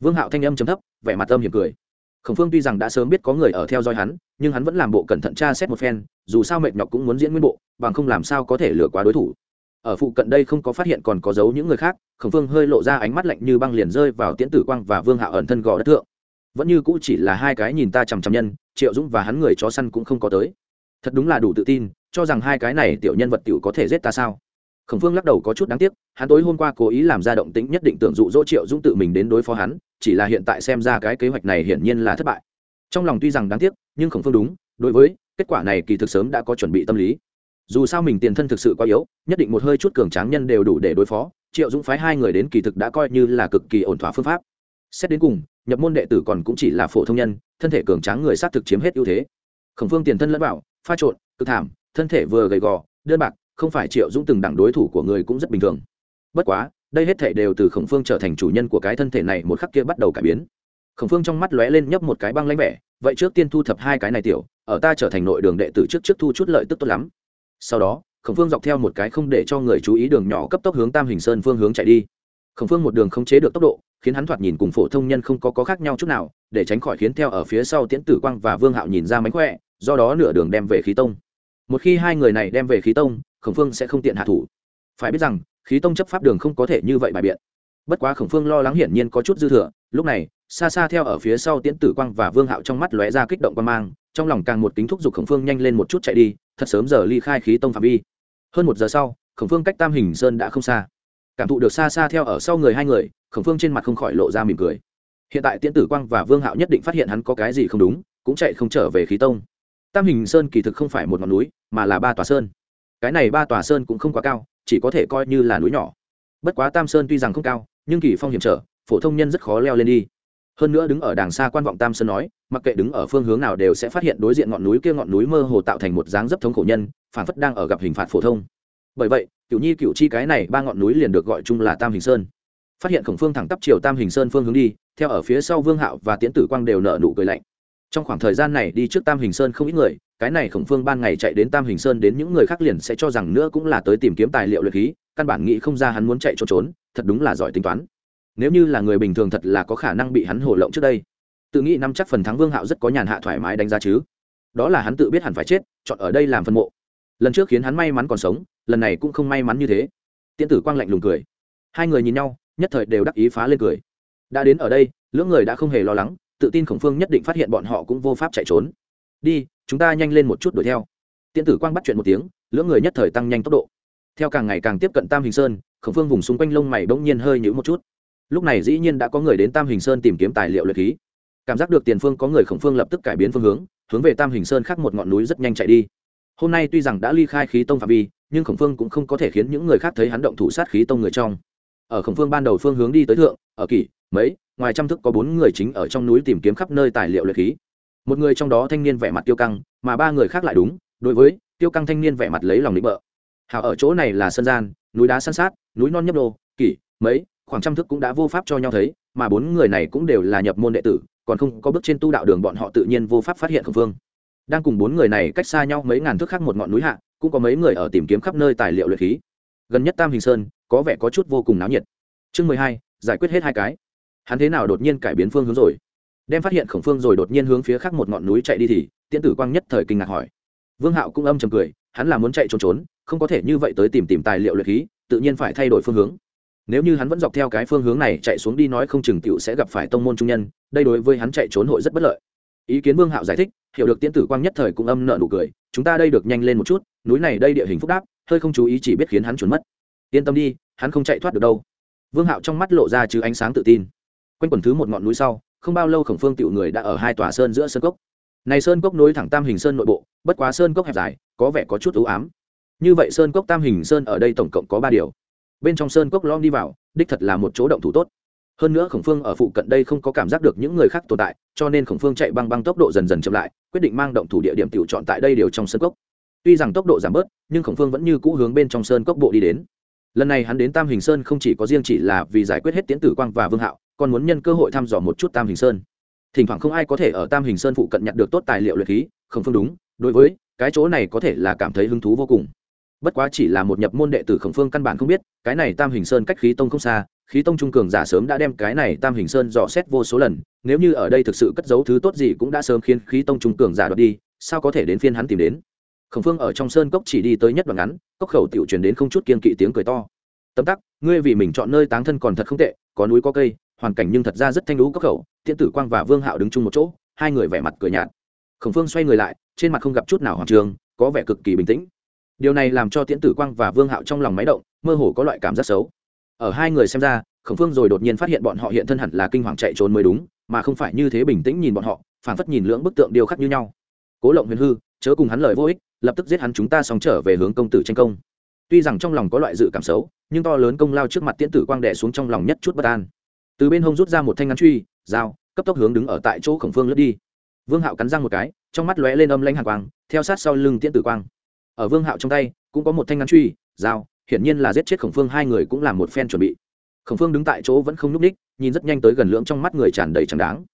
Vương hạo thanh âm chấm thấp, vẻ mặt âm hiểm cười. Khổng phương tuy rằng đã sớm biết có người ở theo dõi hắn, nhưng hắn vẫn làm bộ cẩn thận tra xét một phen dù sao mệt nhọc cũng muốn diễn nguyên bộ, bằng không làm sao có thể lừa quá đối thủ. Ở phụ cận đây không có phát hiện còn có dấu những người khác, khổng phương hơi lộ ra ánh mắt lạnh như băng liền rơi vào tiễn tử quang và vương hạo ẩn thân gò đất thượng. Vẫn như cũ chỉ là hai cái nhìn ta chằm chằm nhân, triệu dũng và hắn người chó săn cũng không có tới. Thật đúng là đủ tự tin, cho rằng hai cái này tiểu nhân vật tiểu có thể giết ta sao? Khổng phương lắc đầu có chút đáng tiếc, hắn tối hôm qua cố ý làm ra động tĩnh nhất định tưởng dụ dỗ triệu dũng tự mình đến đối phó hắn, chỉ là hiện tại xem ra cái kế hoạch này hiển nhiên là thất bại. Trong lòng tuy rằng đáng tiếc, nhưng khổng phương đúng, đối với kết quả này kỳ thực sớm đã có chuẩn bị tâm lý. Dù sao mình tiền thân thực sự quá yếu, nhất định một hơi chút cường tráng nhân đều đủ để đối phó, triệu dũng phái hai người đến kỳ thực đã coi như là cực kỳ ổn thỏa phương pháp. Xét đến cùng, nhập môn đệ tử còn cũng chỉ là phổ thông nhân, thân thể cường tráng người sát thực chiếm hết ưu thế. Khổng phương tiền thân lẫn bảo pha trộn, cực thảm, thân thể vừa gầy gò, đơn bạc, không phải triệu dũng từng đẳng đối thủ của người cũng rất bình thường. Bất quá, đây hết thể đều từ khổng phương trở thành chủ nhân của cái thân thể này một khắc kia bắt đầu cải biến. Khổng phương trong mắt lóe lên nhấp một cái băng lãnh vẻ vậy trước tiên thu thập hai cái này tiểu ở ta trở thành nội đường đệ tử trước trước thu chút lợi tức tốt lắm. Sau đó khổng phương dọc theo một cái không để cho người chú ý đường nhỏ cấp tốc hướng tam hình sơn phương hướng chạy đi. Khổng phương một đường không chế được tốc độ khiến hắn thoạt nhìn cùng phổ thông nhân không có, có khác nhau chút nào để tránh khỏi khiến theo ở phía sau tiễn tử quang và vương hạo nhìn ra mánh khỏe do đó nửa đường đem về khí tông. Một khi hai người này đem về khí tông khổng phương sẽ không tiện hạ thủ. Phải biết rằng khí tông chấp pháp đường không có thể như vậy bài biện. Bất quá khổng phương lo lắng hiển nhiên có chút dư thừa lúc này xa xa theo ở phía sau tiễn tử quang và vương hạo trong mắt lóe ra kích động quan mang, trong lòng càng một kính thúc giục khổng phương nhanh lên một chút chạy đi, thật sớm giờ ly khai khí tông phạm vi. Hơn một giờ sau, khổng phương cách tam hình sơn đã không xa. Cảm thụ được xa xa theo ở sau người hai người, khổng phương trên mặt không khỏi lộ ra mỉm cười. Hiện tại tiễn tử quang và vương hạo nhất định phát hiện hắn có cái gì không đúng, cũng chạy không trở về khí tông. Tam hình sơn kỳ thực không phải một ngọn núi, mà là ba tòa sơn. Cái này ba tòa sơn cũng không quá cao, chỉ có thể coi như là núi nhỏ. Bất quá tam sơn tuy rằng không cao, nhưng kỳ phong hiểm trở, phổ thông nhân rất khó leo lên đi hơn nữa đứng ở đàng xa quan vọng tam sơn nói, mặc kệ đứng ở phương hướng nào đều sẽ phát hiện đối diện ngọn núi kia ngọn núi mơ hồ tạo thành một dáng dấp thống khổ nhân phản phất đang ở gặp hình phạt phổ thông. Bởi vậy cựu nhi cựu chi cái này ba ngọn núi liền được gọi chung là tam hình sơn. Phát hiện khổng phương thẳng tắp chiều tam hình sơn phương hướng đi, theo ở phía sau vương hạo và tiễn tử quang đều nợ nụ cười lạnh. Trong khoảng thời gian này đi trước tam hình sơn không ít người, cái này khổng phương ban ngày chạy đến tam hình sơn đến những người khác liền sẽ cho rằng nữa cũng là tới tìm kiếm tài liệu luyện khí, căn bản nghĩ không ra hắn muốn chạy trốn trốn, thật đúng là giỏi tính toán nếu như là người bình thường thật là có khả năng bị hắn hổ lộng trước đây. Tự nghĩ năm chắc phần thắng vương hạo rất có nhàn hạ thoải mái đánh giá chứ. Đó là hắn tự biết hẳn phải chết, chọn ở đây làm phân mộ. Lần trước khiến hắn may mắn còn sống, lần này cũng không may mắn như thế. Tiễn tử quang lạnh lùng cười. Hai người nhìn nhau, nhất thời đều đắc ý phá lên cười. Đã đến ở đây, lưỡng người đã không hề lo lắng, tự tin khổng phương nhất định phát hiện bọn họ cũng vô pháp chạy trốn. Đi, chúng ta nhanh lên một chút đuổi theo. Tiễn tử quang bắt chuyện một tiếng, lưỡng người nhất thời tăng nhanh tốc độ. Theo càng ngày càng tiếp cận tam hình sơn, khổng phương vùng xung quanh lông mày bỗng nhiên hơi nhữ một chút lúc này dĩ nhiên đã có người đến tam hình sơn tìm kiếm tài liệu luyện khí. Cảm giác được tiền phương có người khổng phương lập tức cải biến phương hướng hướng về tam hình sơn khác một ngọn núi rất nhanh chạy đi. Hôm nay tuy rằng đã ly khai khí tông phạm vi, nhưng khổng phương cũng không có thể khiến những người khác thấy hắn động thủ sát khí tông người trong. Ở khổng phương ban đầu phương hướng đi tới thượng, ở kỷ, mấy, ngoài trăm thức có bốn người chính ở trong núi tìm kiếm khắp nơi tài liệu luyện khí. Một người trong đó thanh niên vẻ mặt tiêu căng, mà ba người khác lại đúng, đối với tiêu căng thanh niên vẻ mặt lấy lòng định bợ. Hào ở chỗ này là sân gian, núi đá san sát, núi non nhấp đô kỷ, mấy khoảng trăm thước cũng đã vô pháp cho nhau thấy, mà bốn người này cũng đều là nhập môn đệ tử, còn không có bước trên tu đạo đường bọn họ tự nhiên vô pháp phát hiện khổng phương đang cùng bốn người này cách xa nhau mấy ngàn thước khác một ngọn núi hạ, cũng có mấy người ở tìm kiếm khắp nơi tài liệu luyện khí. Gần nhất tam hình sơn, có vẻ có chút vô cùng náo nhiệt. Chương mười hai, giải quyết hết hai cái. Hắn thế nào đột nhiên cải biến phương hướng rồi? Đem phát hiện khổng phương rồi đột nhiên hướng phía khác một ngọn núi chạy đi thì, tiễn tử quang nhất thời kinh ngạc hỏi. Vương hạo cũng âm chầm cười, hắn là muốn chạy trốn trốn, không có thể như vậy tới tìm tìm tài liệu luyện khí, tự nhiên phải thay đổi phương hướng nếu như hắn vẫn dọc theo cái phương hướng này chạy xuống đi nói không chừng tiểu sẽ gặp phải tông môn trung nhân, đây đối với hắn chạy trốn hội rất bất lợi. Ý kiến vương hạo giải thích, hiểu được tiễn tử quang nhất thời cũng âm nợ nụ cười, chúng ta đây được nhanh lên một chút, núi này đây địa hình phức đáp hơi không chú ý chỉ biết khiến hắn trốn mất. Yên tâm đi, hắn không chạy thoát được đâu. Vương hạo trong mắt lộ ra chứ ánh sáng tự tin. Quanh quần thứ một ngọn núi sau, không bao lâu khổng phương tiểu người đã ở hai tòa sơn giữa sơn cốc. Này sơn cốc nối thẳng tam hình sơn nội bộ, bất quá sơn cốc hẹp dài, có vẻ có chút ưu ám. Như vậy sơn cốc tam hình sơn ở đây tổng cộng có ba điều bên trong sơn cốc lom đi vào, đích thật là một chỗ động thủ tốt. Hơn nữa khổng phương ở phụ cận đây không có cảm giác được những người khác tồn tại, cho nên khổng phương chạy băng băng tốc độ dần dần chậm lại, quyết định mang động thủ địa điểm tiểu chọn tại đây đều trong sơn cốc. Tuy rằng tốc độ giảm bớt, nhưng khổng phương vẫn như cũ hướng bên trong sơn cốc bộ đi đến. Lần này hắn đến tam hình sơn không chỉ có riêng chỉ là vì giải quyết hết tiến tử quang và vương hạo, còn muốn nhân cơ hội thăm dò một chút tam hình sơn. Thỉnh thoảng không ai có thể ở tam hình sơn phụ cận nhặt được tốt tài liệu luyện khí, khổng phương đúng, đối với cái chỗ này có thể là cảm thấy hứng thú vô cùng bất quá chỉ là một nhập môn đệ tử khổng phương căn bản không biết, cái này tam hình sơn cách khí tông không xa, khí tông trung cường giả sớm đã đem cái này tam hình sơn dò xét vô số lần, nếu như ở đây thực sự cất giấu thứ tốt gì cũng đã sớm khiến khí tông trung cường giả đoạt đi, sao có thể đến phiên hắn tìm đến? Khổng phương ở trong sơn cốc chỉ đi tới nhất đoạn ngắn, cốc khẩu tiểu truyền đến không chút kiên kỵ tiếng cười to. Tấm tắc, ngươi vì mình chọn nơi táng thân còn thật không tệ, có núi có cây, hoàn cảnh nhưng thật ra rất thanh lũ cốc khẩu, tiễn tử quang và vương hạo đứng chung một chỗ, hai người vẻ mặt cười nhạt. Khổng phương xoay người lại, trên mặt không gặp chút nào hoàng trường, có vẻ cực kỳ bình tĩnh điều này làm cho tiễn tử quang và vương hạo trong lòng máy động, mơ hồ có loại cảm giác xấu. Ở hai người xem ra, khổng phương rồi đột nhiên phát hiện bọn họ hiện thân hẳn là kinh hoàng chạy trốn mới đúng, mà không phải như thế bình tĩnh nhìn bọn họ phản phất nhìn lưỡng bức tượng điêu khắc như nhau. Cố lộng huyền hư, chớ cùng hắn lời vô ích, lập tức giết hắn chúng ta sóng trở về hướng công tử tranh công. Tuy rằng trong lòng có loại dự cảm xấu, nhưng to lớn công lao trước mặt tiễn tử quang đẻ xuống trong lòng nhất chút bất an. Từ bên hông rút ra một thanh ngắn truy dao cấp tốc hướng đứng ở tại chỗ khổng phương lướt đi. Vương hạo cắn răng một cái, trong mắt lóe lên âm lanh hàng quang, theo sát sau lưng tiễn tử quang ở vương hạo trong tay, cũng có một thanh ngắn truy, dao, hiển nhiên là giết chết khổng phương, hai người cũng là một phen chuẩn bị. Khổng phương đứng tại chỗ vẫn không nhúc ních nhìn rất nhanh tới gần lưỡng trong mắt người tràn đầy chẳng đáng.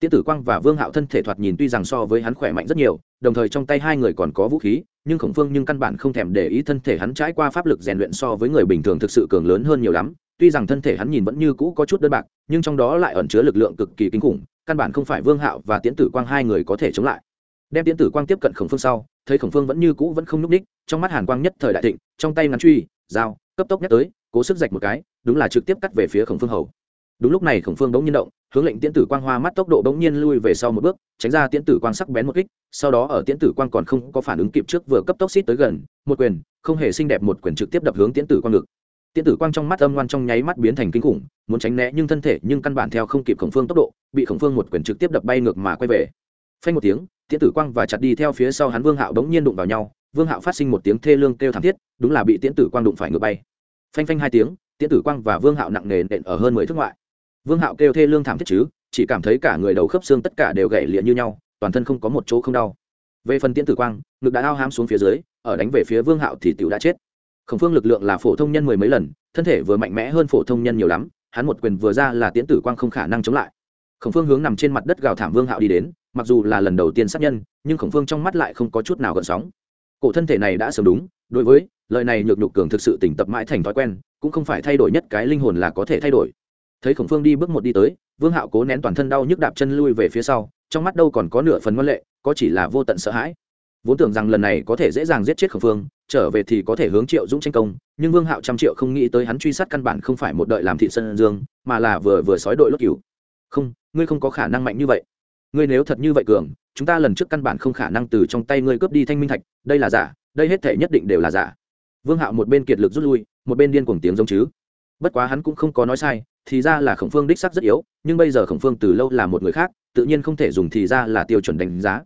Tiễn tử quang và vương hạo thân thể thoạt nhìn tuy rằng so với hắn khỏe mạnh rất nhiều, đồng thời trong tay hai người còn có vũ khí, nhưng khổng phương nhưng căn bản không thèm để ý thân thể hắn trải qua pháp lực rèn luyện so với người bình thường thực sự cường lớn hơn nhiều lắm. Tuy rằng thân thể hắn nhìn vẫn như cũ có chút đơn bạc, nhưng trong đó lại ẩn chứa lực lượng cực kỳ kinh khủng, căn bản không phải vương hạo và tiễn tử quang hai người có thể chống lại. Đem tiễn tử quang tiếp cận khổng phương sau thấy khổng phương vẫn như cũ vẫn không nhúc ních trong mắt hàn quang nhất thời đại thịnh, trong tay ngắn truy, dao, cấp tốc nhắc tới, cố sức rạch một cái, đúng là trực tiếp cắt về phía khổng phương hầu. Đúng lúc này khổng phương bỗng nhiên động, hướng lệnh tiễn tử quang hoa mắt tốc độ bỗng nhiên lui về sau một bước, tránh ra tiễn tử quang sắc bén một kích, sau đó ở tiễn tử quang còn không có phản ứng kịp trước vừa cấp tốc xít tới gần, một quyền, không hề xinh đẹp một quyền trực tiếp đập hướng tiễn tử quang ngực. Tiễn tử quang trong mắt âm ngoan trong nháy mắt biến thành kinh khủng, muốn tránh né nhưng thân thể nhưng căn bản theo không kịp khổng phương tốc độ, bị khổng phương một quyền trực tiếp đập bay ngược mà quay về phanh một tiếng, tiễn tử quang và chặt đi theo phía sau hắn vương hạo bỗng nhiên đụng vào nhau, vương hạo phát sinh một tiếng thê lương kêu thảm thiết, đúng là bị tiễn tử quang đụng phải ngược bay. Phanh phanh hai tiếng, tiễn tử quang và vương hạo nặng nề nện ở hơn mười thước ngoại. Vương hạo kêu thê lương thảm thiết chứ, chỉ cảm thấy cả người đầu khớp xương tất cả đều gãy liệt như nhau, toàn thân không có một chỗ không đau. Về phần tiễn tử quang, ngực đã ao hám xuống phía dưới, ở đánh về phía vương hạo thì tiểu đã chết. Khổng phương lực lượng là phổ thông nhân mười mấy lần, thân thể vừa mạnh mẽ hơn phổ thông nhân nhiều lắm, hắn một quyền vừa ra là tiễn tử quang không khả năng chống lại. Khổng phương hướng nằm trên mặt đất gào thảm vương hạo đi đến mặc dù là lần đầu tiên sát nhân, nhưng khổng phương trong mắt lại không có chút nào gợn sóng. Cổ thân thể này đã sớm đúng, đối với, lời này nhược nhục cường thực sự tỉnh tập mãi thành thói quen, cũng không phải thay đổi nhất cái linh hồn là có thể thay đổi. Thấy khổng phương đi bước một đi tới, vương hạo cố nén toàn thân đau nhức đạp chân lui về phía sau, trong mắt đâu còn có nửa phần ngoan lệ, có chỉ là vô tận sợ hãi. Vốn tưởng rằng lần này có thể dễ dàng giết chết khổng phương, trở về thì có thể hướng triệu dũng tranh công, nhưng vương hạo trăm triệu không nghĩ tới hắn truy sát căn bản không phải một đợi làm thị sân dương, mà là vừa vừa sói đội lốt cửu không, ngươi không có khả năng mạnh như vậy ngươi nếu thật như vậy cường, chúng ta lần trước căn bản không khả năng từ trong tay ngươi cướp đi thanh minh thạch, đây là giả, đây hết thể nhất định đều là giả. Vương hạo một bên kiệt lực rút lui, một bên điên cuồng tiếng giống chứ. Bất quá hắn cũng không có nói sai, thì ra là khổng phương đích sắc rất yếu, nhưng bây giờ khổng phương từ lâu là một người khác, tự nhiên không thể dùng thì ra là tiêu chuẩn đánh giá.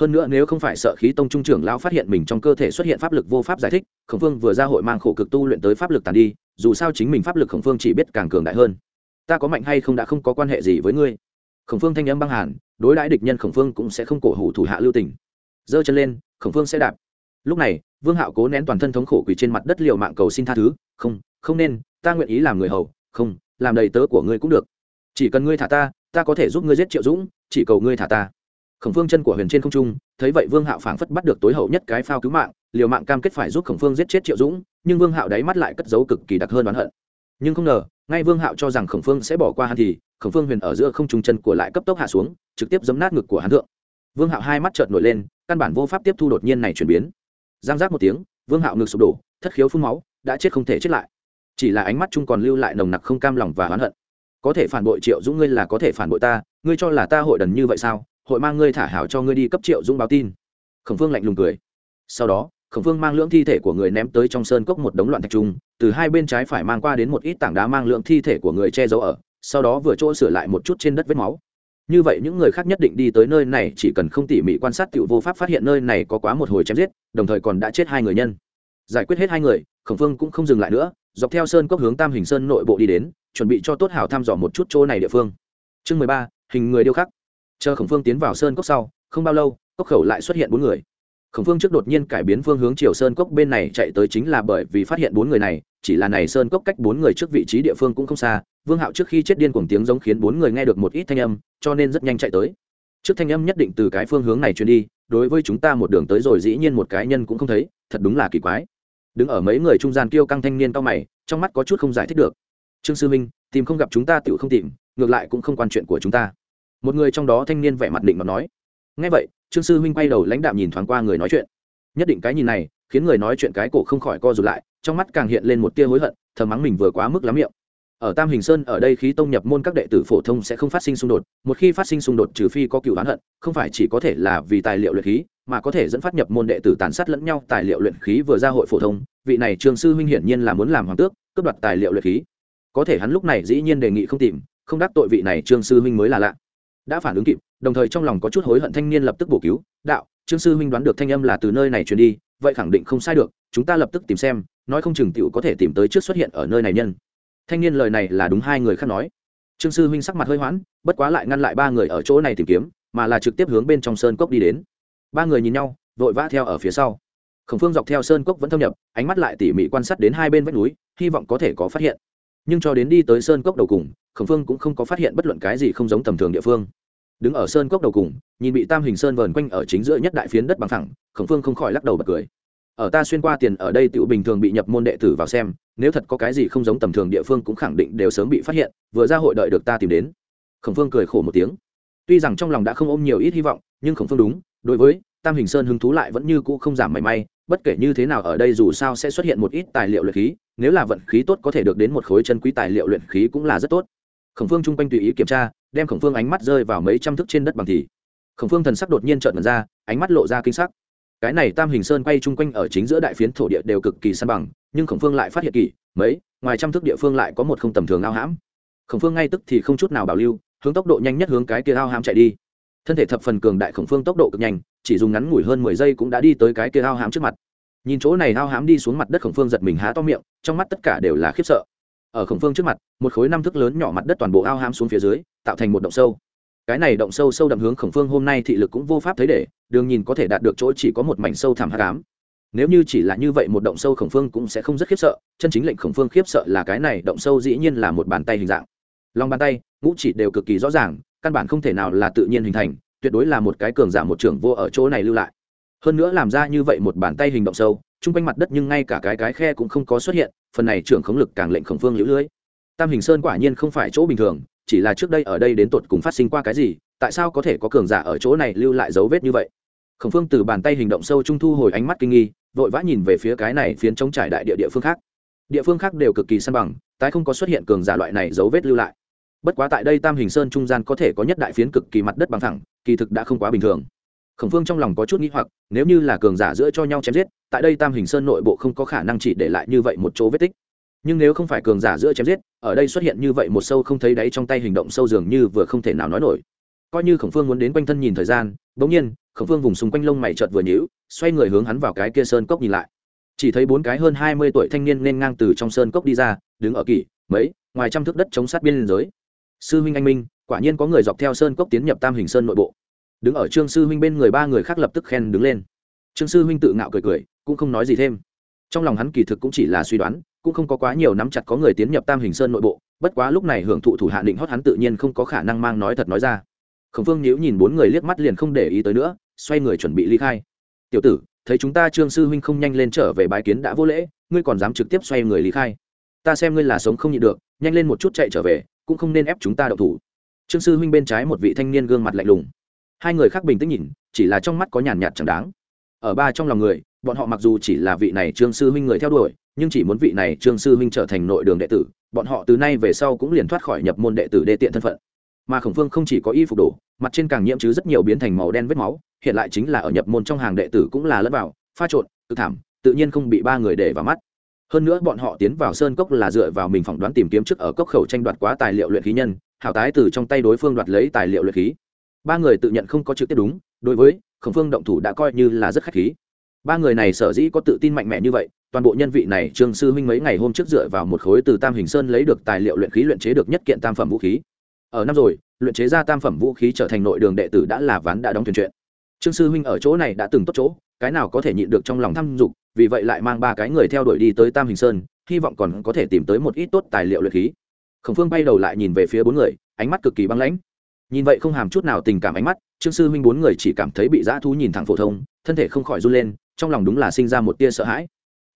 Hơn nữa nếu không phải sợ khí tông trung trưởng lão phát hiện mình trong cơ thể xuất hiện pháp lực vô pháp giải thích, khổng phương vừa ra hội mang khổ cực tu luyện tới pháp lực tàn đi, dù sao chính mình pháp lực khổng phương chỉ biết càng cường đại hơn. Ta có mạnh hay không đã không có quan hệ gì với ngươi. Khổng phương thanh âm băng hàn đối đãi địch nhân khổng phương cũng sẽ không cổ hủ thủ hạ lưu tình. Giơ chân lên, khổng phương sẽ đạp. Lúc này, vương hạo cố nén toàn thân thống khổ quỳ trên mặt đất liều mạng cầu xin tha thứ, không không nên, ta nguyện ý làm người hầu, không, làm đầy tớ của ngươi cũng được. Chỉ cần ngươi thả ta ta có thể giúp ngươi giết triệu dũng, chỉ cầu ngươi thả ta. Khổng phương chân của huyền trên không trung, thấy vậy vương hạo phảng phất bắt được tối hậu nhất cái phao cứu mạng, liều mạng cam kết phải giúp khổng phương giết chết triệu dũng, nhưng vương hạo đáy mắt lại cất giấu cực kỳ đặc hơn oán hận. Nhưng không ngờ, ngay vương hạo cho rằng khổng phương sẽ bỏ qua hắn thì khổng phương huyền ở giữa không trung chân của lại cấp tốc hạ xuống, trực tiếp giấm nát ngực của hắn thượng. Vương hạo hai mắt trợn nổi lên, căn bản vô pháp tiếp thu đột nhiên này chuyển biến. Giang giác một tiếng, vương hạo ngực sụp đổ, thất khiếu phun máu, đã chết không thể chết lại. Chỉ là ánh mắt chung còn lưu lại nồng nặc không cam lòng và oán hận. Có thể phản bội triệu dũng ngươi là có thể phản bội ta, ngươi cho là ta hội đần như vậy sao? Hội mang ngươi thả hảo cho ngươi đi cấp triệu dũng báo tin. Khổng phương lạnh lùng cười. Sau đó, khổng phương mang lưỡng thi thể của người ném tới trong sơn cốc một đống loạn thạch trung, từ hai bên trái phải mang qua đến một ít tảng đá mang lượng thi thể của người che giấu ở sau đó vừa chỗ sửa lại một chút trên đất vết máu. Như vậy những người khác nhất định đi tới nơi này, chỉ cần không tỉ mỉ quan sát tiểu vô pháp phát hiện nơi này có quá một hồi chém giết, đồng thời còn đã chết hai người nhân. Giải quyết hết hai người, khổng phương cũng không dừng lại nữa, dọc theo sơn cốc hướng tam hình sơn nội bộ đi đến, chuẩn bị cho tốt hảo thăm dò một chút chỗ này địa phương. Chương mười ba, hình người điêu khắc. Chờ khổng phương tiến vào sơn cốc sau, không bao lâu, cốc khẩu lại xuất hiện bốn người khổng phương trước đột nhiên cải biến phương hướng chiều sơn cốc bên này chạy tới chính là bởi vì phát hiện bốn người này, chỉ là này sơn cốc cách bốn người trước vị trí địa phương cũng không xa, vương hạo trước khi chết điên cuồng tiếng giống khiến bốn người nghe được một ít thanh âm, cho nên rất nhanh chạy tới. Trước thanh âm nhất định từ cái phương hướng này truyền đi, đối với chúng ta một đường tới rồi dĩ nhiên một cái nhân cũng không thấy, thật đúng là kỳ quái. Đứng ở mấy người trung gian kêu căng thanh niên cao mày, trong mắt có chút không giải thích được. Trương sư minh, tìm không gặp chúng ta tự không tìm, ngược lại cũng không quan chuyện của chúng ta. Một người trong đó thanh niên vẻ mặt định mà nói. Ngay vậy trương sư huynh quay đầu lãnh đạm nhìn thoáng qua người nói chuyện. Nhất định cái nhìn này, khiến người nói chuyện cái cổ không khỏi co rụt lại, trong mắt càng hiện lên một tia hối hận thờ mắng mình vừa quá mức lắm miệng. Ở tam hình sơn, ở đây khí tông nhập môn các đệ tử phổ thông sẽ không phát sinh xung đột, một khi phát sinh xung đột trừ phi có cựu oán hận, không phải chỉ có thể là vì tài liệu luyện khí, mà có thể dẫn phát nhập môn đệ tử tàn sát lẫn nhau, tài liệu luyện khí vừa ra hội phổ thông, vị này trường sư huynh hiển nhiên là muốn làm hoàng tước, cướp đoạt tài liệu luyện khí. Có thể hắn lúc này dĩ nhiên đề nghị không tìm, không đắc tội vị này trương sư huynh mới là lạ đã phản ứng kịp, đồng thời trong lòng có chút hối hận thanh niên lập tức bổ cứu, đạo, trương sư huynh đoán được thanh âm là từ nơi này truyền đi, vậy khẳng định không sai được, chúng ta lập tức tìm xem, nói không chừng tiểu có thể tìm tới trước xuất hiện ở nơi này nhân. Thanh niên lời này là đúng hai người khác nói. Trương sư huynh sắc mặt hơi hoãn, bất quá lại ngăn lại ba người ở chỗ này tìm kiếm, mà là trực tiếp hướng bên trong sơn cốc đi đến. Ba người nhìn nhau, vội vã theo ở phía sau. Khổng phương dọc theo sơn cốc vẫn thâm nhập, ánh mắt lại tỉ mỉ quan sát đến hai bên vách núi, hy vọng có thể có phát hiện. Nhưng cho đến đi tới sơn cốc đầu cùng khổng phương cũng không có phát hiện bất luận cái gì không giống tầm thường địa phương. Đứng ở sơn cốc đầu cùng, nhìn bị tam hình sơn vờn quanh ở chính giữa nhất đại phiến đất bằng thẳng, khổng phương không khỏi lắc đầu bật cười. Ở ta xuyên qua tiền ở đây tựu bình thường bị nhập môn đệ tử vào xem, nếu thật có cái gì không giống tầm thường địa phương cũng khẳng định đều sớm bị phát hiện, vừa ra hội đợi được ta tìm đến. Khổng phương cười khổ một tiếng. Tuy rằng trong lòng đã không ôm nhiều ít hy vọng, nhưng khổng phương đúng, đối với tam hình sơn hứng thú lại vẫn như cũ không giảm mảy may, bất kể như thế nào ở đây dù sao sẽ xuất hiện một ít tài liệu luyện khí, nếu là vận khí tốt có thể được đến một khối chân quý tài liệu luyện khí cũng là rất tốt khổng phương chung quanh tùy ý kiểm tra, đem khổng phương ánh mắt rơi vào mấy trăm thước trên đất bằng thì. Khổng phương thần sắc đột nhiên trợn mật ra, ánh mắt lộ ra kinh sắc. Cái này tam hình sơn quay chung quanh ở chính giữa đại phiến thổ địa đều cực kỳ san bằng, nhưng khổng phương lại phát hiện kỳ, mấy, ngoài trăm thước địa phương lại có một không tầm thường ao hãm. Khổng phương ngay tức thì không chút nào bảo lưu, hướng tốc độ nhanh nhất hướng cái kia ao hãm chạy đi. Thân thể thập phần cường đại khổng phương tốc độ cực nhanh, chỉ dùng ngắn ngủi hơn mười giây cũng đã đi tới cái kia ao hãm trước mặt. Nhìn chỗ này ao hãm đi xuống mặt đất khổng phương giật mình há to miệng, trong mắt tất cả đều là khiếp sợ ở khổng phương trước mặt, một khối năm thước lớn nhỏ mặt đất toàn bộ ao ham xuống phía dưới, tạo thành một động sâu. Cái này động sâu sâu đậm hướng khổng phương hôm nay thị lực cũng vô pháp thấy để, đường nhìn có thể đạt được chỗ chỉ có một mảnh sâu thẳm hát cám nếu như chỉ là như vậy một động sâu khổng phương cũng sẽ không rất khiếp sợ, chân chính lệnh khổng phương khiếp sợ là cái này động sâu dĩ nhiên là một bàn tay hình dạng. Lòng bàn tay, ngũ chỉ đều cực kỳ rõ ràng, căn bản không thể nào là tự nhiên hình thành, tuyệt đối là một cái cường giả một trưởng vô ở chỗ này lưu lại hơn nữa làm ra như vậy một bàn tay hình động sâu, chung quanh mặt đất nhưng ngay cả cái cái khe cũng không có xuất hiện, phần này trưởng khống lực càng lệnh khổng phương lũ lưới. Tam hình sơn quả nhiên không phải chỗ bình thường, chỉ là trước đây ở đây đến tột cùng phát sinh qua cái gì, tại sao có thể có cường giả ở chỗ này lưu lại dấu vết như vậy? Khổng phương từ bàn tay hình động sâu trung thu hồi ánh mắt kinh nghi, vội vã nhìn về phía cái này phiến chống trải đại địa địa phương khác. Địa phương khác đều cực kỳ săn bằng, tái không có xuất hiện cường giả loại này dấu vết lưu lại. Bất quá tại đây tam hình sơn trung gian có thể có nhất đại phiến cực kỳ mặt đất bằng thẳng, kỳ thực đã không quá bình thường khổng phương trong lòng có chút nghĩ hoặc, nếu như là cường giả giữa cho nhau chém giết, tại đây tam hình sơn nội bộ không có khả năng chỉ để lại như vậy một chỗ vết tích. Nhưng nếu không phải cường giả giữa chém giết, ở đây xuất hiện như vậy một sâu không thấy đáy trong tay hình động sâu dường như vừa không thể nào nói nổi. Coi như khổng phương muốn đến quanh thân nhìn thời gian, bỗng nhiên, khổng phương vùng xung quanh lông mày chợt vừa nhíu, xoay người hướng hắn vào cái kia sơn cốc nhìn lại. Chỉ thấy bốn cái hơn hai mươi tuổi thanh niên nên ngang từ trong sơn cốc đi ra, đứng ở kỷ mấy, ngoài trăm thước đất chống sát biên giới. Sư huynh anh minh, quả nhiên có người dọc theo sơn cốc tiến nhập tam hình sơn nội bộ đứng ở trương sư huynh bên người, ba người khác lập tức khen đứng lên. Trương sư huynh tự ngạo cười cười, cũng không nói gì thêm. Trong lòng hắn kỳ thực cũng chỉ là suy đoán, cũng không có quá nhiều nắm chặt có người tiến nhập tam hình sơn nội bộ, bất quá lúc này hưởng thụ thủ hạ định hót hắn tự nhiên không có khả năng mang nói thật nói ra. Khổng phương nhíu nhìn bốn người liếc mắt liền không để ý tới nữa, xoay người chuẩn bị ly khai. Tiểu tử, thấy chúng ta trương sư huynh không nhanh lên trở về bái kiến đã vô lễ, ngươi còn dám trực tiếp xoay người ly khai? Ta xem ngươi là sống không nhịn được, nhanh lên một chút chạy trở về, cũng không nên ép chúng ta đậu thủ. Trương sư huynh bên trái một vị thanh niên gương mặt lạnh lùng hai người khác bình tĩnh nhìn, chỉ là trong mắt có nhàn nhạt chẳng đáng. Ở ba trong lòng người, bọn họ mặc dù chỉ là vị này trương sư huynh người theo đuổi, nhưng chỉ muốn vị này trương sư huynh trở thành nội đường đệ tử, bọn họ từ nay về sau cũng liền thoát khỏi nhập môn đệ tử đê tiện thân phận. Mà khổng phương không chỉ có y phục đổ mặt trên càng nhiễm chứ rất nhiều biến thành màu đen vết máu, hiện lại chính là ở nhập môn trong hàng đệ tử cũng là lẫn vào, pha trộn, tự thảm, tự nhiên không bị ba người để vào mắt. Hơn nữa bọn họ tiến vào sơn cốc là dựa vào mình phỏng đoán tìm kiếm trước ở cốc khẩu tranh đoạt quá tài liệu luyện khí nhân, hảo tái từ trong tay đối phương đoạt lấy tài liệu luyện khí ba người tự nhận không có chữ tiếp đúng, đối với khổng phương động thủ đã coi như là rất khách khí. Ba người này sở dĩ có tự tin mạnh mẽ như vậy, toàn bộ nhân vị này trương sư huynh mấy ngày hôm trước dựa vào một khối từ tam hình sơn lấy được tài liệu luyện khí luyện chế được nhất kiện tam phẩm vũ khí. Ở năm rồi, luyện chế ra tam phẩm vũ khí trở thành nội đường đệ tử đã là ván đã đóng thuyền chuyện. Trương sư huynh ở chỗ này đã từng tốt chỗ, cái nào có thể nhịn được trong lòng thăm dục, vì vậy lại mang ba cái người theo đuổi đi tới tam hình sơn, hy vọng còn có thể tìm tới một ít tốt tài liệu luyện khí. Khổng phương bay đầu lại nhìn về phía bốn người, ánh mắt cực kỳ băng lãnh nhìn vậy không hàm chút nào tình cảm ánh mắt, trương sư huynh bốn người chỉ cảm thấy bị dã thú nhìn thẳng phổ thông, thân thể không khỏi run lên, trong lòng đúng là sinh ra một tia sợ hãi.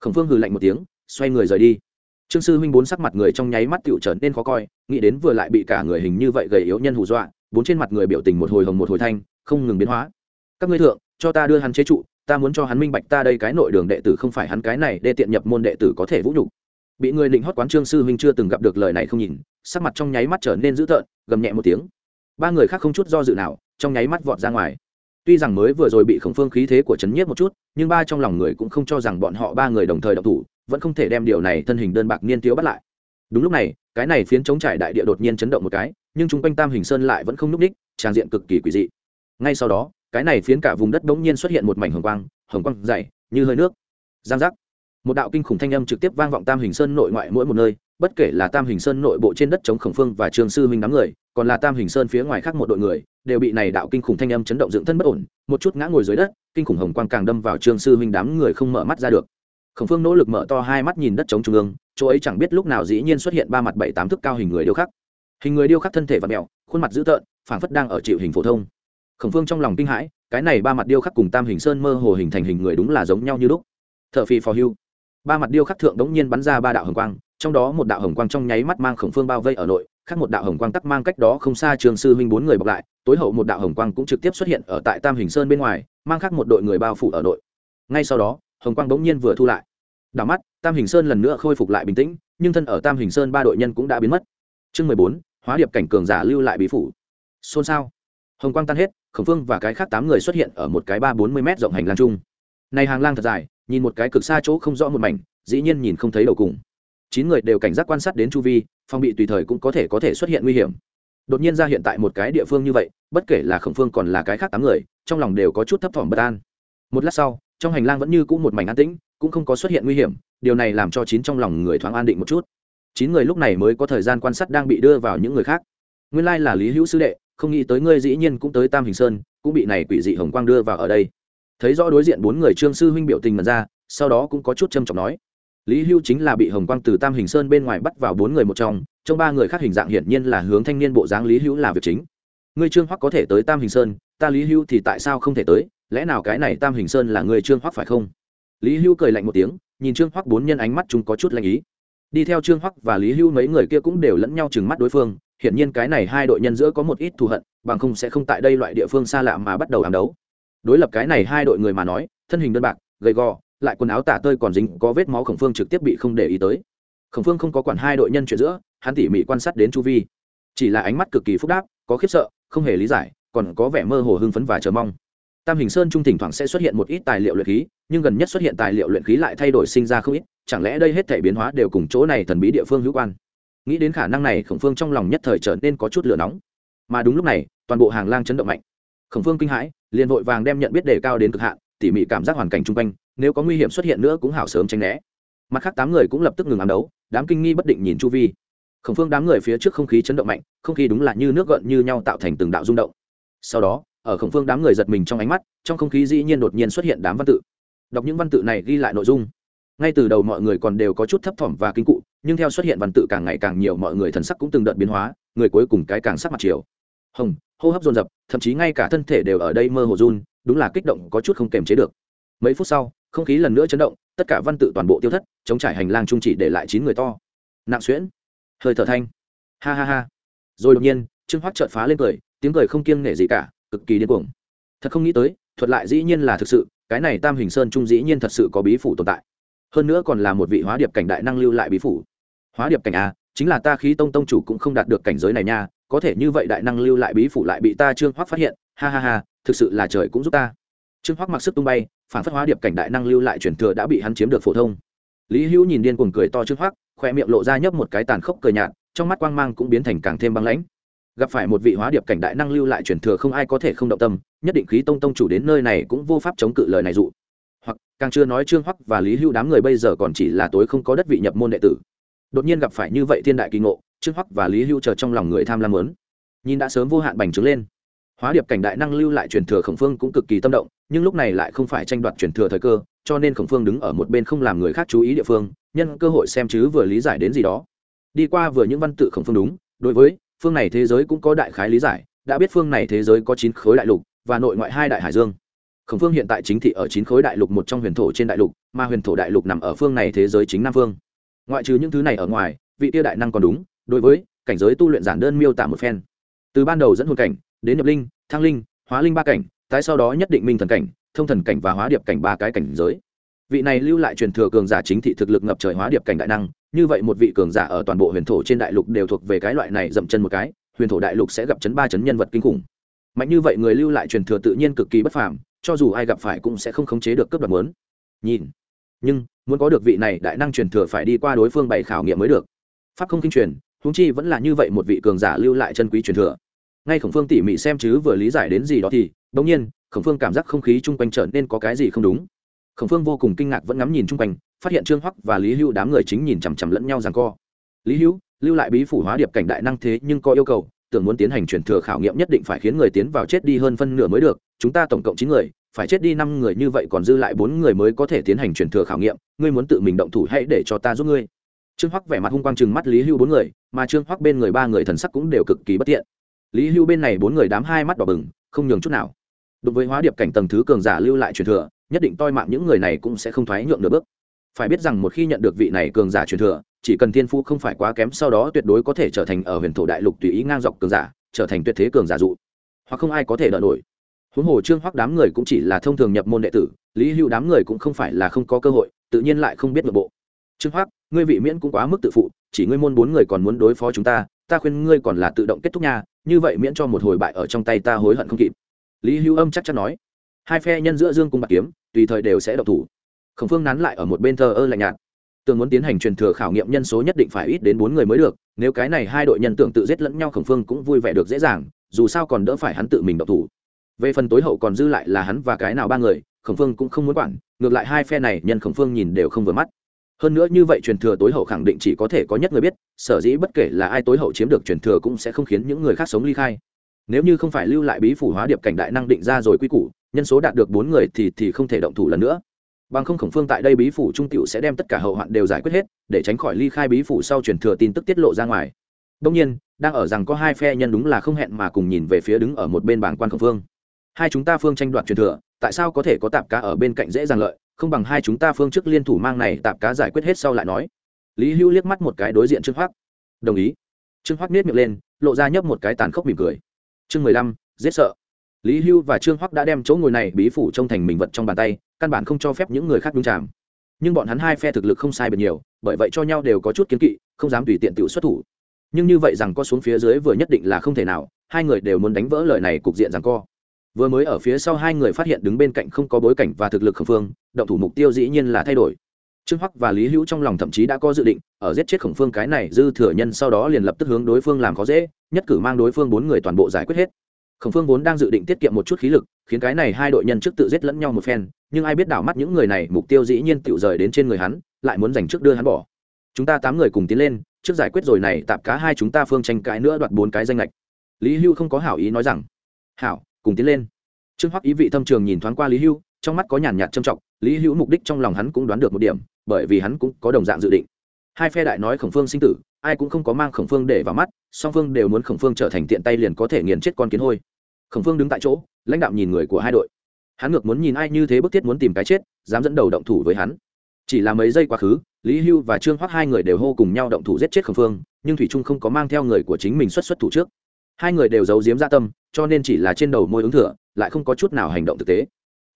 Khổng phương hừ lạnh một tiếng, xoay người rời đi. Trương sư huynh bốn sắc mặt người trong nháy mắt tựu trở nên khó coi, nghĩ đến vừa lại bị cả người hình như vậy gầy yếu nhân hù dọa, bốn trên mặt người biểu tình một hồi hồng một hồi thanh, không ngừng biến hóa. Các ngươi thượng, cho ta đưa hắn chế trụ, ta muốn cho hắn minh bạch ta đây cái nội đường đệ tử không phải hắn cái này để tiện nhập môn đệ tử có thể vũ nhục. Bị người định hót quán trương sư huynh chưa từng gặp được lời này không nhìn, sắc mặt trong nháy mắt trở nên dữ tợn, gầm nhẹ một tiếng ba người khác không chút do dự nào, trong nháy mắt vọt ra ngoài. Tuy rằng mới vừa rồi bị khổng phương khí thế của trấn nhiếp một chút, nhưng ba trong lòng người cũng không cho rằng bọn họ ba người đồng thời độc thủ, vẫn không thể đem điều này thân hình đơn bạc niên tiếu bắt lại. Đúng lúc này, cái này phiến chống trải đại địa đột nhiên chấn động một cái, nhưng chung quanh tam hình sơn lại vẫn không n ú c ních trang diện cực kỳ quỷ dị. Ngay sau đó, cái này phiến cả vùng đất bỗng nhiên xuất hiện một mảnh hồng quang hồng quang dày, như hơi nước. Giang giác. Một đạo kinh khủng thanh âm trực tiếp vang vọng tam hình sơn nội ngoại mỗi một nơi, bất kể là tam hình sơn nội bộ trên đất chống khổng phương và trường sư huynh đám người còn là tam hình sơn phía ngoài khác một đội người, đều bị này đạo kinh khủng thanh âm chấn động dựng thân bất ổn, một chút ngã ngồi dưới đất, kinh khủng hồng quang càng đâm vào trương sư huynh đám người không mở mắt ra được. Khổng phương nỗ lực mở to hai mắt nhìn đất chống trung ương, chỗ ấy chẳng biết lúc nào dĩ nhiên xuất hiện ba mặt bảy tám thước cao hình người điêu khắc. Hình người điêu khắc thân thể và mẹo khuôn mặt dữ tợn, phảng phất đang ở chịu hình phổ thông. Khổng phương trong lòng kinh hãi, cái này ba mặt điêu khắc cùng tam hình sơn mơ hồ hình thành hình người đúng là giống nhau như lúc. Thợ phi phò hưu. Ba mặt điêu khắc thượng đống nhiên bắn ra ba đạo hồng quang, trong đó một đạo hồng quang trong nháy mắt mang khổng phương bao vây ở nội khác một đạo hồng quang tắc mang cách đó không xa trường sư huynh bốn người bọc lại, tối hậu một đạo hồng quang cũng trực tiếp xuất hiện ở tại tam hình sơn bên ngoài, mang khác một đội người bao phủ ở nội ngay sau đó, hồng quang bỗng nhiên vừa thu lại. Đảo mắt, tam hình sơn lần nữa khôi phục lại bình tĩnh, nhưng thân ở tam hình sơn ba đội nhân cũng đã biến mất. Chương mười bốn, hóa điệp cảnh cường giả lưu lại bí phủ. Xôn xao. Hồng quang tan hết, khổng phương và cái khác tám người xuất hiện ở một cái ba bốn mươi m rộng hành lang chung. Này hàng lang thật dài, nhìn một cái cực xa chỗ không rõ một mảnh, dĩ nhiên nhìn không thấy đầu cùng chín người đều cảnh giác quan sát đến chu vi phong bị tùy thời cũng có thể có thể xuất hiện nguy hiểm. Đột nhiên ra hiện tại một cái địa phương như vậy, bất kể là khổng phương còn là cái khác tám người, trong lòng đều có chút thấp thỏm bất an. Một lát sau, trong hành lang vẫn như cũ một mảnh an tĩnh, cũng không có xuất hiện nguy hiểm, điều này làm cho chín trong lòng người thoáng an định một chút. Chín người lúc này mới có thời gian quan sát đang bị đưa vào những người khác. Nguyên lai là lý hữu sư đệ, không nghĩ tới ngươi dĩ nhiên cũng tới tam hình sơn, cũng bị này quỷ dị hồng quang đưa vào ở đây. Thấy rõ đối diện bốn người trương sư huynh biểu tình mật ra, sau đó cũng có chút trầm trọng nói lý hưu chính là bị hồng quang từ tam hình sơn bên ngoài bắt vào bốn người một trong trong ba người khác hình dạng hiển nhiên là hướng thanh niên bộ dáng lý hữu là việc chính. Ngươi trương hoắc có thể tới tam hình sơn, ta lý hưu thì tại sao không thể tới, lẽ nào cái này tam hình sơn là người trương hoắc phải không? Lý hưu cười lạnh một tiếng, nhìn trương hoắc bốn nhân ánh mắt chúng có chút lạnh ý. Đi theo trương hoắc và lý hưu mấy người kia cũng đều lẫn nhau chừng mắt đối phương, hiển nhiên cái này hai đội nhân giữa có một ít thù hận, bằng không sẽ không tại đây loại địa phương xa lạ mà bắt đầu ám đấu. Đối lập cái này hai đội người mà nói, thân hình đơn bạc, gầy gò lại quần áo tả tơi còn dính có vết máu khổng phương trực tiếp bị không để ý tới. Khổng phương không có quản hai đội nhân chuyện giữa, hắn tỉ mỉ quan sát đến chu vi. Chỉ là ánh mắt cực kỳ phúc đáp, có khiếp sợ, không hề lý giải, còn có vẻ mơ hồ hưng phấn và chờ mong. Tam hình sơn trung thỉnh thoảng sẽ xuất hiện một ít tài liệu luyện khí, nhưng gần nhất xuất hiện tài liệu luyện khí lại thay đổi sinh ra không ít, chẳng lẽ đây hết thể biến hóa đều cùng chỗ này thần bí địa phương hữu quan? Nghĩ đến khả năng này, khổng phương trong lòng nhất thời trở nên có chút lửa nóng. Mà đúng lúc này, toàn bộ hàng lang chấn động mạnh. Khổng phương kinh hãi, liền vội vàng đem nhận biết đề cao đến cực hạn tỉ mỉ cảm giác hoàn cảnh chung quanh, nếu có nguy hiểm xuất hiện nữa cũng hảo sớm tránh né. Mặt khác, tám người cũng lập tức ngừng ám đấu, đám kinh nghi bất định nhìn chu vi. Khổng phương đám người phía trước không khí chấn động mạnh, không khí đúng là như nước gợn như nhau tạo thành từng đạo rung động. Sau đó, ở khổng phương đám người giật mình trong ánh mắt, trong không khí dĩ nhiên đột nhiên xuất hiện đám văn tự. Đọc những văn tự này ghi lại nội dung. Ngay từ đầu mọi người còn đều có chút thấp thỏm và kinh cụ, nhưng theo xuất hiện văn tự càng ngày càng nhiều mọi người thần sắc cũng từng đợt biến hóa, người cuối cùng cái càng sắc mặt chiều. Hồng, hô hấp dồn dập, thậm chí ngay cả thân thể đều ở đây mơ hồ run đúng là kích động có chút không kềm chế được. Mấy phút sau, không khí lần nữa chấn động, tất cả văn tự toàn bộ tiêu thất, chống trải hành lang trung chỉ để lại chín người to. Nặng xuyễn, hơi thở thanh. Ha ha ha. Rồi đột nhiên, trương hoắc chợt phá lên cười, tiếng cười không kiêng nể gì cả, cực kỳ điên cuồng. Thật không nghĩ tới, thuật lại dĩ nhiên là thực sự, cái này tam hình sơn trung dĩ nhiên thật sự có bí phủ tồn tại. Hơn nữa còn là một vị hóa điệp cảnh đại năng lưu lại bí phủ. Hóa điệp cảnh a, chính là ta khí tông tông chủ cũng không đạt được cảnh giới này nha, có thể như vậy đại năng lưu lại bí phủ lại bị ta trương hoắc phát hiện, ha ha ha thực sự là trời cũng giúp ta. Trương hoắc mặc sức tung bay, phản phất hóa điệp cảnh đại năng lưu lại truyền thừa đã bị hắn chiếm được phổ thông. Lý hữu nhìn điên cuồng cười to trương hoắc khoe miệng lộ ra nhấp một cái tàn khốc cười nhạt, trong mắt quang mang cũng biến thành càng thêm băng lãnh. Gặp phải một vị hóa điệp cảnh đại năng lưu lại truyền thừa không ai có thể không động tâm, nhất định khí tông tông chủ đến nơi này cũng vô pháp chống cự lời này dụ. Hoặc, càng chưa nói trương hoắc và lý hữu đám người bây giờ còn chỉ là tối không có đất vị nhập môn đệ tử. Đột nhiên gặp phải như vậy thiên đại kỳ ngộ, trương hoắc và lý hữu chờ trong lòng người tham lam lớn nhìn đã sớm vô hạn bành trướng lên hóa điệp cảnh đại năng lưu lại truyền thừa khổng phương cũng cực kỳ tâm động, nhưng lúc này lại không phải tranh đoạt truyền thừa thời cơ, cho nên khổng phương đứng ở một bên không làm người khác chú ý địa phương, nhân cơ hội xem chứ vừa lý giải đến gì đó. Đi qua vừa những văn tự khổng phương đúng, đối với phương này thế giới cũng có đại khái lý giải, đã biết phương này thế giới có chín khối đại lục và nội ngoại hai đại hải dương. Khổng phương hiện tại chính thị ở chín khối đại lục một trong huyền thổ trên đại lục, mà huyền thổ đại lục nằm ở phương này thế giới chính nam phương. Ngoại trừ những thứ này ở ngoài, vị tiêu đại năng còn đúng, đối với cảnh giới tu luyện giản đơn miêu tả một phen. Từ ban đầu dẫn hồn cảnh đến nhập linh, thăng linh, hóa linh ba cảnh, tái sau đó nhất định minh thần cảnh, thông thần cảnh và hóa điệp cảnh ba cái cảnh giới. Vị này lưu lại truyền thừa cường giả chính thị thực lực ngập trời hóa điệp cảnh đại năng, như vậy một vị cường giả ở toàn bộ huyền thổ trên đại lục đều thuộc về cái loại này dậm chân một cái, huyền thổ đại lục sẽ gặp chấn ba chấn nhân vật kinh khủng. Mạnh như vậy người lưu lại truyền thừa tự nhiên cực kỳ bất phàm, cho dù ai gặp phải cũng sẽ không khống chế được cướp đoạt muốn. Nhìn. Nhưng, muốn có được vị này đại năng truyền thừa phải đi qua đối phương bày khảo nghiệm mới được. Pháp không kinh truyền, huống chi vẫn là như vậy một vị cường giả lưu lại chân quý truyền thừa ngay khổng phương tỉ mỉ xem chứ vừa lý giải đến gì đó thì bỗng nhiên, khổng phương cảm giác không khí chung quanh trở nên có cái gì không đúng. Khổng phương vô cùng kinh ngạc vẫn ngắm nhìn chung quanh, phát hiện trương hoắc và lý hữu đám người chính nhìn chằm chằm lẫn nhau rằng co. Lý hữu, lưu lại bí phủ hóa điệp cảnh đại năng thế nhưng có yêu cầu, tưởng muốn tiến hành truyền thừa khảo nghiệm nhất định phải khiến người tiến vào chết đi hơn phân nửa mới được, chúng ta tổng cộng chín người, phải chết đi năm người như vậy còn dư lại bốn người mới có thể tiến hành truyền thừa khảo nghiệm, ngươi muốn tự mình động thủ hãy để cho ta giúp ngươi. Trương hoắc vẻ mặt hung quang chừng mắt lý hưu bốn người, mà trương hoắc bên người ba người thần sắc cũng đều cực kỳ bất tiện lý hưu bên này bốn người đám hai mắt đỏ bừng, không nhường chút nào. Đối với hóa điệp cảnh tầng thứ cường giả lưu lại truyền thừa, nhất định toi mạng những người này cũng sẽ không thoái nhượng nửa bước. Phải biết rằng một khi nhận được vị này cường giả truyền thừa, chỉ cần thiên phú không phải quá kém, sau đó tuyệt đối có thể trở thành ở huyền thổ đại lục tùy ý ngang dọc cường giả, trở thành tuyệt thế cường giả dụ. Hoặc không ai có thể đỡ nổi. Huống hồ trương hoắc đám người cũng chỉ là thông thường nhập môn đệ tử, lý hưu đám người cũng không phải là không có cơ hội, tự nhiên lại không biết nội bộ. Trương hoắc, ngươi vị miễn cũng quá mức tự phụ, chỉ ngươi môn bốn người còn muốn đối phó chúng ta ta khuyên ngươi còn là tự động kết thúc nha như vậy miễn cho một hồi bại ở trong tay ta hối hận không kịp. Lý hữu âm chắc chắn nói. Hai phe nhân giữa dương cung bạc kiếm, tùy thời đều sẽ độc thủ. Khổng phương nắn lại ở một bên thờ ơ lạnh nhạt. Tưởng muốn tiến hành truyền thừa khảo nghiệm nhân số nhất định phải ít đến bốn người mới được, nếu cái này hai đội nhân tưởng tự giết lẫn nhau khổng phương cũng vui vẻ được dễ dàng, dù sao còn đỡ phải hắn tự mình độc thủ. Về phần tối hậu còn dư lại là hắn và cái nào ba người, khổng phương cũng không muốn quản, ngược lại hai phe này nhân khổng phương nhìn đều không vừa mắt hơn nữa như vậy truyền thừa tối hậu khẳng định chỉ có thể có nhất người biết, sở dĩ bất kể là ai tối hậu chiếm được truyền thừa cũng sẽ không khiến những người khác sống ly khai. Nếu như không phải lưu lại bí phủ hóa điệp cảnh đại năng định ra rồi quy củ, nhân số đạt được bốn người thì thì không thể động thủ lần nữa. Bằng không khổng phương tại đây bí phủ trung tiểu sẽ đem tất cả hậu hoạn đều giải quyết hết, để tránh khỏi ly khai bí phủ sau truyền thừa tin tức tiết lộ ra ngoài. Đông nhiên, đang ở rằng có hai phe nhân đúng là không hẹn mà cùng nhìn về phía đứng ở một bên bảng quan khổng phương. Hai chúng ta phương tranh đoạt truyền thừa, tại sao có thể có tạp cá ở bên cạnh dễ dàng lợi? Không bằng hai chúng ta phương trước liên thủ mang này tạp cá giải quyết hết sau lại nói. Lý hữu liếc mắt một cái đối diện trương hoác đồng ý. Trương hoác nết miệng lên, lộ ra nhấp một cái tàn khốc mỉm cười. Chương mười lăm, giết sợ. Lý hưu và trương hoắc đã đem chỗ ngồi này bí phủ trông thành mình vật trong bàn tay, căn bản không cho phép những người khác đúng chạm nhưng bọn hắn hai phe thực lực không sai biệt nhiều, bởi vậy cho nhau đều có chút kiến kỵ, không dám tùy tiện tự xuất thủ. Nhưng như vậy rằng có xuống phía dưới vừa nhất định là không thể nào, hai người đều muốn đánh vỡ lời này cục diện rằng co vừa mới ở phía sau hai người phát hiện đứng bên cạnh không có bối cảnh và thực lực khẩn phương, động thủ mục tiêu dĩ nhiên là thay đổi. Trương hoắc và lý hữu trong lòng thậm chí đã có dự định, ở giết chết khổng phương cái này dư thừa nhân sau đó liền lập tức hướng đối phương làm khó dễ, nhất cử mang đối phương bốn người toàn bộ giải quyết hết. Khổng phương vốn đang dự định tiết kiệm một chút khí lực, khiến cái này hai đội nhân trước tự giết lẫn nhau một phen, nhưng ai biết đảo mắt những người này, mục tiêu dĩ nhiên tự rời đến trên người hắn, lại muốn giành trước đưa hắn bỏ. Chúng ta tám người cùng tiến lên, trước giải quyết rồi này, tạp cá hai chúng ta phương tranh cãi nữa đoạt bốn cái danh lệch lý hưu không có hảo ý nói rằng, hảo cùng tiến lên. Trương hoắc ý vị thâm trường nhìn thoáng qua lý hưu trong mắt có nhàn nhạt trầm trọng, lý hưu mục đích trong lòng hắn cũng đoán được một điểm, bởi vì hắn cũng có đồng dạng dự định. Hai phe đại nói khổng phương sinh tử, ai cũng không có mang khổng phương để vào mắt, song phương đều muốn khổng phương trở thành tiện tay liền có thể nghiền chết con kiến hôi. Khổng phương đứng tại chỗ, lãnh đạo nhìn người của hai đội. Hắn ngược muốn nhìn ai như thế bức thiết muốn tìm cái chết, dám dẫn đầu động thủ với hắn. Chỉ là mấy giây quá khứ, lý hưu và trương hoắc hai người đều hô cùng nhau động thủ giết chết khổng phương, nhưng thủy trung không có mang theo người của chính mình xuất xuất thủ trước hai người đều giấu giếm gia tâm, cho nên chỉ là trên đầu môi ứng thừa, lại không có chút nào hành động thực tế.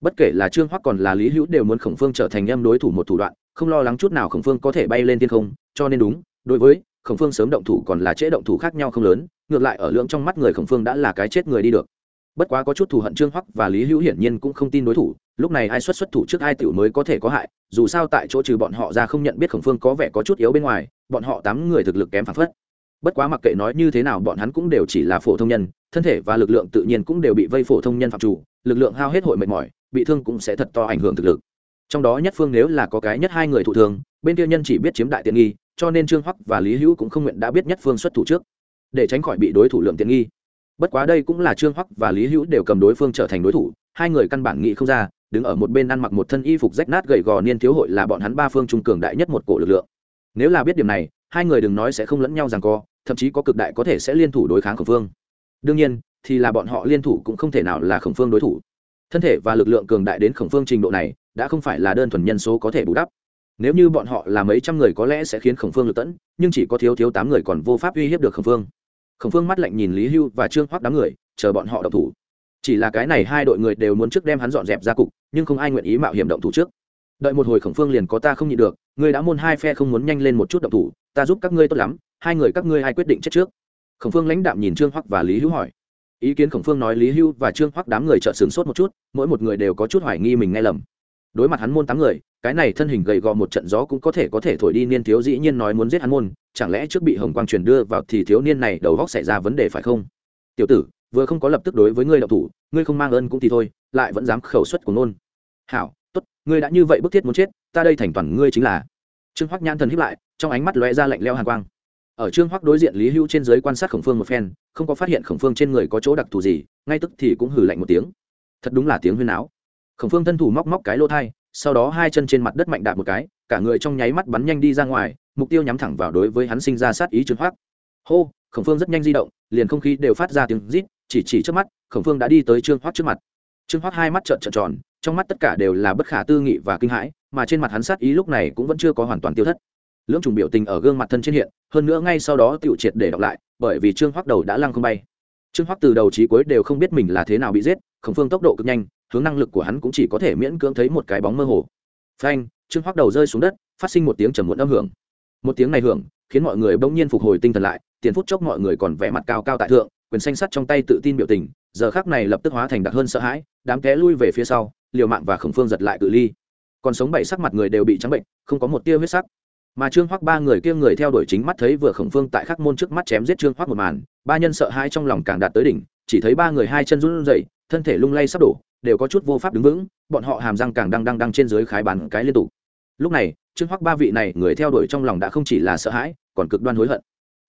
Bất kể là trương hoắc còn là lý hữu đều muốn khổng phương trở thành em đối thủ một thủ đoạn, không lo lắng chút nào khổng phương có thể bay lên thiên không, cho nên đúng, đối với khổng phương sớm động thủ còn là trễ động thủ khác nhau không lớn, ngược lại ở lưỡng trong mắt người khổng phương đã là cái chết người đi được. Bất quá có chút thù hận trương hoắc và lý hữu hiển nhiên cũng không tin đối thủ, lúc này ai xuất xuất thủ trước ai tiểu mới có thể có hại, dù sao tại chỗ trừ bọn họ ra không nhận biết khổng phương có vẻ có chút yếu bên ngoài, bọn họ tám người thực lực kém phản phất bất quá mặc kệ nói như thế nào, bọn hắn cũng đều chỉ là phổ thông nhân, thân thể và lực lượng tự nhiên cũng đều bị vây phổ thông nhân phạm chủ, lực lượng hao hết hội mệt mỏi, bị thương cũng sẽ thật to ảnh hưởng thực lực. Trong đó nhất phương nếu là có cái nhất hai người thụ thương, bên kia nhân chỉ biết chiếm đại tiện nghi, cho nên trương hoắc và lý hữu cũng không nguyện đã biết nhất phương xuất thủ trước, để tránh khỏi bị đối thủ lượng tiện nghi. Bất quá đây cũng là trương hoắc và lý hữu đều cầm đối phương trở thành đối thủ, hai người căn bản nghĩ không ra, đứng ở một bên ăn mặc một thân y phục rách nát gầy gò niên thiếu hội là bọn hắn ba phương trung cường đại nhất một cổ lực lượng. Nếu là biết điểm này hai người đừng nói sẽ không lẫn nhau rằng co, thậm chí có cực đại có thể sẽ liên thủ đối kháng khổng phương. Đương nhiên, thì là bọn họ liên thủ cũng không thể nào là khổng phương đối thủ. Thân thể và lực lượng cường đại đến khổng phương trình độ này, đã không phải là đơn thuần nhân số có thể bù đắp. Nếu như bọn họ là mấy trăm người có lẽ sẽ khiến khổng phương lực tẫn, nhưng chỉ có thiếu thiếu tám người còn vô pháp uy hiếp được khổng phương. Khổng phương mắt lạnh nhìn lý hưu và trương hoắc đám người, chờ bọn họ động thủ. Chỉ là cái này hai đội người đều muốn trước đem hắn dọn dẹp ra cục, nhưng không ai nguyện ý mạo hiểm động thủ trước. Đợi một hồi khổng phương liền có ta không nhịn được ngươi đã môn hai phe không muốn nhanh lên một chút động thủ ta giúp các ngươi tốt lắm, hai người các ngươi ai quyết định chết trước? Khổng phương lãnh đạm nhìn trương hoắc và lý hữu hỏi. Ý kiến khổng phương nói lý hưu và trương hoắc đám người trợ sửng sốt một chút, mỗi một người đều có chút hoài nghi mình nghe lầm. Đối mặt hắn môn tám người, cái này thân hình gầy gò một trận gió cũng có thể có thể thổi đi, niên thiếu dĩ nhiên nói muốn giết hắn môn, chẳng lẽ trước bị hồng quang truyền đưa vào thì thiếu niên này đầu góc xảy ra vấn đề phải không? Tiểu tử, vừa không có lập tức đối với ngươi đạo thủ, ngươi không mang ơn cũng thì thôi, lại vẫn dám khẩu suất của nôn hảo, tốt, ngươi đã như vậy bức thiết muốn chết, ta đây thành toàn ngươi chính là trương hoắc nhãn thần hiếp lại, trong ánh mắt lóe ra lạnh leo hàn quang. Ở trương hoắc đối diện lý Hưu trên dưới quan sát khổng phương một phen, không có phát hiện khổng phương trên người có chỗ đặc thù gì, ngay tức thì cũng hử lạnh một tiếng. Thật đúng là tiếng huyên áo khổng phương thân thủ móc móc cái lỗ thai, sau đó hai chân trên mặt đất mạnh đạp một cái, cả người trong nháy mắt bắn nhanh đi ra ngoài, mục tiêu nhắm thẳng vào đối với hắn sinh ra sát ý trương hoắc. Hô, khổng phương rất nhanh di động, liền không khí đều phát ra tiếng rít, chỉ chỉ trước mắt, khổng phương đã đi tới trương hoắc trước mặt. Trương hoắc hai mắt trợn trợn tròn, trong mắt tất cả đều là bất khả tư nghị và kinh hãi mà trên mặt hắn sát ý lúc này cũng vẫn chưa có hoàn toàn tiêu thất. Lưỡng trùng biểu tình ở gương mặt thân trên hiện, hơn nữa ngay sau đó tựu triệt để đọc lại, bởi vì trương hoắc đầu đã lăng không bay. Trương hoắc từ đầu chí cuối đều không biết mình là thế nào bị giết, khổng phương tốc độ cực nhanh, hướng năng lực của hắn cũng chỉ có thể miễn cưỡng thấy một cái bóng mơ hồ. Phanh, trương hoắc đầu rơi xuống đất, phát sinh một tiếng trầm muộn âm hưởng. Một tiếng này hưởng, khiến mọi người bỗng nhiên phục hồi tinh thần lại, tiền phút chốc mọi người còn vẻ mặt cao cao tại thượng, quyền xanh sắt trong tay tự tin biểu tình, giờ khác này lập tức hóa thành đặc hơn sợ hãi, đám té lui về phía sau, liều mạng và khổng phương giật lại cự ly còn sống bảy sắc mặt người đều bị trắng bệnh, không có một tia huyết sắc. Mà trương hoắc ba người kia người theo đuổi chính mắt thấy vừa khổng phương tại khắc môn trước mắt chém giết trương hoắc một màn, ba nhân sợ hãi trong lòng càng đạt tới đỉnh, chỉ thấy ba người hai chân run rẩy, thân thể lung lay sắp đổ, đều có chút vô pháp đứng vững, bọn họ hàm răng càng đang đang đang trên dưới khái bàn cái liên tục. Lúc này, trương hoắc ba vị này người theo đuổi trong lòng đã không chỉ là sợ hãi, còn cực đoan hối hận.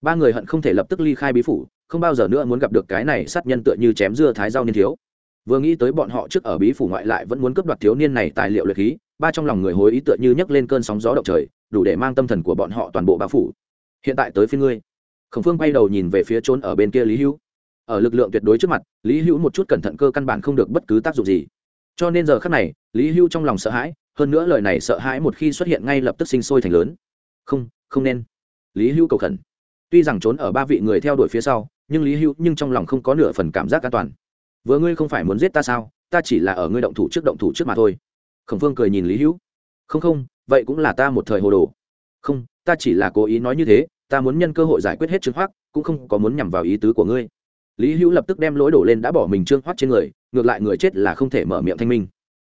Ba người hận không thể lập tức ly khai bí phủ, không bao giờ nữa muốn gặp được cái này sát nhân tựa như chém dưa thái rau niên thiếu. Vừa nghĩ tới bọn họ trước ở bí phủ ngoại lại vẫn muốn cướp đoạt thiếu niên này tài liệu luyện khí ba trong lòng người hối ý tựa như nhấc lên cơn sóng gió động trời, đủ để mang tâm thần của bọn họ toàn bộ bao phủ. Hiện tại tới phía ngươi. Khổng phương bay đầu nhìn về phía trốn ở bên kia lý hữu. Ở lực lượng tuyệt đối trước mặt, lý hữu một chút cẩn thận cơ căn bản không được bất cứ tác dụng gì. Cho nên giờ khác này, lý hữu trong lòng sợ hãi, hơn nữa lời này sợ hãi một khi xuất hiện ngay lập tức sinh sôi thành lớn. Không không nên. Lý hữu cầu khẩn. Tuy rằng trốn ở ba vị người theo đuổi phía sau, nhưng lý hữu nhưng trong lòng không có nửa phần cảm giác an toàn. Vừa ngươi không phải muốn giết ta sao? Ta chỉ là ở ngươi động thủ trước động thủ trước mà thôi khổng phương cười nhìn lý hữu. Không không, vậy cũng là ta một thời hồ đồ. Không, ta chỉ là cố ý nói như thế, ta muốn nhân cơ hội giải quyết hết trương hoác cũng không có muốn nhằm vào ý tứ của ngươi. Lý hữu lập tức đem lỗi đổ lên đã bỏ mình trương hoác trên người, ngược lại người chết là không thể mở miệng thanh minh.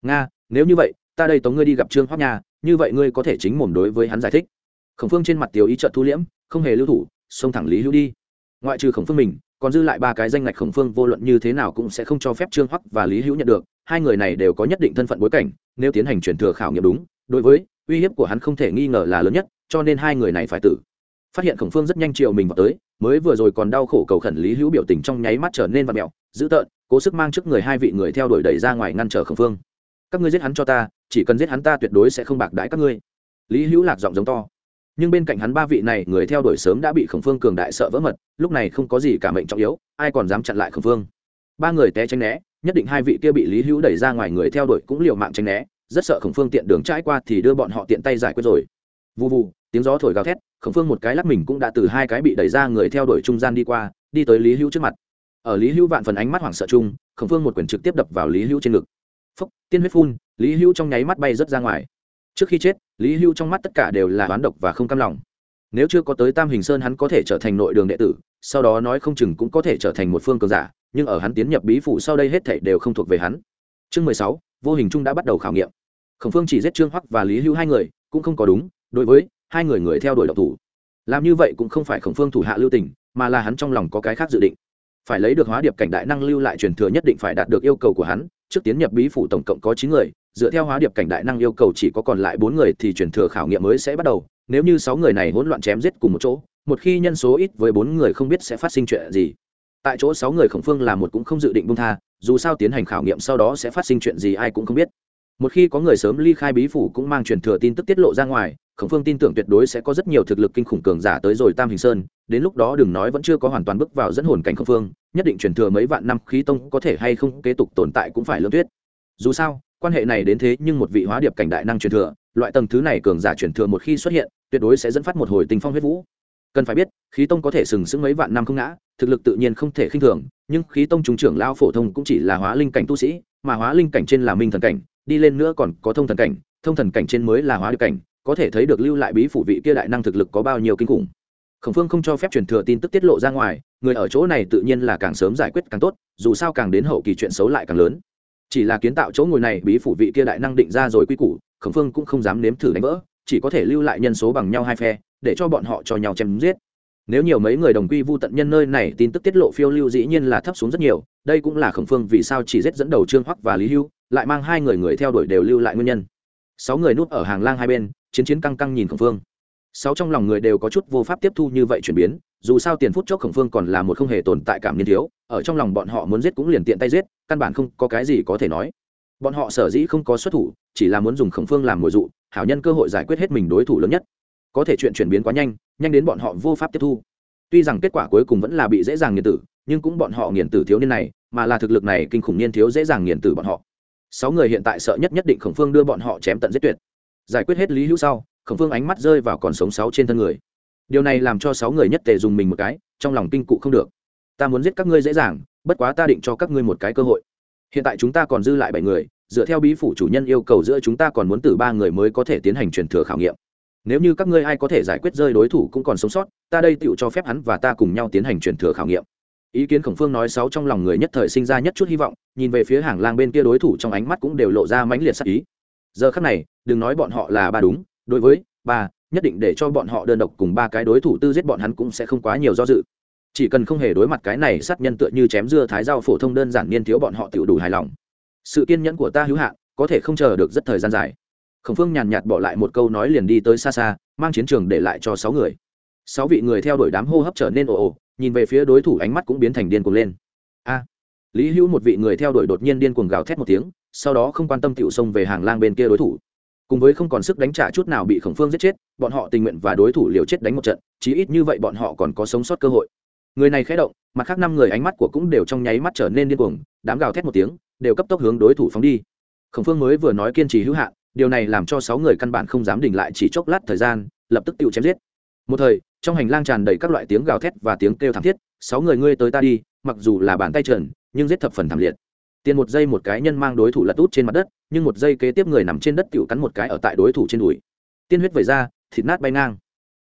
Nga, nếu như vậy, ta đây tống ngươi đi gặp trương hoác nhà như vậy ngươi có thể chính mồm đối với hắn giải thích. Khổng phương trên mặt tiểu ý trợ thu liễm, không hề lưu thủ, xông thẳng lý hữu đi. Ngoại trừ khổng phương mình, còn dư lại ba cái danh ngạch khổng phương vô luận như thế nào cũng sẽ không cho phép trương hoắc và lý hữu nhận được hai người này đều có nhất định thân phận bối cảnh, nếu tiến hành chuyển thừa khảo nghiệm đúng, đối với uy hiếp của hắn không thể nghi ngờ là lớn nhất, cho nên hai người này phải tử. Phát hiện khổng phương rất nhanh chiều mình vào tới, mới vừa rồi còn đau khổ cầu khẩn lý hữu biểu tình trong nháy mắt trở nên vặt mẹo, dữ tợn, cố sức mang trước người hai vị người theo đuổi đẩy ra ngoài ngăn trở khổng phương. Các ngươi giết hắn cho ta, chỉ cần giết hắn ta tuyệt đối sẽ không bạc đãi các ngươi. Lý hữu lạc giọng giống to. Nhưng bên cạnh hắn ba vị này người theo đuổi sớm đã bị khổng phương cường đại sợ vỡ mật, lúc này không có gì cả mệnh trọng yếu, ai còn dám chặn lại khổng phương? Ba người té tránh né, nhất định hai vị kia bị lý hữu đẩy ra ngoài người theo đuổi cũng liều mạng tránh né, rất sợ khổng phương tiện đường trải qua thì đưa bọn họ tiện tay giải quyết rồi. Vụ vụ tiếng gió thổi gào thét, khổng phương một cái lắc mình cũng đã từ hai cái bị đẩy ra người theo đuổi trung gian đi qua, đi tới lý hữu trước mặt. Ở lý hữu vạn phần ánh mắt hoảng sợ chung, khổng phương một quyền trực tiếp đập vào lý hữu trên ngực. Phúc tiên huyết phun, lý hữu trong nháy mắt bay rớt ra ngoài. Trước khi chết, lý hữu trong mắt tất cả đều là oán độc và không cam lòng. Nếu chưa có tới tam hình sơn hắn có thể trở thành nội đường đệ tử, sau đó nói không chừng cũng có thể trở thành một phương cường giả nhưng ở hắn tiến nhập bí phủ sau đây hết thảy đều không thuộc về hắn. Chương mười sáu, vô hình trung đã bắt đầu khảo nghiệm. Khổng phương chỉ giết trương hoắc và lý hữu hai người, cũng không có đúng, đối với hai người người theo đuổi độc thủ. Làm như vậy cũng không phải khổng phương thủ hạ lưu tình, mà là hắn trong lòng có cái khác dự định. Phải lấy được hóa điệp cảnh đại năng lưu lại truyền thừa nhất định phải đạt được yêu cầu của hắn, trước tiến nhập bí phủ tổng cộng có chín người, dựa theo hóa điệp cảnh đại năng yêu cầu chỉ có còn lại bốn người thì truyền thừa khảo nghiệm mới sẽ bắt đầu, nếu như sáu người này hỗn loạn chém giết cùng một chỗ, một khi nhân số ít với bốn người không biết sẽ phát sinh chuyện gì tại chỗ sáu người khổng phương là một cũng không dự định bung tha, dù sao tiến hành khảo nghiệm sau đó sẽ phát sinh chuyện gì ai cũng không biết. Một khi có người sớm ly khai bí phủ cũng mang truyền thừa tin tức tiết lộ ra ngoài, khổng phương tin tưởng tuyệt đối sẽ có rất nhiều thực lực kinh khủng cường giả tới rồi tam hình sơn, đến lúc đó đừng nói vẫn chưa có hoàn toàn bước vào dẫn hồn cảnh khổng phương, nhất định truyền thừa mấy vạn năm khí tông có thể hay không kế tục tồn tại cũng phải lương tuyết. Dù sao, quan hệ này đến thế nhưng một vị hóa điệp cảnh đại năng truyền thừa, loại tầng thứ này cường giả truyền thừa một khi xuất hiện, tuyệt đối sẽ dẫn phát một hồi tình phong huyết vũ cần phải biết, khí tông có thể sừng sững mấy vạn năm không ngã, thực lực tự nhiên không thể khinh thường, nhưng khí tông trùng trưởng lao phổ thông cũng chỉ là hóa linh cảnh tu sĩ, mà hóa linh cảnh trên là minh thần cảnh, đi lên nữa còn có thông thần cảnh, thông thần cảnh trên mới là hóa được cảnh, có thể thấy được lưu lại bí phủ vị kia đại năng thực lực có bao nhiêu kinh khủng. Khổng phương không cho phép truyền thừa tin tức tiết lộ ra ngoài, người ở chỗ này tự nhiên là càng sớm giải quyết càng tốt, dù sao càng đến hậu kỳ chuyện xấu lại càng lớn. Chỉ là kiến tạo chỗ ngồi này, bí phủ vị kia đại năng định ra rồi quy củ, khổng phương cũng không dám nếm thử đánh vỡ, chỉ có thể lưu lại nhân số bằng nhau hai phe để cho bọn họ cho nhau chém giết. Nếu nhiều mấy người đồng quy vu tận nhân nơi này, tin tức tiết lộ phiêu lưu dĩ nhiên là thấp xuống rất nhiều. Đây cũng là khổng phương vì sao chỉ giết dẫn đầu trương hoắc và lý hưu, lại mang hai người người theo đuổi đều lưu lại nguyên nhân. Sáu người núp ở hàng lang hai bên, chiến chiến căng căng nhìn khổng phương. Sáu trong lòng người đều có chút vô pháp tiếp thu như vậy chuyển biến, dù sao tiền phút chốc khổng phương còn là một không hề tồn tại cảm niên thiếu, ở trong lòng bọn họ muốn giết cũng liền tiện tay giết, căn bản không có cái gì có thể nói. Bọn họ sở dĩ không có xuất thủ, chỉ là muốn dùng khổng phương làm mồi dụ, hảo nhân cơ hội giải quyết hết mình đối thủ lớn nhất có thể chuyện chuyển biến quá nhanh nhanh đến bọn họ vô pháp tiếp thu. Tuy rằng kết quả cuối cùng vẫn là bị dễ dàng nghiền tử, nhưng cũng bọn họ nghiền tử thiếu niên này, mà là thực lực này kinh khủng niên thiếu dễ dàng nghiền tử bọn họ. Sáu người hiện tại sợ nhất nhất định khổng phương đưa bọn họ chém tận giết tuyệt. Giải quyết hết lý hữu sau, khổng phương ánh mắt rơi vào còn sống sáu trên thân người. Điều này làm cho sáu người nhất tề dùng mình một cái, trong lòng kinh cụ không được. Ta muốn giết các ngươi dễ dàng, bất quá ta định cho các ngươi một cái cơ hội. Hiện tại chúng ta còn dư lại bảy người, dựa theo bí phủ chủ nhân yêu cầu giữa chúng ta còn muốn từ ba người mới có thể tiến hành truyền thừa khảo nghiệm nếu như các ngươi ai có thể giải quyết rơi đối thủ cũng còn sống sót, ta đây tựu cho phép hắn và ta cùng nhau tiến hành truyền thừa khảo nghiệm. Ý kiến khổng phương nói sáu trong lòng người nhất thời sinh ra nhất chút hy vọng, nhìn về phía hàng lang bên kia đối thủ trong ánh mắt cũng đều lộ ra mãnh liệt sắc ý. Giờ khắc này, đừng nói bọn họ là ba đúng, đối với ba, nhất định để cho bọn họ đơn độc cùng ba cái đối thủ tư giết bọn hắn cũng sẽ không quá nhiều do dự. Chỉ cần không hề đối mặt cái này sát nhân tựa như chém dưa thái dao phổ thông đơn giản niên thiếu bọn họ tự đủ hài lòng. Sự kiên nhẫn của ta hữu hạn, có thể không chờ được rất thời gian dài khổng phương nhàn nhạt bỏ lại một câu nói liền đi tới xa xa, mang chiến trường để lại cho sáu người. Sáu vị người theo đuổi đám hô hấp trở nên ồ ồ, nhìn về phía đối thủ ánh mắt cũng biến thành điên cuồng lên. A! Lý hữu một vị người theo đuổi đột nhiên điên cuồng gào thét một tiếng, sau đó không quan tâm tiểu xông về hàng lang bên kia đối thủ. Cùng với không còn sức đánh trả chút nào bị khổng phương giết chết, bọn họ tình nguyện và đối thủ liều chết đánh một trận, chí ít như vậy bọn họ còn có sống sót cơ hội. Người này khé động, mặt khác năm người ánh mắt của cũng đều trong nháy mắt trở nên điên cuồng, đám gào thét một tiếng, đều cấp tốc hướng đối thủ phóng đi. Khổng phương mới vừa nói kiên trì hữu hạn điều này làm cho sáu người căn bản không dám đình lại chỉ chốc lát thời gian, lập tức tự chém giết. Một thời, trong hành lang tràn đầy các loại tiếng gào thét và tiếng kêu thảm thiết, sáu người ngươi tới ta đi, mặc dù là bàn tay trần, nhưng giết thập phần thảm liệt. Tiền một giây một cái nhân mang đối thủ lật út trên mặt đất, nhưng một giây kế tiếp người nằm trên đất tự cắn một cái ở tại đối thủ trên đùi. Tiên huyết vẩy ra, thịt nát bay ngang.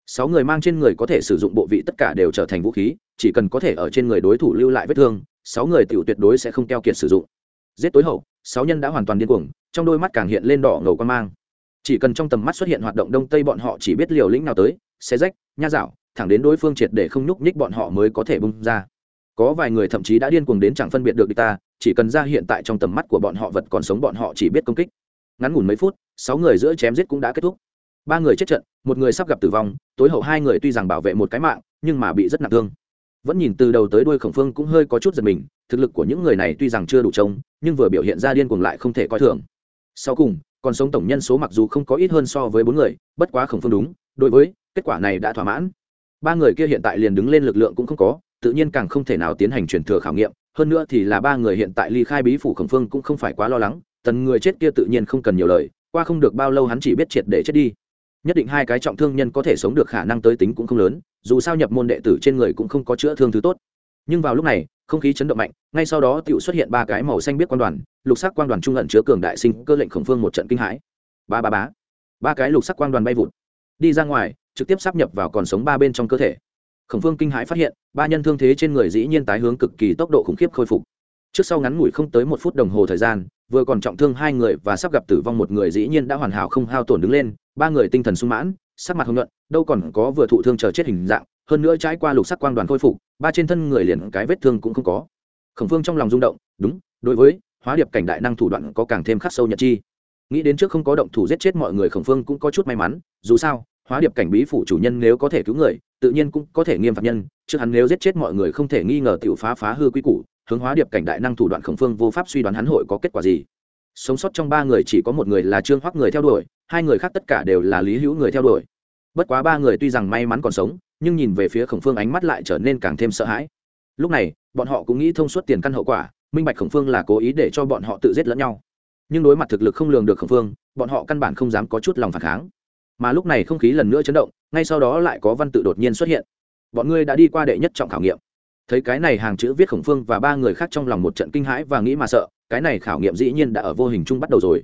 Sáu người mang trên người có thể sử dụng bộ vị tất cả đều trở thành vũ khí, chỉ cần có thể ở trên người đối thủ lưu lại vết thương, sáu người tiểu tuyệt đối sẽ không keo kiệt sử dụng. Giết tối hậu, sáu nhân đã hoàn toàn điên cuồng trong đôi mắt càng hiện lên đỏ ngầu quan mang. Chỉ cần trong tầm mắt xuất hiện hoạt động đông tây bọn họ chỉ biết liều lĩnh nào tới xe rách, nha dạo, thẳng đến đối phương triệt để không nhúc nhích bọn họ mới có thể bung ra. Có vài người thậm chí đã điên cuồng đến chẳng phân biệt được địch ta, chỉ cần ra hiện tại trong tầm mắt của bọn họ vật còn sống bọn họ chỉ biết công kích. Ngắn ngủn mấy phút, sáu người giữa chém giết cũng đã kết thúc. Ba người chết trận, một người sắp gặp tử vong, tối hậu hai người tuy rằng bảo vệ một cái mạng, nhưng mà bị rất nặng thương. Vẫn nhìn từ đầu tới đuôi khổng phương cũng hơi có chút giật mình, thực lực của những người này tuy rằng chưa đủ trông, nhưng vừa biểu hiện ra điên cuồng lại không thể coi thường sau cùng, còn sống tổng nhân số mặc dù không có ít hơn so với bốn người, bất quá khổng phương đúng, đối với, kết quả này đã thỏa mãn. Ba người kia hiện tại liền đứng lên lực lượng cũng không có, tự nhiên càng không thể nào tiến hành truyền thừa khảo nghiệm, hơn nữa thì là ba người hiện tại ly khai bí phủ khổng phương cũng không phải quá lo lắng, tần người chết kia tự nhiên không cần nhiều lời, qua không được bao lâu hắn chỉ biết triệt để chết đi. Nhất định hai cái trọng thương nhân có thể sống được khả năng tới tính cũng không lớn, dù sao nhập môn đệ tử trên người cũng không có chữa thương thứ tốt nhưng vào lúc này, không khí chấn động mạnh, ngay sau đó tựu xuất hiện ba cái màu xanh biết quan đoàn, lục sắc quan đoàn trung ẩn chứa cường đại sinh cơ lệnh khổng phương một trận kinh hãi. Ba ba bá ba cái lục sắc quan đoàn bay vụt. Đi ra ngoài, trực tiếp sắp nhập vào còn sống ba bên trong cơ thể. Khổng phương kinh hãi phát hiện, ba nhân thương thế trên người dĩ nhiên tái hướng cực kỳ tốc độ khủng khiếp khôi phục. Trước sau ngắn ngủi không tới một phút đồng hồ thời gian, vừa còn trọng thương hai người và sắp gặp tử vong một người dĩ nhiên đã hoàn hảo không hao tổn đứng lên, ba người tinh thần sung mãn, sắc mặt hồng nhuận, đâu còn có vừa thụ thương chờ chết hình dạng hơn nữa trái qua lục sắc quang đoàn khôi phục, ba trên thân người liền cái vết thương cũng không có. Khổng phương trong lòng rung động, đúng, đối với hóa điệp cảnh đại năng thủ đoạn có càng thêm khắc sâu nhật chi. Nghĩ đến trước không có động thủ giết chết mọi người, khổng phương cũng có chút may mắn, dù sao, hóa điệp cảnh bí phủ chủ nhân nếu có thể cứu người, tự nhiên cũng có thể nghiêm phạt nhân trước hắn nếu giết chết mọi người không thể nghi ngờ tự phá phá hư quy củ, hướng hóa điệp cảnh đại năng thủ đoạn khổng phương vô pháp suy đoán hắn hội có kết quả gì. Sống sót trong ba người chỉ có một người là trương hoắc người theo đuổi, hai người khác tất cả đều là lý hữu người theo đuổi. Bất quá ba người tuy rằng may mắn còn sống nhưng nhìn về phía khổng phương ánh mắt lại trở nên càng thêm sợ hãi. Lúc này, bọn họ cũng nghĩ thông suốt tiền căn hậu quả, minh bạch khổng phương là cố ý để cho bọn họ tự giết lẫn nhau. Nhưng đối mặt thực lực không lường được khổng phương, bọn họ căn bản không dám có chút lòng phản kháng. Mà lúc này không khí lần nữa chấn động, ngay sau đó lại có văn tự đột nhiên xuất hiện. Bọn ngươi đã đi qua đệ nhất trọng khảo nghiệm. Thấy cái này hàng chữ viết khổng phương và ba người khác trong lòng một trận kinh hãi và nghĩ mà sợ, cái này khảo nghiệm dĩ nhiên đã ở vô hình chung bắt đầu rồi.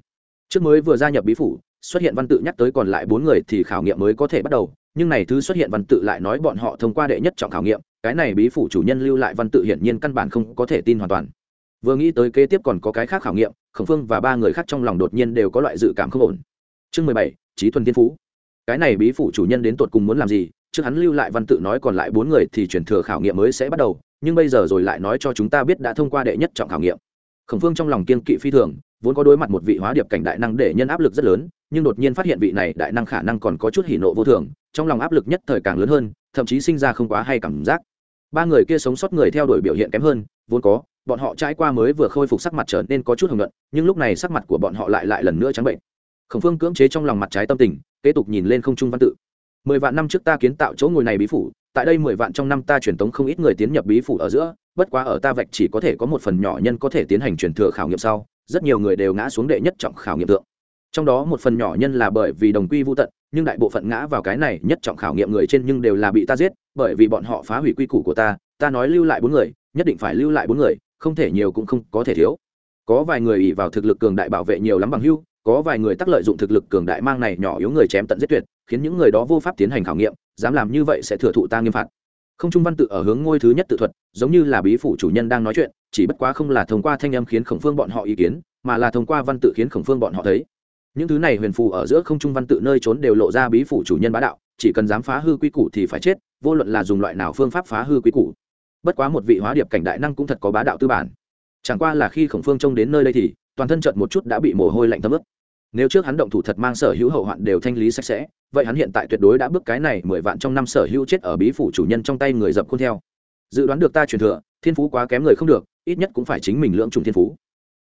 Trước mới vừa gia nhập bí phủ, xuất hiện văn tự nhắc tới còn lại bốn người thì khảo nghiệm mới có thể bắt đầu nhưng này thứ xuất hiện văn tự lại nói bọn họ thông qua đệ nhất trọng khảo nghiệm, cái này bí phủ chủ nhân lưu lại văn tự hiển nhiên căn bản không có thể tin hoàn toàn. Vừa nghĩ tới kế tiếp còn có cái khác khảo nghiệm, khổng phương và ba người khác trong lòng đột nhiên đều có loại dự cảm không ổn. Chương mười bảy trí thuần tiên phú. Cái này bí phủ chủ nhân đến tột cùng muốn làm gì? Trước hắn lưu lại văn tự nói còn lại bốn người thì chuyển thừa khảo nghiệm mới sẽ bắt đầu, nhưng bây giờ rồi lại nói cho chúng ta biết đã thông qua đệ nhất trọng khảo nghiệm. Khổng phương trong lòng kiên kỵ phi thường, vốn có đối mặt một vị hóa điệp cảnh đại năng để nhân áp lực rất lớn nhưng đột nhiên phát hiện vị này đại năng khả năng còn có chút hỉ nộ vô thường, trong lòng áp lực nhất thời càng lớn hơn, thậm chí sinh ra không quá hay cảm giác. Ba người kia sống sót người theo đuổi biểu hiện kém hơn, vốn có, bọn họ trải qua mới vừa khôi phục sắc mặt trở nên có chút hồng luận nhưng lúc này sắc mặt của bọn họ lại lại lần nữa trắng bệnh. Khổng phương cưỡng chế trong lòng mặt trái tâm tình, kế tục nhìn lên không trung văn tự. Mười vạn năm trước ta kiến tạo chỗ ngồi này bí phủ, tại đây mười vạn trong năm ta truyền tống không ít người tiến nhập bí phủ ở giữa, bất quá ở ta vạch chỉ có thể có một phần nhỏ nhân có thể tiến hành truyền thừa khảo nghiệm sau, rất nhiều người đều ngã xuống đệ nhất trọng khảo nghiệm tượng trong đó một phần nhỏ nhân là bởi vì đồng quy vô tận, nhưng đại bộ phận ngã vào cái này nhất trọng khảo nghiệm người trên nhưng đều là bị ta giết, bởi vì bọn họ phá hủy quy củ của ta ta nói lưu lại bốn người, nhất định phải lưu lại bốn người, không thể nhiều cũng không có thể thiếu. Có vài người ỉ vào thực lực cường đại bảo vệ nhiều lắm bằng hưu, có vài người tắc lợi dụng thực lực cường đại mang này nhỏ yếu người chém tận giết tuyệt, khiến những người đó vô pháp tiến hành khảo nghiệm, dám làm như vậy sẽ thừa thụ ta nghiêm phạt. Không trung văn tự ở hướng ngôi thứ nhất tự thuật, giống như là bí phủ chủ nhân đang nói chuyện, chỉ bất quá không là thông qua thanh âm khiến khổng phương bọn họ ý kiến, mà là thông qua văn tự khiến khổng phương bọn họ thấy những thứ này huyền phù ở giữa không trung văn tự nơi trốn đều lộ ra bí phủ chủ nhân bá đạo, chỉ cần dám phá hư quy củ thì phải chết, vô luận là dùng loại nào phương pháp phá hư quy củ. Bất quá một vị hóa điệp cảnh đại năng cũng thật có bá đạo tư bản. Chẳng qua là khi khổng phương trông đến nơi đây thì, toàn thân trận một chút đã bị mồ hôi lạnh thấm ướt. Nếu trước hắn động thủ thật mang sở hữu hậu hoạn đều thanh lý sạch sẽ, vậy hắn hiện tại tuyệt đối đã bước cái này mười vạn trong năm sở hữu chết ở bí phủ chủ nhân trong tay người dập khuôn theo. Dự đoán được ta truyền thừa, thiên phú quá kém người không được, ít nhất cũng phải chính mình lưỡng trùng thiên phú.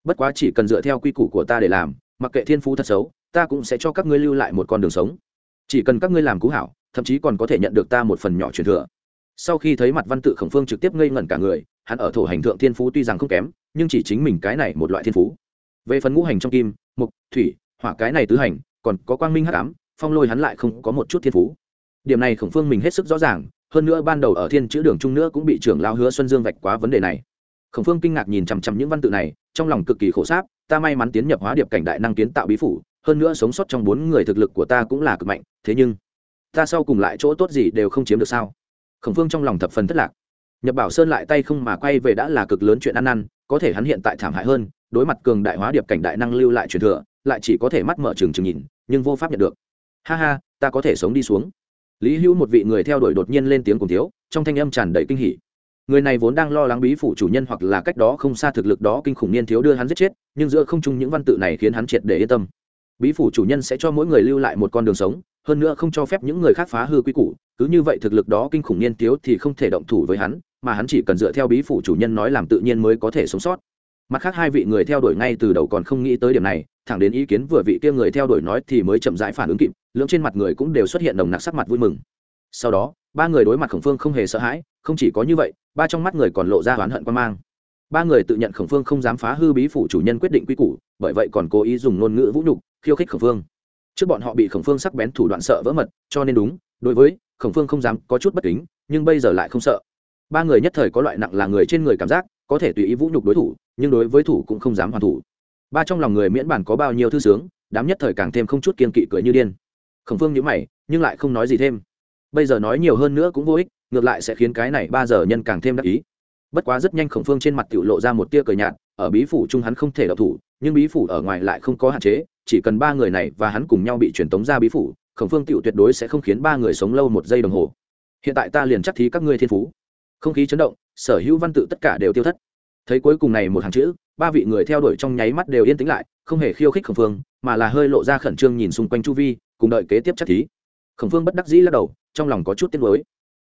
Bất quá chỉ cần dựa theo quy củ của ta để làm mặc kệ thiên phú thật xấu, ta cũng sẽ cho các ngươi lưu lại một con đường sống. Chỉ cần các ngươi làm cú hảo, thậm chí còn có thể nhận được ta một phần nhỏ truyền thừa. Sau khi thấy mặt văn tự khổng phương trực tiếp ngây ngẩn cả người, hắn ở thổ hành thượng thiên phú tuy rằng không kém, nhưng chỉ chính mình cái này một loại thiên phú. Về phần ngũ hành trong kim mục thủy, hỏa cái này tứ hành, còn có quang minh hắc ám, phong lôi hắn lại không có một chút thiên phú. Điểm này khổng phương mình hết sức rõ ràng, hơn nữa ban đầu ở thiên chữ đường trung nữa cũng bị trưởng lao hứa xuân dương vạch quá vấn đề này. Khổng phương kinh ngạc nhìn chằm chằm những văn tự này, trong lòng cực kỳ khổ sáp ta may mắn tiến nhập hóa điệp cảnh đại năng kiến tạo bí phủ hơn nữa sống sót trong bốn người thực lực của ta cũng là cực mạnh thế nhưng ta sau cùng lại chỗ tốt gì đều không chiếm được sao? Khổng phương trong lòng thập phần thất lạc. Nhập bảo sơn lại tay không mà quay về đã là cực lớn chuyện ăn ăn, có thể hắn hiện tại thảm hại hơn đối mặt cường đại hóa điệp cảnh đại năng lưu lại truyền thừa lại chỉ có thể mắt mở trừng trừng nhìn nhưng vô pháp nhận được. Ha ha ta có thể sống đi xuống. Lý hữu một vị người theo đuổi đột nhiên lên tiếng cùng thiếu trong thanh âm tràn đầy kinh hỉ người này vốn đang lo lắng bí phủ chủ nhân hoặc là cách đó không xa thực lực đó kinh khủng niên thiếu đưa hắn giết chết, nhưng giữa không chung những văn tự này khiến hắn triệt để yên tâm. Bí phủ chủ nhân sẽ cho mỗi người lưu lại một con đường sống, hơn nữa không cho phép những người khác phá hư quy củ, cứ như vậy thực lực đó kinh khủng niên thiếu thì không thể động thủ với hắn, mà hắn chỉ cần dựa theo bí phủ chủ nhân nói làm tự nhiên mới có thể sống sót. Mặt khác hai vị người theo đuổi ngay từ đầu còn không nghĩ tới điểm này, thẳng đến ý kiến vừa vị kia người theo đuổi nói thì mới chậm rãi phản ứng kịp, lưỡng trên mặt người cũng đều xuất hiện đồng nặc sắc mặt vui mừng sau đó, ba người đối mặt khổng phương không hề sợ hãi, không chỉ có như vậy, ba trong mắt người còn lộ ra oán hận quan mang. Ba người tự nhận khổng phương không dám phá hư bí phủ chủ nhân quyết định quy củ, bởi vậy còn cố ý dùng ngôn ngữ vũ nhục, khiêu khích khổng phương. Trước bọn họ bị khổng phương sắc bén thủ đoạn sợ vỡ mật, cho nên đúng, đối với khổng phương không dám có chút bất kính, nhưng bây giờ lại không sợ. Ba người nhất thời có loại nặng là người trên người cảm giác, có thể tùy ý vũ nhục đối thủ, nhưng đối với thủ cũng không dám hoàn thủ. Ba trong lòng người miễn bản có bao nhiêu thư sướng, đám nhất thời càng thêm không chút kiên kỵ cười như điên. Khổng phương nhữ mày, nhưng lại không nói gì thêm bây giờ nói nhiều hơn nữa cũng vô ích, ngược lại sẽ khiến cái này ba giờ nhân càng thêm đắc ý. Bất quá rất nhanh khổng phương trên mặt tiểu lộ ra một tia cờ nhạt, ở bí phủ chung hắn không thể đọc thủ, nhưng bí phủ ở ngoài lại không có hạn chế, chỉ cần ba người này và hắn cùng nhau bị truyền tống ra bí phủ, khổng phương tựu tuyệt đối sẽ không khiến ba người sống lâu một giây đồng hồ. Hiện tại ta liền chắc thí các ngươi thiên phú. Không khí chấn động, sở hữu văn tự tất cả đều tiêu thất. Thấy cuối cùng này một hàng chữ, ba vị người theo đuổi trong nháy mắt đều yên tĩnh lại, không hề khiêu khích khổng phương, mà là hơi lộ ra khẩn trương nhìn xung quanh chu vi, cùng đợi kế tiếp chắc thí khổng phương bất đắc dĩ lắc đầu, trong lòng có chút tiếc nuối.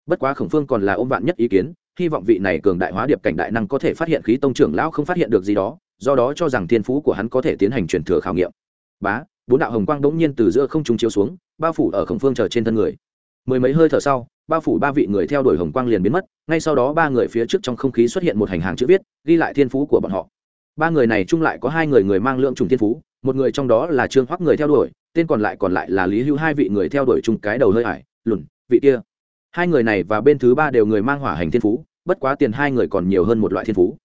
Bất quá khổng phương còn là ôm vạn nhất ý kiến, hy vọng vị này cường đại hóa điệp cảnh đại năng có thể phát hiện khí tông trưởng lão không phát hiện được gì đó, do đó cho rằng thiên phú của hắn có thể tiến hành truyền thừa khảo nghiệm. Bá, bốn đạo hồng quang đống nhiên từ giữa không trung chiếu xuống, bao phủ ở khổng phương chờ trên thân người. Mười mấy hơi thở sau, bao phủ ba vị người theo đuổi hồng quang liền biến mất, ngay sau đó ba người phía trước trong không khí xuất hiện một hành hàng chữ viết, ghi lại thiên phú của bọn họ. Ba người này chung lại có hai người người mang lượng trùng thiên phú, một người trong đó là trương hoắc người theo đuổi tên còn lại còn lại là lý hưu hai vị người theo đuổi chung cái đầu hơi ải, lùn, vị kia. Hai người này và bên thứ ba đều người mang hỏa hành thiên phú, bất quá tiền hai người còn nhiều hơn một loại thiên phú.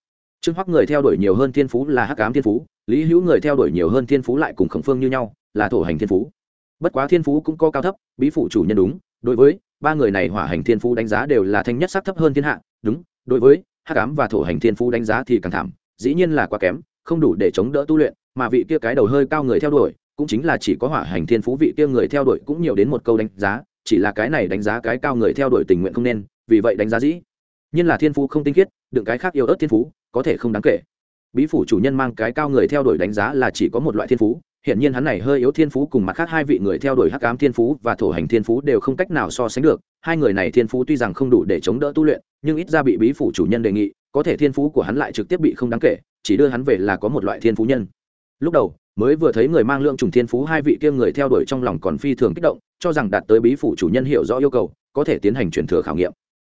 Trương hoắc người theo đuổi nhiều hơn thiên phú là hắc ám thiên phú, lý hữu người theo đuổi nhiều hơn thiên phú lại cùng khổng phương như nhau, là thổ hành thiên phú. Bất quá thiên phú cũng có cao thấp, bí phụ chủ nhân đúng, đối với ba người này hỏa hành thiên phú đánh giá đều là thanh nhất sắc thấp hơn thiên hạ, đúng, đối với hắc ám và thổ hành thiên phú đánh giá thì càng thảm, dĩ nhiên là quá kém, không đủ để chống đỡ tu luyện, mà vị kia cái đầu hơi cao người theo đuổi cũng chính là chỉ có hỏa hành thiên phú vị kia người theo đuổi cũng nhiều đến một câu đánh giá, chỉ là cái này đánh giá cái cao người theo đuổi tình nguyện không nên, vì vậy đánh giá dĩ nhiên là thiên phú không tinh khiết, đựng cái khác yêu ớt thiên phú, có thể không đáng kể. Bí phủ chủ nhân mang cái cao người theo đuổi đánh giá là chỉ có một loại thiên phú hiện nhiên hắn này hơi yếu thiên phú cùng mặt khác hai vị người theo đuổi hắc ám thiên phú và thổ hành thiên phú đều không cách nào so sánh được. Hai người này thiên phú tuy rằng không đủ để chống đỡ tu luyện, nhưng ít ra bị bí phủ chủ nhân đề nghị, có thể thiên phú của hắn lại trực tiếp bị không đáng kể, chỉ đưa hắn về là có một loại thiên phú nhân. Lúc đầu mới vừa thấy người mang lượng trùng thiên phú hai vị kia người theo đuổi trong lòng còn phi thường kích động, cho rằng đạt tới bí phủ chủ nhân hiểu rõ yêu cầu, có thể tiến hành truyền thừa khảo nghiệm.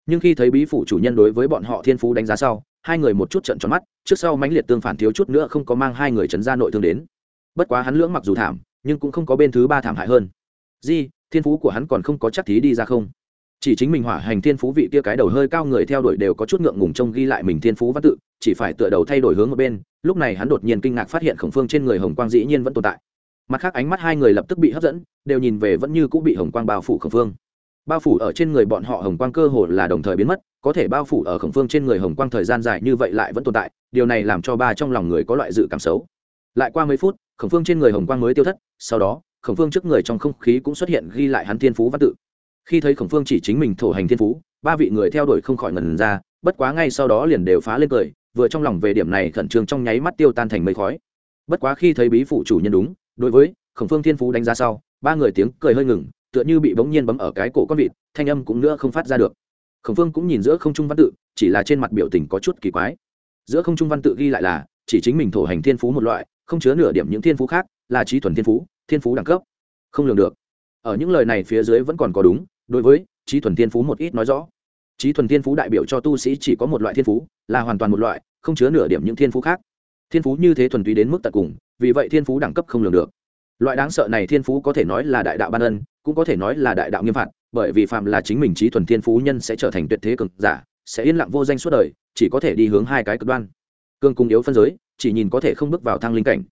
Nhưng khi thấy bí phủ chủ nhân đối với bọn họ thiên phú đánh giá sau, hai người một chút trận tròn mắt, trước sau mãnh liệt tương phản thiếu chút nữa không có mang hai người trấn ra nội thương đến. Bất quá hắn lưỡng mặc dù thảm, nhưng cũng không có bên thứ ba thảm hại hơn. Di, thiên phú của hắn còn không có chắc thí đi ra không? Chỉ chính mình hỏa hành thiên phú vị kia cái đầu hơi cao người theo đuổi đều có chút ngượng ngùng trông ghi lại mình thiên phú văn tự, chỉ phải tựa đầu thay đổi hướng ở bên, lúc này hắn đột nhiên kinh ngạc phát hiện khổng phương trên người hồng quang dĩ nhiên vẫn tồn tại. Mặt khác ánh mắt hai người lập tức bị hấp dẫn, đều nhìn về vẫn như cũng bị hồng quang bao phủ khổng phương. Bao phủ ở trên người bọn họ hồng quang cơ hồ là đồng thời biến mất, có thể bao phủ ở khổng phương trên người hồng quang thời gian dài như vậy lại vẫn tồn tại, điều này làm cho ba trong lòng người có loại dự cảm xấu. Lại qua mấy phút, khổng phương trên người hồng quang mới tiêu thất, sau đó, khổng phương trước người trong không khí cũng xuất hiện ghi lại hắn thiên phú văn tự khi thấy khổng phương chỉ chính mình thổ hành thiên phú, ba vị người theo đuổi không khỏi ngần ra, bất quá ngay sau đó liền đều phá lên cười, vừa trong lòng về điểm này khẩn trương trong nháy mắt tiêu tan thành mây khói. Bất quá khi thấy bí phủ chủ nhân đúng, đối với khổng phương thiên phú đánh giá sau, ba người tiếng cười hơi ngừng, tựa như bị bỗng nhiên bấm ở cái cổ con vịt, thanh âm cũng nữa không phát ra được. Khổng phương cũng nhìn giữa không trung văn tự, chỉ là trên mặt biểu tình có chút kỳ quái. Giữa không trung văn tự ghi lại là, chỉ chính mình thổ hành thiên phú một loại, không chứa nửa điểm những thiên phú khác, là trí thuần thiên phú thiên phú đẳng cấp. Không lường được. Ở những lời này phía dưới vẫn còn có đúng đối với trí thuần thiên phú một ít nói rõ. Trí thuần thiên phú đại biểu cho tu sĩ chỉ có một loại thiên phú, là hoàn toàn một loại, không chứa nửa điểm những thiên phú khác. Thiên phú như thế thuần túy đến mức tận cùng, vì vậy thiên phú đẳng cấp không lường được. Loại đáng sợ này thiên phú có thể nói là đại đạo ban ân, cũng có thể nói là đại đạo nghiêm phạt, bởi vì phạm là chính mình trí thuần thiên phú nhân sẽ trở thành tuyệt thế cực giả, sẽ yên lặng vô danh suốt đời, chỉ có thể đi hướng hai cái cực đoan. Cương cung yếu phân giới, chỉ nhìn có thể không bước vào thang linh cảnh.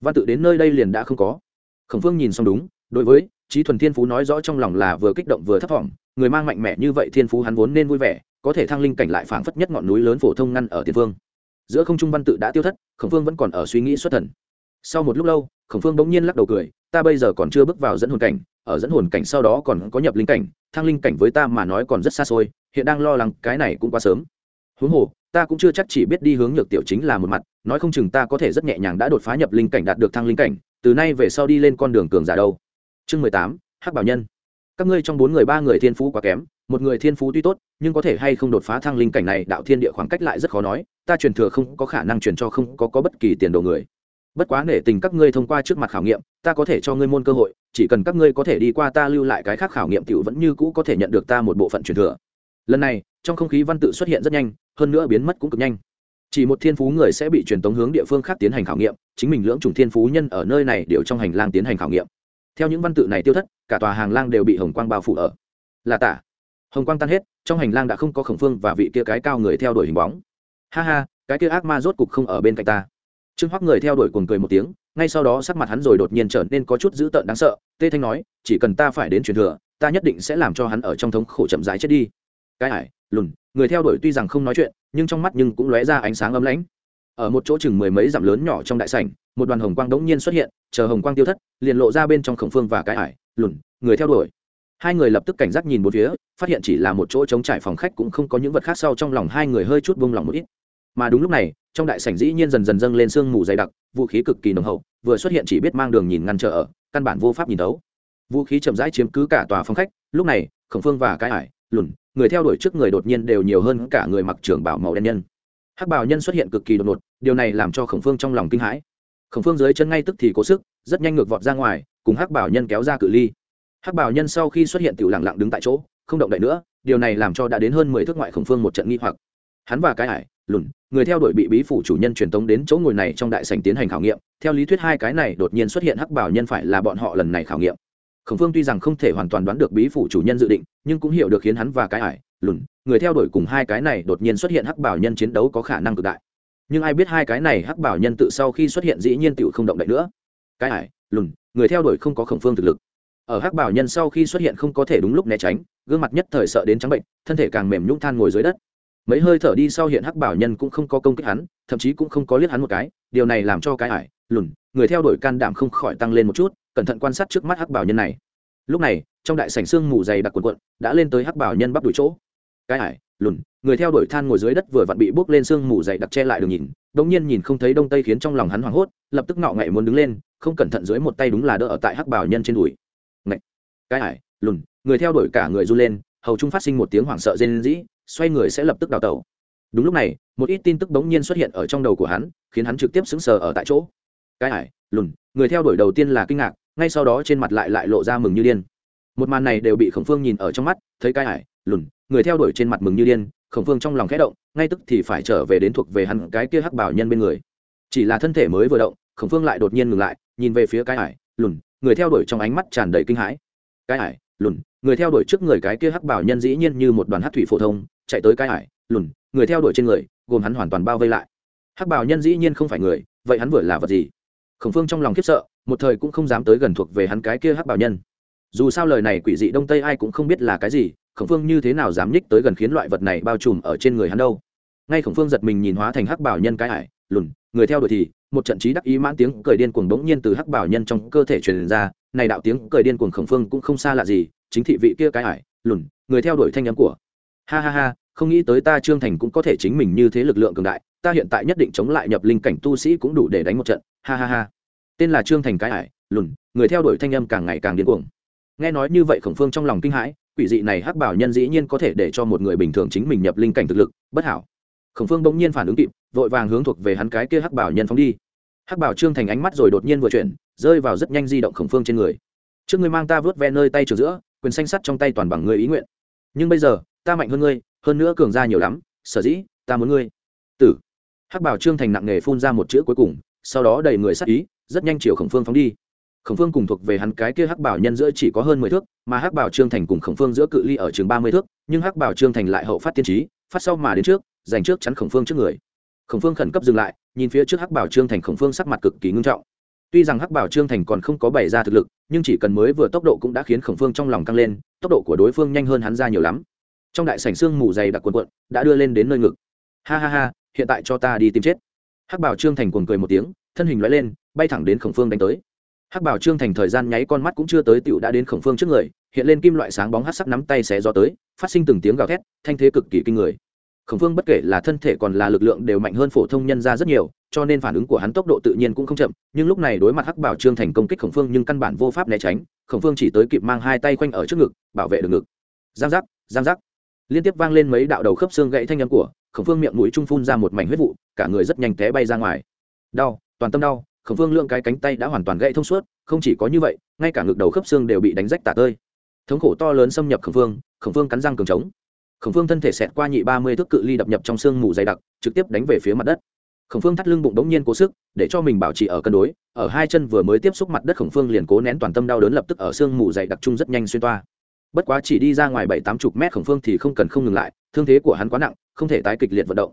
Văn tự đến nơi đây liền đã không có. Khổng phương nhìn xong đúng, đối với trí thuần thiên phú nói rõ trong lòng là vừa kích động vừa thấp thỏm người mang mạnh mẽ như vậy thiên phú hắn vốn nên vui vẻ, có thể thăng linh cảnh lại phảng phất nhất ngọn núi lớn phổ thông ngăn ở tiền phương giữa không trung văn tự đã tiêu thất, khổng phương vẫn còn ở suy nghĩ xuất thần. Sau một lúc lâu, khổng phương bỗng nhiên lắc đầu cười, ta bây giờ còn chưa bước vào dẫn hồn cảnh, ở dẫn hồn cảnh sau đó còn có nhập linh cảnh, thăng linh cảnh với ta mà nói còn rất xa xôi, hiện đang lo lắng cái này cũng quá sớm. Huống hồ, ta cũng chưa chắc chỉ biết đi hướng nhược tiểu chính là một mặt, nói không chừng ta có thể rất nhẹ nhàng đã đột phá nhập linh cảnh đạt được thăng linh cảnh, từ nay về sau đi lên con đường cường giả đâu chương mười tám hắc bảo nhân. Các ngươi trong bốn người ba người thiên phú quá kém một người thiên phú tuy tốt nhưng có thể hay không đột phá thăng linh cảnh này đạo thiên địa khoảng cách lại rất khó nói ta truyền thừa không có khả năng truyền cho không có, có bất kỳ tiền đồ người. Bất quá nể tình các ngươi thông qua trước mặt khảo nghiệm ta có thể cho ngươi môn cơ hội chỉ cần các ngươi có thể đi qua ta lưu lại cái khác khảo nghiệm t i ể u vẫn như cũ có thể nhận được ta một bộ phận truyền thừa. Lần này trong không khí văn tự xuất hiện rất nhanh hơn nữa biến mất cũng cực nhanh. Chỉ một thiên phú người sẽ bị truyền tống hướng địa phương khác tiến hành khảo nghiệm chính mình lưỡng chủng thiên phú nhân ở nơi này đều trong hành lang tiến hành khảo nghiệm theo những văn tự này tiêu thất, cả tòa hàng lang đều bị hồng quang bao phủ ở. Là tả. Hồng quang tan hết, trong hành lang đã không có khổng phương và vị kia cái cao người theo đuổi hình bóng. Ha ha, cái kia ác ma rốt cục không ở bên cạnh ta. Trương hoắc người theo đuổi cuồng cười một tiếng, ngay sau đó sắc mặt hắn rồi đột nhiên trở nên có chút dữ tợn đáng sợ. Tê thanh nói, chỉ cần ta phải đến truyền thừa, ta nhất định sẽ làm cho hắn ở trong thống khổ chậm rãi chết đi. Cái ải, lùn, người theo đuổi tuy rằng không nói chuyện, nhưng trong mắt nhưng cũng lóe ra ánh sáng ấm lãnh ở một chỗ chừng mười mấy dặm lớn nhỏ trong đại sảnh, một đoàn hồng quang đống nhiên xuất hiện, chờ hồng quang tiêu thất, liền lộ ra bên trong khổng phương và cái ải, lùn, người theo đuổi. Hai người lập tức cảnh giác nhìn một phía, phát hiện chỉ là một chỗ trống trải phòng khách cũng không có những vật khác sau trong lòng hai người hơi chút buông lòng một ít. Mà đúng lúc này, trong đại sảnh dĩ nhiên dần dần dâng lên sương mù dày đặc, vũ khí cực kỳ nồng hậu, vừa xuất hiện chỉ biết mang đường nhìn ngăn trở ở, căn bản vô pháp nhìn đấu. Vũ khí chậm rãi chiếm cứ cả tòa phòng khách, lúc này, khổng phương và cái ải, lùn, người theo đuổi trước người đột nhiên đều nhiều hơn cả người mặc trường bảo màu đen nhân hắc bảo nhân xuất hiện cực kỳ đột ngột, điều này làm cho khổng phương trong lòng kinh hãi. Khổng phương dưới chân ngay tức thì cố sức, rất nhanh ngược vọt ra ngoài, cùng hắc bảo nhân kéo ra cự ly. Hắc bảo nhân sau khi xuất hiện tự lặng lặng đứng tại chỗ, không động đậy nữa, điều này làm cho đã đến hơn mười thước ngoại khổng phương một trận nghi hoặc. Hắn và cái ải, lùn, người theo đuổi bị bí phủ chủ nhân truyền tống đến chỗ ngồi này trong đại sảnh tiến hành khảo nghiệm, theo lý thuyết hai cái này đột nhiên xuất hiện hắc bảo nhân phải là bọn họ lần này khảo nghiệm. Khổng phương tuy rằng không thể hoàn toàn đoán được bí phủ chủ nhân dự định, nhưng cũng hiểu được khiến hắn và cái ải, lùn người theo đuổi cùng hai cái này đột nhiên xuất hiện hắc bảo nhân chiến đấu có khả năng cực đại. Nhưng ai biết hai cái này hắc bảo nhân tự sau khi xuất hiện dĩ nhiên tựu không động đậy nữa. Cái ải, lùn, người theo đuổi không có khổng phương thực lực. Ở hắc bảo nhân sau khi xuất hiện không có thể đúng lúc né tránh, gương mặt nhất thời sợ đến trắng bệnh, thân thể càng mềm nhũng than ngồi dưới đất. Mấy hơi thở đi sau hiện hắc bảo nhân cũng không có công kích hắn, thậm chí cũng không có liếc hắn một cái, điều này làm cho cái ải, lùn, người theo đuổi can đảm không khỏi tăng lên một chút, cẩn thận quan sát trước mắt hắc bảo nhân này. Lúc này, trong đại sảnh xương mù dày đặc quần quận đã lên tới hắc bảo nhân bắp đuổi chỗ cái ải, lùn, người theo đuổi than ngồi dưới đất vừa vặn bị bốc lên xương mù dày đặc che lại đường nhìn đống nhiên nhìn không thấy đông tây khiến trong lòng hắn hoảng hốt, lập tức ngọ ngậy muốn đứng lên, không cẩn thận dưới một tay đúng là đỡ ở tại hắc bảo nhân trên đùi. Ngậy. cái ải, lùn, người theo đuổi cả người run lên, hầu trung phát sinh một tiếng hoảng sợ rên rỉ, xoay người sẽ lập tức đào tẩu. Đúng lúc này, một ít tin tức bỗng nhiên xuất hiện ở trong đầu của hắn, khiến hắn trực tiếp sững sờ ở tại chỗ. Cái ải, lùn, người theo đuổi đầu tiên là kinh ngạc, ngay sau đó trên mặt lại lại lộ ra mừng như điên. Một màn này đều bị khổng phương nhìn ở trong mắt, thấy cái ải, lùn người theo đuổi trên mặt mừng như điên, khổng phương trong lòng khẽ động, ngay tức thì phải trở về đến thuộc về hắn cái kia hắc bảo nhân bên người. Chỉ là thân thể mới vừa động, khổng phương lại đột nhiên ngừng lại, nhìn về phía cái ải, lùn, người theo đuổi trong ánh mắt tràn đầy kinh hãi. Cái ải, lùn, người theo đuổi trước người cái kia hắc bảo nhân dĩ nhiên như một đoàn hắc thủy phổ thông, chạy tới cái ải, lùn, người theo đuổi trên người, gồm hắn hoàn toàn bao vây lại. Hắc bảo nhân dĩ nhiên không phải người, vậy hắn vừa là vật gì? Khổng phương trong lòng khiếp sợ, một thời cũng không dám tới gần thuộc về hắn cái kia hắc bảo nhân. Dù sao lời này quỷ dị đông tây ai cũng không biết là cái gì khổng phương như thế nào dám nhích tới gần khiến loại vật này bao trùm ở trên người hắn đâu? Ngay khổng phương giật mình nhìn hóa thành hắc bảo nhân cái ải, lùn, người theo đuổi thì, một trận trí đắc ý mãn tiếng cười điên cuồng bỗng nhiên từ hắc bảo nhân trong cơ thể truyền ra, này đạo tiếng cười điên cuồng khổng phương cũng không xa lạ gì, chính thị vị kia cái ải, lùn, người theo đuổi thanh âm của. Ha ha ha, không nghĩ tới ta trương thành cũng có thể chính mình như thế lực lượng cường đại, ta hiện tại nhất định chống lại nhập linh cảnh tu sĩ cũng đủ để đánh một trận. Ha ha ha. Tên là trương thành cái ải, lùn, người theo đuổi thanh âm càng ngày càng điên cuồng. Nghe nói như vậy khổng phương trong lòng kinh hãi quỷ dị này hắc bảo nhân dĩ nhiên có thể để cho một người bình thường chính mình nhập linh cảnh thực lực, bất hảo. Khổng phương bỗng nhiên phản ứng kịp, vội vàng hướng thuộc về hắn cái kia hắc bảo nhân phóng đi. Hắc bảo trương thành ánh mắt rồi đột nhiên vừa chuyển, rơi vào rất nhanh di động khổng phương trên người. Trước ngươi mang ta vớt ve nơi tay trường giữa, quyền xanh sắt trong tay toàn bằng ngươi ý nguyện. Nhưng bây giờ, ta mạnh hơn ngươi, hơn nữa cường ra nhiều lắm, sở dĩ, ta muốn ngươi. Tử. Hắc bảo trương thành nặng nghề phun ra một chữ cuối cùng, sau đó đầy người sắc ý, rất nhanh chiều khổng phương phóng đi khổng phương cùng thuộc về hắn cái kia hắc bảo nhân giữa chỉ có hơn mười thước, mà hắc bảo trương thành cùng khổng phương giữa cự ly ở chừng ba mươi thước, nhưng hắc bảo trương thành lại hậu phát tiên trí, phát sau mà đến trước, giành trước chắn khổng phương trước người. Khổng phương khẩn cấp dừng lại, nhìn phía trước hắc bảo trương thành khổng phương sắc mặt cực kỳ ngưng trọng. Tuy rằng hắc bảo trương thành còn không có bày ra thực lực, nhưng chỉ cần mới vừa tốc độ cũng đã khiến khổng phương trong lòng căng lên, tốc độ của đối phương nhanh hơn hắn ra nhiều lắm. Trong đại sảnh xương mù dày đặc quần quận đã đưa lên đến nơi ngực. Ha ha ha, hiện tại cho ta đi tìm chết. Hắc bảo trương thành cuồng cười một tiếng, thân hình loại lên, bay thẳng đến khổng phương đánh tới hắc bảo trương thành thời gian nháy con mắt cũng chưa tới tựu đã đến khổng phương trước người, hiện lên kim loại sáng bóng hắc sắc nắm tay xé gió tới, phát sinh từng tiếng gào thét, thanh thế cực kỳ kinh người. Khổng phương bất kể là thân thể còn là lực lượng đều mạnh hơn phổ thông nhân ra rất nhiều, cho nên phản ứng của hắn tốc độ tự nhiên cũng không chậm, nhưng lúc này đối mặt hắc bảo trương thành công kích khổng phương nhưng căn bản vô pháp né tránh, khổng phương chỉ tới kịp mang hai tay quanh ở trước ngực, bảo vệ được ngực. Giang giác giang giác. Liên tiếp vang lên mấy đạo đầu khớp xương gãy thanh âm của, khổng phương miệng mũi trung phun ra một mảnh huyết vụ, cả người rất nhanh té bay ra ngoài. Đau, toàn tâm đau khổng phương lượng cái cánh tay đã hoàn toàn gãy thông suốt, không chỉ có như vậy, ngay cả ngực đầu khớp xương đều bị đánh rách tả tơi. Thống khổ to lớn xâm nhập khổng phương khổng phương cắn răng cường trống. Khổng phương thân thể xẹt qua nhị ba mươi thước cự ly đập nhập trong xương mù dày đặc, trực tiếp đánh về phía mặt đất. Khổng phương thắt lưng bụng đống nhiên cố sức, để cho mình bảo trì ở cân đối, ở hai chân vừa mới tiếp xúc mặt đất khổng phương liền cố nén toàn tâm đau đớn lập tức ở xương mù dày đặc trung rất nhanh xuyên toa. Bất quá chỉ đi ra ngoài bảy tám chục mét khổng phương thì không cần không ngừng lại, thương thế của hắn quá nặng, không thể tái kịch liệt vận động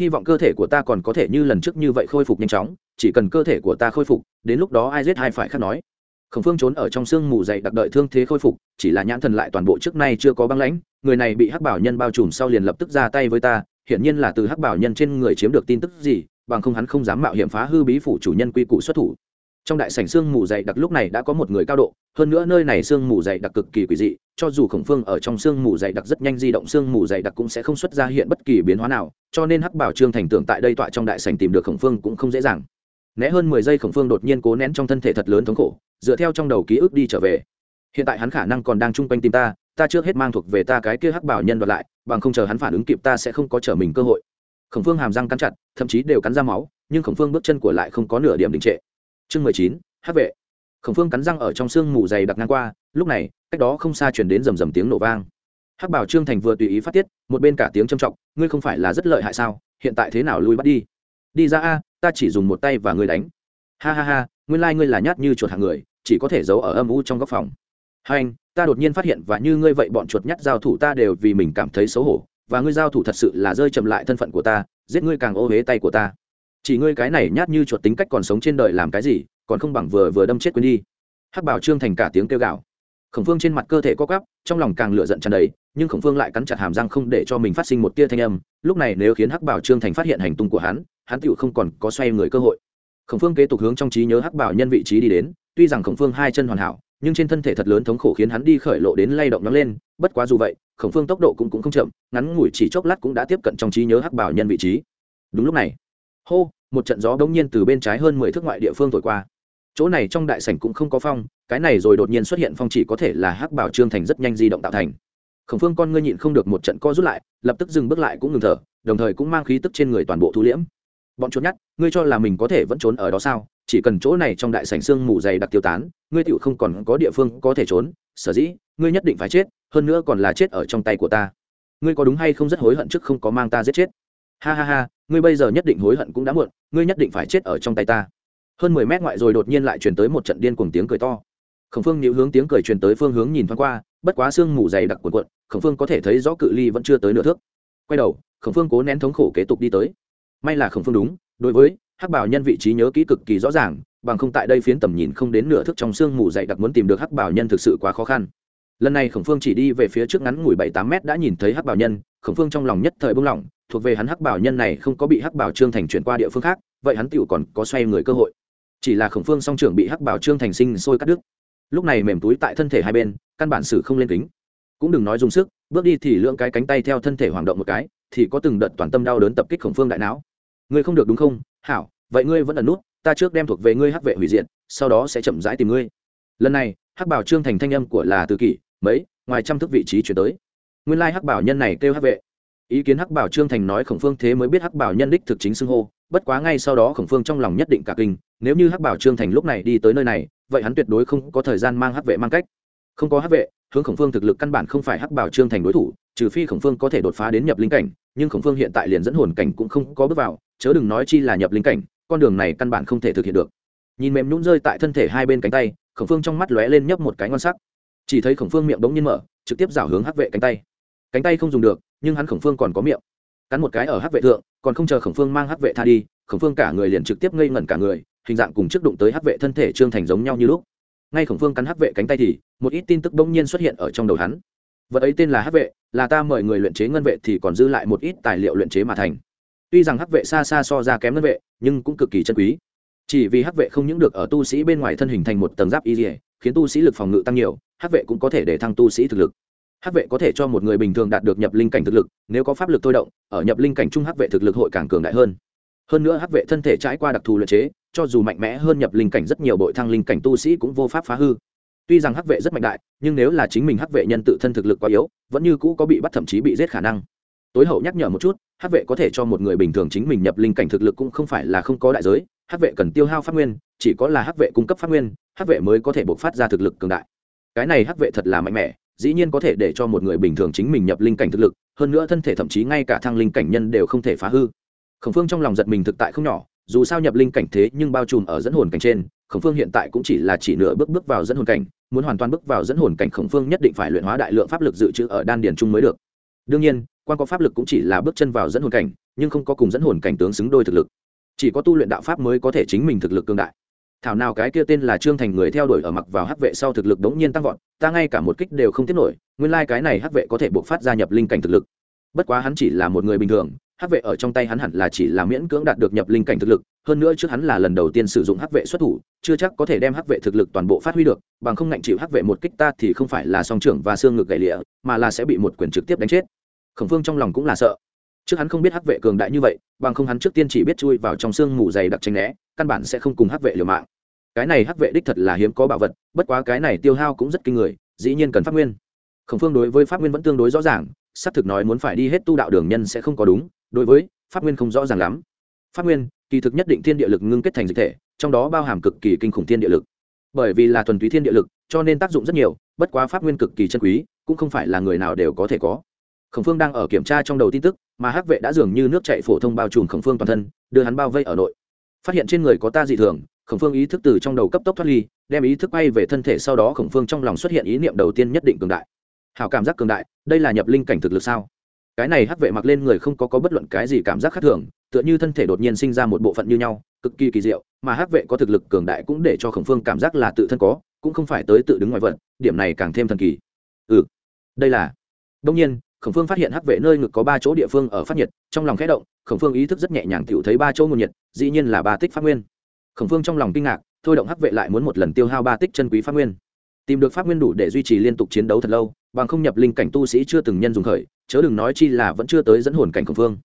hy vọng cơ thể của ta còn có thể như lần trước như vậy khôi phục nhanh chóng, chỉ cần cơ thể của ta khôi phục, đến lúc đó ai giết hai phải khác nói. Khổng phương trốn ở trong sương mù dậy đặc đợi thương thế khôi phục, chỉ là nhãn thần lại toàn bộ trước nay chưa có băng lãnh, người này bị hắc bảo nhân bao trùm sau liền lập tức ra tay với ta, hiển nhiên là từ hắc bảo nhân trên người chiếm được tin tức gì, bằng không hắn không dám mạo hiểm phá hư bí phủ chủ nhân quy củ xuất thủ trong đại sảnh sương mù dày đặc lúc này đã có một người cao độ, hơn nữa nơi này sương mù dày đặc cực kỳ quỷ dị, cho dù khổng phương ở trong sương mù dày đặc rất nhanh di động, sương mù dày đặc cũng sẽ không xuất ra hiện bất kỳ biến hóa nào, cho nên hắc bảo trương thành tưởng tại đây tọa trong đại sảnh tìm được khổng phương cũng không dễ dàng. Né hơn mười giây khổng phương đột nhiên cố nén trong thân thể thật lớn thống khổ, dựa theo trong đầu ký ức đi trở về. Hiện tại hắn khả năng còn đang chung quanh tìm ta ta trước hết mang thuộc về ta cái kia hắc bảo nhân đoạt lại, bằng không chờ hắn phản ứng kịp ta sẽ không có trở mình cơ hội. Khổng phương hàm răng cắn chặt, thậm chí đều cắn ra máu, nhưng khổng phương bước chân của lại không có nửa điểm đình trệ chương mười chín, hát vệ. Khổng phương cắn răng ở trong sương mù dày đặc ngang qua, lúc này, cách đó không xa chuyển đến rầm rầm tiếng nổ vang. Hắc bảo trương thành vừa tùy ý phát tiết, một bên cả tiếng trầm trọng, ngươi không phải là rất lợi hại sao? Hiện tại thế nào lui bắt đi? Đi ra a, ta chỉ dùng một tay và ngươi đánh. Ha ha ha, nguyên lai、like、ngươi là nhát như chuột hàng người, chỉ có thể giấu ở âm u trong góc phòng. Hai anh, ta đột nhiên phát hiện và như ngươi vậy bọn chuột nhát giao thủ ta đều vì mình cảm thấy xấu hổ, và ngươi giao thủ thật sự là rơi chậm lại thân phận của ta, giết ngươi càng ô huế tay của ta chỉ ngươi cái này nhát như chuột tính cách còn sống trên đời làm cái gì, còn không bằng vừa vừa đâm chết quên đi. Hắc bảo trương thành cả tiếng kêu gào. Khổng phương trên mặt cơ thể co cắp trong lòng càng lửa giận tràn đầy, nhưng khổng phương lại cắn chặt hàm răng không để cho mình phát sinh một tia thanh âm. Lúc này nếu khiến hắc bảo trương thành phát hiện hành tung của hắn hắn tựu không còn có xoay người cơ hội. Khổng phương kế tục hướng trong trí nhớ hắc bảo nhân vị trí đi đến, tuy rằng khổng phương hai chân hoàn hảo, nhưng trên thân thể thật lớn thống khổ khiến hắn đi khởi lộ đến lay động nó lên, bất quá dù vậy, khổng phương tốc độ cũng cũng không chậm, ngắn ngủi chỉ chốc lát cũng đã tiếp cận trong trí nhớ hắc bảo nhân vị trí. Đúng lúc này hô, một trận gió đống nhiên từ bên trái hơn mười thước ngoại địa phương thổi qua. Chỗ này trong đại sảnh cũng không có phong, cái này rồi đột nhiên xuất hiện phong chỉ có thể là hắc bảo trương thành rất nhanh di động tạo thành. Khổng phương con ngươi nhịn không được một trận co rút lại, lập tức dừng bước lại cũng ngừng thở, đồng thời cũng mang khí tức trên người toàn bộ thu liễm. Bọn trốn nhát ngươi cho là mình có thể vẫn trốn ở đó sao? Chỉ cần chỗ này trong đại sảnh xương mù dày đặc tiêu tán, ngươi tựu không còn có địa phương có thể trốn, sở dĩ, ngươi nhất định phải chết, hơn nữa còn là chết ở trong tay của ta. Ngươi có đúng hay không rất hối hận trước không có mang ta giết chết? Ha ha ha, ngươi bây giờ nhất định hối hận cũng đã muộn, ngươi nhất định phải chết ở trong tay ta. Hơn mười mét ngoại rồi đột nhiên lại truyền tới một trận điên cuồng tiếng cười to. Khổng phương nhịu hướng tiếng cười truyền tới phương hướng nhìn thoáng qua, bất quá xương mù dày đặc cuộn cuộn, khổng phương có thể thấy rõ cự ly vẫn chưa tới nửa thước. Quay đầu, khổng phương cố nén thống khổ kế tục đi tới. May là khổng phương đúng, đối với hắc bảo nhân vị trí nhớ kỹ cực kỳ rõ ràng, bằng không tại đây phiến tầm nhìn không đến nửa thước trong xương mù dày đặc muốn tìm được hắc bảo nhân thực sự quá khó khăn. Lần này khổng phương chỉ đi về phía trước ngắn ngủi bảy tám mét đã nhìn thấy hắc bảo nhân, khổng phương trong lòng nhất thời bung lỏng thuộc về hắn hắc bảo nhân này không có bị hắc bảo trương thành chuyển qua địa phương khác, vậy hắn tựu còn có xoay người cơ hội. Chỉ là khổng phương song trưởng bị hắc bảo trương thành sinh sôi cắt đứt. Lúc này mềm túi tại thân thể hai bên, căn bản sử không lên kính. Cũng đừng nói dùng sức, bước đi thì lưỡng cái cánh tay theo thân thể hoạt động một cái, thì có từng đợt toàn tâm đau đớn tập kích khổng phương đại não. Ngươi không được đúng không? Hảo, vậy ngươi vẫn ẩn nút, ta trước đem thuộc về ngươi hắc vệ hủy diện sau đó sẽ chậm rãi tìm ngươi. Lần này, hắc bảo trương thành thanh âm của là từ kỷ, mấy, ngoài trăm thước vị trí chuyển tới. Nguyên lai hắc bảo nhân này kêu hắc vệ ý kiến hắc bảo trương thành nói khổng phương thế mới biết hắc bảo nhân đích thực chính xưng hô, bất quá ngay sau đó khổng phương trong lòng nhất định cả kinh, nếu như hắc bảo trương thành lúc này đi tới nơi này, vậy hắn tuyệt đối không có thời gian mang hắc vệ mang cách. Không có hắc vệ, hướng khổng phương thực lực căn bản không phải hắc bảo trương thành đối thủ, trừ phi khổng phương có thể đột phá đến nhập linh cảnh, nhưng khổng phương hiện tại liền dẫn hồn cảnh cũng không có bước vào, chớ đừng nói chi là nhập linh cảnh, con đường này căn bản không thể thực hiện được. Nhìn mềm nhún rơi tại thân thể hai bên cánh tay, khổng phương trong mắt lóe lên nhấp một cái ngon sắc. Chỉ thấy khổng phương miệng đống nhiên mở, trực tiếp rảo hướng hắc vệ cánh tay. Cánh tay không dùng được nhưng hắn khổng phương còn có miệng. Cắn một cái ở hắc vệ thượng, còn không chờ khổng phương mang hắc vệ tha đi, khổng phương cả người liền trực tiếp ngây ngẩn cả người, hình dạng cùng trước đụng tới hắc vệ thân thể trương thành giống nhau như lúc. Ngay khổng phương cắn hắc vệ cánh tay thì, một ít tin tức bỗng nhiên xuất hiện ở trong đầu hắn. Vật ấy tên là hắc vệ, là ta mời người luyện chế ngân vệ thì còn dư lại một ít tài liệu luyện chế mà thành. Tuy rằng hắc vệ xa xa so ra kém ngân vệ, nhưng cũng cực kỳ chân quý. Chỉ vì hắc vệ không những được ở tu sĩ bên ngoài thân hình thành một tầng giáp y dỉa khiến tu sĩ lực phòng ngự tăng nhiều, hắc vệ cũng có thể để thăng tu sĩ thực lực hắc vệ có thể cho một người bình thường đạt được nhập linh cảnh thực lực nếu có pháp lực thôi động ở nhập linh cảnh trung hắc vệ thực lực hội càng cường đại hơn hơn nữa hắc vệ thân thể trải qua đặc thù luyện chế cho dù mạnh mẽ hơn nhập linh cảnh rất nhiều bội thăng linh cảnh tu sĩ cũng vô pháp phá hư tuy rằng hắc vệ rất mạnh đại nhưng nếu là chính mình hắc vệ nhân tự thân thực lực quá yếu vẫn như cũ có bị bắt thậm chí bị giết khả năng tối hậu nhắc nhở một chút hắc vệ có thể cho một người bình thường chính mình nhập linh cảnh thực lực cũng không phải là không có đại giới hắc vệ cần tiêu hao phát nguyên chỉ có là hắc vệ cung cấp phát nguyên hắc vệ mới có thể bộc phát ra thực lực cường đại cái này hắc vệ thật là mạnh mẽ dĩ nhiên có thể để cho một người bình thường chính mình nhập linh cảnh thực lực, hơn nữa thân thể thậm chí ngay cả thăng linh cảnh nhân đều không thể phá hư. Khổng phương trong lòng giật mình thực tại không nhỏ, dù sao nhập linh cảnh thế nhưng bao trùm ở dẫn hồn cảnh trên, khổng phương hiện tại cũng chỉ là chỉ nửa bước bước vào dẫn hồn cảnh, muốn hoàn toàn bước vào dẫn hồn cảnh khổng phương nhất định phải luyện hóa đại lượng pháp lực dự trữ ở đan điền trung mới được. Đương nhiên, quan có pháp lực cũng chỉ là bước chân vào dẫn hồn cảnh, nhưng không có cùng dẫn hồn cảnh tướng xứng đôi thực lực. Chỉ có tu luyện đạo pháp mới có thể chính mình thực lực cương đại thảo nào cái kia tên là trương thành người theo đuổi ở mặc vào hắc vệ sau thực lực đống nhiên tăng vọt, ta ngay cả một kích đều không tiếp nổi, nguyên lai、like、cái này hắc vệ có thể buộc phát gia nhập linh cảnh thực lực. Bất quá hắn chỉ là một người bình thường, hắc vệ ở trong tay hắn hẳn là chỉ là miễn cưỡng đạt được nhập linh cảnh thực lực, hơn nữa trước hắn là lần đầu tiên sử dụng hắc vệ xuất thủ, chưa chắc có thể đem hắc vệ thực lực toàn bộ phát huy được, bằng không ngạnh chịu hắc vệ một kích ta thì không phải là song trưởng và xương ngực gãy lịa, mà là sẽ bị một quyền trực tiếp đánh chết. Khổng phương trong lòng cũng là sợ trước hắn không biết hắc vệ cường đại như vậy, bằng không hắn trước tiên chỉ biết chui vào trong xương mù dày đặc tranh né, căn bản sẽ không cùng hắc vệ liều mạng. Cái này hắc vệ đích thật là hiếm có bảo vật, bất quá cái này tiêu hao cũng rất kinh người, dĩ nhiên cần pháp nguyên. Khổng phương đối với pháp nguyên vẫn tương đối rõ ràng, xác thực nói muốn phải đi hết tu đạo đường nhân sẽ không có đúng, đối với pháp nguyên không rõ ràng lắm. Pháp nguyên, kỳ thực nhất định thiên địa lực ngưng kết thành dịch thể, trong đó bao hàm cực kỳ kinh khủng thiên địa lực. Bởi vì là thuần túy thiên địa lực, cho nên tác dụng rất nhiều, bất quá pháp nguyên cực kỳ chân quý, cũng không phải là người nào đều có thể có khổng phương đang ở kiểm tra trong đầu tin tức mà hắc vệ đã dường như nước chạy phổ thông bao trùm khổng phương toàn thân đưa hắn bao vây ở nội. Phát hiện trên người có ta dị thường khổng phương ý thức từ trong đầu cấp tốc thoát ly đem ý thức bay về thân thể sau đó khổng phương trong lòng xuất hiện ý niệm đầu tiên nhất định cường đại. Hào cảm giác cường đại đây là nhập linh cảnh thực lực sao? Cái này hắc vệ mặc lên người không có, có bất luận cái gì cảm giác khác thường tựa như thân thể đột nhiên sinh ra một bộ phận như nhau cực kỳ kỳ diệu mà hắc vệ có thực lực cường đại cũng để cho khổng phương cảm giác là tự thân có cũng không phải tới tự đứng ngoài vận điểm này càng thêm thần kỳ. Ừ đây là. Đông nhiên khổng phương phát hiện hắc vệ nơi ngực có ba chỗ địa phương ở phát nhiệt, trong lòng khẽ động, khổng phương ý thức rất nhẹ nhàng t thấy ba chỗ nguồn nhiệt, dĩ nhiên là ba tích phát nguyên. Khổng phương trong lòng kinh ngạc, thôi động hắc vệ lại muốn một lần tiêu hao ba tích chân quý phát nguyên. Tìm được pháp nguyên đủ để duy trì liên tục chiến đấu thật lâu, bằng không nhập linh cảnh tu sĩ chưa từng nhân dùng khởi, chớ đừng nói chi là vẫn chưa tới dẫn hồn cảnh khổng phương.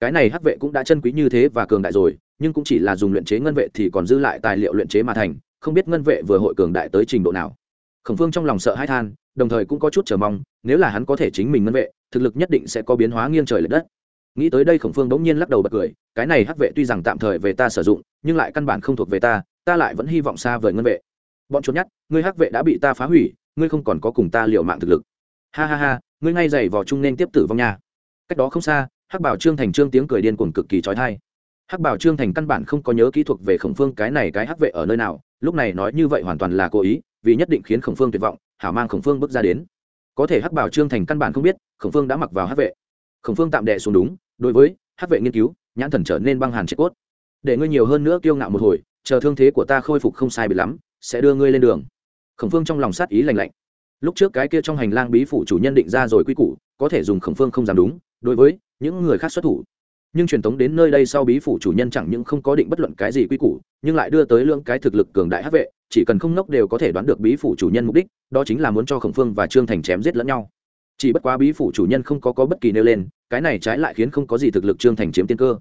Cái này hắc vệ cũng đã chân quý như thế và cường đại rồi, nhưng cũng chỉ là dùng luyện chế ngân vệ thì còn dư lại tài liệu luyện chế mà thành, không biết ngân vệ vừa hội cường đại tới trình độ nào khổng phương trong lòng sợ hãi than, đồng thời cũng có chút chờ mong, nếu là hắn có thể chính mình ngân vệ, thực lực nhất định sẽ có biến hóa nghiêng trời l ệ đất. Nghĩ tới đây khổng phương bỗng nhiên lắc đầu bật cười, cái này hắc vệ tuy rằng tạm thời về ta sử dụng, nhưng lại căn bản không thuộc về ta ta lại vẫn hy vọng xa vời ngân vệ. Bọn trốn nhát ngươi hắc vệ đã bị ta phá hủy, ngươi không còn có cùng ta liều mạng thực lực. Ha ha ha, ngươi ngay dày vò trung nên tiếp tử vong nha. Cách đó không xa, hắc bảo trương thành trương tiếng cười điên cuồng cực kỳ trói thai hắc bảo trương thành căn bản không có nhớ kỹ thuật về khổng phương cái này cái hắc vệ ở nơi nào, lúc này nói như vậy hoàn toàn là cố ý vì nhất định khiến khổng phương tuyệt vọng, hảo mang khổng phương bước ra đến. Có thể hắc bảo trương thành căn bản không biết, khổng phương đã mặc vào hắc vệ. Khổng phương tạm đệ xuống đúng, đối với hắc vệ nghiên cứu, nhãn thần trở nên băng hàn chết cốt. Để ngươi nhiều hơn nữa kiêu ngạo một hồi, chờ thương thế của ta khôi phục không sai bị lắm, sẽ đưa ngươi lên đường. Khổng phương trong lòng sát ý lành lạnh. Lúc trước cái kia trong hành lang bí phủ chủ nhân định ra rồi quy củ, có thể dùng khổng phương không dám đúng, đối với những người khác xuất thủ nhưng truyền thống đến nơi đây sau bí phủ chủ nhân chẳng những không có định bất luận cái gì quy củ, nhưng lại đưa tới lượng cái thực lực cường đại hát vệ, chỉ cần không nốc đều có thể đoán được bí phủ chủ nhân mục đích, đó chính là muốn cho khổng phương và trương thành chém giết lẫn nhau. Chỉ bất quá bí phủ chủ nhân không có có bất kỳ nêu lên, cái này trái lại khiến không có gì thực lực trương thành chiếm tiên cơ.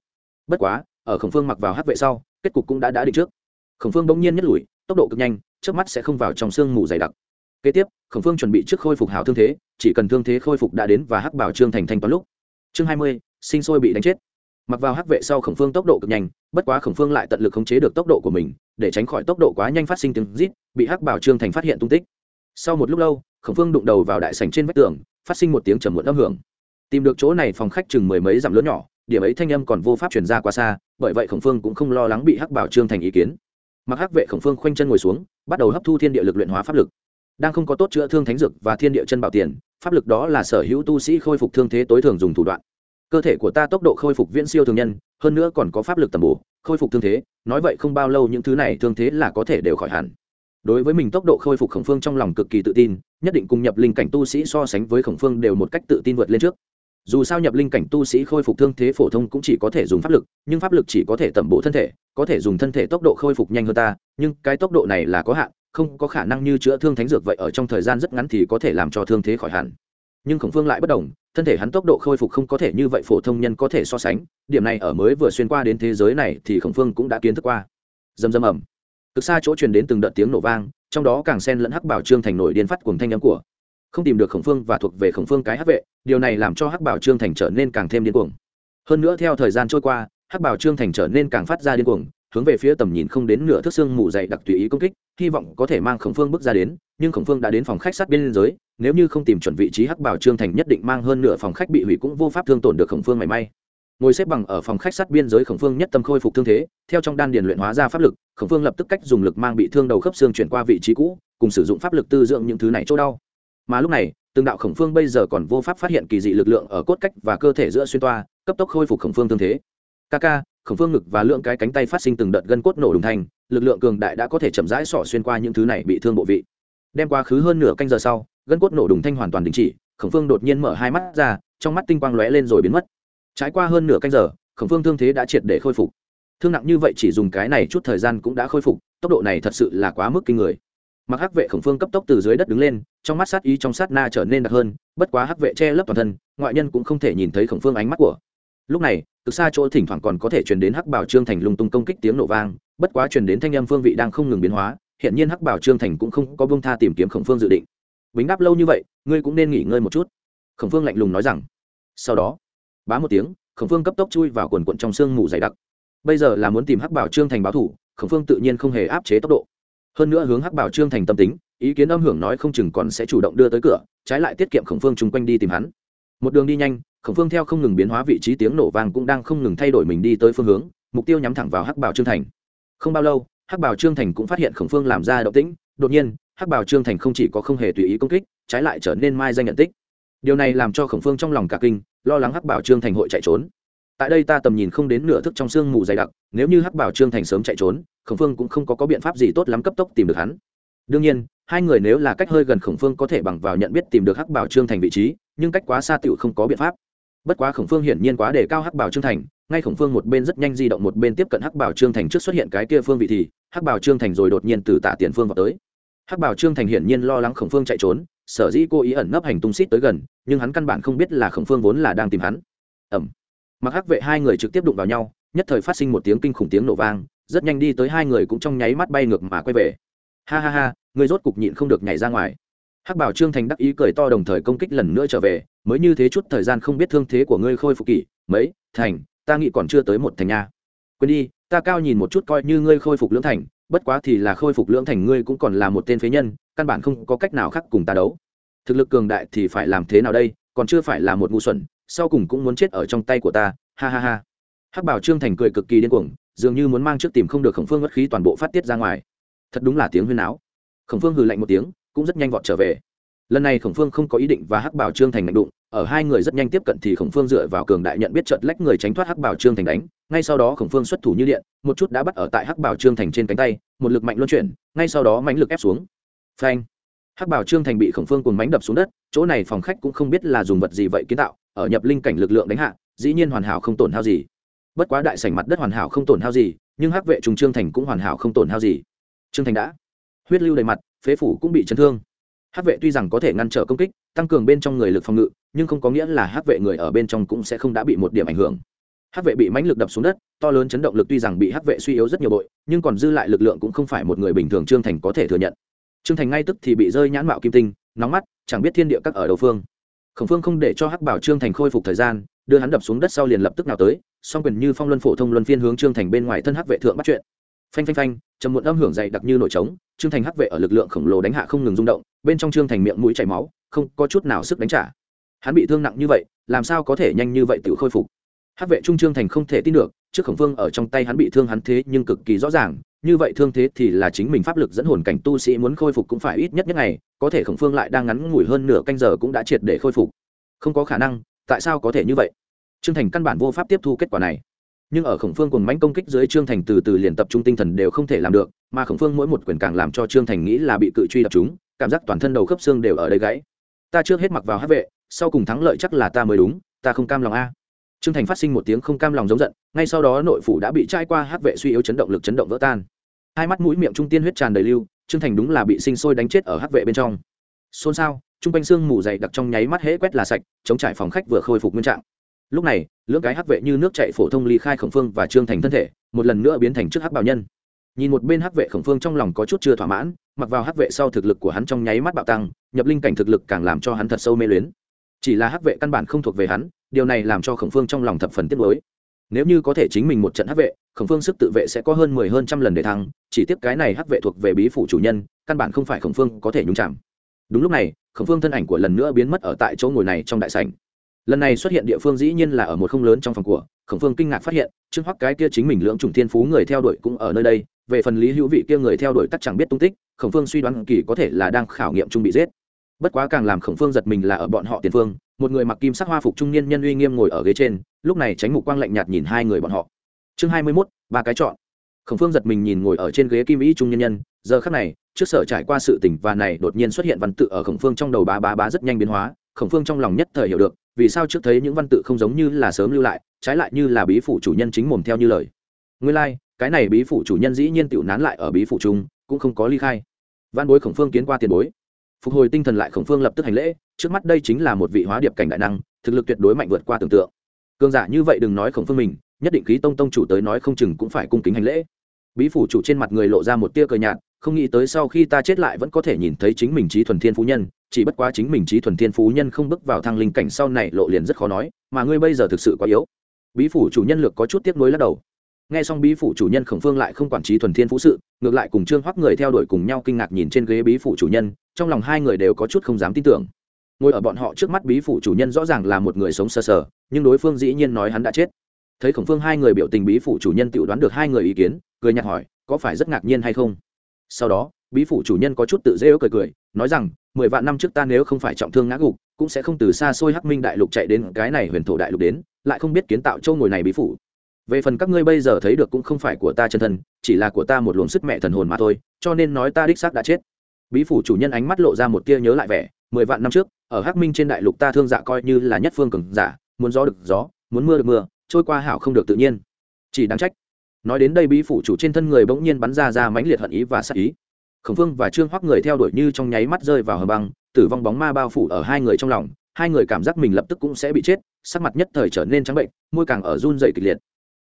Bất quá, ở khổng phương mặc vào hát vệ sau, kết cục cũng đã đã định trước. Khổng phương bỗng nhiên nhất lùi, tốc độ cực nhanh trước mắt sẽ không vào trong sương mù dày đặc. Kế tiếp, khổng phương chuẩn bị trước khôi phục hảo thương thế, chỉ cần thương thế khôi phục đã đến và hắc bảo trương thành thanh toán lúc. Chương hai mươi, sinh sôi bị đánh chết mặc vào hắc vệ sau khổng phương tốc độ cực nhanh, bất quá khổng phương lại tận lực khống chế được tốc độ của mình, để tránh khỏi tốc độ quá nhanh phát sinh tiếng rít, bị hắc bảo trương thành phát hiện tung tích. Sau một lúc lâu, khổng phương đụng đầu vào đại sành trên vách tường, phát sinh một tiếng trầm muộn âm hưởng. Tìm được chỗ này phòng khách chừng mười mấy dặm lớn nhỏ, điểm ấy thanh âm còn vô pháp chuyển ra quá xa, bởi vậy khổng phương cũng không lo lắng bị hắc bảo trương thành ý kiến. Mặc hắc vệ khổng phương khoanh chân ngồi xuống, bắt đầu hấp thu thiên địa lực luyện hóa pháp lực. Đang không có tốt chữa thương thánh dược và thiên địa chân bảo tiền, pháp lực đó là sở hữu tu sĩ khôi phục thương thế tối thường dùng thủ đoạn cơ thể của ta tốc độ khôi phục viễn siêu thường nhân, hơn nữa còn có pháp lực tầm bổ, khôi phục thương thế, nói vậy không bao lâu những thứ này thương thế là có thể đều khỏi hẳn. Đối với mình tốc độ khôi phục khổng phương trong lòng cực kỳ tự tin, nhất định cùng nhập linh cảnh tu sĩ so sánh với khổng phương đều một cách tự tin vượt lên trước. Dù sao nhập linh cảnh tu sĩ khôi phục thương thế phổ thông cũng chỉ có thể dùng pháp lực, nhưng pháp lực chỉ có thể tẩm bổ thân thể, có thể dùng thân thể tốc độ khôi phục nhanh hơn ta, nhưng cái tốc độ này là có hạn, không có khả năng như chữa thương thánh dược vậy ở trong thời gian rất ngắn thì có thể làm cho thương thế khỏi hẳn nhưng khổng phương lại bất đồng, thân thể hắn tốc độ khôi phục không có thể như vậy phổ thông nhân có thể so sánh, điểm này ở mới vừa xuyên qua đến thế giới này thì khổng phương cũng đã kiến thức qua. Dầm dầm ẩm cực xa chỗ truyền đến từng đợt tiếng nổ vang, trong đó càng xen lẫn hắc bảo trương thành nổi điên phát cùng thanh âm của. Không tìm được khổng phương và thuộc về khổng phương cái hắc vệ, điều này làm cho hắc bảo trương thành trở nên càng thêm điên cuồng. Hơn nữa theo thời gian trôi qua, hắc bảo trương thành trở nên càng phát ra điên cuồng hướng về phía tầm nhìn không đến nửa thước xương mù dày đặc tùy ý công kích, hy vọng có thể mang khổng phương bước ra đến, nhưng khổng phương đã đến phòng khách sát biên giới nếu như không tìm chuẩn vị trí hắc bảo trương thành nhất định mang hơn nửa phòng khách bị hủy cũng vô pháp thương tổn được khổng phương mảy may. Ngồi xếp bằng ở phòng khách sát biên giới khổng phương nhất tâm khôi phục thương thế, theo trong đan điền luyện hóa ra pháp lực, khổng phương lập tức cách dùng lực mang bị thương đầu khớp xương chuyển qua vị trí cũ, cùng sử dụng pháp lực tư dưỡng những thứ này chỗ đau. Mà lúc này, từng đạo khổng phương bây giờ còn vô pháp phát hiện kỳ dị lực lượng ở cốt cách và cơ thể giữa xuyên toa, cấp tốc khôi phục khổng phương thương thế. Ca ca khổng phương ngực và lượng cái cánh tay phát sinh từng đợt gân cốt nổ đùng thành, lực lượng cường đại đã có thể chậm rãi sỏ xuyên qua những thứ này bị thương bộ vị. Đem quá khứ hơn nửa canh giờ sau, gân cốt nổ đùng thanh hoàn toàn đình chỉ, khổng phương đột nhiên mở hai mắt ra, trong mắt tinh quang lóe lên rồi biến mất. Trái qua hơn nửa canh giờ, khổng phương thương thế đã triệt để khôi phục. Thương nặng như vậy chỉ dùng cái này chút thời gian cũng đã khôi phục, tốc độ này thật sự là quá mức kinh người. Mặc hắc vệ khổng phương cấp tốc từ dưới đất đứng lên, trong mắt sát ý trong sát na trở nên đặc hơn, bất quá hắc vệ che lấp toàn thân, ngoại nhân cũng không thể nhìn thấy khổng phương ánh mắt của. Lúc này từ xa chỗ thỉnh thoảng còn có thể truyền đến hắc bảo trương thành lung tung công kích tiếng nổ vang, bất quá truyền đến thanh âm phương vị đang không ngừng biến hóa hiện nhiên hắc bảo trương thành cũng không có bông tha tìm kiếm khổng phương dự định. Bính đáp lâu như vậy, ngươi cũng nên nghỉ ngơi một chút. Khổng phương lạnh lùng nói rằng. Sau đó, bá một tiếng, khổng phương cấp tốc chui vào quần quận trong sương mù dày đặc. Bây giờ là muốn tìm hắc bảo trương thành báo thủ, khổng phương tự nhiên không hề áp chế tốc độ. Hơn nữa hướng hắc bảo trương thành tâm tính, ý kiến âm hưởng nói không chừng còn sẽ chủ động đưa tới cửa, trái lại tiết kiệm khổng phương chung quanh đi tìm hắn. Một đường đi nhanh khổng phương theo không ngừng biến hóa vị trí tiếng nổ vang cũng đang không ngừng thay đổi mình đi tới phương hướng mục tiêu nhắm thẳng vào hắc bảo trương thành. Không bao lâu hắc bảo trương thành cũng phát hiện khổng phương làm ra động tĩnh đột nhiên hắc bảo trương thành không chỉ có không hề tùy ý công kích trái lại trở nên mai danh nhận tích. Điều này làm cho khổng phương trong lòng cả kinh lo lắng hắc bảo trương thành hội chạy trốn. Tại đây ta tầm nhìn không đến nửa thức trong sương mù dày đặc nếu như hắc bảo trương thành sớm chạy trốn khổng phương cũng không có, có biện pháp gì tốt lắm cấp tốc tìm được hắn. Đương nhiên hai người nếu là cách hơi gần khổng phương có thể bằng vào nhận biết tìm được hắc bảo trương thành vị trí nhưng cách quá xa tựu không có biện pháp bất quá khổng phương hiển nhiên quá đề cao hắc bảo trương thành, ngay khổng phương một bên rất nhanh di động một bên tiếp cận hắc bảo trương thành trước xuất hiện cái kia phương vị thì, hắc bảo trương thành rồi đột nhiên từ tạ tiền phương vào tới. Hắc bảo trương thành hiển nhiên lo lắng khổng phương chạy trốn, sở dĩ cô ý ẩn nấp hành tung xít tới gần, nhưng hắn căn bản không biết là khổng phương vốn là đang tìm hắn. Ẩm. Mặc hắc vệ hai người trực tiếp đụng vào nhau, nhất thời phát sinh một tiếng kinh khủng tiếng nổ vang, rất nhanh đi tới hai người cũng trong nháy mắt bay ngược mà quay về. Ha ha ha, người rốt cục nhịn không được nhảy ra ngoài. Hắc bảo trương thành đắc ý cười to đồng thời công kích lần nữa trở về mới như thế chút thời gian không biết thương thế của ngươi khôi phục kỷ mấy, thành, ta nghĩ còn chưa tới một thành nha. Quên đi, ta cao nhìn một chút coi như ngươi khôi phục lưỡng thành, bất quá thì là khôi phục lưỡng thành ngươi cũng còn là một tên phế nhân, căn bản không có cách nào khác cùng ta đấu. Thực lực cường đại thì phải làm thế nào đây, còn chưa phải là một ngu xuẩn, sau cùng cũng muốn chết ở trong tay của ta, ha ha ha. Hắc bảo trương thành cười cực kỳ điên cuồng, dường như muốn mang trước tìm không được khổng phương mất khí toàn bộ phát tiết ra ngoài. Thật đúng là tiếng huyên áo khổng phương hừ lạnh một tiếng, cũng rất nhanh vọt trở về lần này khổng phương không có ý định và hắc bảo trương thành mạnh đụng, ở hai người rất nhanh tiếp cận thì khổng phương dựa vào cường đại nhận biết trợt lách người tránh thoát hắc bảo trương thành đánh. Ngay sau đó khổng phương xuất thủ như điện, một chút đã bắt ở tại hắc bảo trương thành trên cánh tay, một lực mạnh luân chuyển, ngay sau đó mánh lực ép xuống. Phanh! Hắc bảo trương thành bị khổng phương cùng mánh đập xuống đất, chỗ này phòng khách cũng không biết là dùng vật gì vậy kiến tạo, ở nhập linh cảnh lực lượng đánh hạ, dĩ nhiên hoàn hảo không tổn hao gì. Bất quá đại sảnh mặt đất hoàn hảo không tổn hao gì, nhưng hắc vệ trùng trương thành cũng hoàn hảo không tổn hao gì. Trương thành đã huyết lưu đầy mặt, phế phủ cũng bị chấn thương hắc vệ tuy rằng có thể ngăn trở công kích, tăng cường bên trong người lực phòng ngự, nhưng không có nghĩa là hắc vệ người ở bên trong cũng sẽ không đã bị một điểm ảnh hưởng. Hắc vệ bị mãnh lực đập xuống đất, to lớn chấn động lực tuy rằng bị hắc vệ suy yếu rất nhiều bội, nhưng còn dư lại lực lượng cũng không phải một người bình thường trương thành có thể thừa nhận. Trương thành ngay tức thì bị rơi nhãn mạo kim tinh, nóng mắt, chẳng biết thiên địa các ở đầu phương. Khổng phương không để cho hắc bảo trương thành khôi phục thời gian, đưa hắn đập xuống đất sau liền lập tức nào tới, song quyền như phong luân phổ thông luân phiên hướng trương thành bên ngoài thân hắc vệ thượng bắt chuyện. Phanh phanh phanh trầm muộn âm hưởng dày đặc như nổi trống, trương thành hắc vệ ở lực lượng khổng lồ đánh hạ không ngừng rung động, bên trong trương thành miệng mũi chảy máu, không có chút nào sức đánh trả. Hắn bị thương nặng như vậy, làm sao có thể nhanh như vậy tự khôi phục? Hắc vệ trung trương thành không thể tin được, trước khổng phương ở trong tay hắn bị thương hắn thế nhưng cực kỳ rõ ràng, như vậy thương thế thì là chính mình pháp lực dẫn hồn cảnh tu sĩ muốn khôi phục cũng phải ít nhất nhất ngày, có thể khổng phương lại đang ngắn ngủi hơn nửa canh giờ cũng đã triệt để khôi phục. Không có khả năng, tại sao có thể như vậy? Trương thành căn bản vô pháp tiếp thu kết quả này nhưng ở khổng phương cùng mãnh công kích dưới trương thành từ từ liền tập trung tinh thần đều không thể làm được, mà khổng phương mỗi một quyền càng làm cho trương thành nghĩ là bị cự truy đập chúng cảm giác toàn thân đầu khớp xương đều ở đây gãy. Ta trước hết mặc vào hát vệ, sau cùng thắng lợi chắc là ta mới đúng, ta không cam lòng a. Trương thành phát sinh một tiếng không cam lòng giống giận, ngay sau đó nội phủ đã bị trai qua hát vệ suy yếu chấn động lực chấn động vỡ tan. Hai mắt mũi miệng trung tiên huyết tràn đầy lưu, trương thành đúng là bị sinh sôi đánh chết ở hát vệ bên trong. Xôn xao, trung quanh xương mù dày đặc trong nháy mắt hễ quét là sạch, chống trải phòng khách vừa khôi phục nguyên trạng lúc này, lưỡng cái hắc vệ như nước chạy phổ thông ly khai khổng phương và trương thành thân thể, một lần nữa biến thành trước hắc bào nhân. Nhìn một bên hắc vệ khổng phương trong lòng có chút chưa thỏa mãn, mặc vào hắc vệ sau thực lực của hắn trong nháy mắt bạo tăng, nhập linh cảnh thực lực càng làm cho hắn thật sâu mê luyến. Chỉ là hắc vệ căn bản không thuộc về hắn, điều này làm cho khổng phương trong lòng thập phần tiếc nuối. Nếu như có thể chính mình một trận hắc vệ, khổng phương sức tự vệ sẽ có hơn mười hơn trăm lần để thắng chỉ tiếp cái này hắc vệ thuộc về bí phủ chủ nhân, căn bản không phải khổng phương có thể nhúng chạm đúng lúc này, khổng phương thân ảnh của lần nữa biến mất ở tại chỗ ngồi này trong đại sảnh lần này xuất hiện địa phương dĩ nhiên là ở một không lớn trong phòng của khổng phương kinh ngạc phát hiện trương hoắc cái kia chính mình lưỡng trùng thiên phú người theo đuổi cũng ở nơi đây về phần lý hữu vị kia người theo đuổi tắc chẳng biết tung tích khổng phương suy đoán kỳ có thể là đang khảo nghiệm trung bị giết. Bất quá càng làm khổng phương giật mình là ở bọn họ tiền phương một người mặc kim sắc hoa phục trung niên nhân uy nghiêm ngồi ở ghế trên lúc này tránh mục quang lạnh nhạt nhìn hai người bọn họ. Chương hai mươi 21, ba cái chọn. Khổng phương giật mình nhìn ngồi ở trên ghế kim ý trung nhân nhân giờ khắc này trước sở trải qua sự tỉnh và này đột nhiên xuất hiện văn tự ở khổng phương trong đầu bá bá bá rất nhanh biến hóa khổng phương trong lòng nhất thời hiểu được vì sao trước thấy những văn tự không giống như là sớm lưu lại trái lại như là bí phủ chủ nhân chính mồm theo như lời. Nguyên lai、like, cái này bí phủ chủ nhân dĩ nhiên tựu nán lại ở bí phủ trung cũng không có ly khai. Văn bối khổng phương kiến qua tiền bối. Phục hồi tinh thần lại khổng phương lập tức hành lễ trước mắt đây chính là một vị hóa điệp cảnh đại năng thực lực tuyệt đối mạnh vượt qua tưởng tượng. Cường giả như vậy đừng nói khổng phương mình nhất định khí tông tông chủ tới nói không chừng cũng phải cung kính hành lễ. Bí phủ chủ trên mặt người lộ ra một tia cờ nhạt không nghĩ tới sau khi ta chết lại vẫn có thể nhìn thấy chính mình trí thuần thiên phú nhân chỉ bất quá chính mình trí thuần thiên phú nhân không bước vào thăng linh cảnh sau này lộ liền rất khó nói, mà ngươi bây giờ thực sự quá yếu. Bí phủ chủ nhân lược có chút tiếp nối lắc đầu. Nghe xong bí phủ chủ nhân khổng phương lại không quản trí thuần thiên phú sự, ngược lại cùng trương hoắc người theo đuổi cùng nhau kinh ngạc nhìn trên ghế bí phủ chủ nhân, trong lòng hai người đều có chút không dám tin tưởng. Ngồi ở bọn họ trước mắt bí phủ chủ nhân rõ ràng là một người sống sờ sờ, nhưng đối phương dĩ nhiên nói hắn đã chết. Thấy khổng phương hai người biểu tình bí phủ chủ nhân tự đoán được hai người ý kiến, cười nhạt hỏi, có phải rất ngạc nhiên hay không? Sau đó bí phủ chủ nhân có chút tự dễ ớ cười cười, nói rằng, mười vạn năm trước ta nếu không phải trọng thương ngã gục, cũng sẽ không từ xa xôi hắc minh đại lục chạy đến cái này huyền thổ đại lục đến, lại không biết kiến tạo châu ngồi này bí phủ. Về phần các ngươi bây giờ thấy được cũng không phải của ta chân thân, chỉ là của ta một luồng sức mẹ thần hồn mà thôi, cho nên nói ta đích xác đã chết. Bí phủ chủ nhân ánh mắt lộ ra một tia nhớ lại vẻ, mười vạn năm trước, ở hắc minh trên đại lục ta thương dạ coi như là nhất phương cường giả, muốn gió được gió, muốn mưa được mưa, trôi qua hảo không được tự nhiên. Chỉ đáng trách. Nói đến đây bí phủ chủ trên thân người bỗng nhiên bắn ra ra mãnh liệt hận ý và sát ý khổng phương và trương hoắc người theo đuổi như trong nháy mắt rơi vào hầm băng, tử vong bóng ma bao phủ ở hai người trong lòng, hai người cảm giác mình lập tức cũng sẽ bị chết, sắc mặt nhất thời trở nên trắng bệnh, môi càng ở run dày kịch liệt.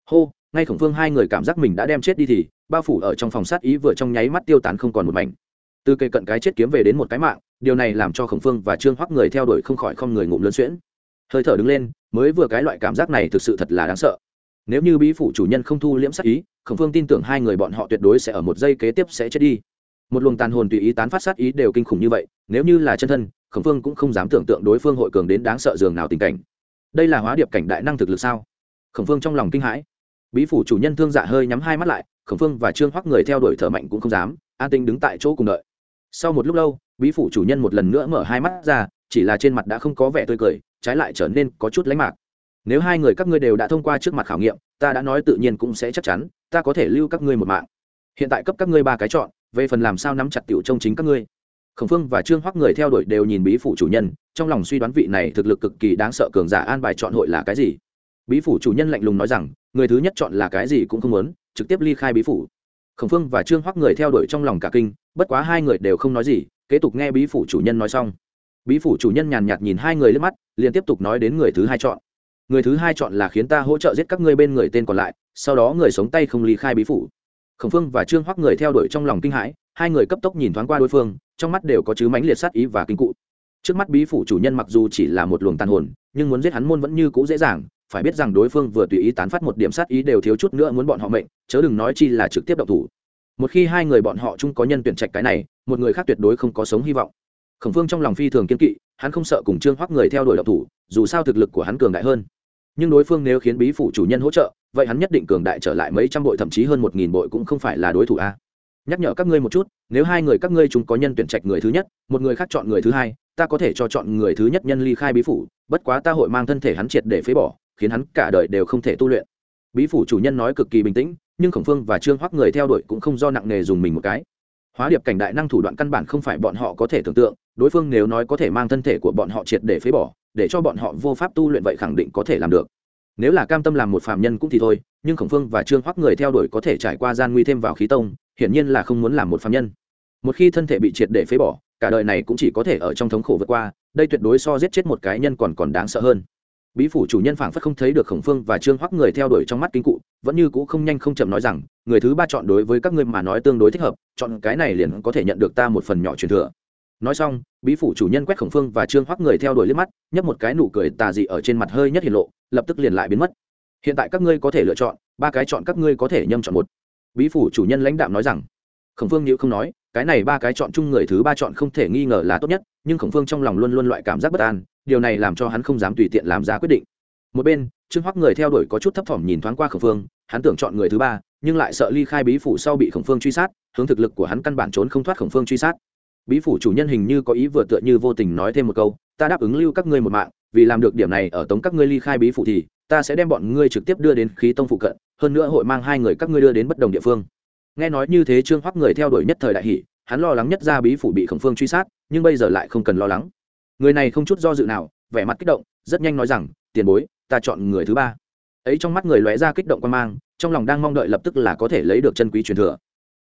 Hô, ngay khổng phương hai người cảm giác mình đã đem chết đi thì, bao phủ ở trong phòng sát ý vừa trong nháy mắt tiêu tán không còn một mảnh. Từ cây cận cái chết kiếm về đến một cái mạng, điều này làm cho khổng phương và trương hoắc người theo đuổi không khỏi không người ngụm lớn xuyễn. Hơi thở đứng lên, mới vừa cái loại cảm giác này thực sự thật là đáng sợ. Nếu như bí phủ chủ nhân không thu liễm sát ý, khổng phương tin tưởng hai người bọn họ tuyệt đối sẽ ở một giây kế tiếp sẽ chết đi một luồng tàn hồn tùy ý tán phát sát ý đều kinh khủng như vậy, nếu như là chân thân, khổng phương cũng không dám tưởng tượng đối phương hội cường đến đáng sợ dường nào tình cảnh. Đây là hóa điệp cảnh đại năng thực lực sao? Khổng phương trong lòng kinh hãi. Bí phủ chủ nhân thương dạ hơi nhắm hai mắt lại, khổng phương và trương hoắc người theo đuổi thở mạnh cũng không dám, an tinh đứng tại chỗ cùng đợi. Sau một lúc lâu, bí phủ chủ nhân một lần nữa mở hai mắt ra, chỉ là trên mặt đã không có vẻ tươi cười, trái lại trở nên có chút lánh mạc. Nếu hai người các ngươi đều đã thông qua trước mặt khảo nghiệm, ta đã nói tự nhiên cũng sẽ chắc chắn, ta có thể lưu các ngươi một mạng. Hiện tại cấp các ngươi ba cái chọn về phần làm sao nắm chặt tiểu trông chính các ngươi. Khổng phương và trương hoắc người theo đuổi đều nhìn bí phủ chủ nhân, trong lòng suy đoán vị này thực lực cực kỳ đáng sợ cường giả an bài chọn hội là cái gì. Bí phủ chủ nhân lạnh lùng nói rằng, người thứ nhất chọn là cái gì cũng không muốn, trực tiếp ly khai bí phủ. Khổng phương và trương hoắc người theo đuổi trong lòng cả kinh, bất quá hai người đều không nói gì, kế tục nghe bí phủ chủ nhân nói xong. Bí phủ chủ nhân nhàn nhạt nhìn hai người lên mắt, liền tiếp tục nói đến người thứ hai chọn. Người thứ hai chọn là khiến ta hỗ trợ giết các ngươi bên người tên còn lại, sau đó người sống tay không ly khai bí phủ khổng phương và trương hoắc người theo đuổi trong lòng kinh hãi, hai người cấp tốc nhìn thoáng qua đối phương, trong mắt đều có chứ mãnh liệt sát ý và kinh cụ. Trước mắt bí phủ chủ nhân mặc dù chỉ là một luồng tàn hồn, nhưng muốn giết hắn môn vẫn như cũ dễ dàng, phải biết rằng đối phương vừa tùy ý tán phát một điểm sát ý đều thiếu chút nữa muốn bọn họ mệnh, chớ đừng nói chi là trực tiếp động thủ. Một khi hai người bọn họ chung có nhân tuyển trạch cái này, một người khác tuyệt đối không có sống hy vọng. Khổng phương trong lòng phi thường kiên kỵ, hắn không sợ cùng trương hoắc người theo đuổi động thủ, dù sao thực lực của hắn cường đại hơn. Nhưng đối phương nếu khiến bí phủ chủ nhân hỗ trợ vậy hắn nhất định cường đại trở lại mấy trăm bội, thậm chí hơn một nghìn bội cũng không phải là đối thủ a. Nhắc nhở các ngươi một chút, nếu hai người các ngươi chúng có nhân tuyển trạch người thứ nhất, một người khác chọn người thứ hai, ta có thể cho chọn người thứ nhất nhân ly khai bí phủ, bất quá ta hội mang thân thể hắn triệt để phế bỏ, khiến hắn cả đời đều không thể tu luyện. Bí phủ chủ nhân nói cực kỳ bình tĩnh, nhưng khổng phương và trương hoắc người theo đuổi cũng không do nặng nề dùng mình một cái. Hóa điệp cảnh đại năng thủ đoạn căn bản không phải bọn họ có thể tưởng tượng, đối phương nếu nói có thể mang thân thể của bọn họ triệt để phế bỏ, để cho bọn họ vô pháp tu luyện vậy khẳng định có thể làm được nếu là cam tâm làm một phạm nhân cũng thì thôi, nhưng khổng phương và trương hoắc người theo đuổi có thể trải qua gian nguy thêm vào khí tông, hiển nhiên là không muốn làm một phạm nhân. Một khi thân thể bị triệt để phế bỏ, cả đời này cũng chỉ có thể ở trong thống khổ vượt qua, đây tuyệt đối so giết chết một cái nhân còn còn đáng sợ hơn. Bí phủ chủ nhân phảng phất không thấy được khổng phương và trương hoắc người theo đuổi trong mắt kinh cụ, vẫn như cũ không nhanh không chậm nói rằng, người thứ ba chọn đối với các ngươi mà nói tương đối thích hợp, chọn cái này liền có thể nhận được ta một phần nhỏ truyền thừa nói xong, bí phủ chủ nhân quét khổng phương và trương hoắc người theo đuổi liếc mắt, nhấp một cái nụ cười tà dị ở trên mặt hơi nhất hiện lộ, lập tức liền lại biến mất. Hiện tại các ngươi có thể lựa chọn, ba cái chọn các ngươi có thể nhâm chọn một. Bí phủ chủ nhân lãnh đạm nói rằng, khổng phương nhữ không nói, cái này ba cái chọn chung người thứ ba chọn không thể nghi ngờ là tốt nhất, nhưng khổng phương trong lòng luôn luôn loại cảm giác bất an, điều này làm cho hắn không dám tùy tiện làm ra quyết định. Một bên, trương hoắc người theo đuổi có chút thấp thỏm nhìn thoáng qua khổng phương, hắn tưởng chọn người thứ ba, nhưng lại sợ ly khai bí phủ sau bị khổng phương truy sát, hướng thực lực của hắn căn bản trốn không thoát khổng phương truy sát bí phủ chủ nhân hình như có ý vừa tựa như vô tình nói thêm một câu, ta đáp ứng lưu các ngươi một mạng, vì làm được điểm này ở tống các ngươi ly khai bí phủ thì, ta sẽ đem bọn ngươi trực tiếp đưa đến khí tông phụ cận, hơn nữa hội mang hai người các ngươi đưa đến bất đồng địa phương. Nghe nói như thế trương hoắc người theo đuổi nhất thời đại hỷ hắn lo lắng nhất ra bí phủ bị khổng phương truy sát, nhưng bây giờ lại không cần lo lắng. Người này không chút do dự nào, vẻ mặt kích động, rất nhanh nói rằng, tiền bối, ta chọn người thứ ba. Ấy trong mắt người lóe ra kích động quan mang, trong lòng đang mong đợi lập tức là có thể lấy được chân quý truyền thừa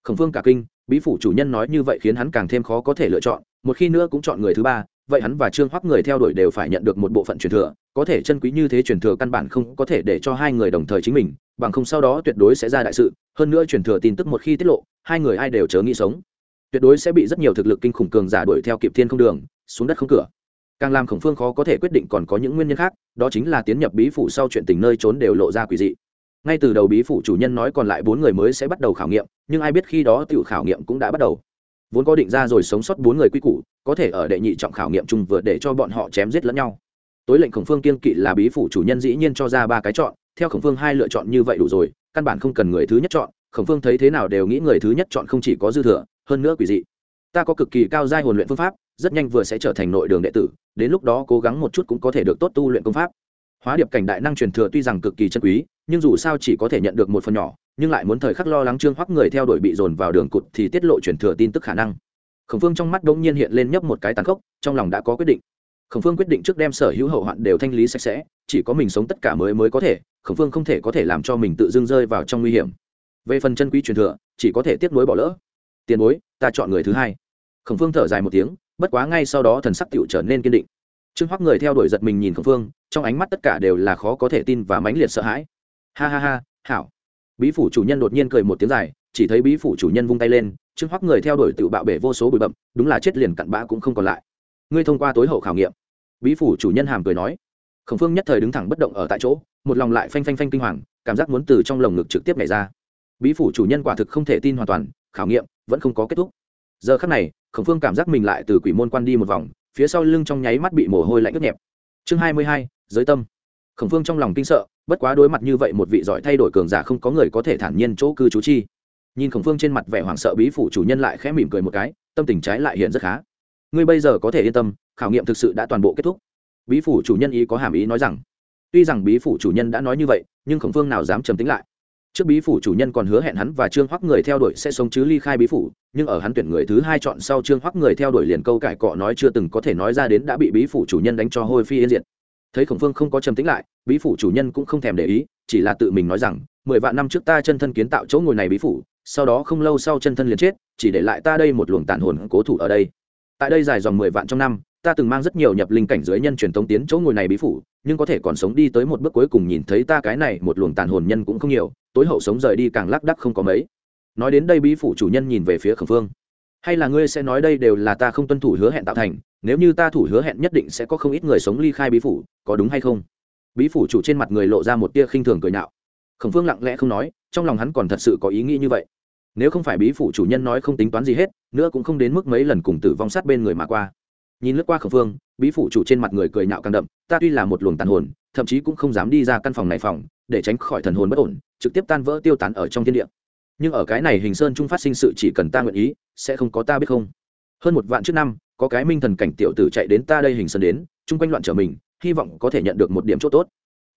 khổng phương cả kinh, bí phủ chủ nhân nói như vậy khiến hắn càng thêm khó có thể lựa chọn, một khi nữa cũng chọn người thứ ba, vậy hắn và trương hoắc người theo đuổi đều phải nhận được một bộ phận truyền thừa, có thể chân quý như thế truyền thừa căn bản không có thể để cho hai người đồng thời chính mình, bằng không sau đó tuyệt đối sẽ ra đại sự, hơn nữa truyền thừa tin tức một khi tiết lộ, hai người ai đều chớ nghĩ sống. Tuyệt đối sẽ bị rất nhiều thực lực kinh khủng cường giả đuổi theo kịp thiên không đường, xuống đất không cửa. Càng làm khổng phương khó có thể quyết định còn có những nguyên nhân khác, đó chính là tiến nhập bí phủ sau chuyện tình nơi trốn đều lộ ra quỷ dị ngay từ đầu bí phủ chủ nhân nói còn lại bốn người mới sẽ bắt đầu khảo nghiệm, nhưng ai biết khi đó tự khảo nghiệm cũng đã bắt đầu. Vốn có định ra rồi sống sót bốn người quy củ, có thể ở đệ nhị trọng khảo nghiệm chung vừa để cho bọn họ chém giết lẫn nhau. Tối lệnh khổng phương kiên kỵ là bí phủ chủ nhân dĩ nhiên cho ra ba cái chọn, theo khổng phương hai lựa chọn như vậy đủ rồi, căn bản không cần người thứ nhất chọn, khổng phương thấy thế nào đều nghĩ người thứ nhất chọn không chỉ có dư thừa, hơn nữa quỷ dị. Ta có cực kỳ cao giai hồn luyện phương pháp, rất nhanh vừa sẽ trở thành nội đường đệ tử, đến lúc đó cố gắng một chút cũng có thể được tốt tu luyện công pháp. Hóa điệp cảnh đại năng truyền thừa tuy rằng cực kỳ chân quý nhưng dù sao chỉ có thể nhận được một phần nhỏ, nhưng lại muốn thời khắc lo lắng trương hoắc người theo đuổi bị dồn vào đường cụt thì tiết lộ truyền thừa tin tức khả năng. Khổng phương trong mắt đ ỗ n g nhiên hiện lên nhấp một cái tàn khốc, trong lòng đã có quyết định. Khổng phương quyết định trước đem sở hữu hậu hoạn đều thanh lý sạch sẽ, chỉ có mình sống tất cả mới mới có thể, khổng phương không thể có thể làm cho mình tự dưng rơi vào trong nguy hiểm. Về phần chân quý truyền thừa, chỉ có thể tiếp nối bỏ lỡ. Tiền bối, ta chọn người thứ hai. Khổng phương thở dài một tiếng, bất quá ngay sau đó thần sắc tựu trở nên kiên định. Trương hoắc người theo đuổi giật mình nhìn khổng phương, trong ánh mắt tất cả đều là khó có thể tin và mãnh liệt sợ hãi ha ha ha, hảo. Bí phủ chủ nhân đột nhiên cười một tiếng dài, chỉ thấy bí phủ chủ nhân vung tay lên, trương hoắc người theo đuổi tự bạo bể vô số bụi bậm đúng là chết liền cặn bã cũng không còn lại. Ngươi thông qua tối hậu khảo nghiệm. Bí phủ chủ nhân hàm cười nói. Khổng phương nhất thời đứng thẳng bất động ở tại chỗ, một lòng lại phanh phanh phanh kinh hoàng, cảm giác muốn từ trong lồng ngực trực tiếp nhảy ra. Bí phủ chủ nhân quả thực không thể tin hoàn toàn, khảo nghiệm vẫn không có kết thúc. Giờ khắc này, khổng phương cảm giác mình lại từ quỷ môn quan đi một vòng, phía sau lưng trong nháy mắt bị mồ hôi lạnh ướt nhẹp. Chương hai mươi hai, giới tâm khổng phương trong lòng kinh sợ, bất quá đối mặt như vậy một vị giỏi thay đổi cường giả không có người có thể thản nhiên chỗ cư trú chi. Nhìn khổng phương trên mặt vẻ hoảng sợ bí phủ chủ nhân lại khẽ mỉm cười một cái, tâm tình trái lại hiện rất khá. Ngươi bây giờ có thể yên tâm, khảo nghiệm thực sự đã toàn bộ kết thúc. Bí phủ chủ nhân ý có hàm ý nói rằng. Tuy rằng bí phủ chủ nhân đã nói như vậy, nhưng khổng phương nào dám trầm tính lại. Trước bí phủ chủ nhân còn hứa hẹn hắn và trương hoắc người theo đuổi sẽ sống chứ ly khai bí phủ, nhưng ở hắn tuyển người thứ hai chọn sau trương hoắc người theo đuổi liền câu cải cọ nói chưa từng có thể nói ra đến đã bị bí phủ chủ nhân đánh cho hôi phi yên diệt thấy khổng phương không có trầm tĩnh lại, bí phủ chủ nhân cũng không thèm để ý, chỉ là tự mình nói rằng, mười vạn năm trước ta chân thân kiến tạo chỗ ngồi này bí phủ, sau đó không lâu sau chân thân liền chết, chỉ để lại ta đây một luồng tàn hồn cố thủ ở đây. Tại đây dài dòng mười vạn trong năm, ta từng mang rất nhiều nhập linh cảnh giới nhân truyền thống tiến chỗ ngồi này bí phủ, nhưng có thể còn sống đi tới một bước cuối cùng nhìn thấy ta cái này một luồng tàn hồn nhân cũng không nhiều, tối hậu sống rời đi càng lác đắc không có mấy. Nói đến đây bí phủ chủ nhân nhìn về phía khẩn phương. Hay là ngươi sẽ nói đây đều là ta không tuân thủ hứa hẹn tạo thành nếu như ta thủ hứa hẹn nhất định sẽ có không ít người sống ly khai bí phủ, có đúng hay không? Bí phủ chủ trên mặt người lộ ra một tia khinh thường cười nhạo. Khổng phương lặng lẽ không nói, trong lòng hắn còn thật sự có ý nghĩ như vậy. Nếu không phải bí phủ chủ nhân nói không tính toán gì hết, nữa cũng không đến mức mấy lần cùng tử vong sát bên người mà qua. Nhìn lướt qua khổng phương, bí phủ chủ trên mặt người cười nhạo càng đậm, ta tuy là một luồng tàn hồn, thậm chí cũng không dám đi ra căn phòng này phòng, để tránh khỏi thần hồn bất ổn, trực tiếp tan vỡ tiêu tán ở trong thiên địa. Nhưng ở cái này hình sơn trung phát sinh sự chỉ cần ta nguyện ý, sẽ không có ta biết không? Hơn một vạn trước năm có cái minh thần cảnh tiểu tử chạy đến ta đây hình sơn đến, chung quanh loạn trở mình, hy vọng có thể nhận được một điểm chỗ tốt.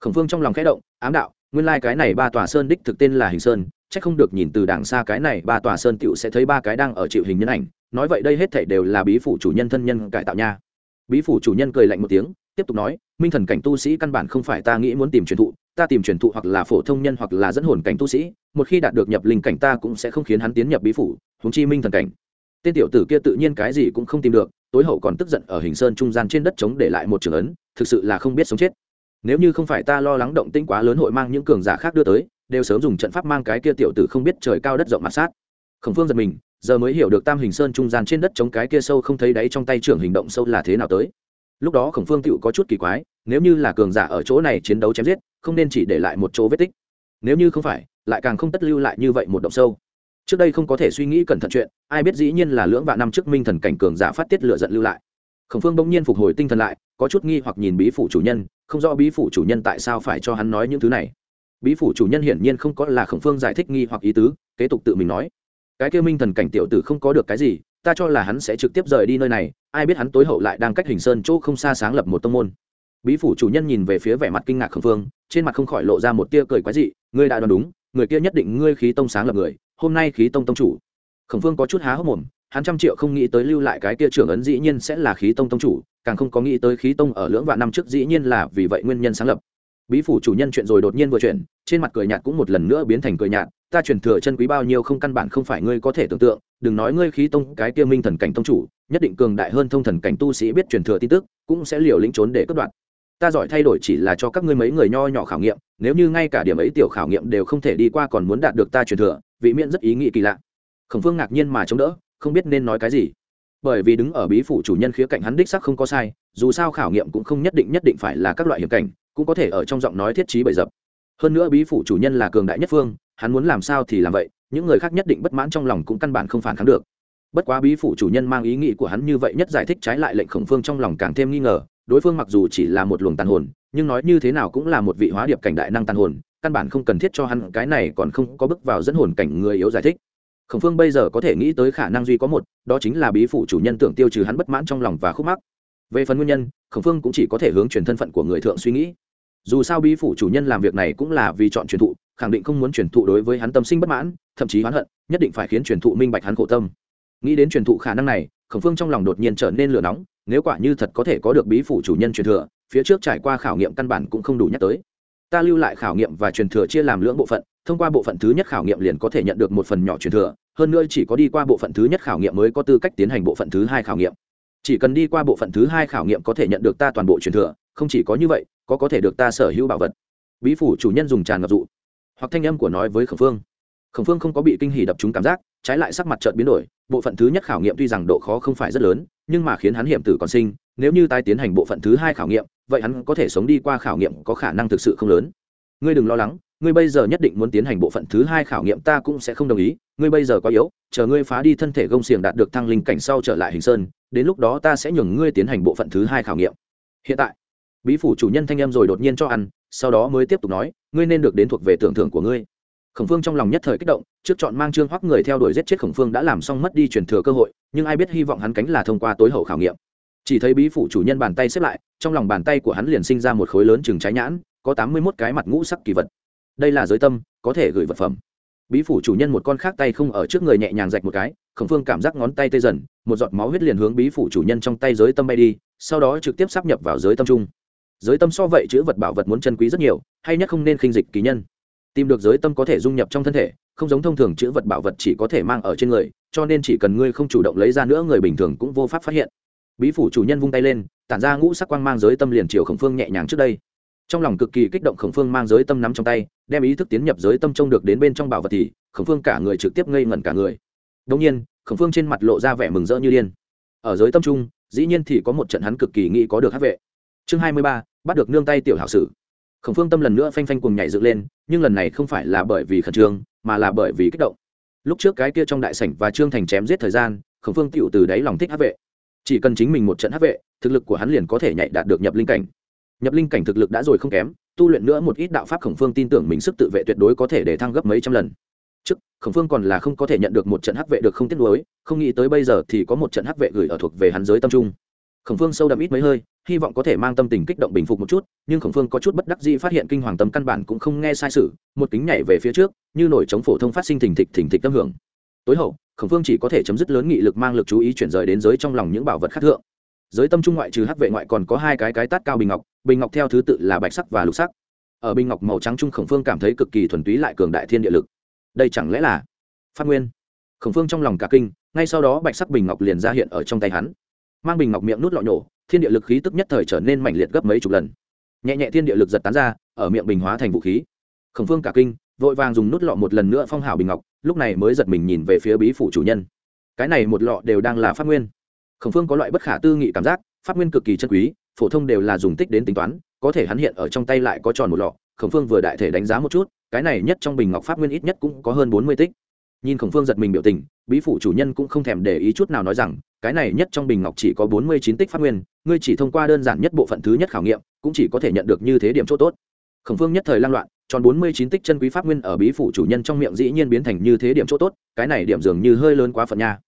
Khổng phương trong lòng khẽ động, ám đạo, nguyên lai cái này ba tòa sơn đích thực tên là hình sơn, chắc không được nhìn từ đàng xa cái này ba tòa sơn tiểu sẽ thấy ba cái đang ở chịu hình nhân ảnh, nói vậy đây hết thảy đều là bí phủ chủ nhân thân nhân cải tạo nha. Bí phủ chủ nhân cười lạnh một tiếng, tiếp tục nói, minh thần cảnh tu sĩ căn bản không phải ta nghĩ muốn tìm truyền thụ, ta tìm truyền thụ hoặc là phổ thông nhân hoặc là dẫn hồn cảnh tu sĩ, một khi đạt được nhập linh cảnh ta cũng sẽ không khiến hắn tiến nhập bí phủ húng chi minh thần cảnh tên tiểu tử kia tự nhiên cái gì cũng không tìm được, tối hậu còn tức giận ở hình sơn trung gian trên đất chống để lại một trường ấn, thực sự là không biết sống chết. Nếu như không phải ta lo lắng động tĩnh quá lớn hội mang những cường giả khác đưa tới, đều sớm dùng trận pháp mang cái kia tiểu tử không biết trời cao đất rộng mặt sát. Khổng phương giật mình, giờ mới hiểu được tam hình sơn trung gian trên đất chống cái kia sâu không thấy đáy trong tay trưởng hình động sâu là thế nào tới. Lúc đó khổng phương tựu có chút kỳ quái, nếu như là cường giả ở chỗ này chiến đấu chém giết, không nên chỉ để lại một chỗ vết tích. Nếu như không phải, lại càng không tất lưu lại như vậy một động sâu trước đây không có thể suy nghĩ cẩn thận chuyện, ai biết dĩ nhiên là lưỡng vạn năm trước minh thần cảnh cường giả phát tiết lựa giận lưu lại. Khổng phương bỗng nhiên phục hồi tinh thần lại, có chút nghi hoặc nhìn bí phủ chủ nhân, không rõ bí phủ chủ nhân tại sao phải cho hắn nói những thứ này. Bí phủ chủ nhân hiển nhiên không có là khổng phương giải thích nghi hoặc ý tứ, kế tục tự mình nói. Cái kêu minh thần cảnh tiểu tử không có được cái gì, ta cho là hắn sẽ trực tiếp rời đi nơi này, ai biết hắn tối hậu lại đang cách hình sơn chỗ không xa sáng lập một tông môn. Bí phủ chủ nhân nhìn về phía vẻ mặt kinh ngạc khổng phương, trên mặt không khỏi lộ ra một tia cười quái dị, ngươi đã đoán đúng, người kia nhất định ngươi khí tông sáng lập người hôm nay khí tông tông chủ. Khổng phương có chút há hốc mồm, hắn trăm triệu không nghĩ tới lưu lại cái kia trưởng ấn dĩ nhiên sẽ là khí tông tông chủ, càng không có nghĩ tới khí tông ở lưỡng vạn năm trước dĩ nhiên là vì vậy nguyên nhân sáng lập. Bí phủ chủ nhân chuyện rồi đột nhiên vừa chuyển, trên mặt cười nhạt cũng một lần nữa biến thành cười nhạt, ta truyền thừa chân quý bao nhiêu không căn bản không phải ngươi có thể tưởng tượng, đừng nói ngươi khí tông, cái kia minh thần cảnh tông chủ, nhất định cường đại hơn thông thần cảnh tu sĩ biết truyền thừa tin tức, cũng sẽ liều lĩnh trốn để cất đoạn. Ta giỏi thay đổi chỉ là cho các ngươi mấy người nho nhỏ khảo nghiệm, nếu như ngay cả điểm ấy tiểu khảo nghiệm đều không thể đi qua còn muốn đạt được ta truyền thừa vị miễn rất ý nghĩ kỳ lạ. Khổng phương ngạc nhiên mà chống đỡ, không biết nên nói cái gì. Bởi vì đứng ở bí phủ chủ nhân khía cạnh hắn đích sắc không có sai, dù sao khảo nghiệm cũng không nhất định nhất định phải là các loại hiểm cảnh, cũng có thể ở trong giọng nói thiết trí bày dập. Hơn nữa bí phủ chủ nhân là cường đại nhất phương, hắn muốn làm sao thì làm vậy, những người khác nhất định bất mãn trong lòng cũng căn bản không phản kháng được. Bất quá bí phủ chủ nhân mang ý nghĩ của hắn như vậy nhất giải thích trái lại lệnh khổng phương trong lòng càng thêm nghi ngờ, đối phương mặc dù chỉ là một luồng tàn hồn, nhưng nói như thế nào cũng là một vị hóa điệp cảnh đại năng tàn hồn căn bản không cần thiết cho hắn, cái này còn không có bước vào dẫn hồn cảnh người yếu giải thích. Khổng phương bây giờ có thể nghĩ tới khả năng duy có một, đó chính là bí phủ chủ nhân tưởng tiêu trừ hắn bất mãn trong lòng và khúc mắc. Về phần nguyên nhân, khổng phương cũng chỉ có thể hướng truyền thân phận của người thượng suy nghĩ. Dù sao bí phủ chủ nhân làm việc này cũng là vì chọn truyền thụ, khẳng định không muốn truyền thụ đối với hắn tâm sinh bất mãn, thậm chí oán hận, nhất định phải khiến truyền thụ minh bạch hắn khổ tâm. Nghĩ đến truyền thụ khả năng này, khổng phương trong lòng đột nhiên trở nên lửa nóng, nếu quả như thật có thể có được bí phủ chủ nhân truyền thừa, phía trước trải qua khảo nghiệm căn bản cũng không đủ nhắc tới ta lưu lại khảo nghiệm và truyền thừa chia làm lưỡng bộ phận, thông qua bộ phận thứ nhất khảo nghiệm liền có thể nhận được một phần nhỏ truyền thừa, hơn nữa chỉ có đi qua bộ phận thứ nhất khảo nghiệm mới có tư cách tiến hành bộ phận thứ hai khảo nghiệm. Chỉ cần đi qua bộ phận thứ hai khảo nghiệm có thể nhận được ta toàn bộ truyền thừa, không chỉ có như vậy, có có thể được ta sở hữu bảo vật. Bí phủ chủ nhân dùng tràn ngập dụ. Hoặc thanh âm của nói với khổng phương. Khổng phương không có bị kinh hỉ đập chúng cảm giác, trái lại sắc mặt trợt biến đổi, bộ phận thứ nhất khảo nghiệm tuy rằng độ khó không phải rất lớn, nhưng mà khiến hắn hiểm tử còn sinh, nếu như tái tiến hành bộ phận thứ hai khảo nghiệm vậy hắn có thể sống đi qua khảo nghiệm có khả năng thực sự không lớn. Ngươi đừng lo lắng, ngươi bây giờ nhất định muốn tiến hành bộ phận thứ hai khảo nghiệm, ta cũng sẽ không đồng ý. Ngươi bây giờ quá yếu, chờ ngươi phá đi thân thể gông xiềng đạt được thăng linh cảnh sau trở lại hình sơn, đến lúc đó ta sẽ nhường ngươi tiến hành bộ phận thứ hai khảo nghiệm. Hiện tại, bí phủ chủ nhân thanh em rồi đột nhiên cho ăn, sau đó mới tiếp tục nói, ngươi nên được đến thuộc về tưởng thưởng của ngươi. Khổng phương trong lòng nhất thời kích động, trước chọn mang trương hoắc người theo đuổi giết chết khổng phương đã làm xong mất đi truyền thừa cơ hội, nhưng ai biết hy vọng hắn cánh là thông qua tối hậu khảo nghiệm chỉ thấy bí phủ chủ nhân bàn tay xếp lại, trong lòng bàn tay của hắn liền sinh ra một khối lớn chừng trái nhãn, có tám mươi mốt cái mặt ngũ sắc kỳ vật. Đây là giới tâm, có thể gửi vật phẩm. Bí phủ chủ nhân một con khác tay không ở trước người nhẹ nhàng rạch một cái, khổng phương cảm giác ngón tay tê dần, một giọt máu huyết liền hướng bí phủ chủ nhân trong tay giới tâm bay đi, sau đó trực tiếp sắp nhập vào giới tâm trung. Giới tâm so vậy chữ vật bảo vật muốn chân quý rất nhiều, hay nhất không nên khinh dịch kỳ nhân. Tìm được giới tâm có thể dung nhập trong thân thể, không giống thông thường chữ vật bảo vật chỉ có thể mang ở trên người, cho nên chỉ cần ngươi không chủ động lấy ra nữa, người bình thường cũng vô pháp phát hiện bí phủ chủ nhân vung tay lên, tản ra ngũ sắc quang mang giới tâm liền chiều khổng phương nhẹ nhàng trước đây. Trong lòng cực kỳ kích động khổng phương mang giới tâm nắm trong tay, đem ý thức tiến nhập giới tâm trông được đến bên trong bảo vật thì, khổng phương cả người trực tiếp ngây ngẩn cả người. Đông nhiên, khổng phương trên mặt lộ ra vẻ mừng rỡ như điên. Ở giới tâm trung, dĩ nhiên thì có một trận hắn cực kỳ nghĩ có được hát vệ. Chương hai mươi ba, bắt được nương tay tiểu hảo sử. Khổng phương tâm lần nữa phanh phanh cùng nhảy dựng lên, nhưng lần này không phải là bởi vì khẩn trương, mà là bởi vì kích động. Lúc trước cái kia trong đại sảnh và trương thành chém giết thời gian, khổng phương tựu từ đáy lòng thích hát vệ chỉ cần chính mình một trận hấp vệ, thực lực của hắn liền có thể nhảy đạt được nhập linh cảnh. Nhập linh cảnh thực lực đã rồi không kém, tu luyện nữa một ít đạo pháp khổng phương tin tưởng mình sức tự vệ tuyệt đối có thể để thăng gấp mấy trăm lần. Trước, khổng phương còn là không có thể nhận được một trận hắc vệ được không tiếc nuối, không nghĩ tới bây giờ thì có một trận hắc vệ gửi ở thuộc về hắn giới tâm trung. Khổng phương sâu đậm ít mấy hơi, hy vọng có thể mang tâm tình kích động bình phục một chút, nhưng khổng phương có chút bất đắc dĩ phát hiện kinh hoàng tâm căn bản cũng không nghe sai sự, một kính nhảy về phía trước, như nổi chống phổ thông phát sinh thình thịch thình thịch tâm hưởng. Tối hậu khổng phương chỉ có thể chấm dứt lớn nghị lực mang lực chú ý chuyển rời đến giới trong lòng những bảo vật khác thượng. Giới tâm trung ngoại trừ hắc vệ ngoại còn có hai cái cái tát cao bình ngọc bình ngọc theo thứ tự là bạch sắc và lục sắc. Ở bình ngọc màu trắng trung khổng phương cảm thấy cực kỳ thuần túy lại cường đại thiên địa lực. Đây chẳng lẽ là phát nguyên? Khổng phương trong lòng cả kinh, ngay sau đó bạch sắc bình ngọc liền ra hiện ở trong tay hắn. Mang bình ngọc miệng nút lọ nhổ, thiên địa lực khí tức nhất thời trở nên mạnh liệt gấp mấy chục lần. Nhẹ nhẹ thiên địa lực giật tán ra, ở miệng bình hóa thành vũ khí. Khổng phương cả kinh vội vàng dùng nút lọ một lần nữa phong hảo bình ngọc, lúc này mới giật mình nhìn về phía bí phủ chủ nhân. Cái này một lọ đều đang là pháp nguyên. Khổng phương có loại bất khả tư nghị cảm giác, pháp nguyên cực kỳ chân quý, phổ thông đều là dùng tích đến tính toán, có thể hắn hiện ở trong tay lại có tròn một lọ. Khổng phương vừa đại thể đánh giá một chút, cái này nhất trong bình ngọc pháp nguyên ít nhất cũng có hơn bốn mươi tích. Nhìn khổng phương giật mình biểu tình, bí phủ chủ nhân cũng không thèm để ý chút nào nói rằng, cái này nhất trong bình ngọc chỉ có bốn mươi chín tích pháp nguyên, ngươi chỉ thông qua đơn giản nhất bộ phận thứ nhất khảo nghiệm, cũng chỉ có thể nhận được như thế điểm chỗ tốt. Khổng phương nhất thời lang loạn tròn bốn mươi chín tích chân quý pháp nguyên ở bí phủ chủ nhân trong miệng dĩ nhiên biến thành như thế điểm chỗ tốt, cái này điểm dường như hơi lớn quá phần nha.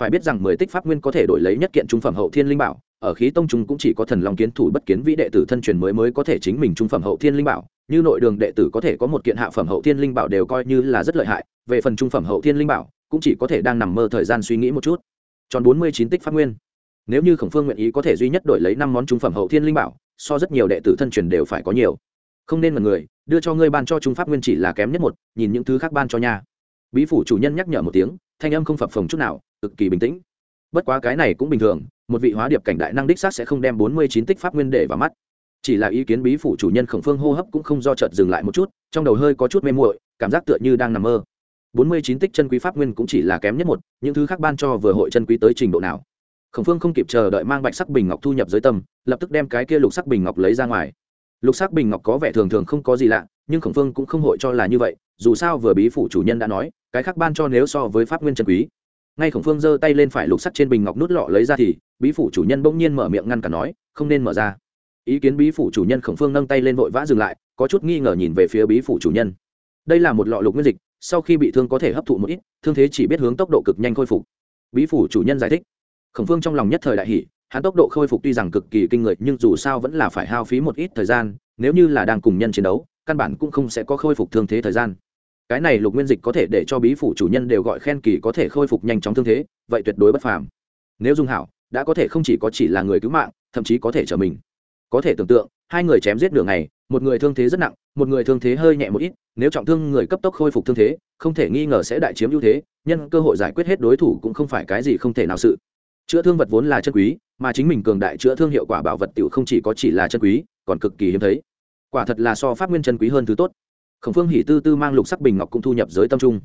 Phải biết rằng mười tích pháp nguyên có thể đổi lấy nhất kiện trung phẩm hậu thiên linh bảo, ở khí tông chúng cũng chỉ có thần long kiến thủ bất kiến vĩ đệ tử thân truyền mới mới có thể chính mình trung phẩm hậu thiên linh bảo, như nội đường đệ tử có thể có một kiện hạ phẩm hậu thiên linh bảo đều coi như là rất lợi hại, về phần trung phẩm hậu thiên linh bảo, cũng chỉ có thể đang nằm mơ thời gian suy nghĩ một chút. Tròn bốn mươi chín tích pháp nguyên. Nếu như khổng phương nguyện ý có thể duy nhất đổi lấy năm món trung phẩm hậu thiên linh bảo, so rất nhiều đệ tử thân truyền đều phải có nhiều không nên là người, đưa cho ngươi ban cho trung pháp nguyên chỉ là kém nhất một, nhìn những thứ khác ban cho nha. Bí phủ chủ nhân nhắc nhở một tiếng, thanh âm không phập phồng chút nào, cực kỳ bình tĩnh. Bất quá cái này cũng bình thường, một vị hóa điệp cảnh đại năng đích xác sẽ không đem bốn mươi chín tích pháp nguyên để vào mắt. Chỉ là ý kiến bí phủ chủ nhân khổng phương hô hấp cũng không do chợt dừng lại một chút, trong đầu hơi có chút mê muội, cảm giác tựa như đang nằm mơ. bốn mươi chín tích chân quý pháp nguyên cũng chỉ là kém nhất một, những thứ khác ban cho vừa hội chân quý tới trình độ nào. Khổng phương không kịp chờ đợi mang bạch sắc bình ngọc thu nhập dưới tâm, lập tức đem cái kia lục sắc bình ngọc lấy ra ngoài lục sắc bình ngọc có vẻ thường thường không có gì lạ, nhưng khổng phương cũng không hội cho là như vậy, dù sao vừa bí phủ chủ nhân đã nói, cái khác ban cho nếu so với pháp nguyên trần quý. Ngay khổng phương giơ tay lên phải lục sắc trên bình ngọc nút lọ lấy ra thì, bí phủ chủ nhân bỗng nhiên mở miệng ngăn cả nói, không nên mở ra. Ý kiến bí phủ chủ nhân khổng phương nâng tay lên vội vã dừng lại, có chút nghi ngờ nhìn về phía bí phủ chủ nhân. Đây là một lọ lục nguyên dịch, sau khi bị thương có thể hấp thụ một ít, thương thế chỉ biết hướng tốc độ cực nhanh khôi phục. Bí phủ chủ nhân giải thích. Khổng phương trong lòng nhất thời đại hỷ hắn tốc độ khôi phục tuy rằng cực kỳ kinh người, nhưng dù sao vẫn là phải hao phí một ít thời gian, nếu như là đang cùng nhân chiến đấu, căn bản cũng không sẽ có khôi phục thương thế thời gian. Cái này lục nguyên dịch có thể để cho bí phủ chủ nhân đều gọi khen kỳ có thể khôi phục nhanh chóng thương thế, vậy tuyệt đối bất phàm. Nếu dung hảo đã có thể không chỉ có chỉ là người cứu mạng, thậm chí có thể trở mình. Có thể tưởng tượng, hai người chém giết nửa ngày, một người thương thế rất nặng, một người thương thế hơi nhẹ một ít, nếu trọng thương người cấp tốc khôi phục thương thế, không thể nghi ngờ sẽ đại chiếm ưu thế, nhân cơ hội giải quyết hết đối thủ cũng không phải cái gì không thể nào sự chữa thương vật vốn là chân quý, mà chính mình cường đại chữa thương hiệu quả bảo vật tiểu không chỉ có chỉ là chân quý, còn cực kỳ hiếm thấy. Quả thật là so pháp nguyên chân quý hơn thứ tốt. Khổng phương hỉ tư tư mang lục sắc bình ngọc cũng thu nhập giới tâm trung.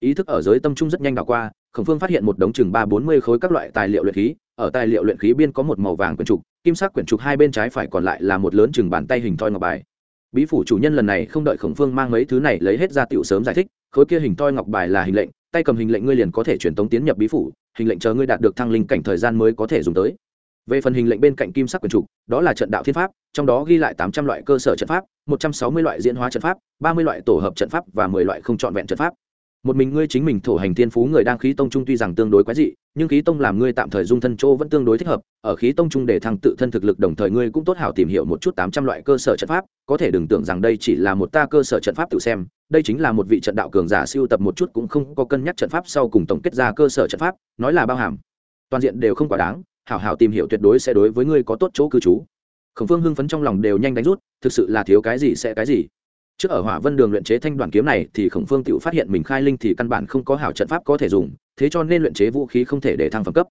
Ý thức ở giới tâm trung rất nhanh đảo qua, khổng phương phát hiện một đống chừng ba bốn mươi khối các loại tài liệu luyện khí, ở tài liệu luyện khí biên có một màu vàng quyển trục, kim sắc quyển trục hai bên trái phải còn lại là một lớn chừng bàn tay hình thoi ngọc bài. Bí phủ chủ nhân lần này không đợi khổng phương mang mấy thứ này lấy hết ra tiểu sớm giải thích, khối kia hình thoi ngọc bài là hình lệnh tay cầm hình lệnh ngươi liền có thể truyền tống tiến nhập bí phủ, hình lệnh chờ ngươi đạt được thăng linh cảnh thời gian mới có thể dùng tới. Về phần hình lệnh bên cạnh kim sắc quyển trục, đó là trận đạo thiên pháp, trong đó ghi lại tám trăm loại cơ sở trận pháp, một trăm sáu mươi loại diễn hóa trận pháp, ba mươi loại tổ hợp trận pháp và mười loại không trọn vẹn trận pháp một mình ngươi chính mình thổ hành thiên phú người đang khí tông trung tuy rằng tương đối quái dị, nhưng khí tông làm ngươi tạm thời dung thân chỗ vẫn tương đối thích hợp, ở khí tông trung để thăng tự thân thực lực đồng thời ngươi cũng tốt hảo tìm hiểu một chút tám trăm loại cơ sở trận pháp, có thể đừng tưởng rằng đây chỉ là một ta cơ sở trận pháp tự xem, đây chính là một vị trận đạo cường giả siêu tập một chút cũng không có cân nhắc trận pháp sau cùng tổng kết ra cơ sở trận pháp, nói là bao hàm. Toàn diện đều không quá đáng, hảo hảo tìm hiểu tuyệt đối sẽ đối với ngươi có tốt chỗ cư trú. Khổng phương hưng phấn trong lòng đều nhanh đánh rút, thực sự là thiếu cái gì sẽ cái gì trước ở hỏa vân đường luyện chế thanh đoàn kiếm này thì khổng phương tự phát hiện mình khai linh thì căn bản không có hảo trận pháp có thể dùng, thế cho nên luyện chế vũ khí không thể để thăng phẩm cấp.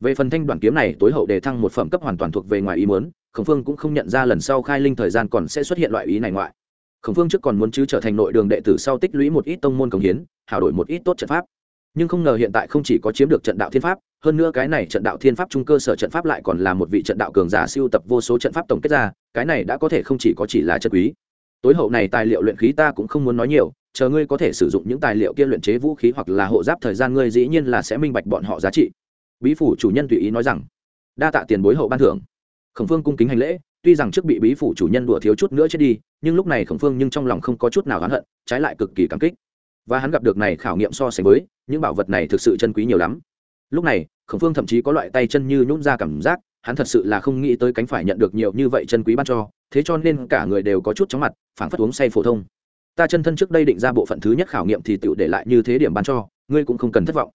Về phần thanh đoàn kiếm này, tối hậu để thăng một phẩm cấp hoàn toàn thuộc về ngoài ý muốn, khổng phương cũng không nhận ra lần sau khai linh thời gian còn sẽ xuất hiện loại ý này ngoại. Khổng phương trước còn muốn chứ trở thành nội đường đệ tử sau tích lũy một ít tông môn cống hiến, hảo đổi một ít tốt trận pháp. Nhưng không ngờ hiện tại không chỉ có chiếm được trận đạo thiên pháp, hơn nữa cái này trận đạo thiên pháp trung cơ sở trận pháp lại còn là một vị trận đạo cường giả siêu tập vô số trận pháp tổng kết ra, cái này đã có thể không chỉ có chỉ là chất quý tối hậu này tài liệu luyện khí ta cũng không muốn nói nhiều, chờ ngươi có thể sử dụng những tài liệu kia luyện chế vũ khí hoặc là hộ giáp thời gian ngươi dĩ nhiên là sẽ minh bạch bọn họ giá trị. Bí phủ chủ nhân tùy ý nói rằng. Đa tạ tiền bối hậu ban thưởng. Khổng phương cung kính hành lễ, tuy rằng trước bị bí phủ chủ nhân đùa thiếu chút nữa chết đi, nhưng lúc này khổng phương nhưng trong lòng không có chút nào oán hận, trái lại cực kỳ cảm kích. Và hắn gặp được này khảo nghiệm so sánh với, những bảo vật này thực sự chân quý nhiều lắm. Lúc này, khổng phương thậm chí có loại tay chân như nhún ra cảm giác hắn thật sự là không nghĩ tới cánh phải nhận được nhiều như vậy chân quý ban cho, thế cho nên cả người đều có chút chóng mặt, phảng phất uống say phổ thông. Ta chân thân trước đây định ra bộ phận thứ nhất khảo nghiệm thì tự để lại như thế điểm ban cho, ngươi cũng không cần thất vọng.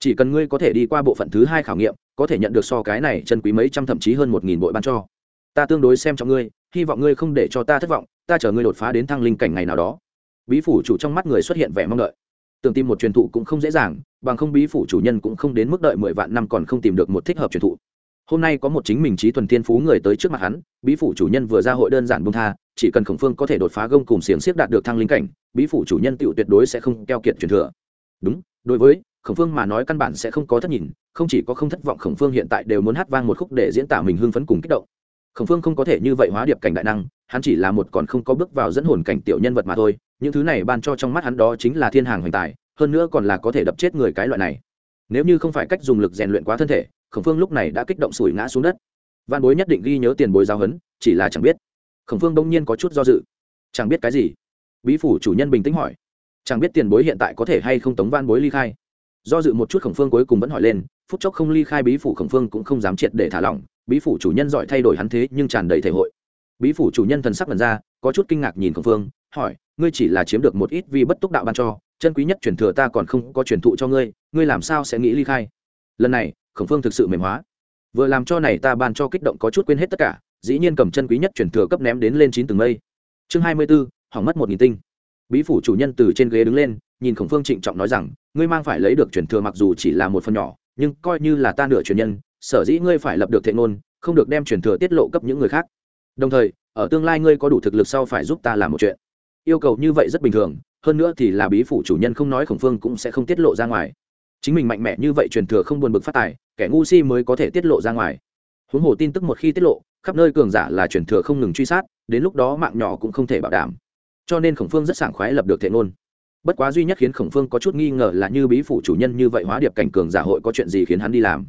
Chỉ cần ngươi có thể đi qua bộ phận thứ hai khảo nghiệm, có thể nhận được so cái này chân quý mấy trăm thậm chí hơn một nghìn bội ban cho. Ta tương đối xem cho ngươi, hy vọng ngươi không để cho ta thất vọng, ta chờ ngươi đột phá đến thăng linh cảnh ngày nào đó. Bí phủ chủ trong mắt người xuất hiện vẻ mong đợi. Tưởng tìm một truyền thụ cũng không dễ dàng, bằng không bí phủ chủ nhân cũng không đến mức đợi mười vạn năm còn không tìm được một thích hợp truyền thụ hôm nay có một chính mình trí thuần thiên phú người tới trước mặt hắn, bí phủ chủ nhân vừa ra hội đơn giản bung tha, chỉ cần khổng phương có thể đột phá gông cùng xiềng xiếc đạt được thăng linh cảnh, bí phủ chủ nhân tựu tuyệt đối sẽ không keo kiệt truyền thừa. Đúng, đối với khổng phương mà nói căn bản sẽ không có thất nhìn, không chỉ có không thất vọng, khổng phương hiện tại đều muốn hát vang một khúc để diễn tả mình hưng phấn cùng kích động. Khổng phương không có thể như vậy hóa điệp cảnh đại năng, hắn chỉ là một còn không có bước vào dẫn hồn cảnh tiểu nhân vật mà thôi, những thứ này ban cho trong mắt hắn đó chính là thiên hàng hoành tài, hơn nữa còn là có thể đập chết người cái loại này. Nếu như không phải cách dùng lực rèn luyện quá thân thể khổng phương lúc này đã kích động sủi ngã xuống đất. Văn bối nhất định ghi nhớ tiền bối giao hấn chỉ là chẳng biết. Khổng phương đông nhiên có chút do dự. Chẳng biết cái gì? Bí phủ chủ nhân bình tĩnh hỏi. Chẳng biết tiền bối hiện tại có thể hay không tống van bối ly khai? Do dự một chút khổng phương cuối cùng vẫn hỏi lên, phút chốc không ly khai bí phủ khổng phương cũng không dám triệt để thả lỏng. Bí phủ chủ nhân giỏi thay đổi hắn thế nhưng tràn đầy thể hội. Bí phủ chủ nhân thần sắc lần ra, có chút kinh ngạc nhìn khổng phương, hỏi, ngươi chỉ là chiếm được một ít vì bất túc đạo ban cho, chân quý nhất truyền thừa ta còn không có truyền thụ cho ngươi ngươi làm sao sẽ nghĩ ly khai? Lần này khổng phương thực sự mềm hóa. Vừa làm cho này ta ban cho kích động có chút quên hết tất cả, dĩ nhiên cầm chân quý nhất truyền thừa cấp ném đến lên chín tầng mây. Chương hai mươi b ố hỏng mất một nghìn tinh. Bí phủ chủ nhân từ trên ghế đứng lên, nhìn khổng phương trịnh trọng nói rằng, ngươi mang phải lấy được truyền thừa mặc dù chỉ là một phần nhỏ, nhưng coi như là ta nửa truyền nhân, sở dĩ ngươi phải lập được thệ ngôn, không được đem truyền thừa tiết lộ cấp những người khác. Đồng thời, ở tương lai ngươi có đủ thực lực sau phải giúp ta làm một chuyện. Yêu cầu như vậy rất bình thường, hơn nữa thì là bí phủ chủ nhân không nói khổng phương cũng sẽ không tiết lộ ra ngoài. Chính mình mạnh mẽ như vậy truyền thừa không buồn bực phát tài kẻ ngu si mới có thể tiết lộ ra ngoài. Huống hồ tin tức một khi tiết lộ, khắp nơi cường giả là truyền thừa không ngừng truy sát, đến lúc đó mạng nhỏ cũng không thể bảo đảm. Cho nên khổng phương rất sảng khoái lập được thệ ngôn. Bất quá duy nhất khiến khổng phương có chút nghi ngờ là như bí phủ chủ nhân như vậy hóa điệp cảnh cường giả hội có chuyện gì khiến hắn đi làm.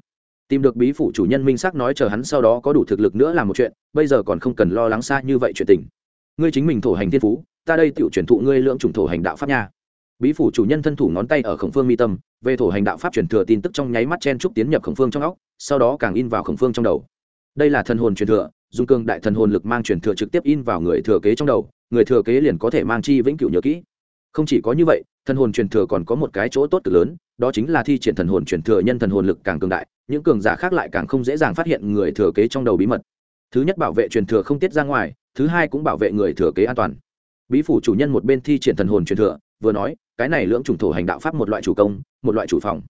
Tìm được bí phủ chủ nhân minh xác nói chờ hắn sau đó có đủ thực lực nữa làm một chuyện, bây giờ còn không cần lo lắng xa như vậy chuyện tình. Ngươi chính mình thổ hành thiên phú, ta đây tự truyền thụ ngươi lưỡng chủng thổ hành đạo pháp nha bí phủ chủ nhân thân thủ ngón tay ở khổng phương mi tâm, về thổ hành đạo pháp truyền thừa tin tức trong nháy mắt chen trúc tiến nhập khổng phương trong óc, sau đó càng in vào khổng phương trong đầu. Đây là thần hồn truyền thừa dung cương đại thần hồn lực mang truyền thừa trực tiếp in vào người thừa kế trong đầu, người thừa kế liền có thể mang chi vĩnh cửu nhớ kỹ. Không chỉ có như vậy, thần hồn truyền thừa còn có một cái chỗ tốt cực lớn, đó chính là thi triển thần hồn truyền thừa nhân thần hồn lực càng cường đại, những cường giả khác lại càng không dễ dàng phát hiện người thừa kế trong đầu bí mật. Thứ nhất bảo vệ truyền thừa không tiết ra ngoài, thứ hai cũng bảo vệ người thừa kế an toàn. Bí phủ chủ nhân một bên thi triển thần hồn truyền thừa vừa nói, cái này lưỡng chủng thổ hành đạo pháp một loại chủ công, một loại chủ phòng.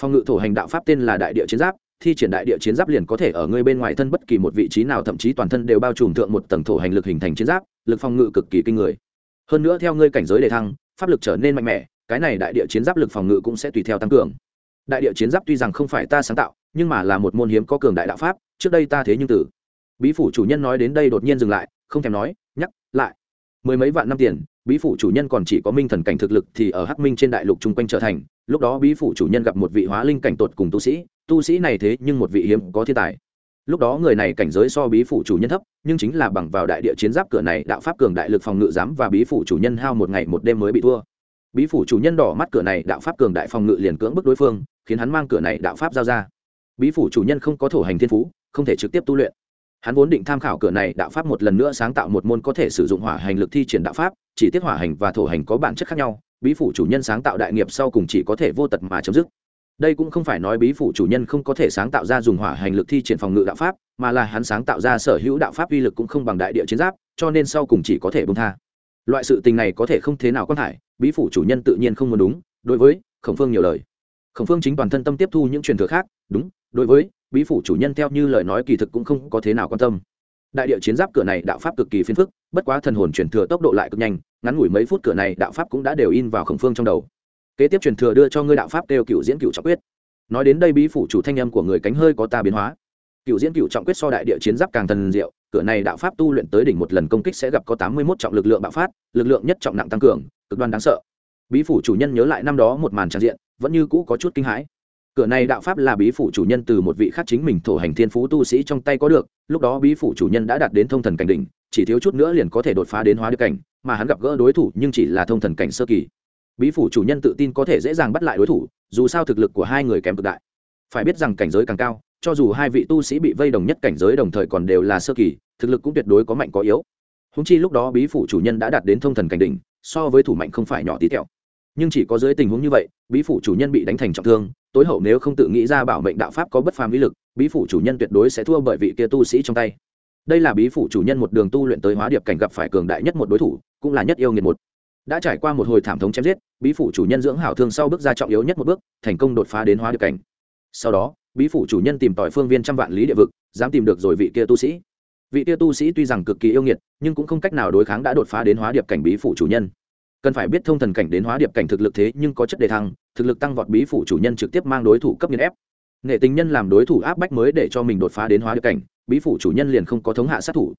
Phòng ngự thổ hành đạo pháp tên là đại địa chiến giáp, thi triển đại địa chiến giáp liền có thể ở ngươi bên ngoài thân bất kỳ một vị trí nào, thậm chí toàn thân đều bao trùm thượng một tầng thổ hành lực hình thành chiến giáp, lực phòng ngự cực kỳ kinh người. Hơn nữa theo ngươi cảnh giới đề thăng, pháp lực trở nên mạnh mẽ, cái này đại địa chiến giáp lực phòng ngự cũng sẽ tùy theo tăng cường. Đại địa chiến giáp tuy rằng không phải ta sáng tạo, nhưng mà là một môn hiếm có cường đại đạo pháp, trước đây ta thế nhưng tử. Bí phủ chủ nhân nói đến đây đột nhiên dừng lại, không thèm nói, nhắc lại mười mấy vạn năm tiền, bí phủ chủ nhân còn chỉ có minh thần cảnh thực lực thì ở hắc minh trên đại lục chung quanh trở thành. Lúc đó bí phủ chủ nhân gặp một vị hóa linh cảnh tột cùng tu sĩ tu sĩ này thế nhưng một vị hiếm có thiên tài. Lúc đó người này cảnh giới so bí phủ chủ nhân thấp, nhưng chính là bằng vào đại địa chiến giáp cửa này, đạo pháp cường đại lực phòng ngự giám và bí phủ chủ nhân hao một ngày một đêm mới bị thua. Bí phủ chủ nhân đỏ mắt cửa này, đạo pháp cường đại phòng ngự liền cưỡng bức đối phương, khiến hắn mang cửa này đạo pháp giao ra. Bí phủ chủ nhân không có thổ hành thiên phú, không thể trực tiếp tu luyện hắn vốn định tham khảo cửa này đạo pháp một lần nữa sáng tạo một môn có thể sử dụng hỏa hành lực thi triển đạo pháp, chỉ tiết hỏa hành và thổ hành có bản chất khác nhau, bí phủ chủ nhân sáng tạo đại nghiệp sau cùng chỉ có thể vô tật mà chấm dứt. Đây cũng không phải nói bí phủ chủ nhân không có thể sáng tạo ra dùng hỏa hành lực thi triển phòng ngự đạo pháp, mà là hắn sáng tạo ra sở hữu đạo pháp uy lực cũng không bằng đại địa chiến giáp, cho nên sau cùng chỉ có thể bông tha. Loại sự tình này có thể không thế nào quan hải bí phủ chủ nhân tự nhiên không muốn đúng, đối với khổng phương nhiều lời. Khổng phương chính toàn thân tâm tiếp thu những truyền thừa khác, đúng, đối với bí phủ chủ nhân theo như lời nói kỳ thực cũng không có thế nào quan tâm. Đại địa chiến giáp cửa này đạo pháp cực kỳ phiền phức, bất quá thần hồn truyền thừa tốc độ lại cực nhanh, ngắn ngủi mấy phút cửa này đạo pháp cũng đã đều in vào khổng phương trong đầu. Kế tiếp truyền thừa đưa cho ngươi đạo pháp đều cựu diễn cựu trọng quyết. Nói đến đây bí phủ chủ thanh âm của người cánh hơi có ta biến hóa. Cựu diễn cựu trọng quyết so đại địa chiến giáp càng thần diệu, cửa này đạo pháp tu luyện tới đỉnh một lần công kích sẽ gặp có tám mươi mốt trọng lực lượng bạo phát, lực lượng nhất trọng nặng tăng cường, cực đoan đáng sợ. Bí phủ chủ nhân nhớ lại năm đó một màn trang diện, vẫn như cũ có chút kinh hãi cửa này đạo pháp là bí phủ chủ nhân từ một vị khác chính mình thổ hành thiên phú tu sĩ trong tay có được, lúc đó bí phủ chủ nhân đã đạt đến thông thần cảnh đỉnh, chỉ thiếu chút nữa liền có thể đột phá đến hóa được cảnh, mà hắn gặp gỡ đối thủ nhưng chỉ là thông thần cảnh sơ kỳ. Bí phủ chủ nhân tự tin có thể dễ dàng bắt lại đối thủ, dù sao thực lực của hai người kém cực đại. Phải biết rằng cảnh giới càng cao, cho dù hai vị tu sĩ bị vây đồng nhất cảnh giới đồng thời còn đều là sơ kỳ, thực lực cũng tuyệt đối có mạnh có yếu. Húng chi lúc đó bí phủ chủ nhân đã đạt đến thông thần cảnh đỉnh, so với thủ mạnh không phải nhỏ tí tẹo nhưng chỉ có dưới tình huống như vậy, bí phủ chủ nhân bị đánh thành trọng thương, tối hậu nếu không tự nghĩ ra bảo mệnh đạo pháp có bất phàm lý lực, bí phủ chủ nhân tuyệt đối sẽ thua bởi vị kia tu sĩ trong tay. Đây là bí phủ chủ nhân một đường tu luyện tới hóa điệp cảnh gặp phải cường đại nhất một đối thủ, cũng là nhất yêu nghiệt một. Đã trải qua một hồi thảm thống chém giết, bí phủ chủ nhân dưỡng hảo thương sau bước ra trọng yếu nhất một bước, thành công đột phá đến hóa điệp cảnh. Sau đó, bí phủ chủ nhân tìm tỏi phương viên trăm vạn lý địa vực, dám tìm được rồi vị kia tu sĩ. Vị kia tu sĩ tuy rằng cực kỳ yêu nghiệt, nhưng cũng không cách nào đối kháng đã đột phá đến hóa điệp cảnh bí phủ chủ nhân cần phải biết thông thần cảnh đến hóa điệp cảnh thực lực thế nhưng có chất đề thăng, thực lực tăng vọt bí phủ chủ nhân trực tiếp mang đối thủ cấp nghiên ép. Nghệ tình nhân làm đối thủ áp bách mới để cho mình đột phá đến hóa điệp cảnh, bí phủ chủ nhân liền không có thống hạ sát thủ.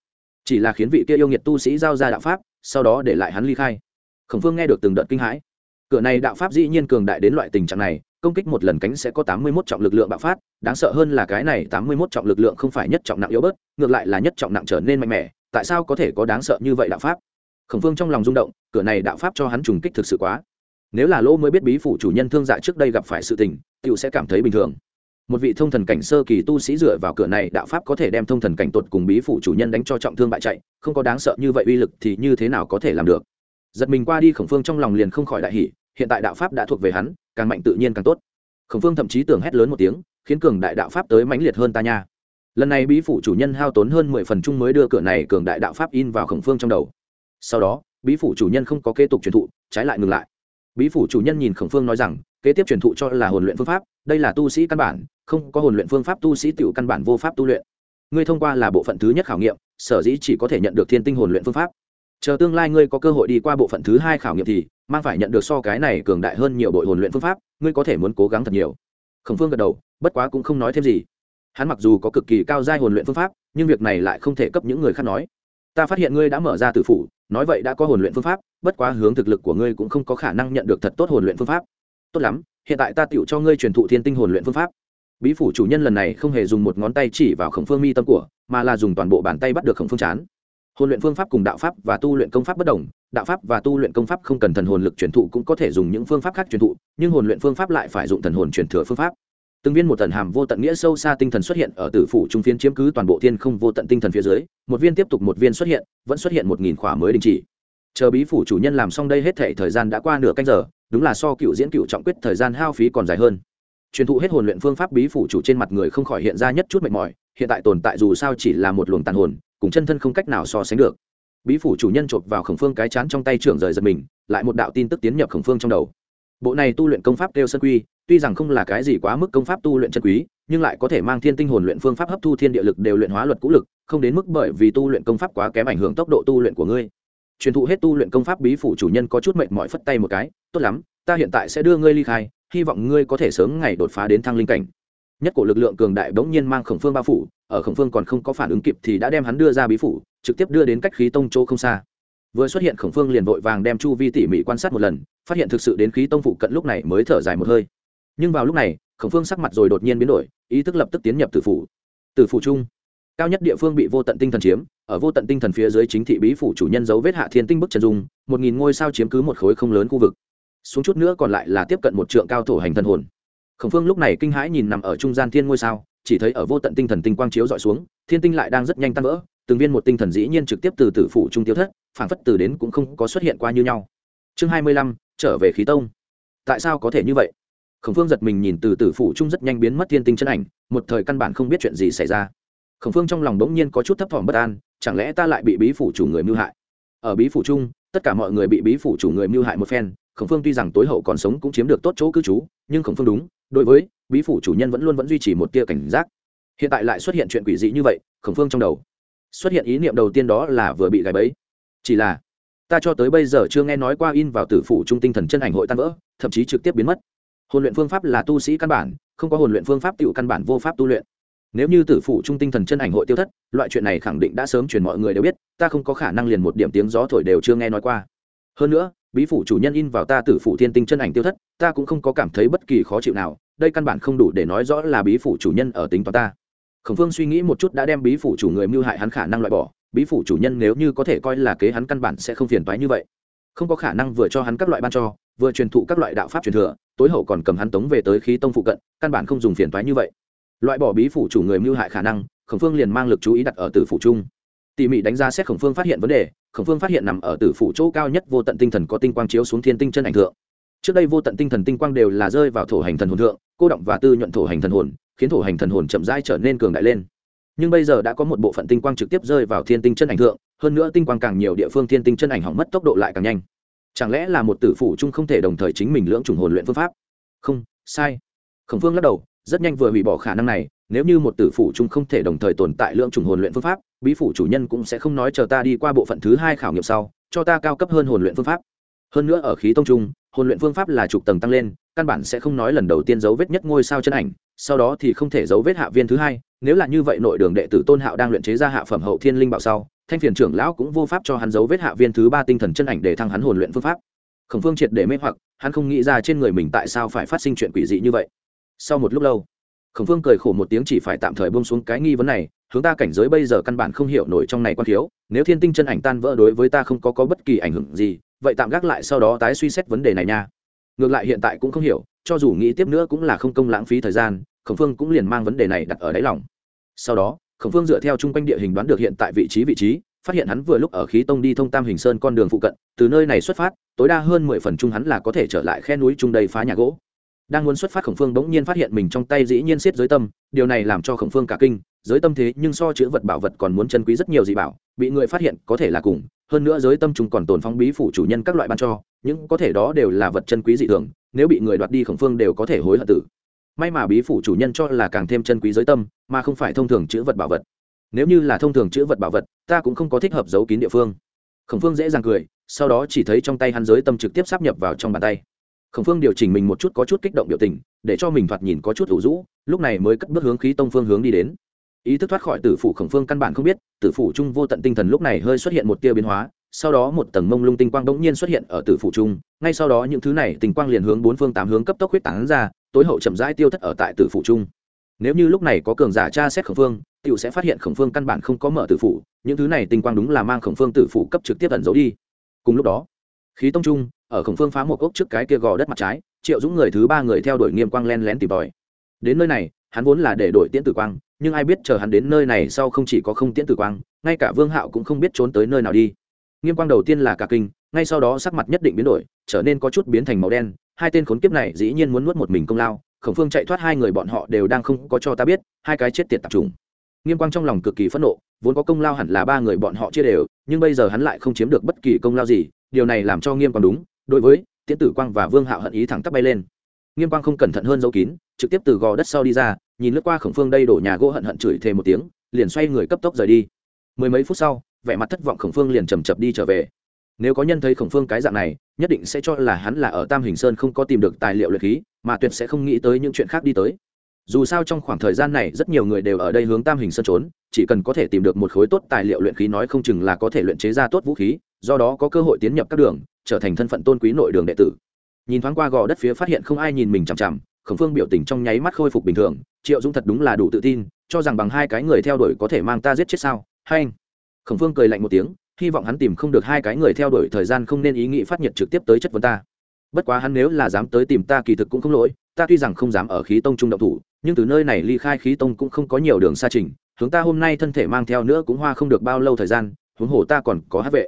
Chỉ là khiến vị kia yêu nghiệt tu sĩ giao ra đạo pháp, sau đó để lại hắn ly khai. Khổng phương nghe được từng đợt kinh hãi. Cửa này đạo pháp dĩ nhiên cường đại đến loại tình trạng này, công kích một lần cánh sẽ có tám mươi một trọng lực lượng bạo phát, đáng sợ hơn là cái này tám mươi một trọng lực lượng không phải nhất trọng nặng yếu bớt, ngược lại là nhất trọng nặng trở nên mạnh mẽ, tại sao có thể có đáng sợ như vậy đạo pháp? Khổng phương trong lòng rung động, cửa này đạo pháp cho hắn trùng kích thực sự quá. Nếu là lỗ mới biết bí phủ chủ nhân thương dạ trước đây gặp phải sự tình tựu sẽ cảm thấy bình thường. Một vị thông thần cảnh sơ kỳ tu sĩ dựa vào cửa này đạo pháp có thể đem thông thần cảnh tột cùng bí phủ chủ nhân đánh cho trọng thương bại chạy, không có đáng sợ như vậy uy lực thì như thế nào có thể làm được? Giật mình qua đi khổng phương trong lòng liền không khỏi đại hỷ hiện tại đạo pháp đã thuộc về hắn, càng mạnh tự nhiên càng tốt. Khổng phương thậm chí tưởng hét lớn một tiếng, khiến cường đại đạo pháp tới mãnh liệt hơn ta nha. Lần này bí phủ chủ nhân hao tốn hơn mười phần chung mới đưa cửa này cường đại đạo pháp in vào khổng phương trong đầu sau đó, bí phủ chủ nhân không có kế tục truyền thụ, trái lại ngừng lại. Bí phủ chủ nhân nhìn khổng phương nói rằng, kế tiếp truyền thụ cho là hồn luyện phương pháp, đây là tu sĩ căn bản, không có hồn luyện phương pháp tu sĩ tiểu căn bản vô pháp tu luyện. Ngươi thông qua là bộ phận thứ nhất khảo nghiệm, sở dĩ chỉ có thể nhận được thiên tinh hồn luyện phương pháp. Chờ tương lai ngươi có cơ hội đi qua bộ phận thứ hai khảo nghiệm thì, mang phải nhận được so cái này cường đại hơn nhiều đội hồn luyện phương pháp, ngươi có thể muốn cố gắng thật nhiều. Khổng phương gật đầu, bất quá cũng không nói thêm gì. Hắn mặc dù có cực kỳ cao giai hồn luyện phương pháp, nhưng việc này lại không thể cấp những người khác nói ta phát hiện ngươi đã mở ra tử phủ, nói vậy đã có hồn luyện phương pháp, bất quá hướng thực lực của ngươi cũng không có khả năng nhận được thật tốt hồn luyện phương pháp. Tốt lắm, hiện tại ta tựu cho ngươi truyền thụ thiên tinh hồn luyện phương pháp. Bí phủ chủ nhân lần này không hề dùng một ngón tay chỉ vào khổng phương mi tâm của, mà là dùng toàn bộ bàn tay bắt được khổng phương chán. Hồn luyện phương pháp cùng đạo pháp và tu luyện công pháp bất đồng, đạo pháp và tu luyện công pháp không cần thần hồn lực truyền thụ cũng có thể dùng những phương pháp khác truyền thụ, nhưng hồn luyện phương pháp lại phải dùng thần hồn truyền thừa phương pháp từng viên một tần hàm vô tận nghĩa sâu xa tinh thần xuất hiện ở tử phủ trung phiến chiếm cứ toàn bộ thiên không vô tận tinh thần phía dưới, một viên tiếp tục một viên xuất hiện, vẫn xuất hiện một nghìn khỏa mới đình chỉ. Chờ bí phủ chủ nhân làm xong đây hết thể thời gian đã qua nửa canh giờ, đúng là so cựu diễn cựu trọng quyết thời gian hao phí còn dài hơn. Truyền thụ hết hồn luyện phương pháp bí phủ chủ trên mặt người không khỏi hiện ra nhất chút mệt mỏi, hiện tại tồn tại dù sao chỉ là một luồng tàn hồn, cùng chân thân không cách nào so sánh được. Bí phủ chủ nhân chộp vào khổng phương cái chán trong tay trưởng rời giật mình, lại một đạo tin tức tiến nhập khổng phương trong đầu. Bộ này tu luyện công pháp kêu sân quy tuy rằng không là cái gì quá mức công pháp tu luyện chân quý, nhưng lại có thể mang thiên tinh hồn luyện phương pháp hấp thu thiên địa lực đều luyện hóa luật cũ lực, không đến mức bởi vì tu luyện công pháp quá kém ảnh hưởng tốc độ tu luyện của ngươi. Truyền thụ hết tu luyện công pháp bí phủ chủ nhân có chút mệnh mỏi phất tay một cái, tốt lắm, ta hiện tại sẽ đưa ngươi ly khai, hy vọng ngươi có thể sớm ngày đột phá đến thăng linh cảnh. Nhất cổ lực lượng cường đại bỗng nhiên mang khổng phương bao phủ, ở khổng phương còn không có phản ứng kịp thì đã đem hắn đưa ra bí phủ, trực tiếp đưa đến cách khí tông chỗ không xa. Vừa xuất hiện khổng phương liền vội vàng đem chu vi tỉ mỉ quan sát một lần, phát hiện thực sự đến khí tông phụ cận lúc này mới thở dài một hơi nhưng vào lúc này, khổng phương sắc mặt rồi đột nhiên biến đổi, ý thức lập tức tiến nhập tử phủ. Tử phủ chung cao nhất địa phương bị vô tận tinh thần chiếm, ở vô tận tinh thần phía dưới chính thị bí phủ chủ nhân dấu vết hạ thiên tinh bức trần dung, một nghìn ngôi sao chiếm cứ một khối không lớn khu vực. Xuống chút nữa còn lại là tiếp cận một trượng cao thổ hành thân hồn. Khổng phương lúc này kinh hãi nhìn nằm ở trung gian thiên ngôi sao, chỉ thấy ở vô tận tinh thần tinh quang chiếu dọi xuống, thiên tinh lại đang rất nhanh tan vỡ, từng viên một tinh thần dĩ nhiên trực tiếp từ tử phủ trung tiêu thất phản phất từ đến cũng không có xuất hiện qua như nhau. Chương hai mươi lăm, trở về khí tông. Tại sao có thể như vậy? Khổng phương giật mình nhìn từ tử phủ trung rất nhanh biến mất thiên tinh chân ảnh, một thời căn bản không biết chuyện gì xảy ra. Khổng phương trong lòng đ ố n g nhiên có chút thấp thỏm bất an, chẳng lẽ ta lại bị bí phủ chủ người mưu hại? Ở bí phủ trung, tất cả mọi người bị bí phủ chủ người mưu hại một phen, khổng phương tuy rằng tối hậu còn sống cũng chiếm được tốt chỗ cư trú, nhưng khổng phương đúng, đối với bí phủ chủ nhân vẫn luôn vẫn duy trì một tia cảnh giác. Hiện tại lại xuất hiện chuyện quỷ dị như vậy, khổng phương trong đầu xuất hiện ý niệm đầu tiên đó là vừa bị gài bẫy. Chỉ là, ta cho tới bây giờ chưa nghe nói qua in vào tử phủ trung tinh thần chân ảnh hội tan vỡ, thậm chí trực tiếp biến mất hồn luyện phương pháp là tu sĩ căn bản, không có hồn luyện phương pháp t căn bản vô pháp tu luyện. Nếu như tử phủ trung tinh thần chân ảnh hội tiêu thất, loại chuyện này khẳng định đã sớm truyền mọi người đều biết, ta không có khả năng liền một điểm tiếng gió thổi đều chưa nghe nói qua. Hơn nữa, bí phủ chủ nhân in vào ta tử phủ thiên tinh chân ảnh tiêu thất, ta cũng không có cảm thấy bất kỳ khó chịu nào, đây căn bản không đủ để nói rõ là bí phủ chủ nhân ở tính toán ta. Khổng phương suy nghĩ một chút đã đem bí phủ chủ người mưu hại hắn khả năng loại bỏ, bí phủ chủ nhân nếu như có thể coi là kế hắn căn bản sẽ không phiền toái như vậy. Không có khả năng vừa cho hắn các loại ban cho vừa truyền thụ các loại đạo pháp truyền thừa, tối hậu còn cầm hắn tống về tới khí tông phụ cận, căn bản không dùng phiền toái như vậy. Loại bỏ bí phủ chủ người mưu hại khả năng, khổng phương liền mang lực chú ý đặt ở tử phủ trung tỉ mỉ đánh giá xét khổng phương phát hiện vấn đề, khổng phương phát hiện nằm ở tử phủ chỗ cao nhất vô tận tinh thần có tinh quang chiếu xuống thiên tinh chân ảnh thượng. Trước đây vô tận tinh thần tinh quang đều là rơi vào thổ hành thần hồn thượng, cô động và tư nhuận thổ hành thần hồn, khiến thổ hành thần hồn chậm rãi trở nên cường đại lên. Nhưng bây giờ đã có một bộ phận tinh quang trực tiếp rơi vào thiên tinh chân ảnh thượng, hơn nữa tinh quang càng nhiều địa phương thiên tinh chân ảnh hỏng mất tốc độ lại càng nhanh chẳng lẽ là một tử phủ chung không thể đồng thời chính mình lưỡng trùng hồn luyện phương pháp? Không, sai. Khổng phương lắc đầu, rất nhanh vừa hủy bỏ khả năng này, nếu như một tử phủ chung không thể đồng thời tồn tại lượng trùng hồn luyện phương pháp, bí phủ chủ nhân cũng sẽ không nói chờ ta đi qua bộ phận thứ hai khảo nghiệm sau, cho ta cao cấp hơn hồn luyện phương pháp. Hơn nữa ở khí tông trung, hồn luyện phương pháp là trục tầng tăng lên, căn bản sẽ không nói lần đầu tiên dấu vết nhất ngôi sao chân ảnh, sau đó thì không thể dấu vết hạ viên thứ hai nếu là như vậy nội đường đệ tử tôn hạo đang luyện chế ra hạ phẩm hậu thiên linh bảo sau thanh phiền trưởng lão cũng vô pháp cho hắn dấu vết hạ viên thứ ba tinh thần chân ảnh để thăng hắn hồn luyện phương pháp. Khổng phương triệt để mê hoặc hắn không nghĩ ra trên người mình tại sao phải phát sinh chuyện quỷ dị như vậy. Sau một lúc lâu khổng phương cười khổ một tiếng chỉ phải tạm thời bông xuống cái nghi vấn này hướng ta cảnh giới bây giờ căn bản không hiểu nổi trong này quan thiếu nếu thiên tinh chân ảnh tan vỡ đối với ta không có, có bất kỳ ảnh hưởng gì vậy tạm gác lại sau đó tái suy xét vấn đề này nha. Ngược lại hiện tại cũng không hiểu cho dù nghĩ tiếp nữa cũng là không công lãng phí thời gian khổng phương cũng liền mang vấn đề này đặt ở đáy lòng. Sau đó, khổng phương dựa theo chung quanh địa hình đoán được hiện tại vị trí vị trí, phát hiện hắn vừa lúc ở khí tông đi thông tam hình sơn con đường phụ cận, từ nơi này xuất phát, tối đa hơn mười phần chung hắn là có thể trở lại khe núi trung đầy phá nhà gỗ. Đang muốn xuất phát, khổng phương bỗng nhiên phát hiện mình trong tay dĩ nhiên siết giới tâm, điều này làm cho khổng phương cả kinh, giới tâm thế nhưng so chữ vật bảo vật còn muốn chân quý rất nhiều dị bảo, bị người phát hiện có thể là cùng, hơn nữa giới tâm chúng còn tồn phong bí phủ chủ nhân các loại ban cho, những có thể đó đều là vật chân quý dị thường, nếu bị người đoạt đi khổng phương đều có thể hối hận tử may mà bí phủ chủ nhân cho là càng thêm chân quý giới tâm, mà không phải thông thường chữ vật bảo vật. Nếu như là thông thường chữ vật bảo vật, ta cũng không có thích hợp giấu kín địa phương. Khổng phương dễ dàng cười, sau đó chỉ thấy trong tay hắn giới tâm trực tiếp sắp nhập vào trong bàn tay. Khổng phương điều chỉnh mình một chút có chút kích động biểu tình, để cho mình thoạt nhìn có chút ủ rũ, lúc này mới cất bước hướng khí tông phương hướng đi đến. Ý thức thoát khỏi tử phủ khổng phương căn bản không biết, tử phủ trung vô tận tinh thần lúc này hơi xuất hiện một tia biến hóa sau đó một tầng mông lung tinh quang bỗng nhiên xuất hiện ở tử phủ trung, ngay sau đó những thứ này tinh quang liền hướng bốn phương tám hướng cấp tốc huyết tán ra, tối hậu chậm rãi tiêu thất ở tại tử phủ trung. Nếu như lúc này có cường giả tra xét khổng phương, tiểu sẽ phát hiện khổng phương căn bản không có mở tử phủ, những thứ này tinh quang đúng là mang khổng phương tử phủ cấp trực tiếp ẩn giấu đi. Cùng lúc đó, khí tông trung, ở khổng phương phá một ốc trước cái kia gò đất mặt trái, triệu dũng người thứ ba người theo đuổi nghiêm quang len lén tìm tòi. Đến nơi này, hắn vốn là để đổi tiễn tử quang, nhưng ai biết chờ hắn đến nơi này sau không chỉ có không tiễn tử quang, ngay cả vương hạo cũng không biết trốn tới nơi nào đi nghiêm quang đầu tiên là cả kinh, ngay sau đó sắc mặt nhất định biến đổi, trở nên có chút biến thành màu đen. Hai tên khốn kiếp này dĩ nhiên muốn nuốt một mình công lao, khổng phương chạy thoát hai người bọn họ đều đang không có cho ta biết, hai cái chết tiệt tập trung nghiêm quang trong lòng cực kỳ phẫn nộ, vốn có công lao hẳn là ba người bọn họ chia đều, nhưng bây giờ hắn lại không chiếm được bất kỳ công lao gì, điều này làm cho nghiêm quang đúng, đối với tiễn tử quang và vương hạo hận ý thẳng tắp bay lên. Nghiêm quang không cẩn thận hơn dấu kín, trực tiếp từ gò đất sau đi ra, nhìn lướt qua khổng phương đây đổ nhà gỗ hận hận chửi thề một tiếng, liền xoay người cấp tốc rời đi. Mười mấy phút sau vẻ mặt thất vọng khổng phương liền chầm chập đi trở về. Nếu có nhân thấy khổng phương cái dạng này, nhất định sẽ cho là hắn là ở tam hình sơn không có tìm được tài liệu luyện khí, mà tuyệt sẽ không nghĩ tới những chuyện khác đi tới. Dù sao trong khoảng thời gian này rất nhiều người đều ở đây hướng tam hình sơn trốn, chỉ cần có thể tìm được một khối tốt tài liệu luyện khí nói không chừng là có thể luyện chế ra tốt vũ khí, do đó có cơ hội tiến nhập các đường, trở thành thân phận tôn quý nội đường đệ tử. Nhìn thoáng qua gò đất phía phát hiện không ai nhìn mình chằm chằm, khổng phương biểu tình trong nháy mắt khôi phục bình thường, triệu dũng thật đúng là đủ tự tin, cho rằng bằng hai cái người theo đuổi có thể mang ta giết chết sao? Hay anh! Khổng phương cười lạnh một tiếng, hy vọng hắn tìm không được hai cái người theo đuổi thời gian không nên ý nghĩ phát nhiệt trực tiếp tới chất vấn ta. Bất quá hắn nếu là dám tới tìm ta kỳ thực cũng không lỗi, ta tuy rằng không dám ở khí tông trung động thủ, nhưng từ nơi này ly khai khí tông cũng không có nhiều đường xa trình, hướng ta hôm nay thân thể mang theo nữa cũng hoa không được bao lâu thời gian, huống hồ ta còn có hát vệ.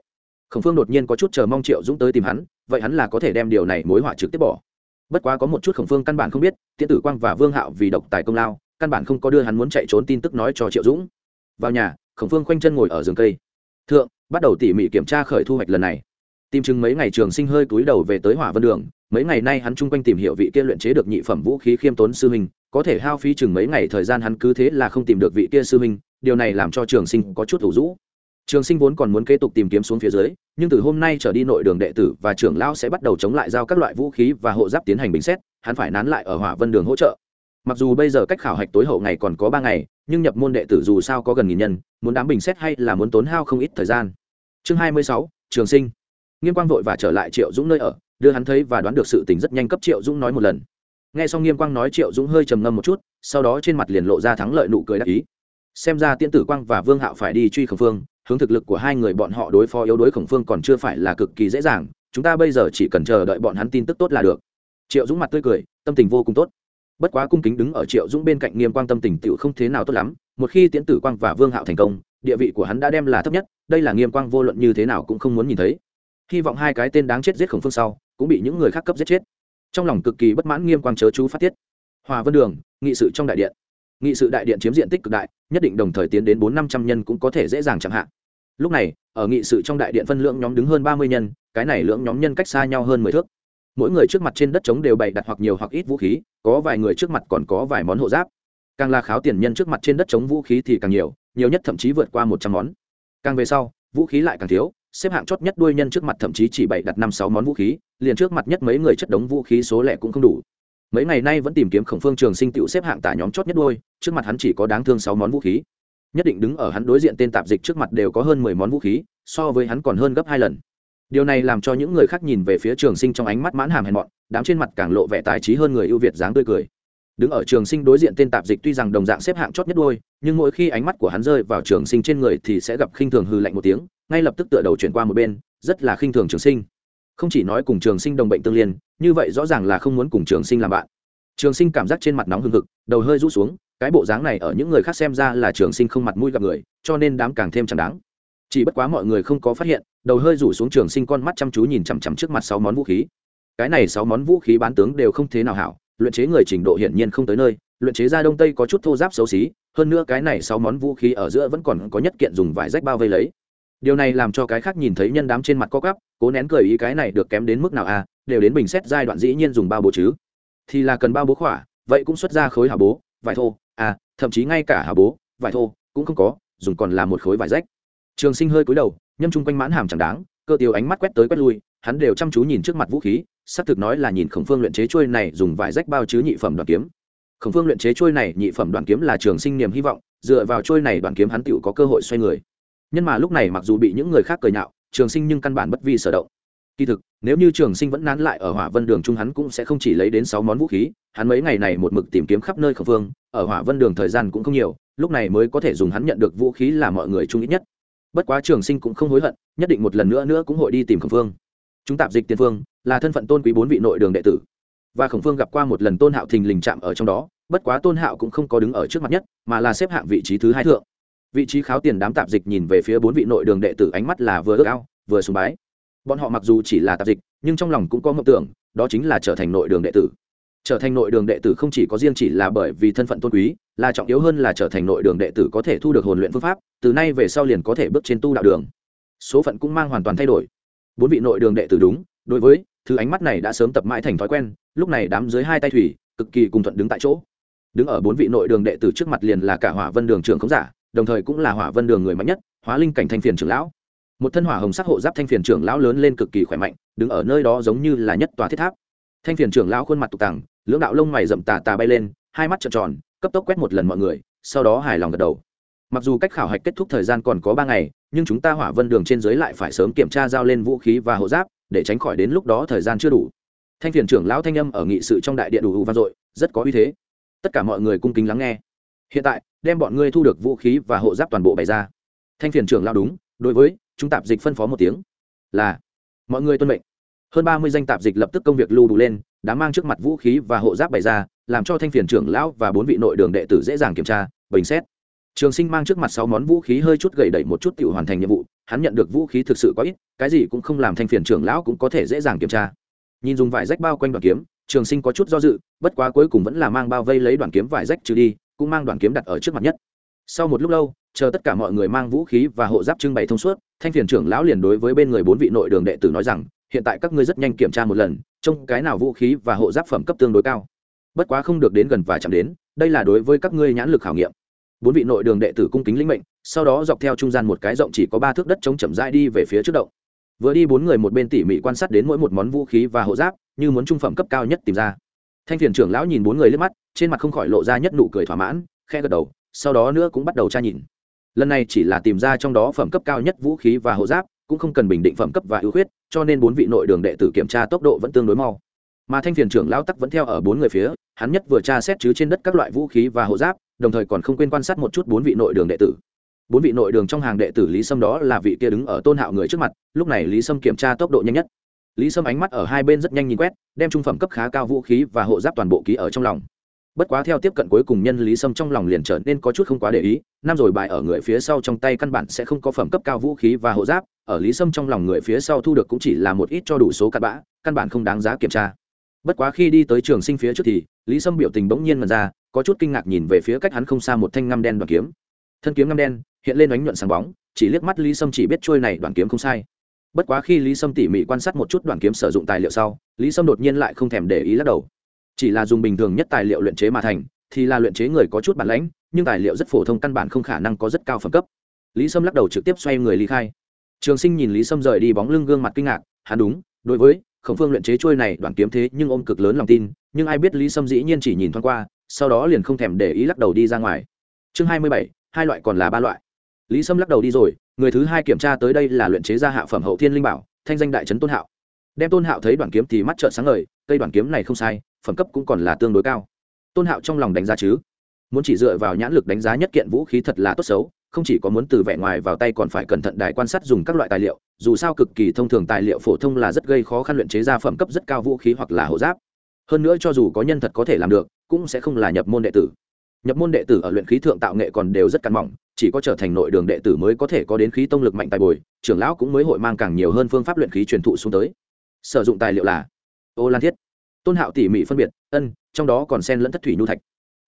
Khổng phương đột nhiên có chút chờ mong triệu dũng tới tìm hắn, vậy hắn là có thể đem điều này mối họa trực tiếp bỏ. Bất quá có một chút khổng phương căn bản không biết, tiễn tử quang và vương hạo vì độc tài công lao, căn bản không có đưa hắn muốn chạy trốn tin tức nói cho triệu dũng. Vào nhà khổng phương khoanh chân ngồi ở giường cây. Thượng, bắt đầu tỉ mỉ kiểm tra khởi thu hoạch lần này. Tìm chừng mấy ngày trường sinh hơi túi đầu về tới hỏa vân đường, mấy ngày nay hắn chung quanh tìm hiểu vị kia luyện chế được nhị phẩm vũ khí khiêm tốn sư huynh, có thể hao phí chừng mấy ngày thời gian hắn cứ thế là không tìm được vị kia sư huynh, điều này làm cho trường sinh có chút thủ rũ. Trường sinh vốn còn muốn kế tục tìm kiếm xuống phía dưới, nhưng từ hôm nay trở đi nội đường đệ tử và trưởng lão sẽ bắt đầu chống lại giao các loại vũ khí và hộ giáp tiến hành bình xét, hắn phải nán lại ở hỏa vân đường hỗ trợ mặc dù bây giờ cách khảo hạch tối hậu ngày còn có ba ngày, nhưng nhập môn đệ tử dù sao có gần nghìn nhân, muốn đám bình xét hay là muốn tốn hao không ít thời gian. Chương hai mươi sáu, trường sinh. Nghiêm quang vội và trở lại triệu dũng nơi ở, đưa hắn thấy và đoán được sự tình rất nhanh cấp triệu dũng nói một lần. Nghe xong nghiêm quang nói triệu dũng hơi trầm ngâm một chút, sau đó trên mặt liền lộ ra thắng lợi nụ cười đắc ý. Xem ra tiên tử quang và vương hạo phải đi truy khổng phương, hướng thực lực của hai người bọn họ đối phó yếu đối khổng phương còn chưa phải là cực kỳ dễ dàng, chúng ta bây giờ chỉ cần chờ đợi bọn hắn tin tức tốt là được. Triệu dũng mặt tươi cười, tâm tình vô cùng tốt bất quá cung kính đứng ở triệu dũng bên cạnh nghiêm quang tâm tình tựu không thế nào tốt lắm, một khi tiễn tử quang và vương hạo thành công, địa vị của hắn đã đem là thấp nhất, đây là nghiêm quang vô luận như thế nào cũng không muốn nhìn thấy. Hy vọng hai cái tên đáng chết giết khổng phương sau, cũng bị những người khác cấp giết chết. Trong lòng cực kỳ bất mãn nghiêm quang chớ chú phát tiết. Hòa vân đường, nghị sự trong đại điện. Nghị sự đại điện chiếm diện tích cực đại, nhất định đồng thời tiến đến bốn năm trăm nhân cũng có thể dễ dàng chẳng hạn lúc này, ở nghị sự trong đại điện phân lượng nhóm đứng hơn ba mươi nhân, cái này lượng nhóm nhân cách xa nhau hơn mười thước mỗi người trước mặt trên đất trống đều bày đặt hoặc nhiều hoặc ít vũ khí, có vài người trước mặt còn có vài món hộ giáp. Càng là kháo tiền nhân trước mặt trên đất trống vũ khí thì càng nhiều nhiều nhất thậm chí vượt qua một trăm món. Càng về sau, vũ khí lại càng thiếu, xếp hạng chót nhất đuôi nhân trước mặt thậm chí chỉ bày đặt năm sáu món vũ khí, liền trước mặt nhất mấy người chất đống vũ khí số lẻ cũng không đủ. Mấy ngày nay vẫn tìm kiếm khổng phương trường sinh tựu xếp hạng tả nhóm chót nhất đuôi, trước mặt hắn chỉ có đáng thương sáu món vũ khí. Nhất định đứng ở hắn đối diện tên tạp dịch trước mặt đều có hơn mười món vũ khí, so với hắn còn hơn gấp hai lần điều này làm cho những người khác nhìn về phía trường sinh trong ánh mắt mãn hàm hèn mọn, đám trên mặt càng lộ vẻ tài trí hơn người ưu việt dáng tươi cười. Đứng ở trường sinh đối diện tên tạp dịch tuy rằng đồng dạng xếp hạng chót nhất đôi, nhưng mỗi khi ánh mắt của hắn rơi vào trường sinh trên người thì sẽ gặp khinh thường hư lạnh một tiếng, ngay lập tức tựa đầu chuyển qua một bên, rất là khinh thường trường sinh. Không chỉ nói cùng trường sinh đồng bệnh tương liên, như vậy rõ ràng là không muốn cùng trường sinh làm bạn. Trường sinh cảm giác trên mặt nóng hừng hực, đầu hơi rũ xuống, cái bộ dáng này ở những người khác xem ra là trường sinh không mặt mũi gặp người, cho nên đám càng thêm chẳng đáng. Chỉ bất quá mọi người không có phát hiện đầu hơi rủ xuống trường sinh con mắt chăm chú nhìn chằm chằm trước mặt sáu món vũ khí. Cái này sáu món vũ khí bán tướng đều không thế nào hảo, luyện chế người trình độ hiển nhiên không tới nơi, luyện chế ra đông tây có chút thô giáp xấu xí, hơn nữa cái này sáu món vũ khí ở giữa vẫn còn có nhất kiện dùng vải rách bao vây lấy. Điều này làm cho cái khác nhìn thấy nhân đám trên mặt co cắp cố nén cười ý cái này được kém đến mức nào à đều đến bình xét giai đoạn dĩ nhiên dùng bao bố chứ. Thì là cần bao bố khỏa, vậy cũng xuất ra khối hào bố, vải thô à thậm chí ngay cả hào bố, vải thô cũng không có, dùng còn là một khối vải rách trường sinh hơi cúi đầu, nhâm chung quanh mãn hàm chẳng đáng, cơ tiêu ánh mắt quét tới quét lui, hắn đều chăm chú nhìn trước mặt vũ khí, xác thực nói là nhìn khổng phương luyện chế trôi này dùng vải rách bao chứ nhị phẩm đoàn kiếm. Khổng phương luyện chế trôi này nhị phẩm đoàn kiếm là trường sinh niềm hy vọng, dựa vào trôi này đoàn kiếm hắn tựu có cơ hội xoay người. Nhân mà lúc này mặc dù bị những người khác cười nhạo, trường sinh nhưng căn bản bất vi sở động. Kỳ thực, nếu như trường sinh vẫn nán lại ở hỏa vân đường trung hắn cũng sẽ không chỉ lấy đến sáu món vũ khí, hắn mấy ngày này một mực tìm kiếm khắp nơi Khổng phương, ở hỏa vân đường thời gian cũng không nhiều, lúc này mới có thể dùng hắn nhận được vũ khí là mọi người chung ít nhất bất quá trường sinh cũng không hối hận, nhất định một lần nữa nữa cũng hội đi tìm khẩn phương. Chúng tạp dịch tiên phương, là thân phận tôn quý bốn vị nội đường đệ tử. Và khổng phương gặp qua một lần tôn hạo thình lình chạm ở trong đó, bất quá tôn hạo cũng không có đứng ở trước mặt nhất, mà là xếp hạng vị trí thứ hai thượng. Vị trí kháo tiền đám tạp dịch nhìn về phía bốn vị nội đường đệ tử ánh mắt là vừa ước ao, vừa sùng bái. Bọn họ mặc dù chỉ là tạp dịch, nhưng trong lòng cũng có mộng tưởng, đó chính là trở thành nội đường đệ tử trở thành nội đường đệ tử không chỉ có riêng chỉ là bởi vì thân phận tôn quý, là trọng yếu hơn là trở thành nội đường đệ tử có thể thu được hồn luyện phương pháp, từ nay về sau liền có thể bước trên tu đạo đường. Số phận cũng mang hoàn toàn thay đổi. Bốn vị nội đường đệ tử đúng, đối với, thứ ánh mắt này đã sớm tập mãi thành thói quen, lúc này đám dưới hai tay thủy, cực kỳ cùng thuận đứng tại chỗ. Đứng ở bốn vị nội đường đệ tử trước mặt liền là cả hỏa vân đường trưởng không giả, đồng thời cũng là hỏa vân đường người mạnh nhất, hóa linh cảnh thanh phiền trưởng lão. Một thân hỏa hồng sắc hộ giáp thanh phiền trưởng lão lớn lên cực kỳ khỏe mạnh, đứng ở nơi đó giống như là nhất tòa thiết tháp thanh phiền trưởng lão khuôn mặt tục tàng lưỡng đạo lông mày rậm tà tà bay lên, hai mắt trợn tròn, cấp tốc quét một lần mọi người, sau đó hài lòng gật đầu. Mặc dù cách khảo hạch kết thúc thời gian còn có ba ngày, nhưng chúng ta hỏa vân đường trên dưới lại phải sớm kiểm tra giao lên vũ khí và hộ giáp, để tránh khỏi đến lúc đó thời gian chưa đủ. Thanh phiền trưởng lão thanh âm ở nghị sự trong đại điện đủ vang dội, rất có uy thế. Tất cả mọi người cung kính lắng nghe. Hiện tại, đem bọn ngươi thu được vũ khí và hộ giáp toàn bộ bày ra. Thanh phiền trưởng lão đúng, đối với, chúng tạp dịch phân phó một tiếng. Là, mọi người tuân mệnh hơn ba mươi danh tạp dịch lập tức công việc lưu đủ lên, đã mang trước mặt vũ khí và hộ giáp bày ra, làm cho thanh phiền trưởng lão và bốn vị nội đường đệ tử dễ dàng kiểm tra, bình xét. Trường sinh mang trước mặt sáu món vũ khí hơi chút gầy đẩy một chút tự hoàn thành nhiệm vụ, hắn nhận được vũ khí thực sự có ít, cái gì cũng không làm thanh phiền trưởng lão cũng có thể dễ dàng kiểm tra. Nhìn dùng vải rách bao quanh đoàn kiếm, trường sinh có chút do dự, bất quá cuối cùng vẫn là mang bao vây lấy đoàn kiếm vải rách trừ đi, cũng mang đoàn kiếm đặt ở trước mặt nhất. Sau một lúc lâu, chờ tất cả mọi người mang vũ khí và hộ giáp trưng bày thông suốt, thanh phiền trưởng lão liền đối với bên người bốn vị nội đường đệ tử nói rằng hiện tại các ngươi rất nhanh kiểm tra một lần, trông cái nào vũ khí và hộ giáp phẩm cấp tương đối cao. Bất quá không được đến gần và chạm đến, đây là đối với các ngươi nhãn lực khảo nghiệm. Bốn vị nội đường đệ tử cung kính lĩnh mệnh, sau đó dọc theo trung gian một cái rộng chỉ có ba thước đất chống chậm rãi đi về phía trước động. Vừa đi bốn người một bên tỉ mỉ quan sát đến mỗi một món vũ khí và hộ giáp, như muốn trung phẩm cấp cao nhất tìm ra. Thanh thiền trưởng lão nhìn bốn người lên mắt, trên mặt không khỏi lộ ra nhất nụ cười thỏa mãn khe gật đầu, sau đó nữa cũng bắt đầu tra nhìn. Lần này chỉ là tìm ra trong đó phẩm cấp cao nhất vũ khí và hộ giáp, cũng không cần bình định phẩm cấp và ưu khuyết cho nên bốn vị nội đường đệ tử kiểm tra tốc độ vẫn tương đối mau. Mà thanh phiền trưởng lao tắc vẫn theo ở bốn người phía, hắn nhất vừa tra xét chứ trên đất các loại vũ khí và hộ giáp, đồng thời còn không quên quan sát một chút bốn vị nội đường đệ tử. Bốn vị nội đường trong hàng đệ tử lý sâm đó là vị kia đứng ở tôn hạo người trước mặt, lúc này lý sâm kiểm tra tốc độ nhanh nhất. Lý sâm ánh mắt ở hai bên rất nhanh nhìn quét, đem trung phẩm cấp khá cao vũ khí và hộ giáp toàn bộ ký ở trong lòng. Bất quá theo tiếp cận cuối cùng nhân lý sâm trong lòng liền trở nên có chút không quá để ý, năm rồi bài ở người phía sau trong tay căn bản sẽ không có phẩm cấp cao vũ khí và hộ giáp ở lý sâm trong lòng người phía sau thu được cũng chỉ là một ít cho đủ số cặn bã, căn bản không đáng giá kiểm tra. Bất quá khi đi tới trường sinh phía trước thì, lý sâm biểu tình bỗng nhiên mật ra, có chút kinh ngạc nhìn về phía cách hắn không xa một thanh ngăm đen đoàn kiếm. Thân kiếm ngăm đen, hiện lên ánh nhuận sáng bóng, chỉ liếc mắt lý sâm chỉ biết trôi này đoàn kiếm không sai. Bất quá khi lý sâm tỉ mỉ quan sát một chút đoàn kiếm sử dụng tài liệu sau, lý sâm đột nhiên lại không thèm để ý lắc đầu. Chỉ là dùng bình thường nhất tài liệu luyện chế mà thành, thì là luyện chế người có chút bản lãnh, nhưng tài liệu rất phổ thông căn bản không khả năng có rất cao phẩm cấp. Lý sâm lắc đầu trực tiếp xoay người lý khai trường sinh nhìn lý sâm rời đi bóng lưng gương mặt kinh ngạc, hắn đúng, đối với khổng phương luyện chế trôi này đoàn kiếm thế nhưng ôm cực lớn lòng tin, nhưng ai biết lý sâm dĩ nhiên chỉ nhìn thoáng qua, sau đó liền không thèm để ý lắc đầu đi ra ngoài. Chương hai mươi bảy, hai loại còn là ba loại. Lý sâm lắc đầu đi rồi, người thứ hai kiểm tra tới đây là luyện chế ra hạ phẩm hậu thiên linh bảo, thanh danh đại trấn tôn hạo. Đem tôn hạo thấy đoàn kiếm thì mắt trợn sáng ngời, cây đoàn kiếm này không sai, phẩm cấp cũng còn là tương đối cao. Tôn hạo trong lòng đánh giá chứ. Muốn chỉ dựa vào nhãn lực đánh giá nhất kiện vũ khí thật là tốt xấu không chỉ có muốn từ vẻ ngoài vào tay còn phải cẩn thận đài quan sát dùng các loại tài liệu, dù sao cực kỳ thông thường tài liệu phổ thông là rất gây khó khăn luyện chế ra phẩm cấp rất cao vũ khí hoặc là hộ giáp. Hơn nữa cho dù có nhân thật có thể làm được, cũng sẽ không là nhập môn đệ tử. Nhập môn đệ tử ở luyện khí thượng tạo nghệ còn đều rất cằn mỏng, chỉ có trở thành nội đường đệ tử mới có thể có đến khí tông lực mạnh tài bồi, trưởng lão cũng mới hội mang càng nhiều hơn phương pháp luyện khí truyền thụ xuống tới. Sử dụng tài liệu là ô lan thiết, tôn hạo tỉ mỉ phân biệt, ân, trong đó còn sen lẫn thất thủy nhu thạch.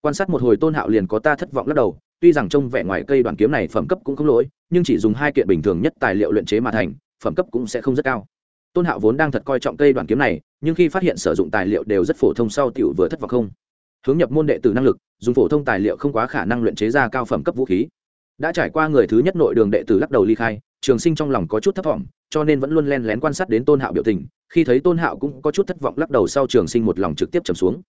Quan sát một hồi tôn hạo liền có ta thất vọng lắc đầu tuy rằng trông vẻ ngoài cây đoàn kiếm này phẩm cấp cũng không lỗi, nhưng chỉ dùng hai kiện bình thường nhất tài liệu luyện chế mà thành, phẩm cấp cũng sẽ không rất cao. Tôn hạo vốn đang thật coi trọng cây đoàn kiếm này, nhưng khi phát hiện sử dụng tài liệu đều rất phổ thông sau tiểu vừa thất vọng không. Hướng nhập môn đệ tử năng lực, dùng phổ thông tài liệu không quá khả năng luyện chế ra cao phẩm cấp vũ khí. Đã trải qua người thứ nhất nội đường đệ tử lắc đầu ly khai, trường sinh trong lòng có chút thất vọng, cho nên vẫn luôn len lén quan sát đến tôn hạo biểu tình, khi thấy tôn hạo cũng có chút thất vọng lắc đầu sau trường sinh một lòng trực tiếp trầm xuống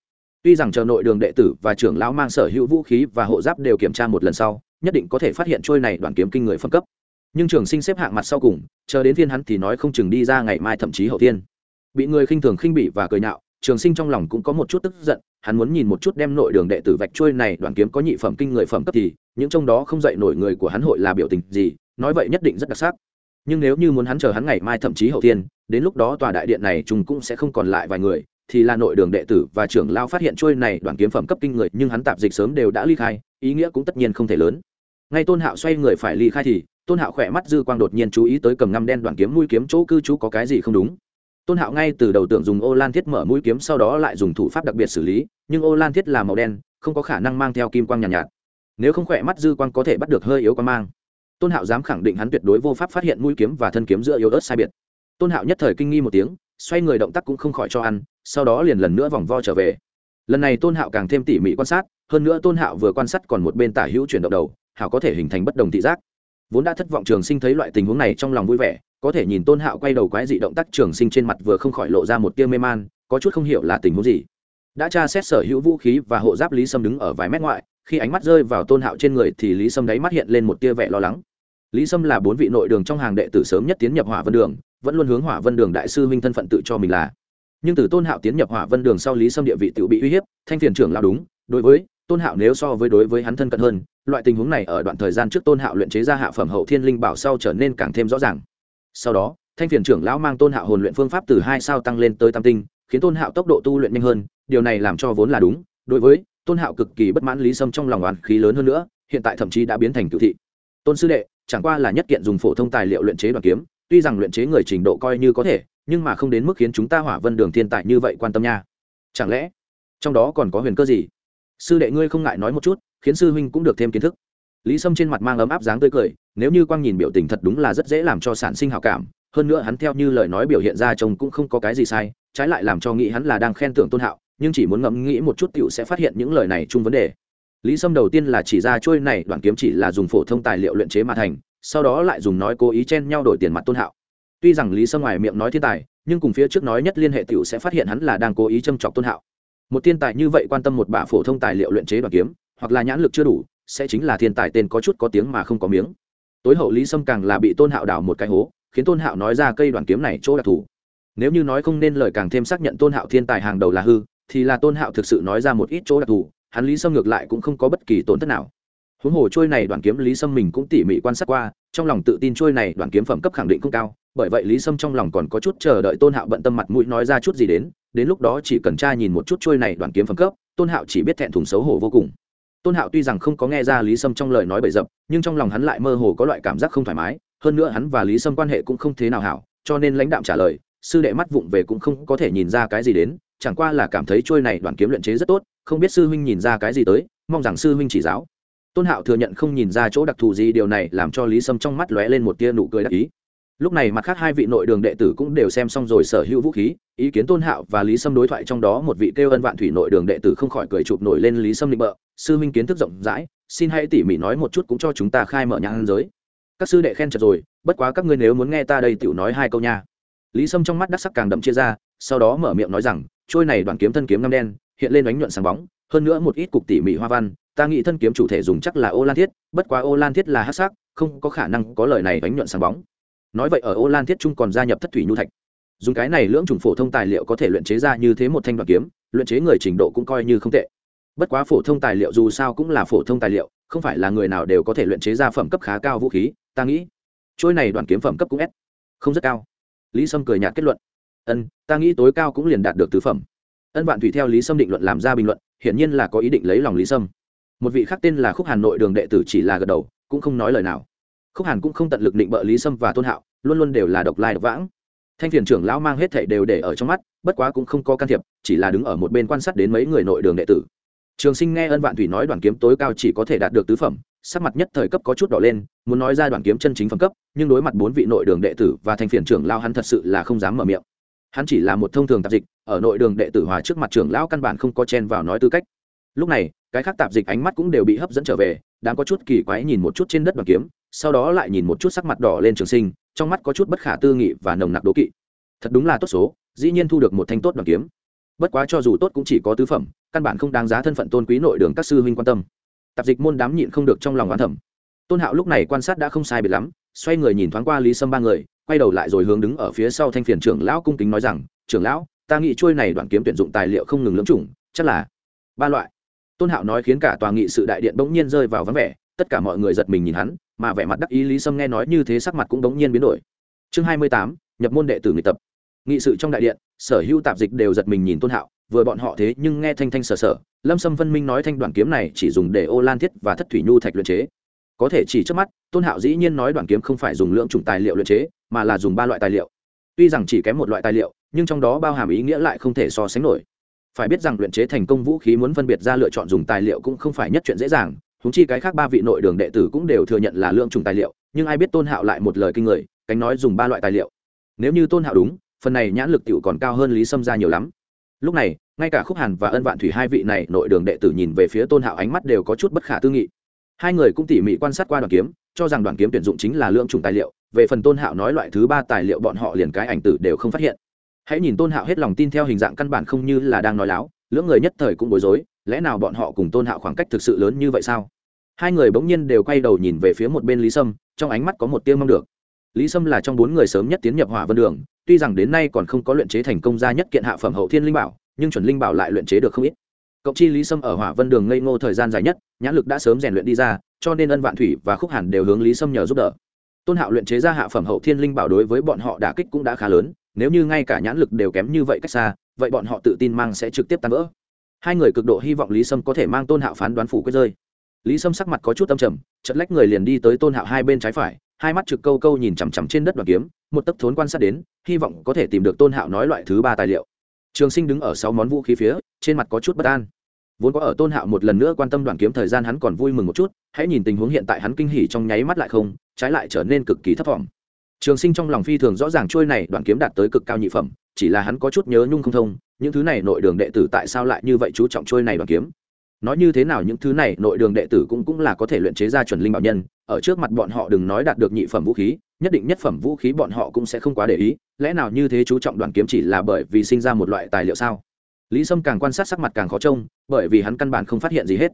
tuy rằng chờ nội đường đệ tử và trưởng lão mang sở hữu vũ khí và hộ giáp đều kiểm tra một lần sau, nhất định có thể phát hiện trôi này đoàn kiếm kinh người phân cấp. Nhưng trường sinh xếp hạng mặt sau cùng, chờ đến phiên hắn thì nói không chừng đi ra ngày mai thậm chí hậu tiên. Bị người khinh thường khinh bỉ và cười nhạo, trường sinh trong lòng cũng có một chút tức giận, hắn muốn nhìn một chút đem nội đường đệ tử vạch trôi này đoàn kiếm có nhị phẩm kinh người phẩm cấp thì, những trong đó không dạy nổi người của hắn hội là biểu tình gì, nói vậy nhất định rất đặc sắc. Nhưng nếu như muốn hắn chờ hắn ngày mai thậm chí hậu tiên, đến lúc đó tòa đại điện này chúng cũng sẽ không còn lại vài người thì là nội đường đệ tử và trưởng lao phát hiện trôi này đoàn kiếm phẩm cấp kinh người nhưng hắn tạp dịch sớm đều đã ly khai ý nghĩa cũng tất nhiên không thể lớn. Ngay tôn hạo xoay người phải ly khai thì tôn hạo khỏe mắt dư quang đột nhiên chú ý tới cầm ngăm đen đoàn kiếm mũi kiếm chỗ cư trú có cái gì không đúng. Tôn hạo ngay từ đầu tưởng dùng ô lan thiết mở mũi kiếm sau đó lại dùng thủ pháp đặc biệt xử lý nhưng ô lan thiết là màu đen không có khả năng mang theo kim quang nhàn nhạt, nhạt nếu không khỏe mắt dư quang có thể bắt được hơi yếu quang mang. Tôn hạo dám khẳng định hắn tuyệt đối vô pháp phát hiện mũi kiếm và thân kiếm giữa yếu ớt sai biệt. Tôn hạo nhất thời kinh nghi một tiếng xoay người động tác cũng không khỏi cho ăn, sau đó liền lần nữa vòng vo trở về. Lần này tôn hạo càng thêm tỉ mỉ quan sát, hơn nữa tôn hạo vừa quan sát còn một bên tả hữu chuyển động đầu hảo có thể hình thành bất đồng thị giác. Vốn đã thất vọng trường sinh thấy loại tình huống này trong lòng vui vẻ, có thể nhìn tôn hạo quay đầu quái dị động tác trường sinh trên mặt vừa không khỏi lộ ra một tia mê man, có chút không hiểu là tình huống gì. Đã tra xét sở hữu vũ khí và hộ giáp lý sâm đứng ở vài mét ngoại, khi ánh mắt rơi vào tôn hạo trên người thì lý sâm đáy mắt hiện lên một tia vẻ lo lắng. Lý sâm là bốn vị nội đường trong hàng đệ tử sớm nhất tiến nhập hỏa vân đường vẫn luôn hướng hỏa vân đường đại sư huynh thân phận tự cho mình là. Nhưng từ tôn hạo tiến nhập hỏa vân đường sau lý sâm địa vị tự bị uy hiếp, thanh phiền trưởng lao đúng, đối với tôn hạo nếu so với đối với hắn thân cận hơn, loại tình huống này ở đoạn thời gian trước tôn hạo luyện chế ra hạ phẩm hậu thiên linh bảo sau trở nên càng thêm rõ ràng. Sau đó, thanh phiền trưởng lão mang tôn hạo hồn luyện phương pháp từ hai sao tăng lên tới tam tinh, khiến tôn hạo tốc độ tu luyện nhanh hơn, điều này làm cho vốn là đúng, đối với tôn hạo cực kỳ bất mãn lý sâm trong lòng oán khí lớn hơn nữa, hiện tại thậm chí đã biến thành cựu thị. Tôn sư đệ, chẳng qua là nhất kiện dùng phổ thông tài liệu luyện chế đoàn kiếm tuy rằng luyện chế người trình độ coi như có thể, nhưng mà không đến mức khiến chúng ta hỏa vân đường thiên tài như vậy quan tâm nha. Chẳng lẽ, trong đó còn có huyền cơ gì? Sư đệ ngươi không ngại nói một chút, khiến sư huynh cũng được thêm kiến thức. Lý sâm trên mặt mang ấm áp dáng tươi cười, nếu như quang nhìn biểu tình thật đúng là rất dễ làm cho sản sinh hào cảm, hơn nữa hắn theo như lời nói biểu hiện ra trông cũng không có cái gì sai, trái lại làm cho nghĩ hắn là đang khen tưởng tôn hạo, nhưng chỉ muốn ngẫm nghĩ một chút t sẽ phát hiện những lời này chung vấn đề. Lý sâm đầu tiên là chỉ ra trôi này, đoạn kiếm chỉ là dùng phổ thông tài liệu luyện chế mà thành sau đó lại dùng nói cố ý chen nhau đổi tiền mặt tôn hạo. Tuy rằng lý sâm ngoài miệng nói thiên tài, nhưng cùng phía trước nói nhất liên hệ t sẽ phát hiện hắn là đang cố ý châm chọc tôn hạo. Một thiên tài như vậy quan tâm một bả phổ thông tài liệu luyện chế đoàn kiếm, hoặc là nhãn lực chưa đủ, sẽ chính là thiên tài tên có chút có tiếng mà không có miếng. Tối hậu lý sâm càng là bị tôn hạo đào một cái hố, khiến tôn hạo nói ra cây đoàn kiếm này chỗ đặc thù. Nếu như nói không nên lời càng thêm xác nhận tôn hạo thiên tài hàng đầu là hư, thì là tôn hạo thực sự nói ra một ít chỗ đặc thù, hắn lý sâm ngược lại cũng không có bất kỳ tổn thất nào huống hồ trôi này đoàn kiếm lý sâm mình cũng tỉ mỉ quan sát qua, trong lòng tự tin trôi này đoàn kiếm phẩm cấp khẳng định không cao, bởi vậy lý sâm trong lòng còn có chút chờ đợi tôn hạo bận tâm mặt mũi nói ra chút gì đến đến lúc đó chỉ cần tra nhìn một chút trôi này đoàn kiếm phẩm cấp, tôn hạo chỉ biết thẹn thùng xấu hổ vô cùng. Tôn hạo tuy rằng không có nghe ra lý sâm trong lời nói bậy rập nhưng trong lòng hắn lại mơ hồ có loại cảm giác không thoải mái, hơn nữa hắn và lý sâm quan hệ cũng không thế nào hảo, cho nên lãnh đạm trả lời, sư đệ mắt vụng về cũng không có thể nhìn ra cái gì đến, chẳng qua là cảm thấy trôi này đoàn kiếm luyện chế rất tốt, không biết sư huynh nhìn ra cái gì tới, mong rằng sư huynh chỉ giáo tôn hạo thừa nhận không nhìn ra chỗ đặc thù gì, điều này làm cho lý sâm trong mắt lóe lên một tia nụ cười đặc ý. Lúc này mặt khác hai vị nội đường đệ tử cũng đều xem xong rồi sở hữu vũ khí, ý kiến tôn hạo và lý sâm đối thoại trong đó một vị kêu ân vạn thủy nội đường đệ tử không khỏi cười chụp nổi lên lý sâm định bợ. Sư minh kiến thức rộng rãi, xin hãy tỉ mỉ nói một chút cũng cho chúng ta khai mở nhãn giới. Các sư đệ khen chật rồi, bất quá các ngươi nếu muốn nghe ta đây tiểu nói hai câu nha. Lý sâm trong mắt đắc sắc càng đậm chia ra, sau đó mở miệng nói rằng, trôi này đoàn kiếm thân kiếm năm đen, hiện lên đánh nhuận sáng bóng, hơn nữa một ít cục tỉ mỉ hoa văn ta nghĩ thân kiếm chủ thể dùng chắc là ô lan thiết, bất quá ô lan thiết là hát sắc, không có khả năng có lời này đánh nhuận sáng bóng. Nói vậy ở ô lan thiết trung còn gia nhập thất thủy nhu thạch. Dùng cái này lưỡng chủng phổ thông tài liệu có thể luyện chế ra như thế một thanh đoạn kiếm, luyện chế người trình độ cũng coi như không tệ. Bất quá phổ thông tài liệu dù sao cũng là phổ thông tài liệu, không phải là người nào đều có thể luyện chế ra phẩm cấp khá cao vũ khí, ta nghĩ. Trôi này đoàn kiếm phẩm cấp cũng s. Không rất cao. Lý sâm cười nhạt kết luận. Ân, ta nghĩ tối cao cũng liền đạt được tứ phẩm. Ân vạn thủy theo lý sâm định luận làm ra bình luận, hiển nhiên là có ý định lấy lòng lý sâm một vị khác tên là khúc hàn nội đường đệ tử chỉ là gật đầu, cũng không nói lời nào. Khúc hàn cũng không tận lực định bợ lý sâm và tôn hạo, luôn luôn đều là độc lai độc vãng. Thanh thiền trưởng lão mang hết thảy đều để ở trong mắt, bất quá cũng không có can thiệp, chỉ là đứng ở một bên quan sát đến mấy người nội đường đệ tử. Trường sinh nghe ân vạn thủy nói đoàn kiếm tối cao chỉ có thể đạt được tứ phẩm, sắc mặt nhất thời cấp có chút đỏ lên, muốn nói ra đoàn kiếm chân chính phẩm cấp, nhưng đối mặt bốn vị nội đường đệ tử và thanh phiền trưởng lao hắn thật sự là không dám mở miệng. Hắn chỉ là một thông thường tạp dịch, ở nội đường đệ tử hòa trước mặt trưởng lão căn bản không có chen vào nói tư cách. Lúc này cái khác tạp dịch ánh mắt cũng đều bị hấp dẫn trở về, đang có chút kỳ quái nhìn một chút trên đất bằng kiếm, sau đó lại nhìn một chút sắc mặt đỏ lên trường sinh, trong mắt có chút bất khả tư nghị và nồng nặc đố kỵ. Thật đúng là tốt số, dĩ nhiên thu được một thanh tốt bằng kiếm. Bất quá cho dù tốt cũng chỉ có tứ phẩm, căn bản không đáng giá thân phận tôn quý nội đường các sư huynh quan tâm. Tạp dịch môn đám nhịn không được trong lòng oán thẩm tôn hạo lúc này quan sát đã không sai biệt lắm, xoay người nhìn thoáng qua lý sâm ba người, quay đầu lại rồi hướng đứng ở phía sau thanh phiền trưởng lão cung kính nói rằng, trưởng lão, ta nghĩ trôi này đoạn kiếm tuyển dụng tài liệu không ngừng lưỡng chủng, chắc là ba loại tôn hạo nói khiến cả tòa nghị sự đại điện bỗng nhiên rơi vào vắng vẻ, tất cả mọi người giật mình nhìn hắn, mà vẻ mặt đắc ý lý sâm nghe nói như thế sắc mặt cũng bỗng nhiên biến đổi. Chương hai mươi tám, nhập môn đệ tử nghị tập. Nghị sự trong đại điện, sở hữu tạp dịch đều giật mình nhìn tôn hạo, vừa bọn họ thế nhưng nghe thanh thanh sở sở lâm sâm phân minh nói thanh đoàn kiếm này chỉ dùng để ô lan thiết và thất thủy nhu thạch luyện chế. Có thể chỉ trước mắt, tôn hạo dĩ nhiên nói đoàn kiếm không phải dùng lượng chủng tài liệu luyện chế, mà là dùng ba loại tài liệu. Tuy rằng chỉ kém một loại tài liệu, nhưng trong đó bao hàm ý nghĩa lại không thể so sánh nổi phải biết rằng luyện chế thành công vũ khí muốn phân biệt ra lựa chọn dùng tài liệu cũng không phải nhất chuyện dễ dàng húng chi cái khác ba vị nội đường đệ tử cũng đều thừa nhận là lượng trùng tài liệu, nhưng ai biết tôn hạo lại một lời kinh người, cánh nói dùng ba loại tài liệu. Nếu như tôn hạo đúng, phần này nhãn lực t còn cao hơn lý sâm ra nhiều lắm. Lúc này, ngay cả khúc hàn và ân vạn thủy hai vị này nội đường đệ tử nhìn về phía tôn hạo ánh mắt đều có chút bất khả tư nghị. Hai người cũng tỉ mỉ quan sát qua đoàn kiếm, cho rằng đoàn kiếm tuyển dụng chính là lượng trùng tài liệu, về phần tôn hạo nói loại thứ ba tài liệu bọn họ liền cái ảnh tử đều không phát hiện hãy nhìn tôn hạo hết lòng tin theo hình dạng căn bản không như là đang nói láo, lưỡng người nhất thời cũng bối rối, lẽ nào bọn họ cùng tôn hạo khoảng cách thực sự lớn như vậy sao? Hai người bỗng nhiên đều quay đầu nhìn về phía một bên lý sâm, trong ánh mắt có một tiêu mong được. Lý sâm là trong bốn người sớm nhất tiến nhập hỏa vân đường, tuy rằng đến nay còn không có luyện chế thành công gia nhất kiện hạ phẩm hậu thiên linh bảo, nhưng chuẩn linh bảo lại luyện chế được không ít. Cộng chi lý sâm ở hỏa vân đường ngây ngô thời gian dài nhất, nhãn lực đã sớm rèn luyện đi ra, cho nên ân vạn thủy và khúc hàn đều hướng lý sâm nhờ giúp đỡ. Tôn hạo luyện chế ra hạ phẩm hậu thiên linh bảo đối với bọn họ đả kích cũng đã khá lớn nếu như ngay cả nhãn lực đều kém như vậy cách xa, vậy bọn họ tự tin mang sẽ trực tiếp tan vỡ. Hai người cực độ hy vọng lý sâm có thể mang tôn hạo phán đoán phủ quyết rơi. Lý sâm sắc mặt có chút tâm trầm chật lách người liền đi tới tôn hạo hai bên trái phải, hai mắt trực câu câu nhìn chằm chằm trên đất đoàn kiếm, một tấc thốn quan sát đến, hy vọng có thể tìm được tôn hạo nói loại thứ ba tài liệu. Trường sinh đứng ở sáu món vũ khí phía, trên mặt có chút bất an. Vốn có ở tôn hạo một lần nữa quan tâm đoàn kiếm thời gian hắn còn vui mừng một chút, hãy nhìn tình huống hiện tại hắn kinh hỉ trong nháy mắt lại không, trái lại trở nên cực kỳ thấp thỏm trường sinh trong lòng phi thường rõ ràng trôi này đoàn kiếm đạt tới cực cao nhị phẩm, chỉ là hắn có chút nhớ nhung không thông, những thứ này nội đường đệ tử tại sao lại như vậy chú trọng trôi này đoàn kiếm? Nói như thế nào những thứ này nội đường đệ tử cũng cũng là có thể luyện chế ra chuẩn linh bảo nhân, ở trước mặt bọn họ đừng nói đạt được nhị phẩm vũ khí, nhất định nhất phẩm vũ khí bọn họ cũng sẽ không quá để ý, lẽ nào như thế chú trọng đoàn kiếm chỉ là bởi vì sinh ra một loại tài liệu sao? Lý sâm càng quan sát sắc mặt càng khó trông, bởi vì hắn căn bản không phát hiện gì hết.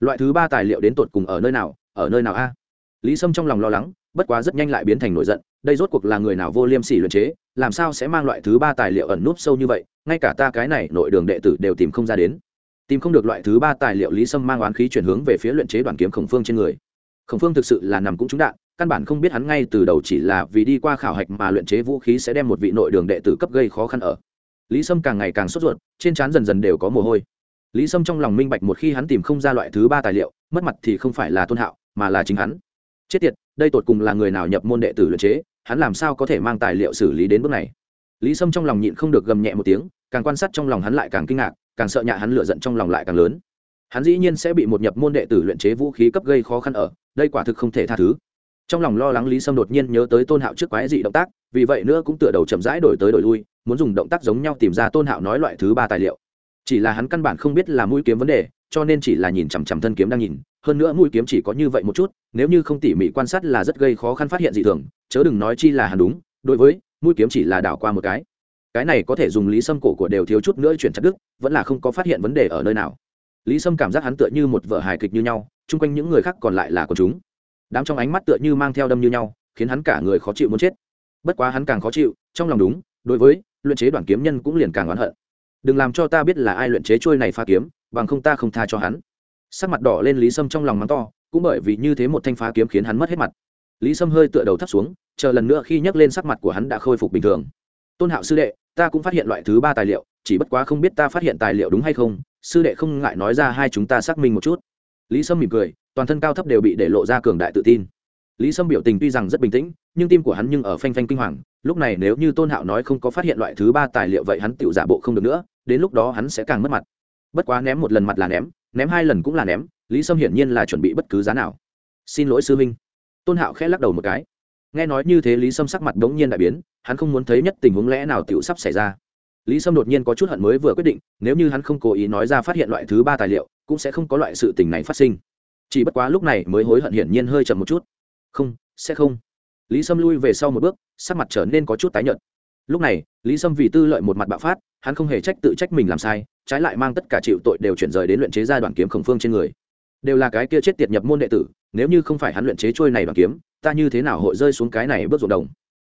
Loại thứ ba tài liệu đến tột cùng ở nơi nào, ở nơi nào a? Lý sâm trong lòng lo lắng bất quá rất nhanh lại biến thành nổi giận, đây rốt cuộc là người nào vô liêm sỉ luyện chế, làm sao sẽ mang loại thứ ba tài liệu ẩn núp sâu như vậy, ngay cả ta cái này nội đường đệ tử đều tìm không ra đến. Tìm không được loại thứ ba tài liệu lý sâm mang oán khí chuyển hướng về phía luyện chế đoàn kiếm khổng phương trên người. Khổng phương thực sự là nằm cũng trúng đạn, căn bản không biết hắn ngay từ đầu chỉ là vì đi qua khảo hạch mà luyện chế vũ khí sẽ đem một vị nội đường đệ tử cấp gây khó khăn ở. Lý sâm càng ngày càng sốt ruột, trên trán dần dần đều có mồ hôi. Lý sâm trong lòng minh bạch một khi hắn tìm không ra loại thứ ba tài liệu, mất mặt thì không phải là tôn hạo, mà là chính hắn chết tiệt, đây tột cùng là người nào nhập môn đệ tử luyện chế, hắn làm sao có thể mang tài liệu xử lý đến bước này? Lý sâm trong lòng nhịn không được gầm nhẹ một tiếng, càng quan sát trong lòng hắn lại càng kinh ngạc, càng sợ nhạ hắn lựa giận trong lòng lại càng lớn. Hắn dĩ nhiên sẽ bị một nhập môn đệ tử luyện chế vũ khí cấp gây khó khăn ở, đây quả thực không thể tha thứ. Trong lòng lo lắng lý sâm đột nhiên nhớ tới tôn hạo trước quái dị động tác, vì vậy nữa cũng tựa đầu chậm rãi đổi tới đổi lui, muốn dùng động tác giống nhau tìm ra tôn hạo nói loại thứ ba tài liệu. Chỉ là hắn căn bản không biết là mũi kiếm vấn đề, cho nên chỉ là nhìn chằm chằm thân kiếm đang nhìn hơn nữa mũi kiếm chỉ có như vậy một chút, nếu như không tỉ mỉ quan sát là rất gây khó khăn phát hiện dị thường, chớ đừng nói chi là hẳn đúng, đối với, mũi kiếm chỉ là đảo qua một cái. Cái này có thể dùng lý sâm cổ của đều thiếu chút nữa chuyển chặt đức vẫn là không có phát hiện vấn đề ở nơi nào. Lý sâm cảm giác hắn tựa như một vở hài kịch như nhau, chung quanh những người khác còn lại là của chúng. Đám trong ánh mắt tựa như mang theo đâm như nhau, khiến hắn cả người khó chịu muốn chết. Bất quá hắn càng khó chịu, trong lòng đúng, đối với, luyện chế đoàn kiếm nhân cũng liền càng oán hận. Đừng làm cho ta biết là ai luyện chế trôi này pha kiếm, bằng không ta không tha cho hắn sắc mặt đỏ lên lý sâm trong lòng mắng to, cũng bởi vì như thế một thanh phá kiếm khiến hắn mất hết mặt. Lý sâm hơi tựa đầu thấp xuống, chờ lần nữa khi nhấc lên sắc mặt của hắn đã khôi phục bình thường. Tôn hạo sư đệ, ta cũng phát hiện loại thứ ba tài liệu, chỉ bất quá không biết ta phát hiện tài liệu đúng hay không, sư đệ không ngại nói ra hai chúng ta xác minh một chút. Lý sâm mỉm cười, toàn thân cao thấp đều bị để lộ ra cường đại tự tin. Lý sâm biểu tình tuy rằng rất bình tĩnh, nhưng tim của hắn nhưng ở phanh phanh kinh hoàng, lúc này nếu như tôn hạo nói không có phát hiện loại thứ ba tài liệu vậy hắn tự giả bộ không được nữa, đến lúc đó hắn sẽ càng mất mặt. Bất quá ném một lần mặt là ném ném hai lần cũng là ném, lý sâm hiển nhiên là chuẩn bị bất cứ giá nào. Xin lỗi sư huynh. Tôn hạo khẽ lắc đầu một cái. Nghe nói như thế lý sâm sắc mặt đ ố n g nhiên đại biến, hắn không muốn thấy nhất tình huống lẽ nào t sắp xảy ra. Lý sâm đột nhiên có chút hận mới vừa quyết định, nếu như hắn không cố ý nói ra phát hiện loại thứ ba tài liệu, cũng sẽ không có loại sự tình này phát sinh. Chỉ bất quá lúc này mới hối hận hiển nhiên hơi chậm một chút. Không, sẽ không. Lý sâm lui về sau một bước, sắc mặt trở nên có chút tái nhợt. Lúc này, lý sâm vì tư lợi một mặt bạo phát, hắn không hề trách tự trách mình làm sai trái lại mang tất cả chịu tội đều chuyển rời đến luyện chế ra đoạn kiếm khổng phương trên người. Đều là cái kia chết tiệt nhập môn đệ tử, nếu như không phải hắn luyện chế trôi này đoạn kiếm, ta như thế nào hội rơi xuống cái này bước ruộng đồng?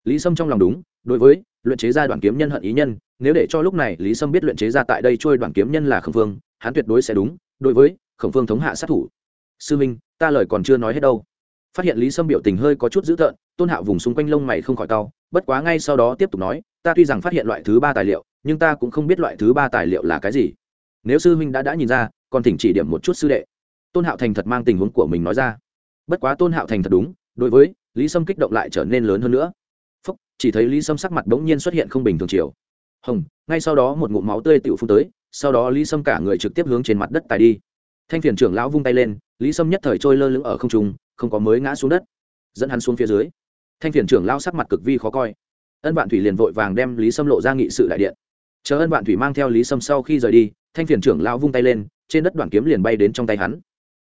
Lý sâm trong lòng đúng, đối với luyện chế ra đoạn kiếm nhân hận ý nhân, nếu để cho lúc này lý sâm biết luyện chế ra tại đây trôi đoạn kiếm nhân là khổng phương, hắn tuyệt đối sẽ đúng, đối với khổng phương thống hạ sát thủ. Sư minh, ta lời còn chưa nói hết đâu. Phát hiện lý sâm biểu tình hơi có chút dữ tợn, tôn hạo vùng xung quanh lông mày không khỏi tao bất quá ngay sau đó tiếp tục nói, ta tuy rằng phát hiện loại thứ ba tài liệu nhưng ta cũng không biết loại thứ ba tài liệu là cái gì. Nếu sư huynh đã đã nhìn ra, còn thỉnh chỉ điểm một chút sư đệ. Tôn hạo thành thật mang tình huống của mình nói ra. Bất quá tôn hạo thành thật đúng, đối với lý sâm kích động lại trở nên lớn hơn nữa. Phúc, chỉ thấy lý sâm sắc mặt bỗng nhiên xuất hiện không bình thường chiều. Hồng, ngay sau đó một ngụm máu tươi tựu phun tới, sau đó lý sâm cả người trực tiếp hướng trên mặt đất tài đi. Thanh phiền trưởng lão vung tay lên, lý sâm nhất thời trôi lơ lửng ở không trung, không có mới ngã xuống đất. Dẫn hắn xuống phía dưới. Thanh phiền trưởng lão sắc mặt cực vi khó coi. Ân vạn thủy liền vội vàng đem lý sâm lộ ra nghị sự đại điện chờ ân vạn thủy mang theo lý sâm sau khi rời đi, thanh phiền trưởng lão vung tay lên, trên đất đoạn kiếm liền bay đến trong tay hắn.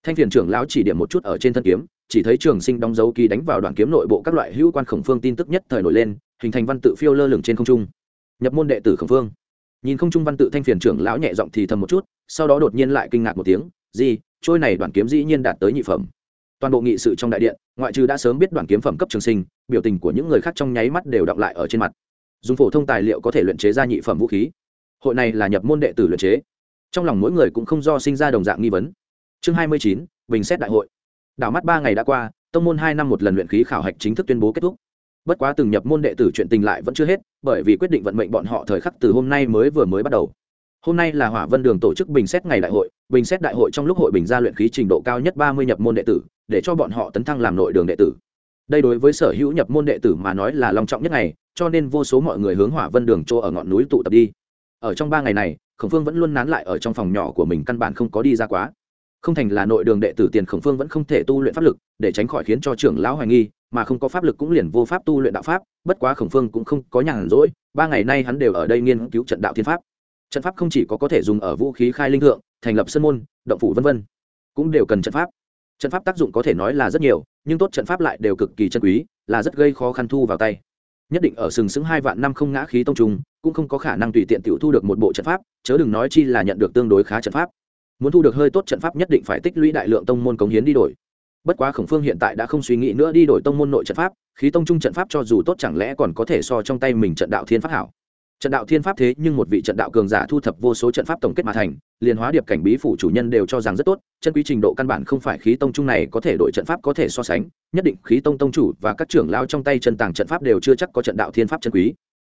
Thanh phiền trưởng lão chỉ điểm một chút ở trên thân kiếm, chỉ thấy trường sinh đóng dấu ký đánh vào đoàn kiếm nội bộ các loại hữu quan khổng phương tin tức nhất thời nổi lên, hình thành văn tự phiêu lơ lửng trên không trung. Nhập môn đệ tử khổng phương. Nhìn không trung văn tự thanh phiền trưởng lão nhẹ giọng thì thầm một chút, sau đó đột nhiên lại kinh ngạc một tiếng, gì? Trôi này đoàn kiếm dĩ nhiên đạt tới nhị phẩm. Toàn bộ nghị sự trong đại điện, ngoại trừ đã sớm biết đoàn kiếm phẩm cấp trường sinh, biểu tình của những người khác trong nháy mắt đều đọng lại ở trên mặt dùng phổ thông tài liệu có thể luyện chế ra nhị phẩm vũ khí. Hội này là nhập môn đệ tử luyện chế. Trong lòng mỗi người cũng không do sinh ra đồng dạng nghi vấn. Chương hai mươi chín, bình xét đại hội. Đảo mắt ba ngày đã qua, tông môn hai năm một lần luyện khí khảo hạch chính thức tuyên bố kết thúc. Bất quá từng nhập môn đệ tử chuyện tình lại vẫn chưa hết, bởi vì quyết định vận mệnh bọn họ thời khắc từ hôm nay mới vừa mới bắt đầu. Hôm nay là hỏa vân đường tổ chức bình xét ngày đại hội. Bình xét đại hội trong lúc hội bình ra luyện khí trình độ cao nhất ba mươi nhập môn đệ tử, để cho bọn họ tấn thăng làm nội đường đệ tử. Đây đối với sở hữu nhập môn đệ tử mà nói là long trọng nhất ngày cho nên vô số mọi người hướng hỏa vân đường chỗ ở ngọn núi tụ tập đi. Ở trong ba ngày này, khổng phương vẫn luôn nán lại ở trong phòng nhỏ của mình căn bản không có đi ra quá. Không thành là nội đường đệ tử tiền khổng phương vẫn không thể tu luyện pháp lực, để tránh khỏi khiến cho trưởng lão hoài nghi, mà không có pháp lực cũng liền vô pháp tu luyện đạo pháp, bất quá khổng phương cũng không có nhàn rỗi, ba ngày nay hắn đều ở đây nghiên cứu trận đạo thiên pháp. Trận pháp không chỉ có có thể dùng ở vũ khí khai linh thượng, thành lập sân môn, động phủ v v cũng đều cần trận pháp. Trận pháp tác dụng có thể nói là rất nhiều, nhưng tốt trận pháp lại đều cực kỳ chân quý, là rất gây khó khăn thu vào tay nhất định ở sừng sững hai vạn năm không ngã khí tông trùng cũng không có khả năng tùy tiện tiểu thu được một bộ trận pháp, chớ đừng nói chi là nhận được tương đối khá trận pháp. Muốn thu được hơi tốt trận pháp nhất định phải tích lũy đại lượng tông môn cống hiến đi đổi. Bất quá khổng phương hiện tại đã không suy nghĩ nữa đi đổi tông môn nội trận pháp, khí tông trung trận pháp cho dù tốt chẳng lẽ còn có thể so trong tay mình trận đạo thiên pháp hảo trận đạo thiên pháp thế nhưng một vị trận đạo cường giả thu thập vô số trận pháp tổng kết mà thành, liền hóa điệp cảnh bí phủ chủ nhân đều cho rằng rất tốt, chân quý trình độ căn bản không phải khí tông trung này có thể đội trận pháp có thể so sánh, nhất định khí tông tông chủ và các trưởng lao trong tay chân tàng trận pháp đều chưa chắc có trận đạo thiên pháp chân quý.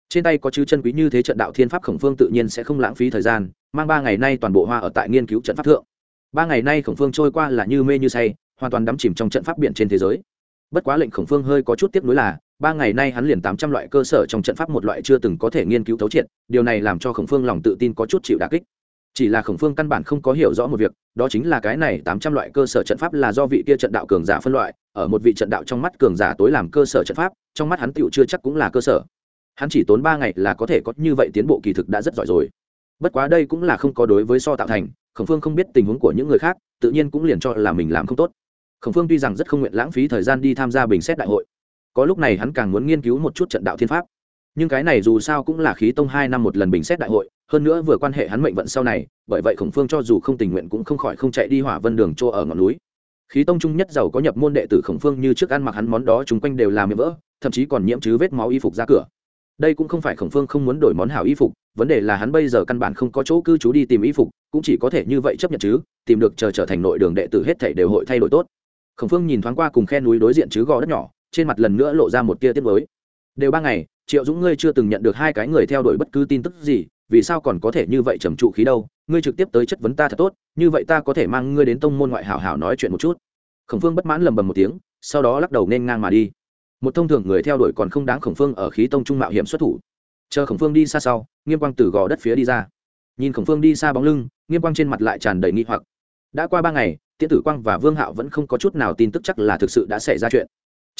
Trên tay có chứ chân quý như thế trận đạo thiên pháp khổng phương tự nhiên sẽ không lãng phí thời gian, mang ba ngày nay toàn bộ hoa ở tại nghiên cứu trận pháp thượng. Ba ngày nay khổng phương trôi qua là như mê như say, hoàn toàn đắm chìm trong trận pháp biển trên thế giới. Bất quá lệnh khổng phương hơi có chút tiếp nối là ba ngày nay hắn liền tám trăm loại cơ sở trong trận pháp một loại chưa từng có thể nghiên cứu thấu triệt, điều này làm cho khổng phương lòng tự tin có chút chịu đà kích. Chỉ là khổng phương căn bản không có hiểu rõ một việc, đó chính là cái này tám trăm loại cơ sở trận pháp là do vị kia trận đạo cường giả phân loại, ở một vị trận đạo trong mắt cường giả tối làm cơ sở trận pháp, trong mắt hắn tựu chưa chắc cũng là cơ sở. Hắn chỉ tốn ba ngày là có thể có như vậy tiến bộ kỳ thực đã rất giỏi rồi. Bất quá đây cũng là không có đối với so tạo thành, khổng phương không biết tình huống của những người khác, tự nhiên cũng liền cho là mình làm không tốt. Khổng phương tuy rằng rất không nguyện lãng phí thời gian đi tham gia bình xét đại hội có lúc này hắn càng muốn nghiên cứu một chút trận đạo thiên pháp. Nhưng cái này dù sao cũng là khí tông hai năm một lần bình xét đại hội, hơn nữa vừa quan hệ hắn mệnh vận sau này, bởi vậy khổng phương cho dù không tình nguyện cũng không khỏi không chạy đi hỏa vân đường chỗ ở ngọn núi. Khí tông trung nhất giàu có nhập môn đệ tử khổng phương như trước ăn mặc hắn món đó chung quanh đều làm miệng vỡ, thậm chí còn nhiễm chứ vết máu y phục ra cửa. Đây cũng không phải khổng phương không muốn đổi món hảo y phục, vấn đề là hắn bây giờ căn bản không có chỗ cư trú đi tìm y phục, cũng chỉ có thể như vậy chấp nhận chứ, tìm được chờ trở thành nội đường đệ tử hết thể đều hội thay đổi tốt. Khổng phương nhìn thoáng qua cùng khe núi đối diện chứ gò đất nhỏ trên mặt lần nữa lộ ra một tia tiết mới đều ba ngày, triệu dũng ngươi chưa từng nhận được hai cái người theo đuổi bất cứ tin tức gì, vì sao còn có thể như vậy trầm trụ khí đâu? Ngươi trực tiếp tới chất vấn ta thật tốt, như vậy ta có thể mang ngươi đến tông môn ngoại hảo hảo nói chuyện một chút. Khổng phương bất mãn lầm bầm một tiếng, sau đó lắc đầu nên ngang mà đi. Một thông thường người theo đuổi còn không đáng khổng phương ở khí tông trung mạo hiểm xuất thủ. Chờ khổng phương đi xa sau, nghiêm quang từ gò đất phía đi ra. Nhìn khổng phương đi xa bóng lưng, nghiêm quang trên mặt lại tràn đầy nghi hoặc. Đã qua ba ngày, tiễn tử quang và vương hạo vẫn không có chút nào tin tức chắc là thực sự đã xảy ra chuyện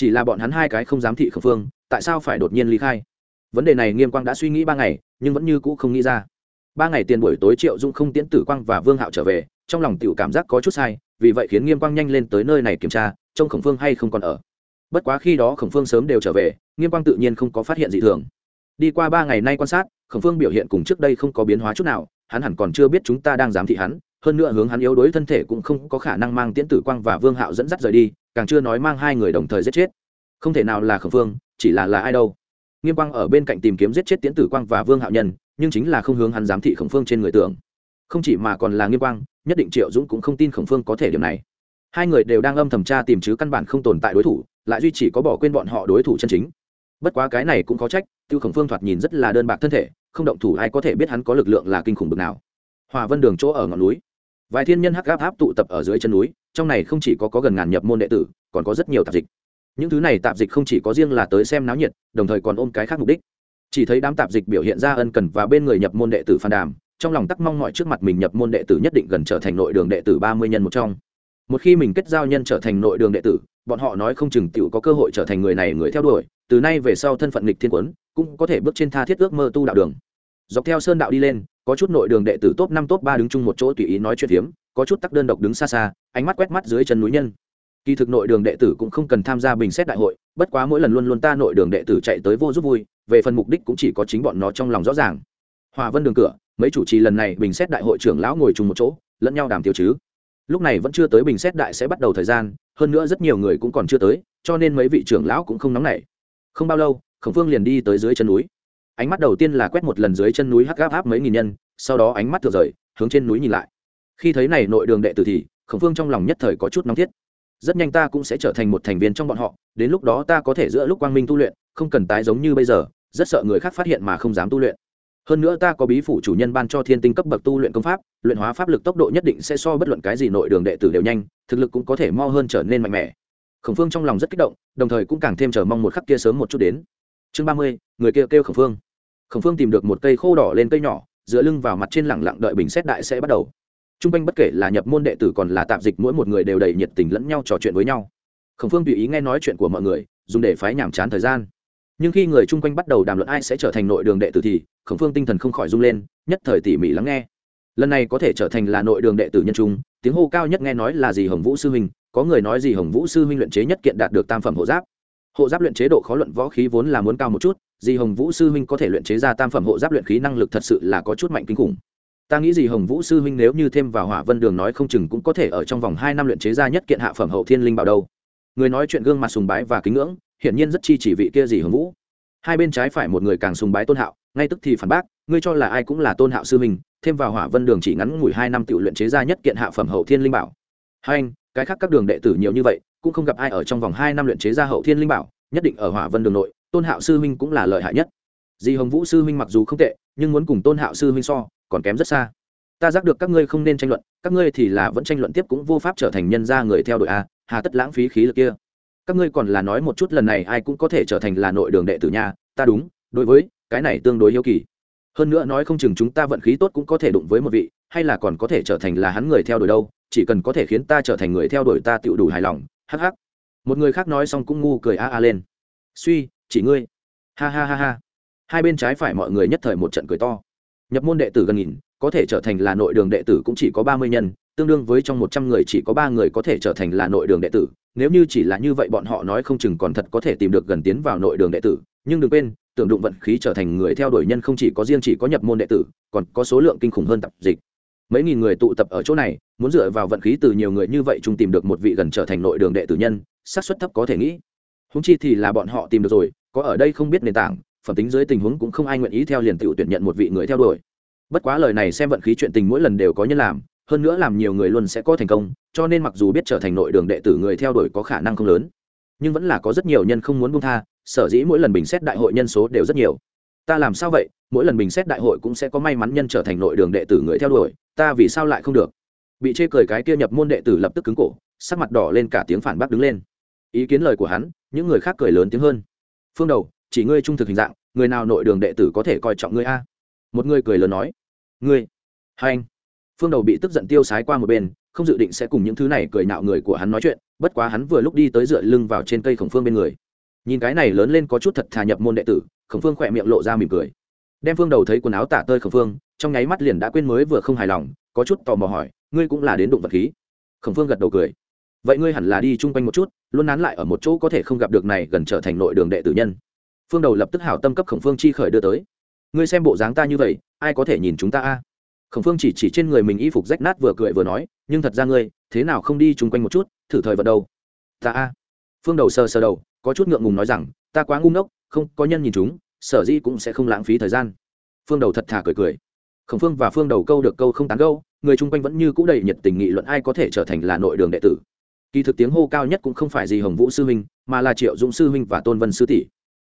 chỉ là bọn hắn hai cái không dám thị khổng phương, tại sao phải đột nhiên ly khai? Vấn đề này nghiêm quang đã suy nghĩ ba ngày, nhưng vẫn như cũ không nghĩ ra. Ba ngày tiền buổi tối triệu dung không tiễn tử quang và vương hạo trở về, trong lòng tiểu cảm giác có chút sai, vì vậy khiến nghiêm quang nhanh lên tới nơi này kiểm tra, trông khổng phương hay không còn ở. Bất quá khi đó khổng phương sớm đều trở về, nghiêm quang tự nhiên không có phát hiện gì thường. Đi qua ba ngày nay quan sát, khổng phương biểu hiện cùng trước đây không có biến hóa chút nào, hắn hẳn còn chưa biết chúng ta đang giám thị hắn hơn nữa hướng hắn yếu đuối thân thể cũng không có khả năng mang tiễn tử quang và vương hạo dẫn dắt rời đi, càng chưa nói mang hai người đồng thời giết chết. Không thể nào là khổng phương chỉ là là ai đâu. Nghiêm quang ở bên cạnh tìm kiếm giết chết tiễn tử quang và vương hạo nhân, nhưng chính là không hướng hắn giám thị khổng phương trên người tưởng. Không chỉ mà còn là nghiêm quang, nhất định triệu dũng cũng không tin khổng phương có thể điểm này. Hai người đều đang âm thầm tra tìm chứ căn bản không tồn tại đối thủ, lại duy chỉ có bỏ quên bọn họ đối thủ chân chính. Bất quá cái này cũng có trách, tiêu khổng phương thoạt nhìn rất là đơn bạc thân thể, không động thủ ai có thể biết hắn có lực lượng là kinh khủng bực nào. Hòa vân đường chỗ ở ngọn núi vài thiên nhân hắc gáp áp tụ tập ở dưới chân núi trong này không chỉ có, có gần ngàn nhập môn đệ tử còn có rất nhiều tạp dịch. Những thứ này tạp dịch không chỉ có riêng là tới xem náo nhiệt đồng thời còn ôm cái khác mục đích. Chỉ thấy đám tạp dịch biểu hiện ra ân cần và bên người nhập môn đệ tử phan đàm trong lòng tắc mong mọi trước mặt mình nhập môn đệ tử nhất định gần trở thành nội đường đệ tử ba mươi nhân một trong. Một khi mình kết giao nhân trở thành nội đường đệ tử bọn họ nói không chừng t có cơ hội trở thành người này người theo đuổi từ nay về sau thân phận nghịch thiên quấn cũng có thể bước trên tha thiết ước mơ tu đạo đường dọc theo sơn đạo đi lên, có chút nội đường đệ tử top năm, top ba đứng chung một chỗ tùy ý nói chuyện hiếm có chút tắc đơn độc đứng xa xa, ánh mắt quét mắt dưới chân núi nhân. Kỳ thực nội đường đệ tử cũng không cần tham gia bình xét đại hội, bất quá mỗi lần luôn luôn ta nội đường đệ tử chạy tới vô giúp vui, về phần mục đích cũng chỉ có chính bọn nó trong lòng rõ ràng. Hòa vân đường cửa, mấy chủ trì lần này bình xét đại hội trưởng lão ngồi chung một chỗ, lẫn nhau đàm tiêu chứ. Lúc này vẫn chưa tới bình xét đại sẽ bắt đầu thời gian, hơn nữa rất nhiều người cũng còn chưa tới, cho nên mấy vị trưởng lão cũng không nóng nảy. Không bao lâu, khổng phương liền đi tới dưới chân núi ánh mắt đầu tiên là quét một lần dưới chân núi hắc gáp áp mấy nghìn nhân, sau đó ánh mắt thừa rời, hướng trên núi nhìn lại. Khi thấy này nội đường đệ tử thì, khổng phương trong lòng nhất thời có chút nóng thiết. Rất nhanh ta cũng sẽ trở thành một thành viên trong bọn họ, đến lúc đó ta có thể giữa lúc quang minh tu luyện, không cần tái giống như bây giờ, rất sợ người khác phát hiện mà không dám tu luyện. Hơn nữa ta có bí phủ chủ nhân ban cho thiên tinh cấp bậc tu luyện công pháp, luyện hóa pháp lực tốc độ nhất định sẽ so bất luận cái gì nội đường đệ tử đều nhanh, thực lực cũng có thể mo hơn trở nên mạnh mẽ. Khổng phương trong lòng rất kích động, đồng thời cũng càng thêm chờ mong một khắc kia sớm một chút đến chương ba mươi, người kia kêu khẩn phương. Khẩn phương tìm được một cây khô đỏ lên cây nhỏ, dựa lưng vào mặt trên lẳng lặng đợi bình xét đại sẽ bắt đầu. T r u n g quanh bất kể là nhập môn đệ tử còn là tạp dịch mỗi một người đều đầy nhiệt tình lẫn nhau trò chuyện với nhau. Khẩn phương tùy ý nghe nói chuyện của mọi người, dùng để phái nhàm chán thời gian. Nhưng khi người chung quanh bắt đầu đàm luận ai sẽ trở thành nội đường đệ tử thì, khổng phương tinh thần không khỏi rung lên, nhất thời tỉ mỉ lắng nghe. Lần này có thể trở thành là nội đường đệ tử nhân trung, tiếng hô cao nhất nghe nói là gì hồng vũ sư huynh, có người nói gì hồng vũ sư huynh luyện chế nhất kiện đạt được tam phẩm hộ giáp hộ giáp luyện chế độ khó luận võ khí vốn là muốn cao một chút dì hồng vũ sư huynh có thể luyện chế ra tam phẩm hộ giáp luyện khí năng lực thật sự là có chút mạnh kinh khủng. Ta nghĩ Dì hồng vũ sư huynh nếu như thêm vào hỏa vân đường nói không chừng cũng có thể ở trong vòng hai năm luyện chế ra nhất kiện hạ phẩm hậu thiên linh bảo đâu. Người nói chuyện gương mặt sùng bái và kính ngưỡng, hiển nhiên rất chi chỉ vị kia dì hồng vũ. Hai bên trái phải một người càng sùng bái tôn hạo, ngay tức thì phản bác, ngươi cho là ai cũng là tôn hạo sư huynh, thêm vào hỏa vân đường chỉ ngắn ngủi hai năm tự luyện chế ra nhất kiện hạ phẩm hậu thiên linh bảo. Hai anh, cái khác các đường đệ tử nhiều như vậy cũng không gặp ai ở trong vòng hai năm luyện chế ra hậu thiên linh bảo, nhất định ở hỏa vân đường nội, tôn hạo sư huynh cũng là lợi hại nhất. Di hồng vũ sư huynh mặc dù không tệ, nhưng muốn cùng tôn hạo sư huynh so, còn kém rất xa. Ta giác được các ngươi không nên tranh luận, các ngươi thì là vẫn tranh luận tiếp cũng vô pháp trở thành nhân gia người theo đội a, hà tất lãng phí khí lực kia. Các ngươi còn là nói một chút lần này ai cũng có thể trở thành là nội đường đệ tử nhà ta đúng, đối với, cái này tương đối yêu kỳ. Hơn nữa nói không chừng chúng ta vận khí tốt cũng có thể đụng với một vị, hay là còn có thể trở thành là hắn người theo đuổi đâu, chỉ cần có thể khiến ta trở thành người theo đuổi ta tự đủ hài lòng hắc hắc. Một người khác nói xong cũng ngu cười a a lên. Suy, chỉ ngươi. Ha ha ha ha. Hai bên trái phải mọi người nhất thời một trận cười to. Nhập môn đệ tử gần nghìn, có thể trở thành là nội đường đệ tử cũng chỉ có ba mươi nhân, tương đương với trong một trăm người chỉ có ba người có thể trở thành là nội đường đệ tử. Nếu như chỉ là như vậy bọn họ nói không chừng còn thật có thể tìm được gần tiến vào nội đường đệ tử. Nhưng đừng quên, tưởng đụng vận khí trở thành người theo đuổi nhân không chỉ có riêng chỉ có nhập môn đệ tử, còn có số lượng kinh khủng hơn tập dịch mấy nghìn người tụ tập ở chỗ này, muốn dựa vào vận khí từ nhiều người như vậy chung tìm được một vị gần trở thành nội đường đệ tử nhân, xác suất thấp có thể nghĩ. Húng chi thì là bọn họ tìm được rồi, có ở đây không biết nền tảng, phẩm tính dưới tình huống cũng không ai nguyện ý theo liền tự tuyển nhận một vị người theo đuổi. Bất quá lời này xem vận khí chuyện tình mỗi lần đều có nhân làm, hơn nữa làm nhiều người luôn sẽ có thành công, cho nên mặc dù biết trở thành nội đường đệ tử người theo đuổi có khả năng không lớn, nhưng vẫn là có rất nhiều nhân không muốn buông tha, sở dĩ mỗi lần bình xét đại hội nhân số đều rất nhiều ta làm sao vậy? Mỗi lần bình xét đại hội cũng sẽ có may mắn nhân trở thành nội đường đệ tử người theo đuổi, ta vì sao lại không được? Bị chê cười cái kia nhập môn đệ tử lập tức cứng cổ, sắc mặt đỏ lên cả tiếng phản bác đứng lên. Ý kiến lời của hắn, những người khác cười lớn tiếng hơn. Phương đầu, chỉ ngươi trung thực hình dạng, người nào nội đường đệ tử có thể coi trọng ngươi a? Một người cười lớn nói. Ngươi. Hai anh. Phương đầu bị tức giận tiêu sái qua một bên, không dự định sẽ cùng những thứ này cười nạo người của hắn nói chuyện, bất quá hắn vừa lúc đi tới dựa lưng vào trên cây khổng phương bên người nhìn cái này lớn lên có chút thật thà nhập môn đệ tử, khổng phương khỏe miệng lộ ra mỉm cười. Đem phương đầu thấy quần áo tả tơi khổng phương, trong nháy mắt liền đã quên mới vừa không hài lòng, có chút tò mò hỏi, ngươi cũng là đến đụng vật khí? Khổng phương gật đầu cười. Vậy ngươi hẳn là đi chung quanh một chút, luôn nán lại ở một chỗ có thể không gặp được này gần trở thành nội đường đệ tử nhân. Phương đầu lập tức hảo tâm cấp khổng phương chi khởi đưa tới. Ngươi xem bộ dáng ta như vậy, ai có thể nhìn chúng ta a? Khổng phương chỉ chỉ trên người mình y phục rách nát vừa cười vừa nói, nhưng thật ra ngươi, thế nào không đi chung quanh một chút, thử thời vật đâu? Ta a. Phương đầu sờ sờ đầu có chút ngượng ngùng nói rằng, ta quá ngu ngốc, không, có nhân nhìn chúng, sở dĩ cũng sẽ không lãng phí thời gian. Phương đầu thật thà cười cười. Khổng phương và phương đầu câu được câu không tán câu người chung quanh vẫn như cũ đầy nhiệt tình nghị luận ai có thể trở thành là nội đường đệ tử. Kỳ thực tiếng hô cao nhất cũng không phải gì hồng vũ sư huynh, mà là triệu dũng sư huynh và tôn vân sư tỷ.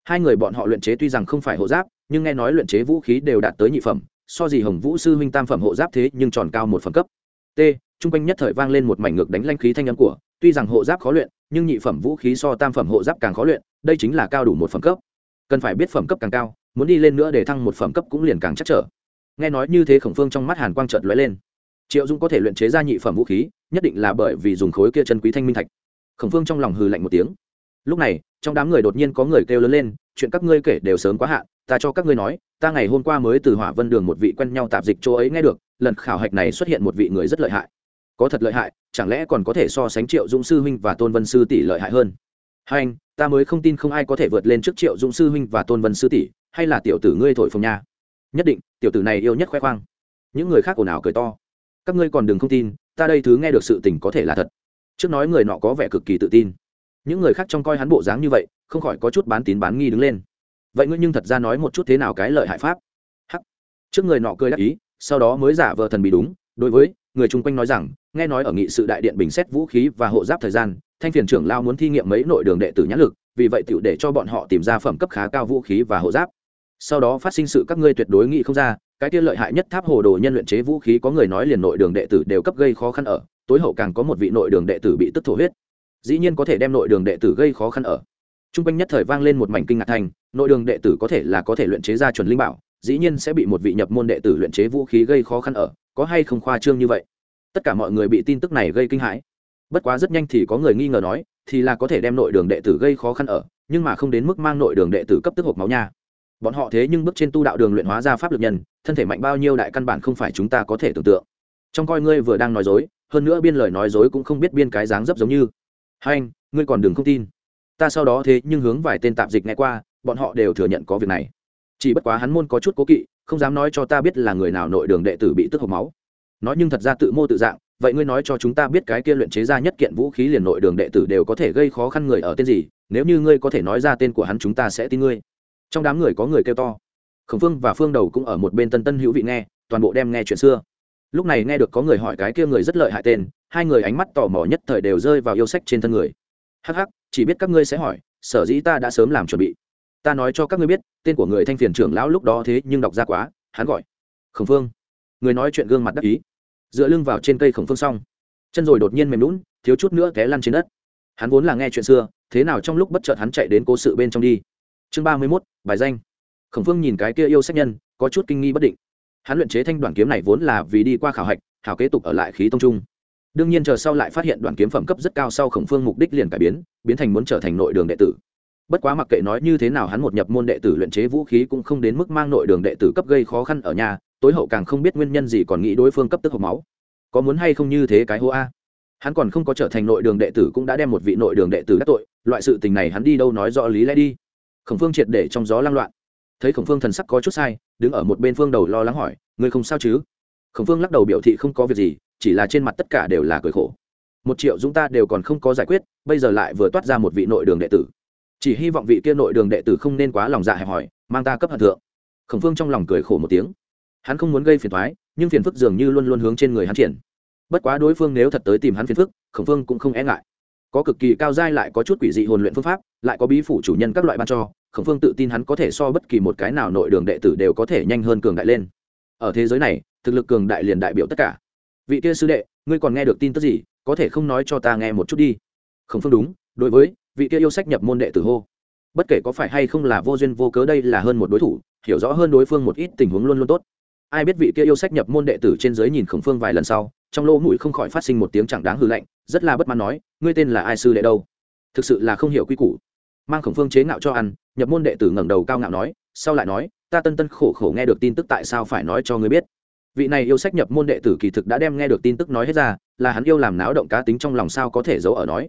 Hai người bọn họ luyện chế tuy rằng không phải hộ giáp, nhưng nghe nói luyện chế vũ khí đều đạt tới nhị phẩm, so gì hồng vũ sư huynh tam phẩm hộ giáp thế nhưng tròn cao một phẩm cấp. T, chung quanh nhất thời vang lên một mảnh ngược đánh lanh khí thanh âm của, tuy rằng hộ giáp khó luyện nhưng nhị phẩm vũ khí so tam phẩm hộ giáp càng khó luyện, đây chính là cao đủ một phẩm cấp. Cần phải biết phẩm cấp càng cao, muốn đi lên nữa để thăng một phẩm cấp cũng liền càng chắc trở. Nghe nói như thế khổng phương trong mắt hàn quang trợt lóe lên. Triệu dung có thể luyện chế ra nhị phẩm vũ khí, nhất định là bởi vì dùng khối kia chân quý thanh minh thạch. Khổng phương trong lòng hừ lạnh một tiếng. Lúc này, trong đám người đột nhiên có người kêu lớn lên, chuyện các ngươi kể đều sớm quá hạn, ta cho các ngươi nói, ta ngày hôm qua mới từ hỏa vân đường một vị quen nhau tạp dịch chỗ ấy nghe được, lần khảo hạch này xuất hiện một vị người rất lợi hại có thật lợi hại, chẳng lẽ còn có thể so sánh triệu dũng sư huynh và tôn vân sư tỷ lợi hại hơn? Hai anh, ta mới không tin không ai có thể vượt lên trước triệu dũng sư huynh và tôn vân sư tỷ, hay là tiểu tử ngươi thổi phồng nha. Nhất định, tiểu tử này yêu nhất khoe khoang. Những người khác ồn ào cười to. Các ngươi còn đừng không tin, ta đây thứ nghe được sự tình có thể là thật. Trước nói người nọ có vẻ cực kỳ tự tin. Những người khác trong coi hắn bộ dáng như vậy, không khỏi có chút bán tín bán nghi đứng lên. Vậy ngươi nhưng thật ra nói một chút thế nào cái lợi hại pháp? Hắc. Trước người nọ cười đắc ý, sau đó mới giả vờ thần bị đúng, đối với người chung quanh nói rằng, nghe nói ở nghị sự đại điện bình xét vũ khí và hộ giáp thời gian, thanh phiền trưởng lao muốn thi nghiệm mấy nội đường đệ tử nhãn lực, vì vậy tựu để cho bọn họ tìm ra phẩm cấp khá cao vũ khí và hộ giáp. Sau đó phát sinh sự các ngươi tuyệt đối nghị không ra, cái tiên lợi hại nhất tháp hồ đồ nhân luyện chế vũ khí có người nói liền nội đường đệ tử đều cấp gây khó khăn ở, tối hậu càng có một vị nội đường đệ tử bị tức thổ huyết. Dĩ nhiên có thể đem nội đường đệ tử gây khó khăn ở. T r u n g quanh nhất thời vang lên một mảnh kinh ngạc thành, nội đường đệ tử có thể là có thể luyện chế ra chuẩn linh bảo dĩ nhiên sẽ bị một vị nhập môn đệ tử luyện chế vũ khí gây khó khăn ở, có hay không khoa trương như vậy? Tất cả mọi người bị tin tức này gây kinh hãi. Bất quá rất nhanh thì có người nghi ngờ nói, thì là có thể đem nội đường đệ tử gây khó khăn ở, nhưng mà không đến mức mang nội đường đệ tử cấp tức hộp máu nha. Bọn họ thế nhưng bước trên tu đạo đường luyện hóa ra pháp lực nhân, thân thể mạnh bao nhiêu đại căn bản không phải chúng ta có thể tưởng tượng. Trong coi ngươi vừa đang nói dối, hơn nữa biên lời nói dối cũng không biết biên cái dáng dấp giống như. Hai anh, ngươi còn đừng không tin. Ta sau đó thế nhưng hướng vài tên tạp dịch nghe qua, bọn họ đều thừa nhận có việc này chỉ bất quá hắn môn có chút cố kỵ, không dám nói cho ta biết là người nào nội đường đệ tử bị tức hộp máu. Nói nhưng thật ra tự mô tự dạng, vậy ngươi nói cho chúng ta biết cái kia luyện chế ra nhất kiện vũ khí liền nội đường đệ tử đều có thể gây khó khăn người ở tên gì, nếu như ngươi có thể nói ra tên của hắn chúng ta sẽ tin ngươi. Trong đám người có người kêu to. Khổng phương và phương đầu cũng ở một bên tân tân hữu vị nghe, toàn bộ đem nghe chuyện xưa. Lúc này nghe được có người hỏi cái kia người rất lợi hại tên, hai người ánh mắt tò mò nhất thời đều rơi vào yêu sách trên thân người. Hắc hắc, chỉ biết các ngươi sẽ hỏi, sở dĩ ta đã sớm làm chuẩn bị ta nói cho các ngươi biết, tên của người thanh phiền trưởng lão lúc đó thế nhưng đọc ra quá, hắn gọi khổng phương. Người nói chuyện gương mặt đắc ý. Dựa lưng vào trên cây khổng phương xong, chân rồi đột nhiên mềm lún thiếu chút nữa té lăn trên đất. Hắn vốn là nghe chuyện xưa, thế nào trong lúc bất chợt hắn chạy đến cố sự bên trong đi. Chương ba mươi mốt, bài danh. Khổng phương nhìn cái kia yêu sách nhân, có chút kinh nghi bất định. Hắn luyện chế thanh đoàn kiếm này vốn là vì đi qua khảo hạch, hảo kế tục ở lại khí tông trung. Đương nhiên chờ sau lại phát hiện đoàn kiếm phẩm cấp rất cao sau khổng phương mục đích liền cải biến biến thành muốn trở thành nội đường đệ tử bất quá mặc kệ nói như thế nào hắn một nhập môn đệ tử luyện chế vũ khí cũng không đến mức mang nội đường đệ tử cấp gây khó khăn ở nhà, tối hậu càng không biết nguyên nhân gì còn nghĩ đối phương cấp tức hộp máu. Có muốn hay không như thế cái hô a. Hắn còn không có trở thành nội đường đệ tử cũng đã đem một vị nội đường đệ tử đắc tội, loại sự tình này hắn đi đâu nói rõ lý lẽ đi. Khổng phương triệt để trong gió lăng loạn. Thấy khổng phương thần sắc có chút sai, đứng ở một bên phương đầu lo lắng hỏi người không sao chứ? Khổng phương lắc đầu biểu thị không có việc gì, chỉ là trên mặt tất cả đều là cười khổ. Một triệu chúng ta đều còn không có giải quyết, bây giờ lại vừa toát ra một vị nội đường đệ tử chỉ hy vọng vị kia nội đường đệ tử không nên quá lòng dạ hẹp hòi, mang ta cấp hận thượng. Khổng phương trong lòng cười khổ một tiếng. Hắn không muốn gây phiền thoái nhưng phiền phức dường như luôn luôn hướng trên người hắn triển. Bất quá đối phương nếu thật tới tìm hắn phiền phức, khổng phương cũng không e ngại. Có cực kỳ cao dai lại có chút quỷ dị hồn luyện phương pháp, lại có bí phủ chủ nhân các loại ban cho, khổng phương tự tin hắn có thể so bất kỳ một cái nào nội đường đệ tử đều có thể nhanh hơn cường đại lên. Ở thế giới này, thực lực cường đại liền đại biểu tất cả. Vị kia sư đệ, ngươi còn nghe được tin tức gì, có thể không nói cho ta nghe một chút đi. Khổng phương đúng, đối với vị kia yêu sách nhập môn đệ tử hô. Bất kể có phải hay không là vô duyên vô cớ đây là hơn một đối thủ, hiểu rõ hơn đối phương một ít tình huống luôn luôn tốt. Ai biết vị kia yêu sách nhập môn đệ tử trên giới nhìn khổng phương vài lần sau, trong lỗ mũi không khỏi phát sinh một tiếng chẳng đáng hư lạnh, rất là bất mãn nói, ngươi tên là ai sư đệ đâu? Thực sự là không hiểu quy củ. Mang khổng phương chế ngạo cho ăn, nhập môn đệ tử ngẩng đầu cao ngạo nói, sau lại nói, ta tân tân khổ khổ nghe được tin tức tại sao phải nói cho ngươi biết? Vị này yêu sách nhập môn đệ tử kỳ thực đã đem nghe được tin tức nói hết ra, là hắn yêu làm náo động cá tính trong lòng sao có thể giấu ở nói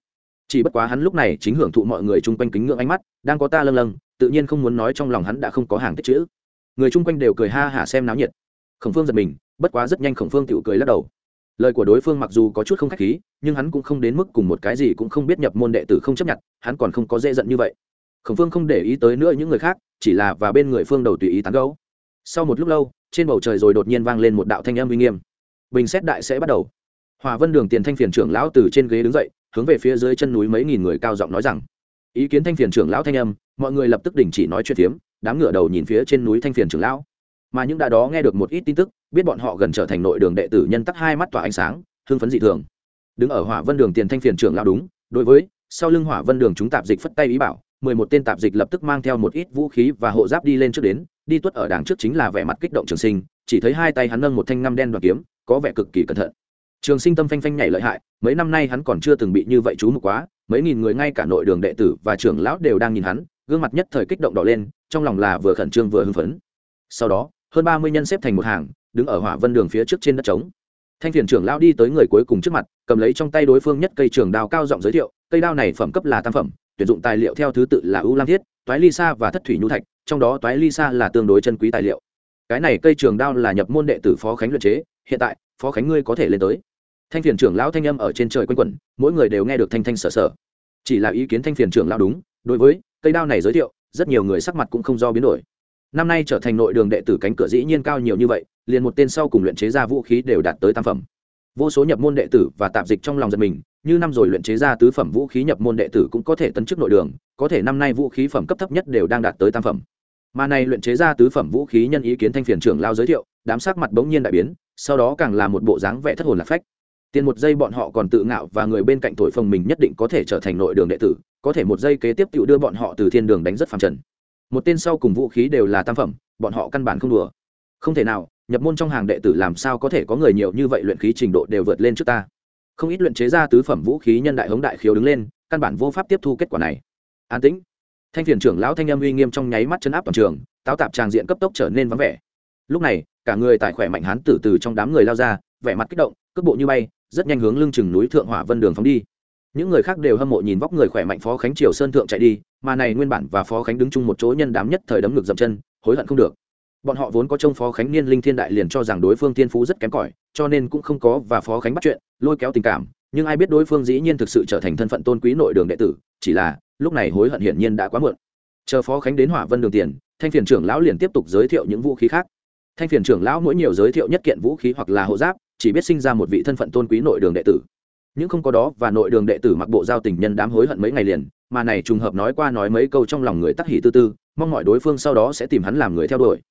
chỉ bất quá hắn lúc này chính hưởng thụ mọi người chung quanh kính ngưỡng ánh mắt, đang có ta lâng lâng, tự nhiên không muốn nói trong lòng hắn đã không có hàng tích chữ. Người chung quanh đều cười ha hả xem náo nhiệt. Khổng phương giật mình, bất quá rất nhanh khổng phương tự cười lắc đầu. Lời của đối phương mặc dù có chút không khách khí, nhưng hắn cũng không đến mức cùng một cái gì cũng không biết nhập môn đệ tử không chấp nhận, hắn còn không có dễ giận như vậy. Khổng phương không để ý tới nữa những người khác, chỉ là và bên người phương đầu tùy ý tán gấu sau một lúc lâu, trên bầu trời rồi đột nhiên vang lên một đạo thanh âm uy nghiêm. Bình xét đại sẽ bắt đầu. Hòa vân đường tiền thanh phiền trưởng lão từ trên ghế đứng dậy hướng về phía dưới chân núi mấy nghìn người cao giọng nói rằng, ý kiến thanh phiền trưởng lão thanh âm, mọi người lập tức đình chỉ nói chuyện phiếm, đám ngựa đầu nhìn phía trên núi thanh phiền trưởng lão. Mà những đã đó nghe được một ít tin tức, biết bọn họ gần trở thành nội đường đệ tử nhân tắc hai mắt tỏa ánh sáng, hưng phấn dị thường. Đứng ở hỏa vân đường tiền thanh phiền trưởng lão đúng, đối với, sau lưng hỏa vân đường chúng tạp dịch phất tay ý bảo, mười một tên tạp dịch lập tức mang theo một ít vũ khí và hộ giáp đi lên trước đến, đi tuất ở đàng trước chính là vẻ mặt kích động trường sinh, chỉ thấy hai tay hắn nâng một thanh ngăm đen đoạt kiếm, có vẻ cực kỳ cẩn thận trường sinh tâm phanh phanh nhảy lợi hại, mấy năm nay hắn còn chưa từng bị như vậy chú mục quá, mấy nghìn người ngay cả nội đường đệ tử và trưởng lão đều đang nhìn hắn, gương mặt nhất thời kích động đỏ lên, trong lòng là vừa khẩn trương vừa hưng phấn. Sau đó, hơn ba mươi nhân xếp thành một hàng, đứng ở hỏa vân đường phía trước trên đất trống. Thanh phiền trưởng lão đi tới người cuối cùng trước mặt, cầm lấy trong tay đối phương nhất cây trường đao cao giọng giới thiệu, cây đao này phẩm cấp là tam phẩm, tuyển dụng tài liệu theo thứ tự là ưu lam thiết, toái ly sa và thất thủy nhu thạch, trong đó toái ly sa là tương đối chân quý tài liệu. Cái này cây trường đao là nhập môn đệ tử phó khánh luyện chế, hiện tại, phó khánh ngươi có thể lên tới thanh phiền trưởng lão thanh âm ở trên trời quanh quẩn, mỗi người đều nghe được thanh thanh sở sở. Chỉ là ý kiến thanh phiền trưởng lão đúng, đối với cây đao này giới thiệu, rất nhiều người sắc mặt cũng không do biến đổi. Năm nay trở thành nội đường đệ tử cánh cửa dĩ nhiên cao nhiều như vậy, liền một tên sau cùng luyện chế ra vũ khí đều đạt tới tam phẩm. Vô số nhập môn đệ tử và tạp dịch trong lòng giật mình, như năm rồi luyện chế ra tứ phẩm vũ khí nhập môn đệ tử cũng có thể tấn chức nội đường, có thể năm nay vũ khí phẩm cấp thấp nhất đều đang đạt tới tam phẩm. Mà này luyện chế ra tứ phẩm vũ khí nhân ý kiến thanh phiền trưởng lao giới thiệu, đám sắc mặt bỗng nhiên đại biến, sau đó càng là một bộ dáng vẻ thất hồn lạc phách tiền một giây bọn họ còn tự ngạo và người bên cạnh thổi phồng mình nhất định có thể trở thành nội đường đệ tử, có thể một giây kế tiếp tự đưa bọn họ từ thiên đường đánh rất phàm trần. Một tên sau cùng vũ khí đều là tam phẩm, bọn họ căn bản không đùa. Không thể nào, nhập môn trong hàng đệ tử làm sao có thể có người nhiều như vậy luyện khí trình độ đều vượt lên trước ta. Không ít luyện chế ra tứ phẩm vũ khí nhân đại hống đại khiếu đứng lên, căn bản vô pháp tiếp thu kết quả này. An tĩnh. Thanh phiền trưởng lão thanh âm uy nghiêm trong nháy mắt chấn áp toàn trường, táo tạp tràng diện cấp tốc trở nên vắng vẻ. Lúc này, cả người tài khỏe mạnh hán tử từ trong đám người lao ra, vẻ mặt kích động, cước bộ như bay rất nhanh hướng lưng chừng núi thượng hỏa vân đường phóng đi. Những người khác đều hâm mộ nhìn vóc người khỏe mạnh phó khánh triều sơn thượng chạy đi, mà này nguyên bản và phó khánh đứng chung một chỗ nhân đám nhất thời đấm ngực dậm chân, hối hận không được. Bọn họ vốn có trông phó khánh niên linh thiên đại liền cho rằng đối phương tiên phú rất kém cỏi, cho nên cũng không có và phó khánh bắt chuyện, lôi kéo tình cảm, nhưng ai biết đối phương dĩ nhiên thực sự trở thành thân phận tôn quý nội đường đệ tử, chỉ là, lúc này hối hận hiển nhiên đã quá muộn. Chờ phó khánh đến hỏa vân đường tiền, thanh phiền trưởng lão liền tiếp tục giới thiệu những vũ khí khác. Thanh phiền trưởng lão mỗi nhiều giới thiệu nhất kiện vũ khí hoặc là hộ giáp chỉ biết sinh ra một vị thân phận tôn quý nội đường đệ tử. Những không có đó và nội đường đệ tử mặc bộ giao tình nhân đám hối hận mấy ngày liền, mà này trùng hợp nói qua nói mấy câu trong lòng người tắc hỉ tư tư, mong mọi đối phương sau đó sẽ tìm hắn làm người theo đuổi.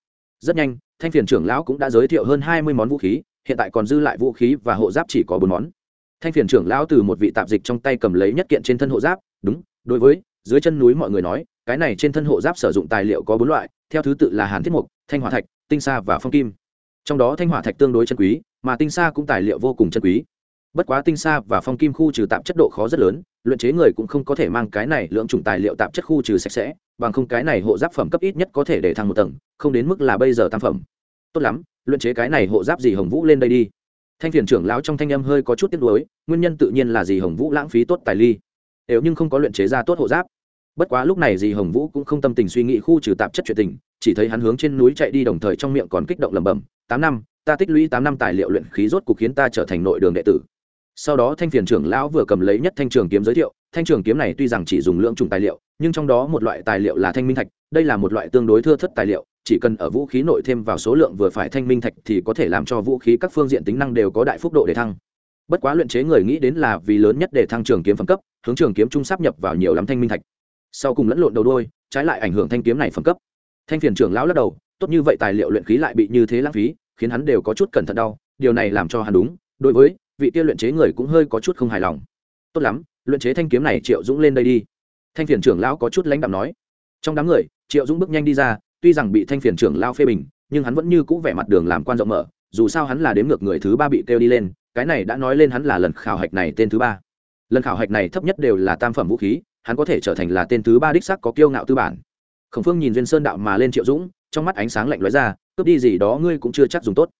Rất nhanh, thanh phiền trưởng lão cũng đã giới thiệu hơn hai mươi món vũ khí, hiện tại còn dư lại vũ khí và hộ giáp chỉ có bốn món. Thanh phiền trưởng lão từ một vị tạp dịch trong tay cầm lấy nhất kiện trên thân hộ giáp, đúng, đối với, dưới chân núi mọi người nói, cái này trên thân hộ giáp sử dụng tài liệu có bốn loại, theo thứ tự là hàn thiết mục, thanh hỏa thạch, tinh sa và phong kim. Trong đó thanh hỏa thạch tương đối chân quý mà tinh sa cũng tài liệu vô cùng chân quý. Bất quá tinh sa và phong kim khu trừ tạp chất độ khó rất lớn, luyện chế người cũng không có thể mang cái này lượng chủng tài liệu tạp chất khu trừ sạch sẽ, bằng không cái này hộ giáp phẩm cấp ít nhất có thể để thăng một tầng, không đến mức là bây giờ tam phẩm. Tốt lắm, luyện chế cái này hộ giáp gì hồng vũ lên đây đi. Thanh phiền trưởng lão trong thanh âm hơi có chút tiếc nuối, nguyên nhân tự nhiên là gì hồng vũ lãng phí tốt tài ly. Nếu nhưng không có luyện chế ra tốt hộ giáp. Bất quá lúc này dì hồng vũ cũng không tâm tình suy nghĩ khu trừ tạp chất chuyện tình, chỉ thấy hắn hướng trên núi chạy đi đồng thời trong miệng còn kích động lẩm bẩm, tám năm ta tích lũy tám năm tài liệu luyện khí rốt cục khiến ta trở thành nội đường đệ tử. Sau đó thanh phiền trưởng lão vừa cầm lấy nhất thanh trường kiếm giới thiệu, thanh trường kiếm này tuy rằng chỉ dùng lượng trùng tài liệu, nhưng trong đó một loại tài liệu là thanh minh thạch, đây là một loại tương đối thưa thất tài liệu, chỉ cần ở vũ khí nội thêm vào số lượng vừa phải thanh minh thạch thì có thể làm cho vũ khí các phương diện tính năng đều có đại phúc độ để thăng. Bất quá luyện chế người nghĩ đến là vì lớn nhất để thăng trường kiếm phẩm cấp, hướng trường kiếm trung sắp nhập vào nhiều lắm thanh minh thạch. Sau cùng lẫn lộn đầu đôi, trái lại ảnh hưởng thanh kiếm này phẩm cấp. Thanh phiền trưởng lão lắc đầu, tốt như vậy tài liệu luyện khí lại bị như thế lãng phí khiến hắn đều có chút cẩn thận đau, điều này làm cho hắn đúng, đối với vị kia luyện chế người cũng hơi có chút không hài lòng. Tốt lắm, luyện chế thanh kiếm này triệu dũng lên đây đi. Thanh phiền trưởng lão có chút lãnh đạm nói. Trong đám người, triệu dũng bước nhanh đi ra, tuy rằng bị thanh phiền trưởng lao phê bình, nhưng hắn vẫn như cũ vẻ mặt đường làm quan rộng mở, dù sao hắn là đếm ngược người thứ ba bị kêu đi lên, cái này đã nói lên hắn là lần khảo hạch này tên thứ ba. Lần khảo hạch này thấp nhất đều là tam phẩm vũ khí, hắn có thể trở thành là tên thứ ba đích sắc có kiêu ngạo tư bản. Khổng phương nhìn duyên sơn đạo mà lên triệu dũng, trong mắt ánh sáng lạnh lóe ra cướp đi gì đó ngươi cũng chưa chắc dùng tốt.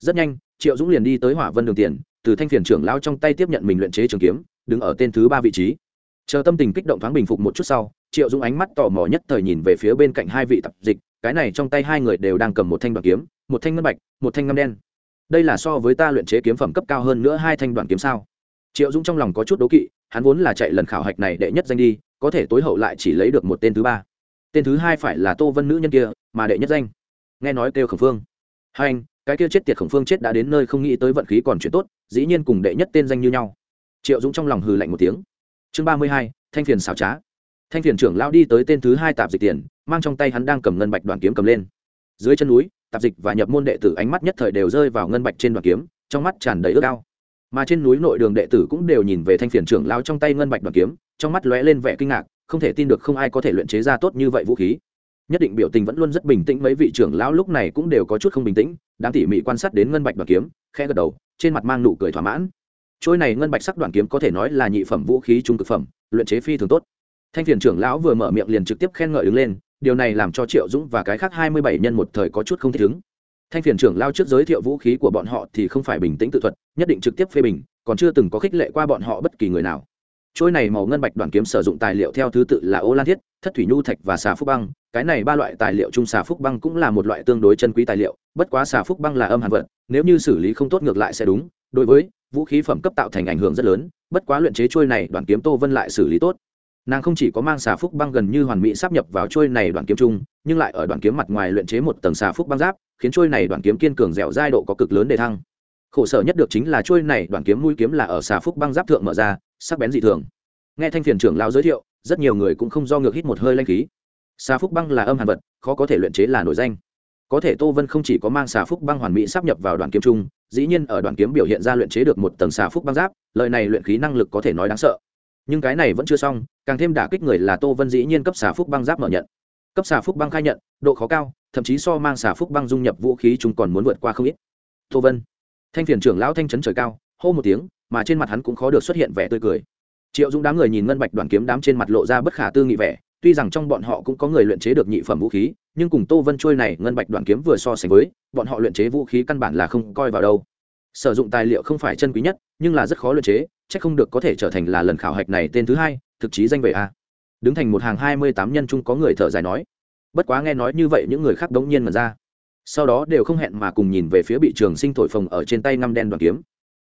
Rất nhanh, triệu dũng liền đi tới hỏa vân đường tiền, từ thanh phiền trưởng lao trong tay tiếp nhận mình luyện chế trường kiếm, đứng ở tên thứ ba vị trí. Chờ tâm tình kích động thoáng bình phục một chút sau, triệu dũng ánh mắt tò mò nhất thời nhìn về phía bên cạnh hai vị tập dịch, cái này trong tay hai người đều đang cầm một thanh đoàn kiếm, một thanh ngân bạch, một thanh ngâm đen. Đây là so với ta luyện chế kiếm phẩm cấp cao hơn nữa hai thanh đoàn kiếm sao? Triệu dũng trong lòng có chút đố kỵ, hắn vốn là chạy lần khảo hạch này đệ nhất danh đi, có thể tối hậu lại chỉ lấy được một tên thứ ba. Tên thứ hai phải là tô vân nữ nhân kia, mà đệ nhất danh nghe nói kêu khổng phương. Hai anh, cái kia chết tiệt khổng phương chết đã đến nơi không nghĩ tới vận khí còn chuyện tốt, dĩ nhiên cùng đệ nhất tên danh như nhau. Triệu dũng trong lòng hừ lạnh một tiếng. Chương ba mươi hai, thanh phiền xảo trá. Thanh phiền trưởng lao đi tới tên thứ hai tạp dịch tiền, mang trong tay hắn đang cầm ngân bạch đoàn kiếm cầm lên. Dưới chân núi, tạp dịch và nhập môn đệ tử ánh mắt nhất thời đều rơi vào ngân bạch trên đoàn kiếm, trong mắt tràn đầy ước ao. Mà trên núi nội đường đệ tử cũng đều nhìn về thanh phiền trưởng lao trong tay ngân bạch đoàn kiếm, trong mắt lóe lên vẻ kinh ngạc, không thể tin được không ai có thể luyện chế ra tốt như vậy vũ khí nhất định biểu tình vẫn luôn rất bình tĩnh, mấy vị trưởng lão lúc này cũng đều có chút không bình tĩnh. Đang tỉ mỉ quan sát đến ngân bạch đoàn kiếm khe gật đầu, trên mặt mang nụ cười thỏa mãn. Trôi này ngân bạch sắc đoàn kiếm có thể nói là nhị phẩm vũ khí trung cực phẩm, luyện chế phi thường tốt. Thanh thiền trưởng lão vừa mở miệng liền trực tiếp khen ngợi đứng lên, điều này làm cho triệu dũng và cái khác hai mươi bảy nhân một thời có chút không thích ứng. Thanh phiền trưởng lao trước giới thiệu vũ khí của bọn họ thì không phải bình tĩnh tự thuật, nhất định trực tiếp phê bình, còn chưa từng có khích lệ qua bọn họ bất kỳ người nào trôi này màu ngân bạch đoàn kiếm sử dụng tài liệu theo thứ tự là ô lan thiết, thất thủy nhu thạch và xà phúc băng. Cái này ba loại tài liệu chung xà phúc băng cũng là một loại tương đối chân quý tài liệu, bất quá xà phúc băng là âm hàn vật, nếu như xử lý không tốt ngược lại sẽ đúng. Đối với vũ khí phẩm cấp tạo thành ảnh hưởng rất lớn, bất quá luyện chế trôi này đoàn kiếm tô vân lại xử lý tốt. Nàng không chỉ có mang xà phúc băng gần như hoàn mỹ sắp nhập vào trôi này đoàn kiếm chung, nhưng lại ở đoàn kiếm mặt ngoài luyện chế một tầng xà phúc băng giáp, khiến trôi này đoàn kiếm kiên cường dẻo dai độ có cực lớn để thăng khổ sở nhất được chính là chuôi này đoàn kiếm mũi kiếm là ở xà phúc băng giáp thượng mở ra sắc bén dị thường. Nghe thanh phiền trưởng lao giới thiệu rất nhiều người cũng không do ngược hít một hơi lanh khí. Xà phúc băng là âm hàn vật khó có thể luyện chế là nổi danh. Có thể tô vân không chỉ có mang xà phúc băng hoàn mỹ sắp nhập vào đoàn kiếm trung, dĩ nhiên ở đoàn kiếm biểu hiện ra luyện chế được một tầng xà phúc băng giáp lợi này luyện khí năng lực có thể nói đáng sợ. Nhưng cái này vẫn chưa xong càng thêm đả kích người là tô vân dĩ nhiên cấp xà phúc băng giáp mở nhận. Cấp xà phúc băng khai nhận độ khó cao thậm chí so mang xà phúc băng dung nhập vũ khí chúng còn muốn vượt qua không ít. Tô vân thanh phiền trưởng lão thanh chấn trời cao, hô một tiếng, mà trên mặt hắn cũng khó được xuất hiện vẻ tươi cười. Triệu dũng đám người nhìn ngân bạch đoàn kiếm đám trên mặt lộ ra bất khả tư nghị vẻ, tuy rằng trong bọn họ cũng có người luyện chế được nhị phẩm vũ khí, nhưng cùng tô vân trôi này ngân bạch đoàn kiếm vừa so sánh với, bọn họ luyện chế vũ khí căn bản là không coi vào đâu. Sử dụng tài liệu không phải chân quý nhất, nhưng là rất khó luyện chế, chắc không được có thể trở thành là lần khảo hạch này tên thứ hai, thực chí danh về a. Đứng thành một hàng hai mươi tám nhân chung có người thở dài nói. Bất quá nghe nói như vậy, những người khác đống nhiên mà ra sau đó đều không hẹn mà cùng nhìn về phía bị trường sinh thổi phồng ở trên tay ngăm đen đoàn kiếm.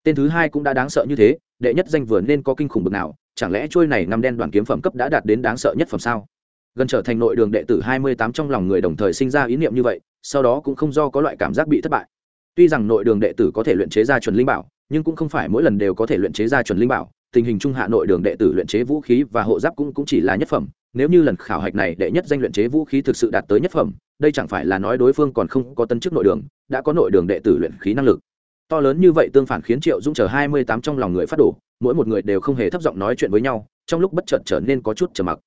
Tên thứ hai cũng đã đáng sợ như thế, đệ nhất danh vừa nên có kinh khủng bực nào, chẳng lẽ trôi này ngăm đen đoàn kiếm phẩm cấp đã đạt đến đáng sợ nhất phẩm sao? Gần trở thành nội đường đệ tử hai mươi tám trong lòng người đồng thời sinh ra ý niệm như vậy, sau đó cũng không do có loại cảm giác bị thất bại. Tuy rằng nội đường đệ tử có thể luyện chế ra chuẩn linh bảo nhưng cũng không phải mỗi lần đều có thể luyện chế ra chuẩn linh bảo tình hình trung hạ nội đường đệ tử luyện chế vũ khí và hộ giáp cũng, cũng chỉ là nhất phẩm nếu như lần khảo hạch này đệ nhất danh luyện chế vũ khí thực sự đạt tới nhất phẩm đây chẳng phải là nói đối phương còn không có tân chức nội đường đã có nội đường đệ tử luyện khí năng lực. To lớn như vậy tương phản khiến triệu dung chờ hai mươi tám trong lòng người phát đổ mỗi một người đều không hề thấp giọng nói chuyện với nhau trong lúc bất chợt trở nên có chút trầm mặc.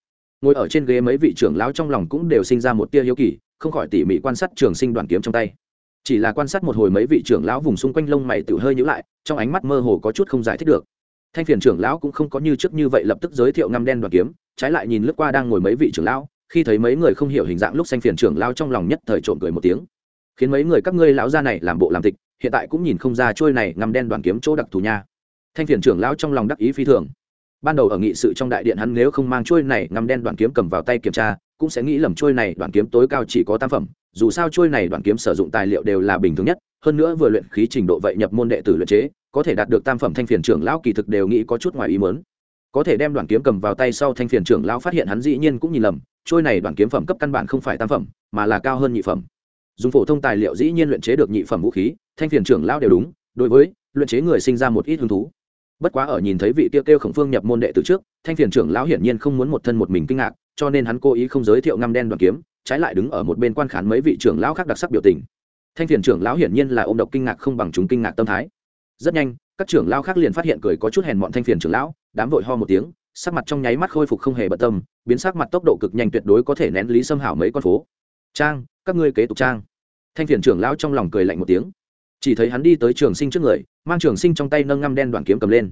Ngồi ở trên ghế mấy vị trưởng lão trong lòng cũng đều sinh ra một tia hiếu kỳ không khỏi tỉ mỉ quan sát trường sinh đoàn kiếm trong tay chỉ là quan sát một hồi mấy vị trưởng lão vùng xung quanh lông mày tự hơi nhữ lại, trong ánh mắt mơ hồ có chút không giải thích được. Thanh phiền trưởng lão cũng không có như trước như vậy lập tức giới thiệu ngăm đen đoàn kiếm, trái lại nhìn lướt qua đang ngồi mấy vị trưởng lão, khi thấy mấy người không hiểu hình dạng lúc xanh phiền trưởng lão trong lòng nhất thời trộm cười một tiếng. Khiến mấy người các ngươi lão gia này làm bộ làm tịch, hiện tại cũng nhìn không ra trôi này ngăm đen đoàn kiếm chỗ đặc thù nha. Thanh phiền trưởng lão trong lòng đắc ý phi thường. Ban đầu ở nghị sự trong đại điện hắn nếu không mang trôi này ngăm đen đoàn kiếm cầm vào tay kiểm tra cũng sẽ nghĩ lầm trôi này đoạn kiếm tối cao chỉ có tam phẩm, dù sao trôi này đoạn kiếm sử dụng tài liệu đều là bình thường nhất, hơn nữa vừa luyện khí trình độ vậy nhập môn đệ tử luyện chế, có thể đạt được tam phẩm thanh phiền trưởng lão kỳ thực đều nghĩ có chút ngoài ý mớn có thể đem đoạn kiếm cầm vào tay sau thanh phiền trưởng lão phát hiện hắn dĩ nhiên cũng nhìn lầm, trôi này đoạn kiếm phẩm cấp căn bản không phải tam phẩm, mà là cao hơn nhị phẩm. Dùng phổ thông tài liệu dĩ nhiên luyện chế được nhị phẩm vũ khí, thanh phiền trưởng lão đều đúng, đối với luyện chế người sinh ra một ít hứng thú. Bất quá ở nhìn thấy vị tiêu kêu khổng phương nhập môn đệ từ trước, thanh phiền trưởng lão hiển nhiên không muốn một thân một mình kinh ngạc cho nên hắn cố ý không giới thiệu ngăm đen đoàn kiếm, trái lại đứng ở một bên quan khán mấy vị trưởng lão khác đặc sắc biểu tình. Thanh phiền trưởng lão hiển nhiên là ôm độc kinh ngạc không bằng chúng kinh ngạc tâm thái. Rất nhanh, các trưởng lão khác liền phát hiện cười có chút hèn mọn thanh phiền trưởng lão, đám vội ho một tiếng, sắc mặt trong nháy mắt khôi phục không hề bận tâm, biến sắc mặt tốc độ cực nhanh tuyệt đối có thể nén lý xâm hảo mấy con phố. Trang, các ngươi kế tục trang. Thanh phiền trưởng lão trong lòng cười lạnh một tiếng. Chỉ thấy hắn đi tới trường sinh trước người, mang trường sinh trong tay nâng ngăm đen đoàn kiếm cầm lên.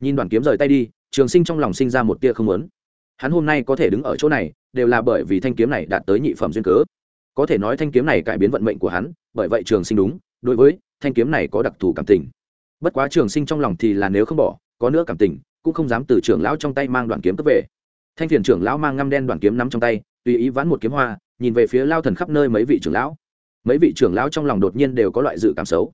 Nhìn đoàn kiếm rời tay đi, trường sinh trong lòng sinh ra một tia không lớn hắn hôm nay có thể đứng ở chỗ này, đều là bởi vì thanh kiếm này đạt tới nhị phẩm duyên cớ. Có thể nói thanh kiếm này cải biến vận mệnh của hắn, bởi vậy trường sinh đúng, đối với thanh kiếm này có đặc thù cảm tình. Bất quá trường sinh trong lòng thì là nếu không bỏ, có nữa cảm tình, cũng không dám từ trưởng lão trong tay mang đoàn kiếm cấp về. Thanh thiền trưởng lão mang ngăm đen đoàn kiếm nắm trong tay, tùy ý vãn một kiếm hoa, nhìn về phía lao thần khắp nơi mấy vị trưởng lão. Mấy vị trưởng lão trong lòng đột nhiên đều có loại dự cảm xấu.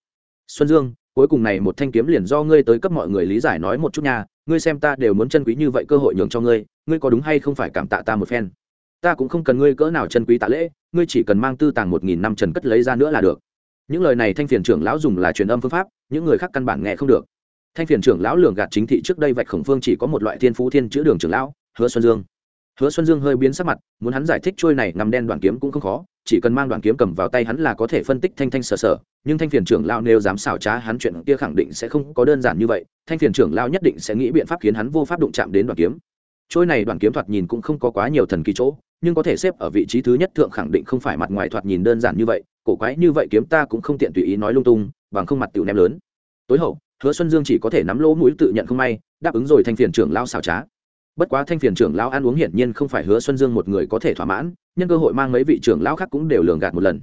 Xuân dương cuối cùng này một thanh kiếm liền do ngươi tới cấp mọi người lý giải nói một chút nha, ngươi xem ta đều muốn chân quý như vậy cơ hội nhường cho ngươi ngươi có đúng hay không phải cảm tạ ta một phen? Ta cũng không cần ngươi cỡ nào chân quý tạ lễ, ngươi chỉ cần mang tư tàng một nghìn năm trần cất lấy ra nữa là được. Những lời này thanh phiền trưởng lão dùng là truyền âm phương pháp, những người khác căn bản nghe không được. Thanh phiền trưởng lão lường gạt chính thị trước đây vạch khổng phương chỉ có một loại thiên phú thiên chữ đường trưởng lão, hứa xuân dương hứa xuân dương hơi biến sắc mặt, muốn hắn giải thích trôi này nằm đen đoạn kiếm cũng không khó, chỉ cần mang đoạn kiếm cầm vào tay hắn là có thể phân tích thanh thanh sở sở, nhưng thanh phiền trưởng lão nếu dám xảo trá hắn chuyện kia khẳng định sẽ không có đơn giản như vậy, thanh phiền trưởng lão nhất định sẽ nghĩ biện pháp khiến hắn vô pháp đụng chạm đến đoạn kiếm. Trôi này đoạn kiếm thoạt nhìn cũng không có quá nhiều thần kỳ chỗ, nhưng có thể xếp ở vị trí thứ nhất thượng khẳng định không phải mặt ngoài thoạt nhìn đơn giản như vậy, cổ quái như vậy kiếm ta cũng không tiện tùy ý nói lung tung, bằng không mặt tiểu ném lớn. Tối hậu, hứa xuân dương chỉ có thể nắm lỗ mũi tự nhận không may, đáp ứng rồi thanh phiền trưởng lao xảo trá bất quá thanh phiền trưởng lão ăn uống hiển nhiên không phải hứa xuân dương một người có thể thỏa mãn, nhân cơ hội mang mấy vị trưởng lão khác cũng đều lường gạt một lần.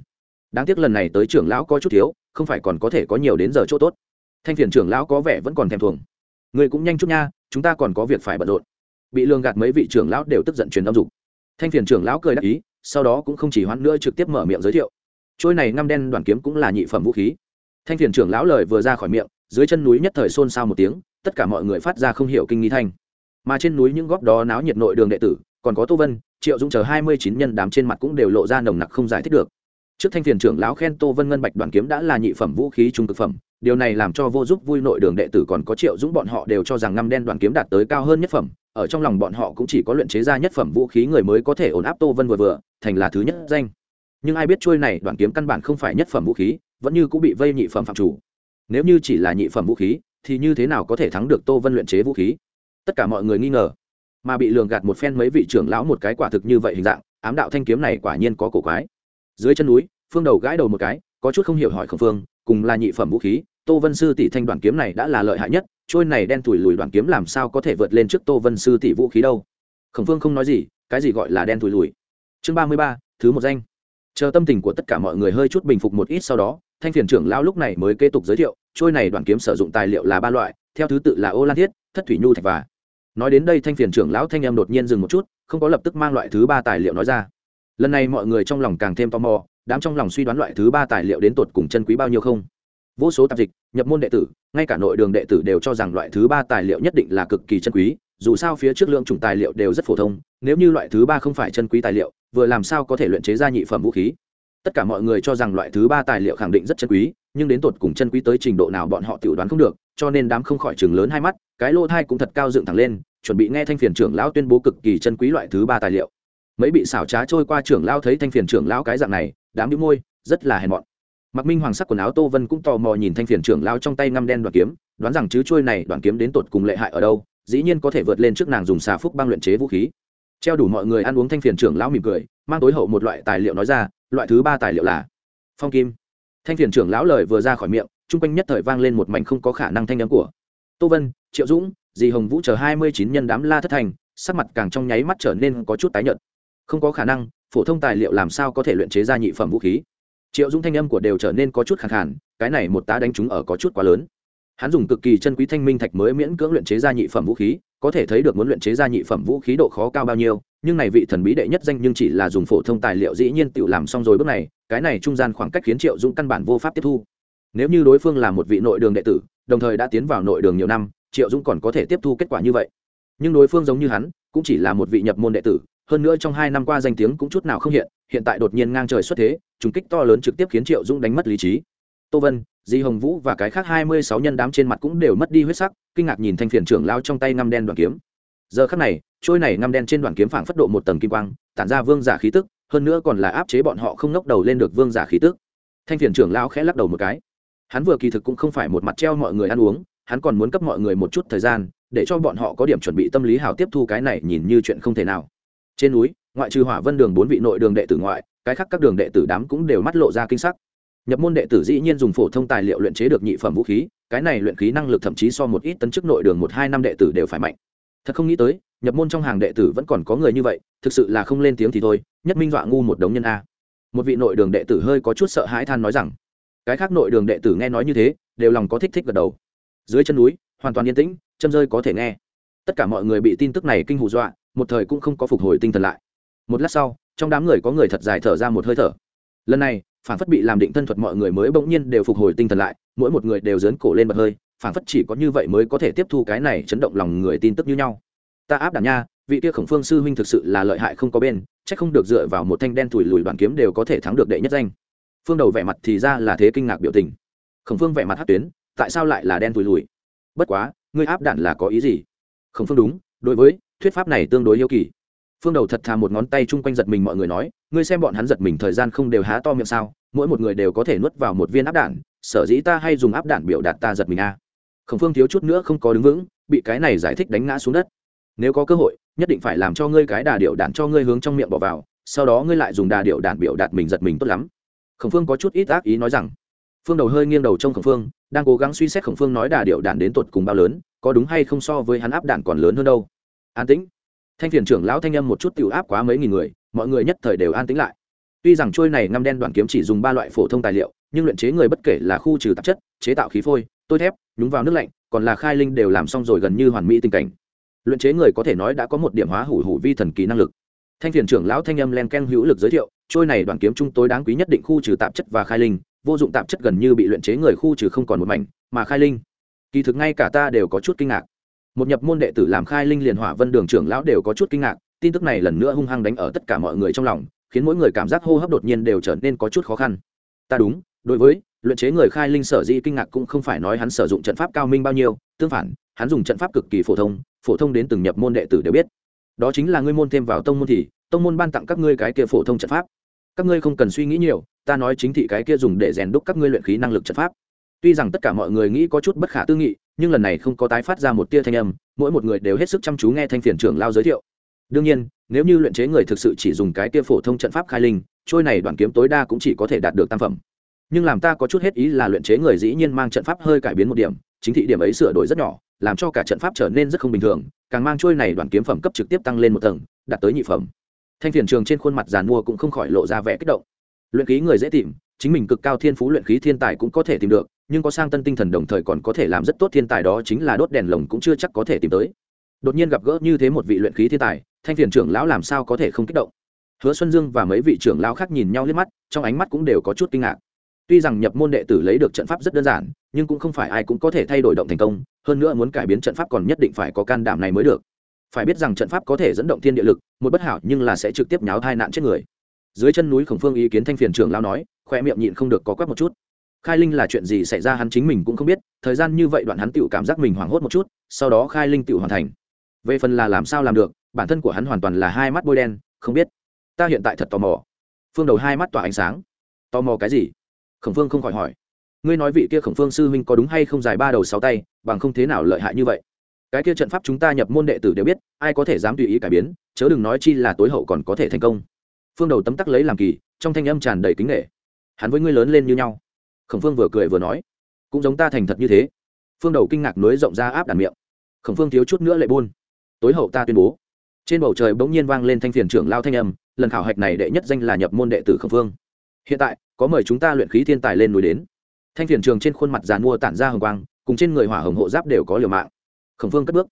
Đáng tiếc lần này tới trưởng lão có chút thiếu, không phải còn có thể có nhiều đến giờ chỗ tốt. Thanh phiền trưởng lão có vẻ vẫn còn thèm thuồng. Người cũng nhanh chút nha, chúng ta còn có việc phải bận rộn. Bị lường gạt mấy vị trưởng lão đều tức giận truyền âm dục. Thanh phiền trưởng lão cười đáp ý, sau đó cũng không chỉ hoãn nữa trực tiếp mở miệng giới thiệu. Trôi này ngăm đen đoàn kiếm cũng là nhị phẩm vũ khí. Thanh phiền trưởng lão lời vừa ra khỏi miệng, dưới chân núi nhất thời xôn xao một tiếng, tất cả mọi người phát ra không hiểu kinh nghi thanh mà trên núi những góc đó náo nhiệt nội đường đệ tử, còn có tô vân, triệu dũng chờ hai mươi chín nhân đám trên mặt cũng đều lộ ra nồng nặc không giải thích được. Trước thanh phiền trưởng lão khen tô vân ngân bạch đoàn kiếm đã là nhị phẩm vũ khí trung cực phẩm, điều này làm cho vô giúp vui nội đường đệ tử còn có triệu dũng bọn họ đều cho rằng ngăm đen đoàn kiếm đạt tới cao hơn nhất phẩm, ở trong lòng bọn họ cũng chỉ có luyện chế ra nhất phẩm vũ khí người mới có thể ổn áp tô vân vừa vừa, thành là thứ nhất danh. Nhưng ai biết trôi này đoàn kiếm căn bản không phải nhất phẩm vũ khí, vẫn như cũng bị vây nhị phẩm phạm chủ. Nếu như chỉ là nhị phẩm vũ khí, thì như thế nào có thể thắng được tô vân luyện chế vũ khí? Tất cả mọi người nghi ngờ, mà bị lường gạt một phen mấy vị trưởng lão một cái quả thực như vậy hình dạng, ám đạo thanh kiếm này quả nhiên có cổ quái. Dưới chân núi, phương đầu gãi đầu một cái, có chút không hiểu hỏi khẩn phương, cùng là nhị phẩm vũ khí, tô vân sư tỷ thanh đoàn kiếm này đã là lợi hại nhất, trôi này đen thùi lùi đoàn kiếm làm sao có thể vượt lên trước tô vân sư tỷ vũ khí đâu? Khẩn phương không nói gì, cái gì gọi là đen thùi lùi. Chương ba mươi ba, thứ một danh. Chờ tâm tình của tất cả mọi người hơi chút bình phục một ít sau đó, thanh phiền trưởng lão lúc này mới kế tục giới thiệu, trôi này đoàn kiếm sử dụng tài liệu là ba loại, theo thứ tự là ô lan thiết, thất thủy nhu thạch và nói đến đây thanh phiền trưởng lão thanh em đột nhiên dừng một chút, không có lập tức mang loại thứ ba tài liệu nói ra. Lần này mọi người trong lòng càng thêm tò mò, đám trong lòng suy đoán loại thứ ba tài liệu đến tột cùng chân quý bao nhiêu không? Vô số tạp dịch, nhập môn đệ tử, ngay cả nội đường đệ tử đều cho rằng loại thứ ba tài liệu nhất định là cực kỳ chân quý, dù sao phía trước lượng chủng tài liệu đều rất phổ thông, nếu như loại thứ ba không phải chân quý tài liệu, vừa làm sao có thể luyện chế ra nhị phẩm vũ khí? Tất cả mọi người cho rằng loại thứ ba tài liệu khẳng định rất chân quý, nhưng đến tột cùng chân quý tới trình độ nào bọn họ tự đoán không được, cho nên đám không khỏi chừng lớn hai mắt, cái lô thai cũng thật cao dựng thẳng lên, chuẩn bị nghe thanh phiền trưởng lão tuyên bố cực kỳ chân quý loại thứ ba tài liệu. Mấy bị xảo trá trôi qua trưởng lão thấy thanh phiền trưởng lão cái dạng này, đám đĩu môi, rất là hèn mọn. Mặc minh hoàng sắc quần áo tô vân cũng tò mò nhìn thanh phiền trưởng lão trong tay ngăm đen đoàn kiếm, đoán rằng chứ trôi này đoàn kiếm đến tột cùng lệ hại ở đâu, dĩ nhiên có thể vượt lên trước nàng dùng xà phúc băng luyện chế vũ khí. Treo đủ mọi người ăn uống thanh phiền trưởng lão mỉm cười, mang tối hậu một loại tài liệu nói ra loại thứ ba tài liệu là phong kim. Thanh phiền trưởng lão lời vừa ra khỏi miệng, chung quanh nhất thời vang lên một mảnh không có khả năng thanh âm của tô vân, triệu dũng, dì hồng vũ chờ hai mươi chín nhân đám la thất thành, sắc mặt càng trong nháy mắt trở nên có chút tái nhợt. Không có khả năng, phổ thông tài liệu làm sao có thể luyện chế ra nhị phẩm vũ khí? Triệu dũng thanh âm của đều trở nên có chút khẳng khản cái này một tá đánh chúng ở có chút quá lớn hắn dùng cực kỳ chân quý thanh minh thạch mới miễn cưỡng luyện chế ra nhị phẩm vũ khí, có thể thấy được muốn luyện chế ra nhị phẩm vũ khí độ khó cao bao nhiêu, nhưng này vị thần bí đệ nhất danh nhưng chỉ là dùng phổ thông tài liệu dĩ nhiên tự làm xong rồi bước này, cái này trung gian khoảng cách khiến triệu dũng căn bản vô pháp tiếp thu. Nếu như đối phương là một vị nội đường đệ tử, đồng thời đã tiến vào nội đường nhiều năm, triệu dũng còn có thể tiếp thu kết quả như vậy. Nhưng đối phương giống như hắn, cũng chỉ là một vị nhập môn đệ tử, hơn nữa trong hai năm qua danh tiếng cũng chút nào không hiện hiện tại đột nhiên ngang trời xuất thế, trùng kích to lớn trực tiếp khiến triệu dũng đánh mất lý trí. Tô vân di hồng vũ và cái khác hai mươi sáu nhân đám trên mặt cũng đều mất đi huyết sắc, kinh ngạc nhìn thanh phiền trưởng lao trong tay ngăm đen đoàn kiếm. Giờ khắc này, trôi này ngăm đen trên đoàn kiếm phảng phất độ một tầng kim quang, tản ra vương giả khí tức, hơn nữa còn là áp chế bọn họ không ngóc đầu lên được vương giả khí tức. Thanh phiền trưởng lao khẽ lắc đầu một cái. Hắn vừa kỳ thực cũng không phải một mặt treo mọi người ăn uống, hắn còn muốn cấp mọi người một chút thời gian, để cho bọn họ có điểm chuẩn bị tâm lý hào tiếp thu cái này nhìn như chuyện không thể nào. Trên núi, ngoại trừ hỏa vân đường bốn vị nội đường đệ tử ngoại, cái khác các đường đệ tử đám cũng đều mắt lộ ra kinh sắc nhập môn đệ tử dĩ nhiên dùng phổ thông tài liệu luyện chế được nhị phẩm vũ khí, cái này luyện khí năng lực thậm chí so một ít tấn chức nội đường một hai năm đệ tử đều phải mạnh. Thật không nghĩ tới, nhập môn trong hàng đệ tử vẫn còn có người như vậy, thực sự là không lên tiếng thì thôi, nhất minh dọa ngu một đống nhân a. Một vị nội đường đệ tử hơi có chút sợ hãi than nói rằng, cái khác nội đường đệ tử nghe nói như thế, đều lòng có thích thích gật đầu. Dưới chân núi, hoàn toàn yên tĩnh, châm rơi có thể nghe. Tất cả mọi người bị tin tức này kinh hù dọa, một thời cũng không có phục hồi tinh thần lại. Một lát sau, trong đám người có người thật dài thở ra một hơi thở. Lần này phản phất bị làm định thân thuật mọi người mới bỗng nhiên đều phục hồi tinh thần lại, mỗi một người đều dớn cổ lên bật hơi phản phất chỉ có như vậy mới có thể tiếp thu cái này chấn động lòng người tin tức như nhau. Ta áp đàn nha, vị kia khổng phương sư huynh thực sự là lợi hại không có bên c h ắ c không được dựa vào một thanh đen thùi lùi đoàn kiếm đều có thể thắng được đệ nhất danh. Phương đầu vẻ mặt thì ra là thế kinh ngạc biểu tình. Khổng phương vẻ mặt hát tuyến, tại sao lại là đen thùi lùi? Bất quá, ngươi áp đạn là có ý gì? Khổng phương đúng, đối với, thuyết pháp này tương đối yêu kỳ. Phương đầu thật thà một ngón tay chung quanh giật mình mọi người nói ngươi xem bọn hắn giật mình thời gian không đều há to miệng sao, mỗi một người đều có thể nuốt vào một viên áp đạn, sở dĩ ta hay dùng áp đạn biểu đạt ta giật mình a. À. khổng phương thiếu chút nữa không có đứng vững, bị cái này giải thích đánh ngã xuống đất. Nếu có cơ hội, nhất định phải làm cho ngươi cái đà điệu đạn cho ngươi hướng trong miệng bỏ vào, sau đó ngươi lại dùng đà điệu đạn biểu đạt mình giật mình tốt lắm. Khổng phương có chút ít ác ý nói rằng. Phương đầu hơi nghiêng đầu trong khổng phương, đang cố gắng suy xét khổng phương nói đà điệu đạn đến tột cùng bao lớn, có đúng hay không so với hắn áp đạn còn lớn hơn đâu. An tĩnh. Thanh thiền trưởng lão thanh âm một chút tiểu áp quá mấy nghìn người mọi người nhất thời đều an tĩnh lại. Tuy rằng trôi này ngăm đen đoàn kiếm chỉ dùng ba loại phổ thông tài liệu, nhưng luyện chế người bất kể là khu trừ tạp chất, chế tạo khí phôi, tôi thép, nhúng vào nước lạnh, còn là khai linh đều làm xong rồi gần như hoàn mỹ tình cảnh. Luyện chế người có thể nói đã có một điểm hóa hủ hủ vi thần kỳ năng lực. Thanh phiền trưởng lão thanh âm len ken hữu lực giới thiệu, trôi này đoàn kiếm trung tối đáng quý nhất định khu trừ tạp chất và khai linh, vô dụng tạp chất gần như bị luyện chế người khu trừ không còn một mảnh, mà khai linh. Kỳ thực ngay cả ta đều có chút kinh ngạc. Một nhập môn đệ tử làm khai linh liền hỏa vân đường trưởng lão đều có chút kinh ngạc tin tức này lần nữa hung hăng đánh ở tất cả mọi người trong lòng, khiến mỗi người cảm giác hô hấp đột nhiên đều trở nên có chút khó khăn. Ta đúng, đối với, luyện chế người khai linh sở Di kinh ngạc cũng không phải nói hắn sử dụng trận pháp cao minh bao nhiêu, tương phản, hắn dùng trận pháp cực kỳ phổ thông phổ thông đến từng nhập môn đệ tử đều biết. Đó chính là ngươi môn thêm vào tông môn thì, tông môn ban tặng các ngươi cái kia phổ thông trận pháp. Các ngươi không cần suy nghĩ nhiều, ta nói chính thị cái kia dùng để rèn đúc các ngươi luyện khí năng lực trận pháp. Tuy rằng tất cả mọi người nghĩ có chút bất khả tư nghị, nhưng lần này không có tái phát ra một tia thanh âm, mỗi một người đều hết sức chăm chú nghe thanh phiền trưởng lao giới thiệu đương nhiên, nếu như luyện chế người thực sự chỉ dùng cái kia phổ thông trận pháp khai linh, trôi này đoàn kiếm tối đa cũng chỉ có thể đạt được tam phẩm. Nhưng làm ta có chút hết ý là luyện chế người dĩ nhiên mang trận pháp hơi cải biến một điểm, chính thị điểm ấy sửa đổi rất nhỏ, làm cho cả trận pháp trở nên rất không bình thường, càng mang trôi này đoàn kiếm phẩm cấp trực tiếp tăng lên một tầng, đạt tới nhị phẩm. Thanh thiền trường trên khuôn mặt giàn mua cũng không khỏi lộ ra vẻ kích động. Luyện khí người dễ tìm, chính mình cực cao thiên phú luyện khí thiên tài cũng có thể tìm được, nhưng có sang tân tinh thần đồng thời còn có thể làm rất tốt thiên tài đó chính là đốt đèn lồng cũng chưa chắc có thể tìm tới. Đột nhiên gặp gỡ như thế một vị luyện khí thiên tài thanh phiền trưởng lão làm sao có thể không kích động? Hứa xuân dương và mấy vị trưởng lão khác nhìn nhau liếc mắt, trong ánh mắt cũng đều có chút kinh ngạc. Tuy rằng nhập môn đệ tử lấy được trận pháp rất đơn giản, nhưng cũng không phải ai cũng có thể thay đổi động thành công, hơn nữa muốn cải biến trận pháp còn nhất định phải có can đảm này mới được. Phải biết rằng trận pháp có thể dẫn động thiên địa lực, một bất hảo nhưng là sẽ trực tiếp nháo thai nạn chết người. Dưới chân núi khổng phương ý kiến thanh phiền trưởng lão nói, khoe miệng nhịn không được có quét một chút. Khai linh là chuyện gì xảy ra hắn chính mình cũng không biết, thời gian như vậy đoạn hắn tự cảm giác mình hoảng hốt một chút, sau đó khai linh tự hoàn thành. Về phần là làm sao làm được bản thân của hắn hoàn toàn là hai mắt bôi đen, không biết. Ta hiện tại thật tò mò. Phương đầu hai mắt tỏa ánh sáng. Tò mò cái gì? Khổng phương không khỏi hỏi. Ngươi nói vị kia khổng phương sư huynh có đúng hay không dài ba đầu sáu tay, bằng không thế nào lợi hại như vậy? Cái kia trận pháp chúng ta nhập môn đệ tử đều biết, ai có thể dám tùy ý cải biến, chớ đừng nói chi là tối hậu còn có thể thành công. Phương đầu tấm tắc lấy làm kỳ, trong thanh âm tràn đầy kính nghệ hắn với ngươi lớn lên như nhau. Khổng phương vừa cười vừa nói. Cũng giống ta thành thật như thế. Phương đầu kinh ngạc nối rộng ra áp đàn miệng. Khổng phương thiếu chút nữa lại buôn tối hậu ta tuyên bố trên bầu trời bỗng nhiên vang lên thanh phiền trưởng lao thanh âm, lần khảo hạch này đệ nhất danh là nhập môn đệ tử khổng phương hiện tại, có mời chúng ta luyện khí thiên tài lên núi đến. Thanh phiền trường trên khuôn mặt giàn mua tản ra hồng quang, cùng trên người hỏa hồng hộ giáp đều có liều mạng. Khổng phương cất bước.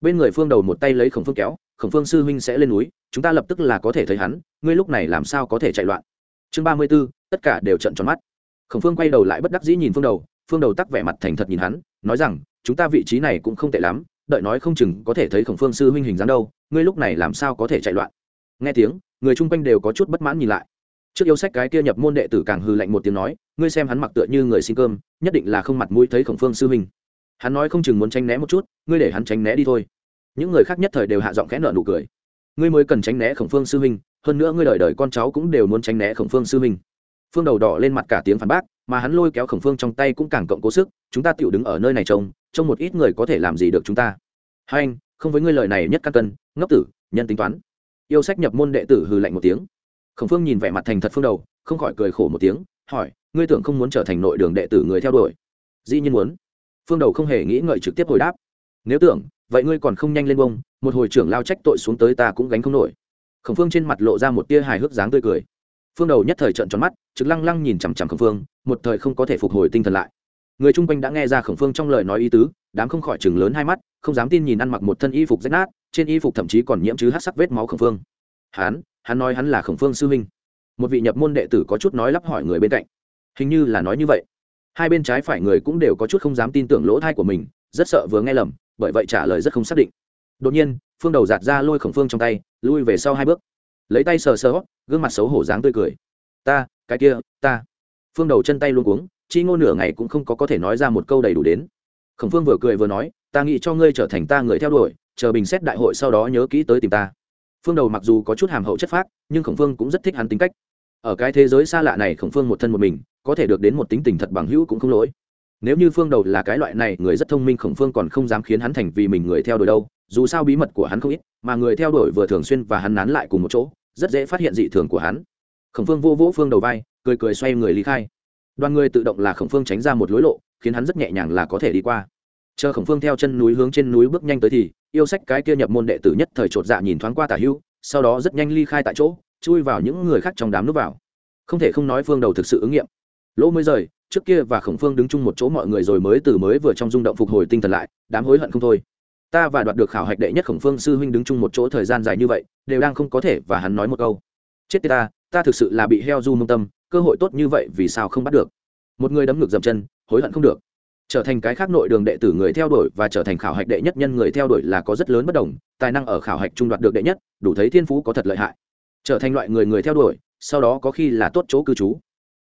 Bên người phương đầu một tay lấy khổng phương kéo, khổng phương sư huynh sẽ lên núi, chúng ta lập tức là có thể thấy hắn, ngươi lúc này làm sao có thể chạy loạn? Chương ba mươi b ố tất cả đều trận tròn mắt. Khổng phương quay đầu lại bất đắc dĩ nhìn phương đầu phương đầu tắc vẻ mặt thành thật nhìn hắn, nói rằng, chúng ta vị trí này cũng không tệ lắm đợi nói không chừng có thể thấy khổng phương sư huynh hình dáng đâu, ngươi lúc này làm sao có thể chạy loạn? Nghe tiếng, người chung quanh đều có chút bất mãn nhìn lại. Trước yêu sách cái kia nhập môn đệ tử càng hư lạnh một tiếng nói, ngươi xem hắn mặc tựa như người xin cơm, nhất định là không mặt mũi thấy khổng phương sư huynh. Hắn nói không chừng muốn tránh né một chút, ngươi để hắn tránh né đi thôi. Những người khác nhất thời đều hạ giọng khẽ nợ nụ cười. Ngươi mới cần tránh né khổng phương sư huynh, hơn nữa ngươi đời đời con cháu cũng đều muốn tránh né khổng phương sư huynh. Phương đầu đỏ lên mặt cả tiếng phản bác, mà hắn lôi kéo khổng phương trong tay cũng càng cộng cố sức, chúng ta tựu đứng ở nơi này trông trông một ít người có thể làm gì được chúng ta. Hai anh, không với ngươi lời này nhất căn cân, ngốc tử, nhân tính toán. Yêu sách nhập môn đệ tử hừ lạnh một tiếng. Khổng phương nhìn vẻ mặt thành thật phương đầu, không khỏi cười khổ một tiếng, hỏi, ngươi tưởng không muốn trở thành nội đường đệ tử người theo đuổi? Dĩ nhiên muốn. Phương đầu không hề nghĩ ngợi trực tiếp hồi đáp. Nếu tưởng, vậy ngươi còn không nhanh lên bông, một hồi trưởng lao trách tội xuống tới ta cũng gánh không nổi. Khổng phương trên mặt lộ ra một tia hài hước dáng tươi cười. Phương đầu nhất thời trận tròn mắt, trực lăng lăng nhìn chằm chằm khổng phương, một thời không có thể phục hồi tinh thần lại người chung quanh đã nghe ra khổng phương trong lời nói ý tứ, đám không khỏi chừng lớn hai mắt, không dám tin nhìn ăn mặc một thân y phục rách nát, trên y phục thậm chí còn nhiễm chứ hát sắc vết máu khổng phương. Hắn hắn nói hắn là khổng phương sư huynh. Một vị nhập môn đệ tử có chút nói lắp hỏi người bên cạnh. Hình như là nói như vậy. Hai bên trái phải người cũng đều có chút không dám tin tưởng lỗ thai của mình, rất sợ vừa nghe lầm, bởi vậy trả lời rất không xác định. Đột nhiên, phương đầu giạt ra lôi khổng phương trong tay, lui về sau hai bước. Lấy tay sờ sờ, gương mặt xấu hổ dáng tươi cười. Ta, cái kia, ta. Phương đầu chân tay luôn cuống chi ngô nửa ngày cũng không có có thể nói ra một câu đầy đủ đến. Khổng phương vừa cười vừa nói, ta nghĩ cho ngươi trở thành ta người theo đuổi, chờ bình xét đại hội sau đó nhớ kỹ tới tìm ta. Phương đầu mặc dù có chút hàm hậu chất phác, nhưng khổng phương cũng rất thích hắn tính cách. Ở cái thế giới xa lạ này khổng phương một thân một mình, có thể được đến một tính tình thật bằng hữu cũng không lỗi. Nếu như phương đầu là cái loại này, người rất thông minh khổng phương còn không dám khiến hắn thành vì mình người theo đuổi đâu, dù sao bí mật của hắn không ít, mà người theo đuổi vừa thường xuyên và hắn nán lại cùng một chỗ, rất dễ phát hiện dị thường của hắn. Khổng phương vô vỗ phương đầu vai, cười cười xoay người lý khai đoàn người tự động là khổng phương tránh ra một lối lộ, khiến hắn rất nhẹ nhàng là có thể đi qua. Chờ khổng phương theo chân núi hướng trên núi bước nhanh tới thì, yêu sách cái kia nhập môn đệ tử nhất thời chột dạ nhìn thoáng qua tả hưu, sau đó rất nhanh ly khai tại chỗ, chui vào những người khác trong đám núp vào. Không thể không nói phương đầu thực sự ứng nghiệm. Lỗ mới rời, trước kia và khổng phương đứng chung một chỗ mọi người rồi mới từ mới vừa trong rung động phục hồi tinh thần lại, đám hối hận không thôi. Ta và đoạt được khảo hạch đệ nhất khổng phương sư huynh đứng chung một chỗ thời gian dài như vậy, đều đang không có thể và hắn nói một câu. Chết ta ta thực sự là bị heo du mông tâm cơ hội tốt như vậy vì sao không bắt được? Một người đấm ngược dậm chân, hối hận không được. Trở thành cái khác nội đường đệ tử người theo đuổi và trở thành khảo hạch đệ nhất nhân người theo đuổi là có rất lớn bất đồng, tài năng ở khảo hạch trung đoạt được đệ nhất, đủ thấy thiên phú có thật lợi hại. Trở thành loại người người theo đuổi, sau đó có khi là tốt chỗ cư trú.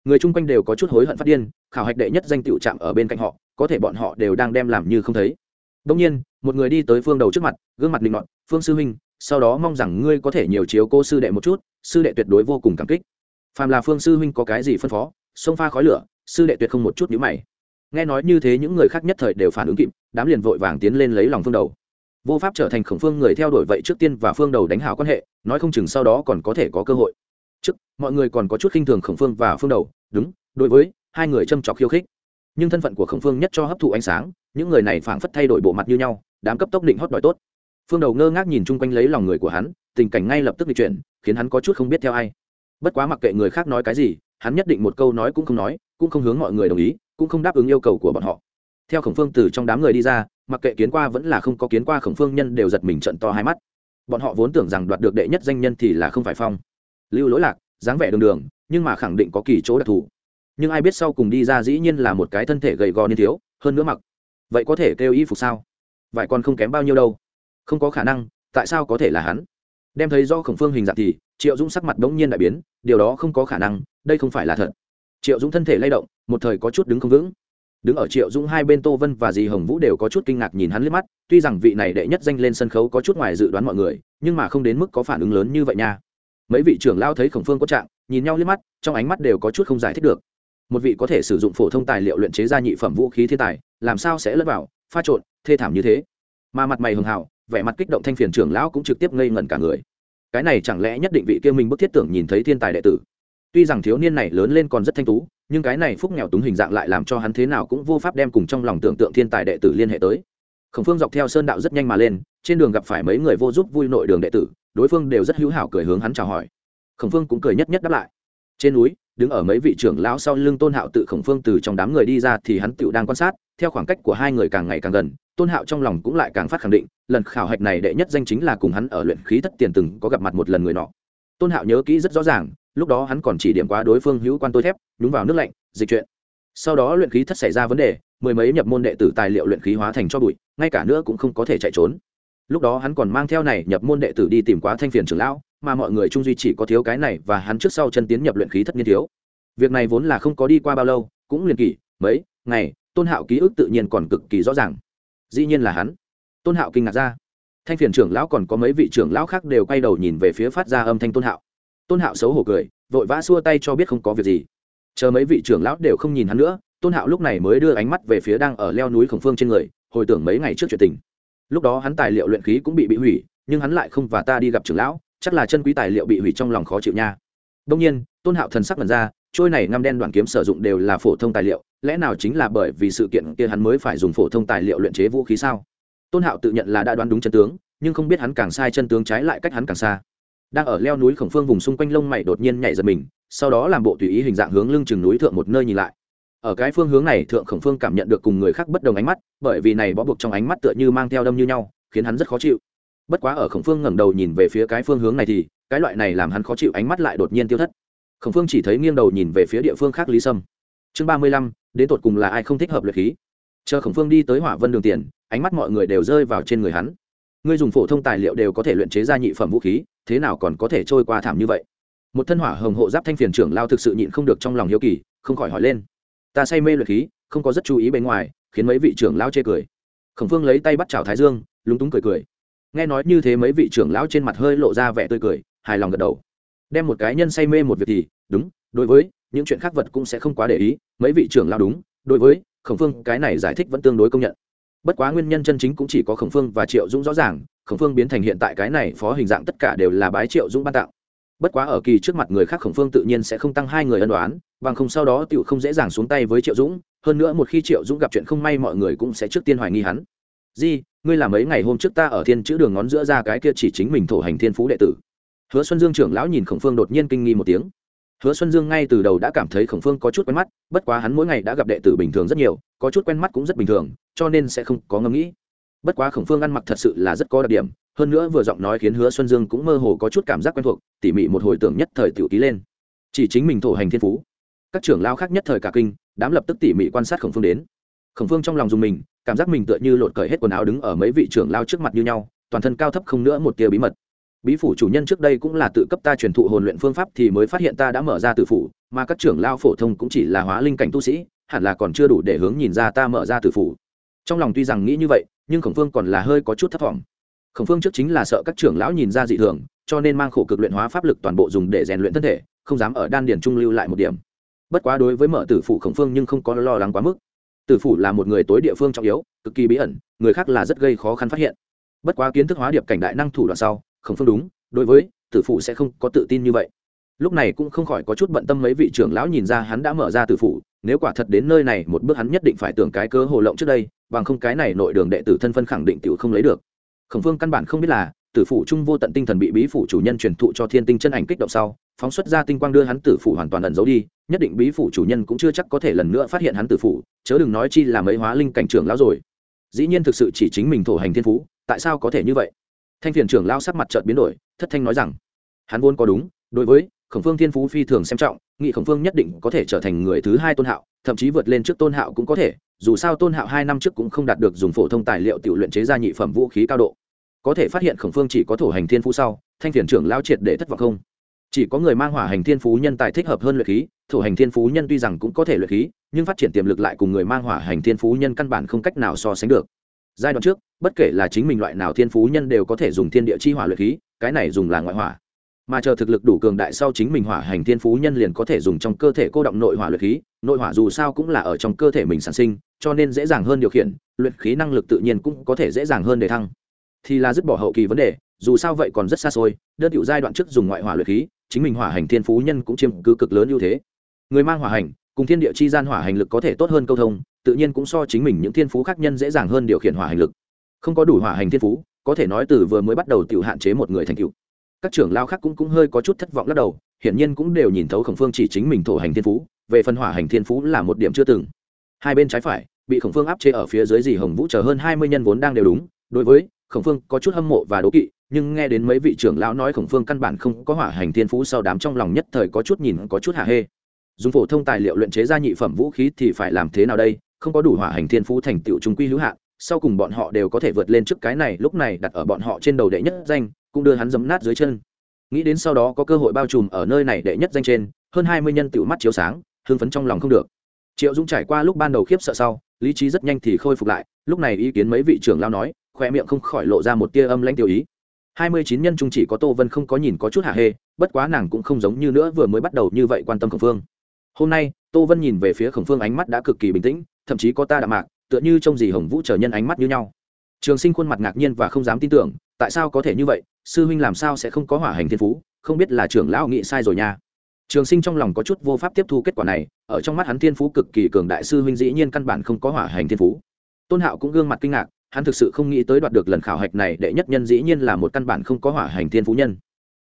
Người chung quanh đều có chút hối hận phát điên, khảo hạch đệ nhất danh tựu chạm ở bên cạnh họ, có thể bọn họ đều đang đem làm như không thấy. Đông nhiên, một người đi tới phương đầu trước mặt, gương mặt linh mọn, phương sư huynh, sau đó mong rằng ngươi có thể nhiều chiếu cô sư đệ một chút, sư đệ tuyệt đối vô cùng cảm kích phàm là phương sư huynh có cái gì phân phó, xông pha khói lửa, sư đệ tuyệt không một chút nhữ mày. Nghe nói như thế những người khác nhất thời đều phản ứng kịp, đám liền vội vàng tiến lên lấy lòng phương đầu. Vô pháp trở thành khổng phương người theo đuổi vậy trước tiên và phương đầu đánh hào quan hệ, nói không chừng sau đó còn có thể có cơ hội. Trước, mọi người còn có chút khinh thường khổng phương và phương đầu, đúng, đối với, hai người châm trọc khiêu khích. Nhưng thân phận của khổng phương nhất cho hấp thụ ánh sáng, những người này phảng phất thay đổi bộ mặt như nhau, đám cấp tốc định hót đòi tốt. Phương đầu ngơ ngác nhìn chung quanh lấy lòng người của hắn, tình cảnh ngay lập tức bị chuyển, khiến hắn có chút không biết theo ai bất quá mặc kệ người khác nói cái gì, hắn nhất định một câu nói cũng không nói, cũng không hướng mọi người đồng ý, cũng không đáp ứng yêu cầu của bọn họ. Theo khổng phương từ trong đám người đi ra, mặc kệ kiến qua vẫn là không có kiến qua khổng phương nhân đều giật mình trận to hai mắt. Bọn họ vốn tưởng rằng đoạt được đệ nhất danh nhân thì là không phải phong. Lưu lỗi lạc, dáng vẻ đường đường, nhưng mà khẳng định có kỳ chỗ đặc thù. Nhưng ai biết sau cùng đi ra dĩ nhiên là một cái thân thể gầy gò niên thiếu, hơn nữa mặc. Vậy có thể kêu y phục sao? Vậy còn không kém bao nhiêu đâu. Không có khả năng, tại sao có thể là hắn? Đem thấy do khổng phương hình dạng thì triệu dũng sắc mặt đ ố n g nhiên đại biến, điều đó không có khả năng, đây không phải là thật. Triệu dũng thân thể lay động, một thời có chút đứng không vững. Đứng ở triệu dũng hai bên tô vân và dì hồng vũ đều có chút kinh ngạc nhìn hắn liếc mắt, tuy rằng vị này đệ nhất danh lên sân khấu có chút ngoài dự đoán mọi người, nhưng mà không đến mức có phản ứng lớn như vậy nha. Mấy vị trưởng lao thấy khổng phương có trạng, nhìn nhau liếc mắt, trong ánh mắt đều có chút không giải thích được. Một vị có thể sử dụng phổ thông tài liệu luyện chế ra nhị phẩm vũ khí thiên tài, làm sao sẽ lẫn vào, pha trộn, thê thảm như thế? Mà mặt mày hường hào, vẻ mặt kích động thanh phiền trưởng lão cũng trực tiếp ngây ngẩn cả người cái này chẳng lẽ nhất định vị kia mình bức thiết tưởng nhìn thấy thiên tài đệ tử? Tuy rằng thiếu niên này lớn lên còn rất thanh tú, nhưng cái này phúc nghèo túng hình dạng lại làm cho hắn thế nào cũng vô pháp đem cùng trong lòng tưởng tượng thiên tài đệ tử liên hệ tới. Khổng phương dọc theo sơn đạo rất nhanh mà lên, trên đường gặp phải mấy người vô giúp vui nội đường đệ tử, đối phương đều rất hữu hảo cười hướng hắn chào hỏi. Khổng phương cũng cười nhất nhất đáp lại. Trên núi đứng ở mấy vị trưởng lão sau lưng tôn hạo tự khổng phương từ trong đám người đi ra thì hắn tựu đang quan sát, theo khoảng cách của hai người càng ngày càng gần, tôn hạo trong lòng cũng lại càng phát khẳng định, lần khảo hạch này đệ nhất danh chính là cùng hắn ở luyện khí thất tiền từng có gặp mặt một lần người nọ. Tôn hạo nhớ kỹ rất rõ ràng, lúc đó hắn còn chỉ điểm quá đối phương hữu quan tôi thép, nhúng vào nước lạnh, dịch chuyện. Sau đó luyện khí thất xảy ra vấn đề, mười mấy nhập môn đệ tử tài liệu luyện khí hóa thành cho bụi, ngay cả nữa cũng không có thể chạy trốn lúc đó hắn còn mang theo này nhập môn đệ tử đi tìm quá thanh phiền trưởng lão, mà mọi người trung duy chỉ có thiếu cái này và hắn trước sau chân tiến nhập luyện khí thất niên thiếu. Việc này vốn là không có đi qua bao lâu, cũng liền kỷ, mấy, ngày, tôn hạo ký ức tự nhiên còn cực kỳ rõ ràng. Dĩ nhiên là hắn. Tôn hạo kinh ngạc ra. Thanh phiền trưởng lão còn có mấy vị trưởng lão khác đều quay đầu nhìn về phía phát ra âm thanh tôn hạo. Tôn hạo xấu hổ cười, vội vã xua tay cho biết không có việc gì. Chờ mấy vị trưởng lão đều không nhìn hắn nữa, tôn hạo lúc này mới đưa ánh mắt về phía đang ở leo núi khổng phương trên người, hồi tưởng mấy ngày trước chuyện tình lúc đó hắn tài liệu luyện khí cũng bị bị hủy, nhưng hắn lại không và ta đi gặp trưởng lão, chắc là chân quý tài liệu bị hủy trong lòng khó chịu nha. Đông nhiên, tôn hạo thần sắc mật ra, trôi này ngăm đen đoàn kiếm sử dụng đều là phổ thông tài liệu, lẽ nào chính là bởi vì sự kiện kia hắn mới phải dùng phổ thông tài liệu luyện chế vũ khí sao? Tôn hạo tự nhận là đã đoán đúng chân tướng, nhưng không biết hắn càng sai chân tướng trái lại cách hắn càng xa. Đang ở leo núi khổng phương vùng xung quanh lông mày đột nhiên nhảy giật mình, sau đó làm bộ tùy ý hình dạng hướng lưng chừng núi thượng một nơi nhìn lại ở cái phương hướng này thượng khổng phương cảm nhận được cùng người khác bất đồng ánh mắt, bởi vì này bó buộc trong ánh mắt tựa như mang theo đâm như nhau, khiến hắn rất khó chịu. Bất quá ở khổng phương ngẩng đầu nhìn về phía cái phương hướng này thì, cái loại này làm hắn khó chịu ánh mắt lại đột nhiên tiêu thất. Khổng phương chỉ thấy nghiêng đầu nhìn về phía địa phương khác lý sâm. Chương ba mươi lăm, đến tột cùng là ai không thích hợp luyện khí? Chờ khổng phương đi tới hỏa vân đường tiền, ánh mắt mọi người đều rơi vào trên người hắn. Ngươi dùng phổ thông tài liệu đều có thể luyện chế ra nhị phẩm vũ khí, thế nào còn có thể trôi qua thảm như vậy? Một thân hỏa hồng hộ giáp thanh phiền trưởng lao thực sự nhịn không được trong lòng hiếu kỳ, không khỏi hỏi lên ta say mê luyện khí, không có rất chú ý bên ngoài, khiến mấy vị trưởng lao chê cười. Khổng phương lấy tay bắt chào thái dương, lúng túng cười cười. Nghe nói như thế mấy vị trưởng lão trên mặt hơi lộ ra vẻ tươi cười, hài lòng gật đầu. Đem một cái nhân say mê một việc thì, đúng, đối với, những chuyện khác vật cũng sẽ không quá để ý, mấy vị trưởng lão đúng, đối với, khổng phương cái này giải thích vẫn tương đối công nhận. Bất quá nguyên nhân chân chính cũng chỉ có khổng phương và triệu dũng rõ ràng, khổng phương biến thành hiện tại cái này phó hình dạng tất cả đều là bái triệu dũng ban tạo bất quá ở kỳ trước mặt người khác khổng phương tự nhiên sẽ không tăng hai người ân đoán bằng không sau đó tựu không dễ dàng xuống tay với triệu dũng, hơn nữa một khi triệu dũng gặp chuyện không may mọi người cũng sẽ trước tiên hoài nghi hắn. Di, ngươi làm mấy ngày hôm trước ta ở thiên chữ đường ngón giữa ra cái kia chỉ chính mình thổ hành thiên phú đệ tử. Hứa xuân dương trưởng lão nhìn khổng phương đột nhiên kinh nghi một tiếng. Hứa xuân dương ngay từ đầu đã cảm thấy khổng phương có chút quen mắt, bất quá hắn mỗi ngày đã gặp đệ tử bình thường rất nhiều, có chút quen mắt cũng rất bình thường, cho nên sẽ không có ngẫm nghĩ. Bất quá khổng phương ăn mặc thật sự là rất có đặc điểm hơn nữa vừa giọng nói khiến hứa xuân dương cũng mơ hồ có chút cảm giác quen thuộc, tỉ mỉ một hồi tưởng nhất thời tiểu ký lên. Chỉ chính mình thổ hành thiên phú. Các trưởng lao khác nhất thời cả kinh, đám lập tức tỉ mỉ quan sát khổng phương đến. Khổng phương trong lòng dùng mình, cảm giác mình tựa như lột cởi hết quần áo đứng ở mấy vị trưởng lao trước mặt như nhau, toàn thân cao thấp không nữa một tia bí mật. Bí phủ chủ nhân trước đây cũng là tự cấp ta truyền thụ hồn luyện phương pháp thì mới phát hiện ta đã mở ra tử phủ, mà các trưởng lao phổ thông cũng chỉ là hóa linh cảnh tu sĩ, hẳn là còn chưa đủ để hướng nhìn ra ta mở ra tử phủ. Trong lòng tuy rằng nghĩ như vậy, nhưng khổng phương còn là hơi có chút thất vọng khổng phương trước chính là sợ các trưởng lão nhìn ra dị thường, cho nên mang khổ cực luyện hóa pháp lực toàn bộ dùng để rèn luyện thân thể, không dám ở đan điển trung lưu lại một điểm. Bất quá đối với mở tử phủ khổng phương nhưng không có lo lắng quá mức. Tử phủ là một người tối địa phương trọng yếu, cực kỳ bí ẩn, người khác là rất gây khó khăn phát hiện. Bất quá kiến thức hóa điệp cảnh đại năng thủ đoạn sau, khổng phương đúng, đối với tử phủ sẽ không có tự tin như vậy. Lúc này cũng không khỏi có chút bận tâm mấy vị trưởng lão nhìn ra hắn đã mở ra tử phủ, nếu quả thật đến nơi này, một bước hắn nhất định phải tưởng cái cơ hồ lộng trước đây, bằng không cái này nội đường đệ tử thân phân khẳng định tiểu không lấy được khổng phương căn bản không biết là, tử phủ trung vô tận tinh thần bị bí phủ chủ nhân truyền thụ cho thiên tinh chân ảnh kích động sau, phóng xuất ra tinh quang đưa hắn tử phủ hoàn toàn ẩn giấu đi, nhất định bí phủ chủ nhân cũng chưa chắc có thể lần nữa phát hiện hắn tử phủ, chớ đừng nói chi là mấy hóa linh cảnh trưởng lão rồi. Dĩ nhiên thực sự chỉ chính mình thổ hành thiên phú, tại sao có thể như vậy? Thanh phiền trưởng lao sắc mặt chợt biến đổi, thất thanh nói rằng, hắn vốn có đúng, đối với khổng phương thiên phú phi thường xem trọng, nghị khổng phương nhất định có thể trở thành người thứ hai tôn hạo, thậm chí vượt lên trước tôn hạo cũng có thể, dù sao tôn hạo hai năm trước cũng không đạt được dùng phổ thông tài liệu tự luyện chế ra nhị phẩm vũ khí cao độ. Có thể phát hiện khổng phương chỉ có thổ hành thiên phú sau, thanh phiền trưởng lao triệt để thất vọng không? Chỉ có người mang hỏa hành thiên phú nhân tài thích hợp hơn luyện khí, thổ hành thiên phú nhân tuy rằng cũng có thể luyện khí, nhưng phát triển tiềm lực lại cùng người mang hỏa hành thiên phú nhân căn bản không cách nào so sánh được. Giai đoạn trước, bất kể là chính mình loại nào thiên phú nhân đều có thể dùng thiên địa chi hỏa luyện khí, cái này dùng là ngoại hỏa mà chờ thực lực đủ cường đại sau chính mình hỏa hành thiên phú nhân liền có thể dùng trong cơ thể cô động nội hỏa luyện khí, nội hỏa dù sao cũng là ở trong cơ thể mình sản sinh, cho nên dễ dàng hơn điều khiển, luyện khí năng lực tự nhiên cũng có thể dễ dàng hơn để thăng. Thì là dứt bỏ hậu kỳ vấn đề, dù sao vậy còn rất xa xôi, đơn điệu giai đoạn trước dùng ngoại hỏa luyện khí, chính mình hỏa hành thiên phú nhân cũng chiếm cứ cực lớn ưu thế. Người mang hỏa hành, cùng thiên địa chi gian hỏa hành lực có thể tốt hơn câu thông, tự nhiên cũng so chính mình những thiên phú khác nhân dễ dàng hơn điều khiển hỏa hành lực. Không có đủ hỏa hành thiên phú, có thể nói từ vừa mới bắt đầu tự hạn chế một người thành cựu các trưởng lao khác cũng cũng hơi có chút thất vọng lắc đầu, hiển nhiên cũng đều nhìn thấu khổng phương chỉ chính mình thổ hành thiên phú, về phần hỏa hành thiên phú là một điểm chưa từng. Hai bên trái phải, bị khổng phương áp chế ở phía dưới dì hồng vũ chờ hơn hai mươi nhân vốn đang đều đúng, đối với khổng phương có chút hâm mộ và đố kỵ, nhưng nghe đến mấy vị trưởng lão nói khổng phương căn bản không có hỏa hành thiên phú sau đám trong lòng nhất thời có chút nhìn, có chút hạ hê. Dùng phổ thông tài liệu luyện chế ra nhị phẩm vũ khí thì phải làm thế nào đây? Không có đủ hỏa hành thiên phú thành tựu trung quy hữu hạn, sau cùng bọn họ đều có thể vượt lên trước cái này, lúc này đặt ở bọn họ trên đầu đệ nhất danh cũng đưa hắn giấm nát dưới chân. Nghĩ đến sau đó có cơ hội bao trùm ở nơi này đệ nhất danh trên, hơn hai mươi nhân tựu mắt chiếu sáng, hưng phấn trong lòng không được. Triệu dũng trải qua lúc ban đầu khiếp sợ sau, lý trí rất nhanh thì khôi phục lại, lúc này ý kiến mấy vị trưởng lao nói, khoe miệng không khỏi lộ ra một tia âm lãnh tiêu ý. Hai mươi chín nhân trung chỉ có tô vân không có nhìn có chút hạ hê, bất quá nàng cũng không giống như nữa vừa mới bắt đầu như vậy quan tâm khổng phương. Hôm nay, tô vân nhìn về phía khổng phương ánh mắt đã cực kỳ bình tĩnh, thậm chí có ta đạm mạc, tựa như trông gì hồng vũ trở nhân ánh mắt như nhau. Trường sinh khuôn mặt ngạc nhiên và không dám tin tưởng tại sao có thể như vậy? Sư huynh làm sao sẽ không có hỏa hành thiên phú? Không biết là trưởng lão nghĩ sai rồi nha. Trường sinh trong lòng có chút vô pháp tiếp thu kết quả này, ở trong mắt hắn thiên phú cực kỳ cường đại, sư huynh dĩ nhiên căn bản không có hỏa hành thiên phú. Tôn hạo cũng gương mặt kinh ngạc, hắn thực sự không nghĩ tới đoạt được lần khảo hạch này, đệ nhất nhân dĩ nhiên là một căn bản không có hỏa hành thiên phú nhân.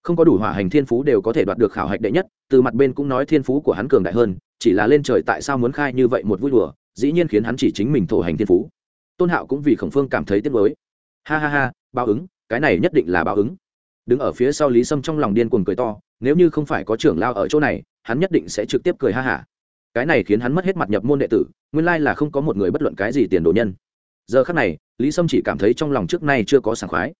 Không có đủ hỏa hành thiên phú đều có thể đoạt được khảo hạch đệ nhất, từ mặt bên cũng nói thiên phú của hắn cường đại hơn, chỉ là lên trời tại sao muốn khai như vậy một vui đùa, dĩ nhiên khiến hắn chỉ chính mình thổ hành thiên phú. Tôn hạo cũng vì khổng phương cảm thấy tiếc nuối. Ha ha ha, báo ứng cái này nhất định là báo ứng. Đứng ở phía sau lý sâm trong lòng điên cuồng cười to, nếu như không phải có trưởng lao ở chỗ này, hắn nhất định sẽ trực tiếp cười ha hả. Cái này khiến hắn mất hết mặt nhập môn đệ tử, nguyên lai là không có một người bất luận cái gì tiền đồ nhân. Giờ khắc này, lý sâm chỉ cảm thấy trong lòng trước nay chưa có sảng khoái.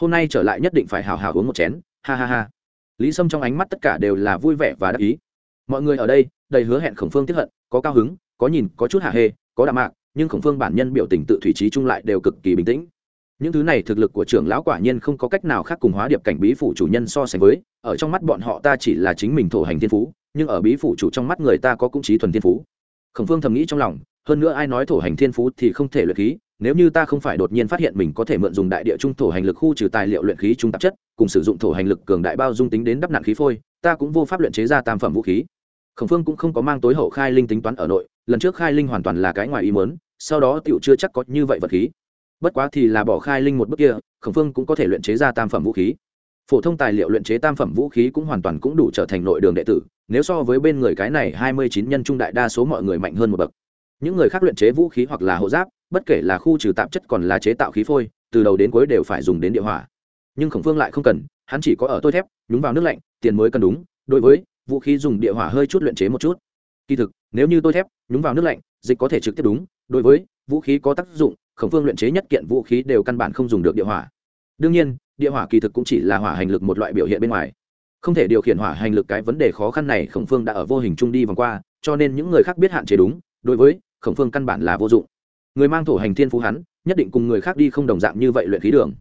Hôm nay trở lại nhất định phải hào hào uống một chén, ha ha ha. Lý sâm trong ánh mắt tất cả đều là vui vẻ và đắc ý. Mọi người ở đây, đầy hứa hẹn khổng phương tiếp hận, có cao hứng, có nhìn, có chút hạ hê, có đạm mạc, nhưng khổng phương bản nhân biểu tình tự thủy trí chung lại đều cực kỳ bình tĩnh những thứ này thực lực của trưởng lão quả nhiên không có cách nào khác cùng hóa điệp cảnh bí phủ chủ nhân so sánh với, ở trong mắt bọn họ ta chỉ là chính mình thổ hành thiên phú, nhưng ở bí phủ chủ trong mắt người ta có cũng trí thuần thiên phú. Khổng phương thầm nghĩ trong lòng, hơn nữa ai nói thổ hành thiên phú thì không thể luyện khí, nếu như ta không phải đột nhiên phát hiện mình có thể mượn dùng đại địa trung thổ hành lực khu trừ tài liệu luyện khí trung tạp chất, cùng sử dụng thổ hành lực cường đại bao dung tính đến đắp nặng khí phôi, ta cũng vô pháp luyện chế ra tam phẩm vũ khí. Khổng phương cũng không có mang tối hậu khai linh tính toán ở nội, lần trước khai linh hoàn toàn là cái ngoài ý mớn sau đó tựu chưa chắc có như vậy vật khí bất quá thì là bỏ khai linh một bước kia, khổng phương cũng có thể luyện chế ra tam phẩm vũ khí. Phổ thông tài liệu luyện chế tam phẩm vũ khí cũng hoàn toàn cũng đủ trở thành nội đường đệ tử, nếu so với bên người cái này hai mươi chín nhân trung đại đa số mọi người mạnh hơn một bậc. Những người khác luyện chế vũ khí hoặc là hộ giáp, bất kể là khu trừ tạp chất còn là chế tạo khí phôi, từ đầu đến cuối đều phải dùng đến địa hỏa. Nhưng khổng phương lại không cần, hắn chỉ có ở tôi thép, nhúng vào nước lạnh, tiền mới cần đúng, đối với vũ khí dùng địa hỏa hơi chút luyện chế một chút. Kỳ thực, nếu như tôi thép, nhúng vào nước lạnh, dịch có thể trực tiếp đúng, đối với vũ khí có tác dụng khổng phương luyện chế nhất kiện vũ khí đều căn bản không dùng được địa hỏa. Đương nhiên, địa hỏa kỳ thực cũng chỉ là hỏa hành lực một loại biểu hiện bên ngoài. Không thể điều khiển hỏa hành lực cái vấn đề khó khăn này khổng phương đã ở vô hình trung đi vòng qua, cho nên những người khác biết hạn chế đúng, đối với khổng phương căn bản là vô dụng. Người mang thổ hành thiên phú hắn, nhất định cùng người khác đi không đồng dạng như vậy luyện khí đường.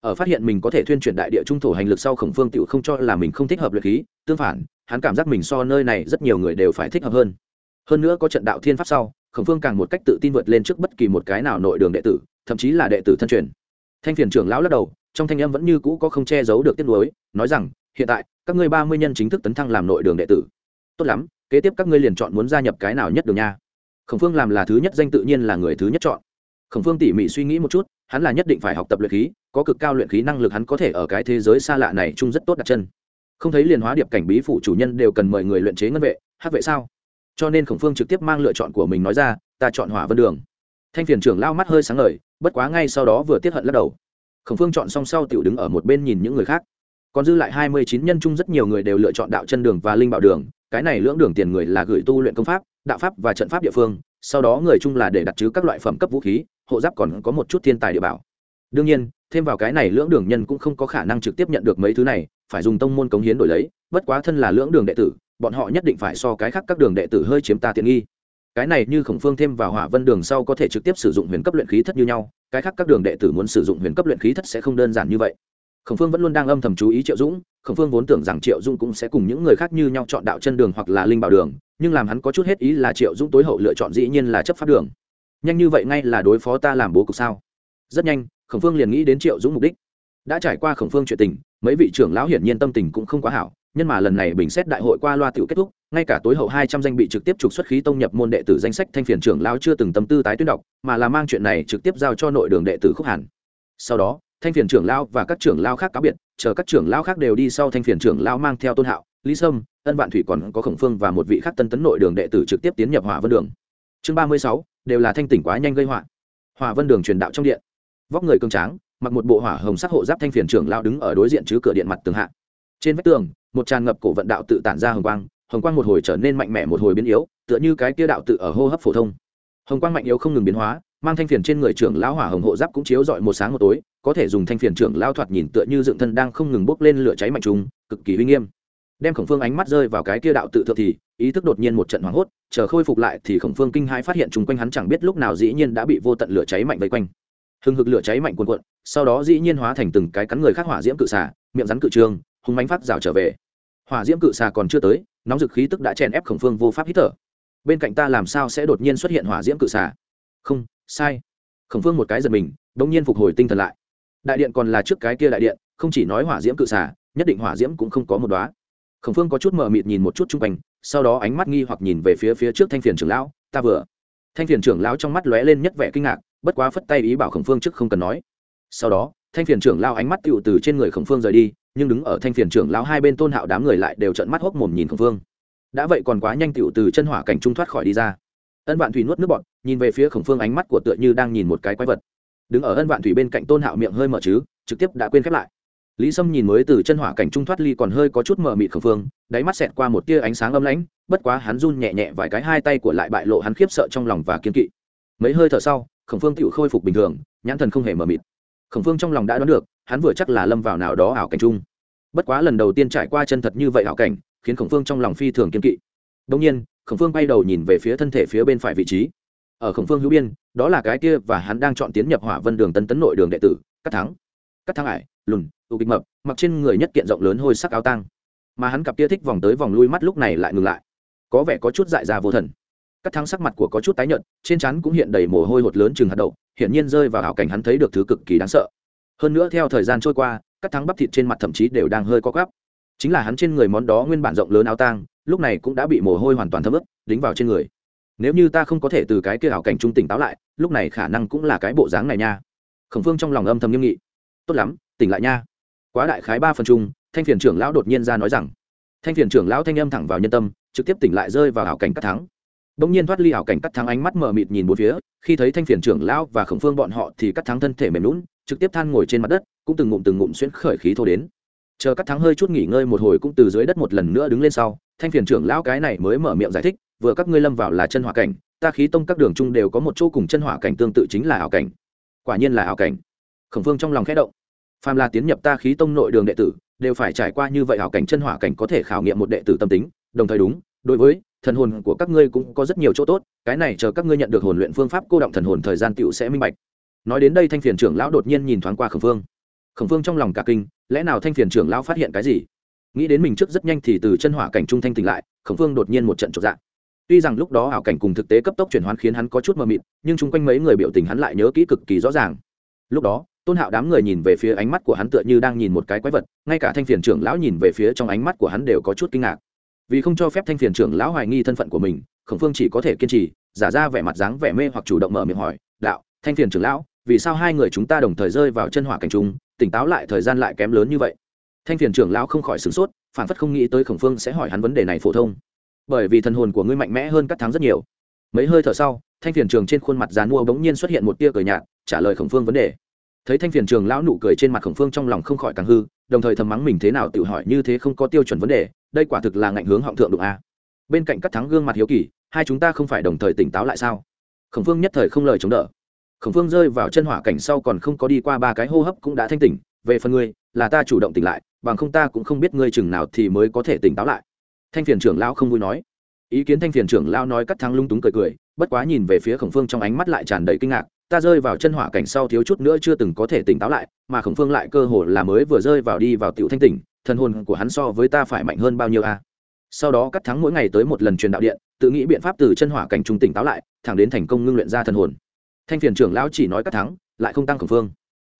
Ở phát hiện mình có thể thuyên chuyển đại địa trung thổ hành lực sau khổng phương tự không cho là mình không thích hợp luyện khí, tương phản, hắn cảm giác mình so nơi này rất nhiều người đều phải thích hợp hơn. Hơn nữa có trận đạo thiên pháp sau khổng phương càng một cách tự tin vượt lên trước bất kỳ một cái nào nội đường đệ tử, thậm chí là đệ tử thân truyền. Thanh phiền trưởng lão lắc đầu, trong thanh âm vẫn như cũ có không che giấu được tiết lối nói rằng, hiện tại, các ngươi ba mươi nhân chính thức tấn thăng làm nội đường đệ tử. Tốt lắm, kế tiếp các ngươi liền chọn muốn gia nhập cái nào nhất đường nha. Khổng phương làm là thứ nhất danh tự nhiên là người thứ nhất chọn. Khổng phương tỉ mỉ suy nghĩ một chút, hắn là nhất định phải học tập luyện khí, có cực cao luyện khí năng lực hắn có thể ở cái thế giới xa lạ này chung rất tốt đặt chân. Không thấy liền hóa điệp cảnh bí phủ chủ nhân đều cần mời người luyện chế ngân vệ, hát vệ sao? Cho nên khổng phương trực tiếp mang lựa chọn của mình nói ra, ta chọn hỏa vân đường. Thanh phiền trưởng lao mắt hơi sáng ngời, bất quá ngay sau đó vừa tiết hận lắc đầu. Khổng phương chọn xong sau tiểu đứng ở một bên nhìn những người khác. Còn dư lại hai mươi chín nhân chung rất nhiều người đều lựa chọn đạo chân đường và linh bảo đường, cái này lưỡng đường tiền người là gửi tu luyện công pháp, đạo pháp và trận pháp địa phương, sau đó người chung là để đặt chứ các loại phẩm cấp vũ khí, hộ giáp còn có một chút thiên tài địa bảo. Đương nhiên, thêm vào cái này lưỡng đường nhân cũng không có khả năng trực tiếp nhận được mấy thứ này, phải dùng tông môn cống hiến đổi lấy, bất quá thân là lưỡng đường đệ tử bọn họ nhất định phải so cái khác các đường đệ tử hơi chiếm ta tiện nghi. Cái này như khổng phương thêm vào hỏa vân đường sau có thể trực tiếp sử dụng huyền cấp luyện khí thất như nhau, cái khác các đường đệ tử muốn sử dụng huyền cấp luyện khí thất sẽ không đơn giản như vậy. Khổng phương vẫn luôn đang âm thầm chú ý triệu dũng, khổng phương vốn tưởng rằng triệu dũng cũng sẽ cùng những người khác như nhau chọn đạo chân đường hoặc là linh bảo đường, nhưng làm hắn có chút hết ý là triệu dũng tối hậu lựa chọn dĩ nhiên là chấp pháp đường. Nhanh như vậy ngay là đối phó ta làm bố cục sao? Rất nhanh, khổng phương liền nghĩ đến triệu dũng mục đích. Đã trải qua khổng phương chuyện tình, mấy vị trưởng lão hiển nhiên tâm tình cũng không quá hảo nhân mà lần này bình xét đại hội qua loa tiểu kết thúc, ngay cả tối hậu hai trăm danh bị trực tiếp trục xuất khí tông nhập môn đệ tử danh sách thanh phiền trưởng lao chưa từng tâm tư tái tuyên đọc, mà là mang chuyện này trực tiếp giao cho nội đường đệ tử khúc hàn. Sau đó, thanh phiền trưởng lao và các trưởng lao khác cáo biệt, chờ các trưởng lao khác đều đi sau thanh phiền trưởng lao mang theo tôn hạo, lý sâm, ân vạn thủy còn có khổng phương và một vị khác tân tấn nội đường đệ tử trực tiếp tiến nhập hỏa vân đường. Chương ba mươi sáu, đều là thanh tỉnh quá nhanh gây họa. Hỏa vân đường truyền đạo trong điện. Vóc người cương tráng, mặc một bộ hỏa hồng sắc hộ giáp thanh phiền trưởng lao đứng ở đối diện chứ cửa điện mặt tường hạ trên vách tường, một tràn ngập cổ vận đạo tự tản ra hồng quang hồng quang một hồi trở nên mạnh mẽ một hồi biến yếu, tựa như cái kia đạo tự ở hô hấp phổ thông. Hồng quang mạnh yếu không ngừng biến hóa, mang thanh phiền trên người trưởng lão hỏa hồng hộ giáp cũng chiếu rọi một sáng một tối, có thể dùng thanh phiền trưởng lao thoạt nhìn tựa như dựng thân đang không ngừng bốc lên lửa cháy mạnh trùng, cực kỳ uy nghiêm. Đem khổng phương ánh mắt rơi vào cái kia đạo tự thượng thì, ý thức đột nhiên một trận hoảng hốt, chờ khôi phục lại thì khổng phương kinh hãi phát hiện chung quanh hắn chẳng biết lúc nào dĩ nhiên đã bị vô tận lửa cháy mạnh vây quanh. Hừng hực lửa cháy mạnh cuồn cuộn, sau đó dĩ nhiên hóa thành từng cái cắn người khác hỏa diễm cự xả miệng rắn cự trường hung mánh phát rào trở về. Hỏa diễm cự xà còn chưa tới, nóng dực khí tức đã chèn ép khổng phương vô pháp hít thở. Bên cạnh ta làm sao sẽ đột nhiên xuất hiện hỏa diễm cự xà? Không, sai. Khổng phương một cái giật mình đ ỗ n g nhiên phục hồi tinh thần lại. Đại điện còn là trước cái kia đại điện, không chỉ nói hỏa diễm cự xà, nhất định hỏa diễm cũng không có một đoá khổng phương có chút mờ mịt nhìn một chút chung quanh, sau đó ánh mắt nghi hoặc nhìn về phía phía trước thanh phiền trưởng lão, ta vừa. Thanh phiền trưởng lão trong mắt lóe lên nhất vẻ kinh ngạc, bất quá phất tay ý bảo khổng phương trước không cần nói. Sau đó, thanh phiền trưởng lao ánh mắt tựu từ trên người khổng phương rời đi nhưng đứng ở thanh phiền trưởng lão hai bên tôn hạo đám người lại đều trợn mắt hốc mồm nhìn khổng phương đã vậy còn quá nhanh tựu từ chân hỏa cảnh trung thoát khỏi đi ra. Ân vạn thủy nuốt nước bọt, nhìn về phía khổng phương ánh mắt của tựa như đang nhìn một cái quái vật. Đứng ở ân vạn thủy bên cạnh tôn hạo miệng hơi mở chứ, trực tiếp đã quên khép lại. Lý sâm nhìn mới từ chân hỏa cảnh trung thoát ly còn hơi có chút mở mịt khổng phương đáy mắt xẹt qua một tia ánh sáng âm lãnh, bất quá hắn run nhẹ nhẹ vài cái hai tay của lại bại lộ hắn khiếp sợ trong lòng và kiên kỵ. Mấy hơi thở sau, khổng phương tựu khôi phục bình thường, nhãn thần không hề mở mịt khổng phương trong lòng đã đoán được hắn vừa chắc là lâm vào nào đó ảo cảnh chung. Bất quá lần đầu tiên trải qua chân thật như vậy ảo cảnh khiến khổng phương trong lòng phi thường kiên kỵ. Đông nhiên khổng phương bay đầu nhìn về phía thân thể phía bên phải vị trí. Ở khổng phương hữu biên đó là cái kia và hắn đang chọn tiến nhập hỏa vân đường tân tấn nội đường đệ tử cắt thắng. Cắt thắng ải lùn tụ kịch mập mặc trên người nhất kiện rộng lớn hôi sắc áo tang, mà hắn cặp kia thích vòng tới vòng lui mắt lúc này lại ngừng lại. Có vẻ có chút dại ra vô thần. Cắt thắng sắc mặt của có chút tái nhợt trên trán cũng hiện đầy mồ hôi hột lớn chừng hạt đậu hiển nhiên rơi vào ảo cảnh hắn thấy được thứ cực kỳ đáng sợ. Hơn nữa theo thời gian trôi qua, các thắng bắp thịt trên mặt thậm chí đều đang hơi co gắp chính là hắn trên người món đó nguyên bản rộng lớn áo tang, lúc này cũng đã bị mồ hôi hoàn toàn thấm ướt, đính vào trên người. Nếu như ta không có thể từ cái kia ảo cảnh trung tỉnh táo lại, lúc này khả năng cũng là cái bộ dáng này nha. Khổng phương trong lòng âm thầm nghiêm nghị. Tốt lắm, tỉnh lại nha. Quá đại khái ba phần chung, thanh phiền trưởng lão đột nhiên ra nói rằng. Thanh phiền trưởng lão thanh âm thẳng vào nhân tâm, trực tiếp tỉnh lại rơi vào ảo cảnh các thắng bỗng nhiên thoát ly ảo cảnh cắt thắng ánh mắt mờ mịt nhìn bốn phía, khi thấy thanh phiền trưởng lão và khổng phương bọn họ thì cắt thắng thân thể mềm lún, trực tiếp than ngồi trên mặt đất, cũng từng ngụm từng ngụm xuyên khởi khí thô đến. Chờ cắt thắng hơi chút nghỉ ngơi một hồi cũng từ dưới đất một lần nữa đứng lên sau, thanh phiền trưởng lão cái này mới mở miệng giải thích, vừa các ngươi lâm vào là chân hỏa cảnh, ta khí tông các đường chung đều có một chỗ cùng chân hỏa cảnh tương tự chính là ảo cảnh. Quả nhiên là ảo cảnh. Khổng phương trong lòng khẽ động. Phàm là tiến nhập ta khí tông nội đường đệ tử, đều phải trải qua như vậy ảo cảnh chân hỏa cảnh có thể khảo nghiệm một đệ tử tâm tính, đồng thời đúng, đối với thần hồn của các ngươi cũng có rất nhiều chỗ tốt, cái này chờ các ngươi nhận được hồn luyện phương pháp cô động thần hồn thời gian tựu sẽ minh bạch. Nói đến đây thanh phiền trưởng lão đột nhiên nhìn thoáng qua khổng phương. Khổng phương trong lòng cả kinh, lẽ nào thanh phiền trưởng lão phát hiện cái gì? Nghĩ đến mình trước rất nhanh thì từ chân hỏa cảnh trung thanh tỉnh lại, khổng phương đột nhiên một trận chột dạng tuy rằng lúc đó ảo cảnh cùng thực tế cấp tốc chuyển hoán khiến hắn có chút mơ mịt, nhưng chung quanh mấy người biểu tình hắn lại nhớ kỹ cực kỳ rõ ràng. Lúc đó, tôn hạo đám người nhìn về phía ánh mắt của hắn tựa như đang nhìn một cái quái vật, ngay cả thanh phiền trưởng lão nhìn về phía trong ánh mắt của hắn đều có chút kinh ngạc vì không cho phép thanh phiền trưởng lão hoài nghi thân phận của mình, khổng phương chỉ có thể kiên trì, giả ra vẻ mặt dáng vẻ mê hoặc chủ động mở miệng hỏi, đạo, thanh phiền trưởng lão, vì sao hai người chúng ta đồng thời rơi vào chân hỏa cảnh trung, tỉnh táo lại thời gian lại kém lớn như vậy? Thanh phiền trưởng lão không khỏi sửng sốt, phản phất không nghĩ tới khổng phương sẽ hỏi hắn vấn đề này phổ thông. Bởi vì thần hồn của ngươi mạnh mẽ hơn các tháng rất nhiều. Mấy hơi thở sau, thanh phiền trường trên khuôn mặt dán mua bỗng nhiên xuất hiện một tia cười nhạt, trả lời khổng phương vấn đề. Thấy thanh phiền trường lão nụ cười trên mặt khổng phương trong lòng không khỏi càng hư, đồng thời thầm mắng mình thế nào, tự hỏi như thế không có tiêu chuẩn vấn đề đây quả thực là ngạnh hướng họng thượng đụng a. Bên cạnh các thắng gương mặt hiếu kỳ, hai chúng ta không phải đồng thời tỉnh táo lại sao? Khổng phương nhất thời không lời chống đỡ. Khổng phương rơi vào chân hỏa cảnh sau còn không có đi qua ba cái hô hấp cũng đã thanh tỉnh, về phần ngươi, là ta chủ động tỉnh lại, bằng không ta cũng không biết ngươi chừng nào thì mới có thể tỉnh táo lại. Thanh phiền trưởng lão không vui nói. Ý kiến thanh phiền trưởng lão nói cắt thắng lung túng cười cười, bất quá nhìn về phía khổng phương trong ánh mắt lại tràn đầy kinh ngạc, ta rơi vào chân hỏa cảnh sau thiếu chút nữa chưa từng có thể tỉnh táo lại, mà khổng phương lại cơ hồ là mới vừa rơi vào đi vào tiểu thanh tỉnh thần hồn của hắn so với ta phải mạnh hơn bao nhiêu a? Sau đó cắt thắng mỗi ngày tới một lần truyền đạo điện, tự nghĩ biện pháp từ chân hỏa cảnh trung tỉnh táo lại, thẳng đến thành công ngưng luyện ra thần hồn. Thanh phiền trưởng lão chỉ nói cắt thắng, lại không tăng khổng phương.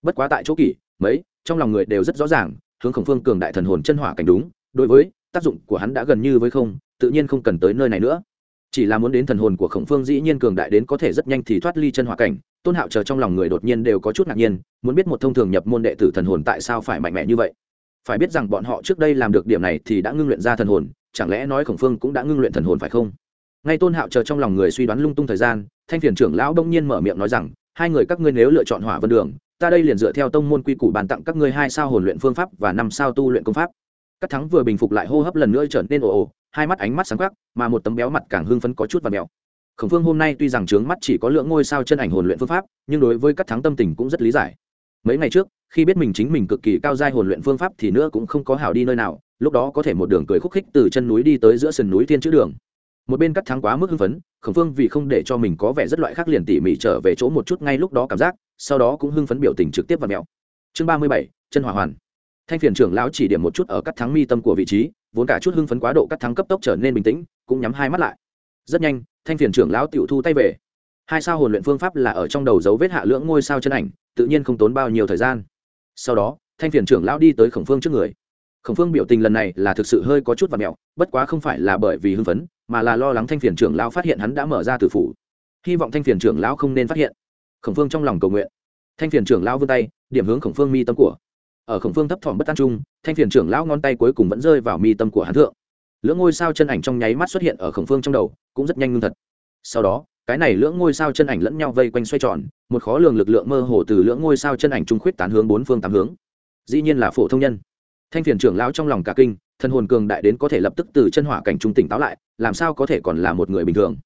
Bất quá tại chỗ kỷ, mấy, trong lòng người đều rất rõ ràng, hướng khổng phương cường đại thần hồn chân hỏa cảnh đúng, đối với, tác dụng của hắn đã gần như với không, tự nhiên không cần tới nơi này nữa. Chỉ là muốn đến thần hồn của khổng phương dĩ nhiên cường đại đến có thể rất nhanh thì thoát ly chân hỏa cảnh, tôn hạo chờ trong lòng người đột nhiên đều có chút ngạc nhiên, muốn biết một thông thường nhập môn đệ tử thần hồn tại sao phải mạnh mẽ như vậy phải biết rằng bọn họ trước đây làm được điểm này thì đã ngưng luyện ra thần hồn, chẳng lẽ nói khổng phương cũng đã ngưng luyện thần hồn phải không? Ngay tôn hạo chờ trong lòng người suy đoán lung tung thời gian, thanh phiền trưởng lão đông nhiên mở miệng nói rằng, hai người các ngươi nếu lựa chọn hỏa vân đường, ta đây liền dựa theo tông môn quy củ bàn tặng các ngươi hai sao hồn luyện phương pháp và năm sao tu luyện công pháp. Các thắng vừa bình phục lại hô hấp lần nữa trở nên ồ ồ, hai mắt ánh mắt sáng khắc mà một tấm béo mặt càng hưng phấn có chút và mèo khổng phương hôm nay tuy rằng trướng mắt chỉ có lượng ngôi sao chân ảnh hồn luyện phương pháp, nhưng đối với các thắng tâm tình cũng rất lý giải mấy ngày trước, khi biết mình chính mình cực kỳ cao giai hồn luyện phương pháp thì nữa cũng không có hảo đi nơi nào, lúc đó có thể một đường cười khúc khích từ chân núi đi tới giữa sườn núi thiên chữ đường. Một bên cắt thắng quá mức hưng phấn khẩn phương vì không để cho mình có vẻ rất loại khác liền tỉ mỉ trở về chỗ một chút ngay lúc đó cảm giác, sau đó cũng hưng phấn biểu tình trực tiếp và mèo chương ba mươi bảy, chân hỏa hoàn. Thanh phiền trưởng lão chỉ điểm một chút ở cắt thắng mi tâm của vị trí, vốn cả chút hưng phấn quá độ cắt thắng cấp tốc trở nên bình tĩnh, cũng nhắm hai mắt lại. Rất nhanh, thanh phiền trưởng lão tiểu thu tay về. Hai sao hồn luyện phương pháp là ở trong đầu dấu vết hạ lưỡng ngôi sao chân ảnh tự nhiên không tốn bao nhiêu thời gian. Sau đó, thanh phiền trưởng lão đi tới khổng phương trước người. Khổng phương biểu tình lần này là thực sự hơi có chút và mẹo, bất quá không phải là bởi vì hưng phấn, mà là lo lắng thanh phiền trưởng lão phát hiện hắn đã mở ra tử phủ. Hy vọng thanh phiền trưởng lão không nên phát hiện. Khổng phương trong lòng cầu nguyện. Thanh phiền trưởng lão vươn tay, điểm hướng khổng phương mi tâm của. Ở khổng phương thấp thỏm bất an trung thanh phiền trưởng lão ngón tay cuối cùng vẫn rơi vào mi tâm của hắn thượng. Lưỡng ngôi sao chân ảnh trong nháy mắt xuất hiện ở khổng phương trong đầu, cũng rất nhanh ngưng thật. Sau đó cái này lưỡng ngôi sao chân ảnh lẫn nhau vây quanh xoay tròn, một khó lường lực lượng mơ hồ từ lưỡng ngôi sao chân ảnh trung khuyết tán hướng bốn phương tám hướng. Dĩ nhiên là phổ thông nhân. Thanh phiền trưởng lão trong lòng cả kinh, thân hồn cường đại đến có thể lập tức từ chân hỏa cảnh trung tỉnh táo lại, làm sao có thể còn là một người bình thường.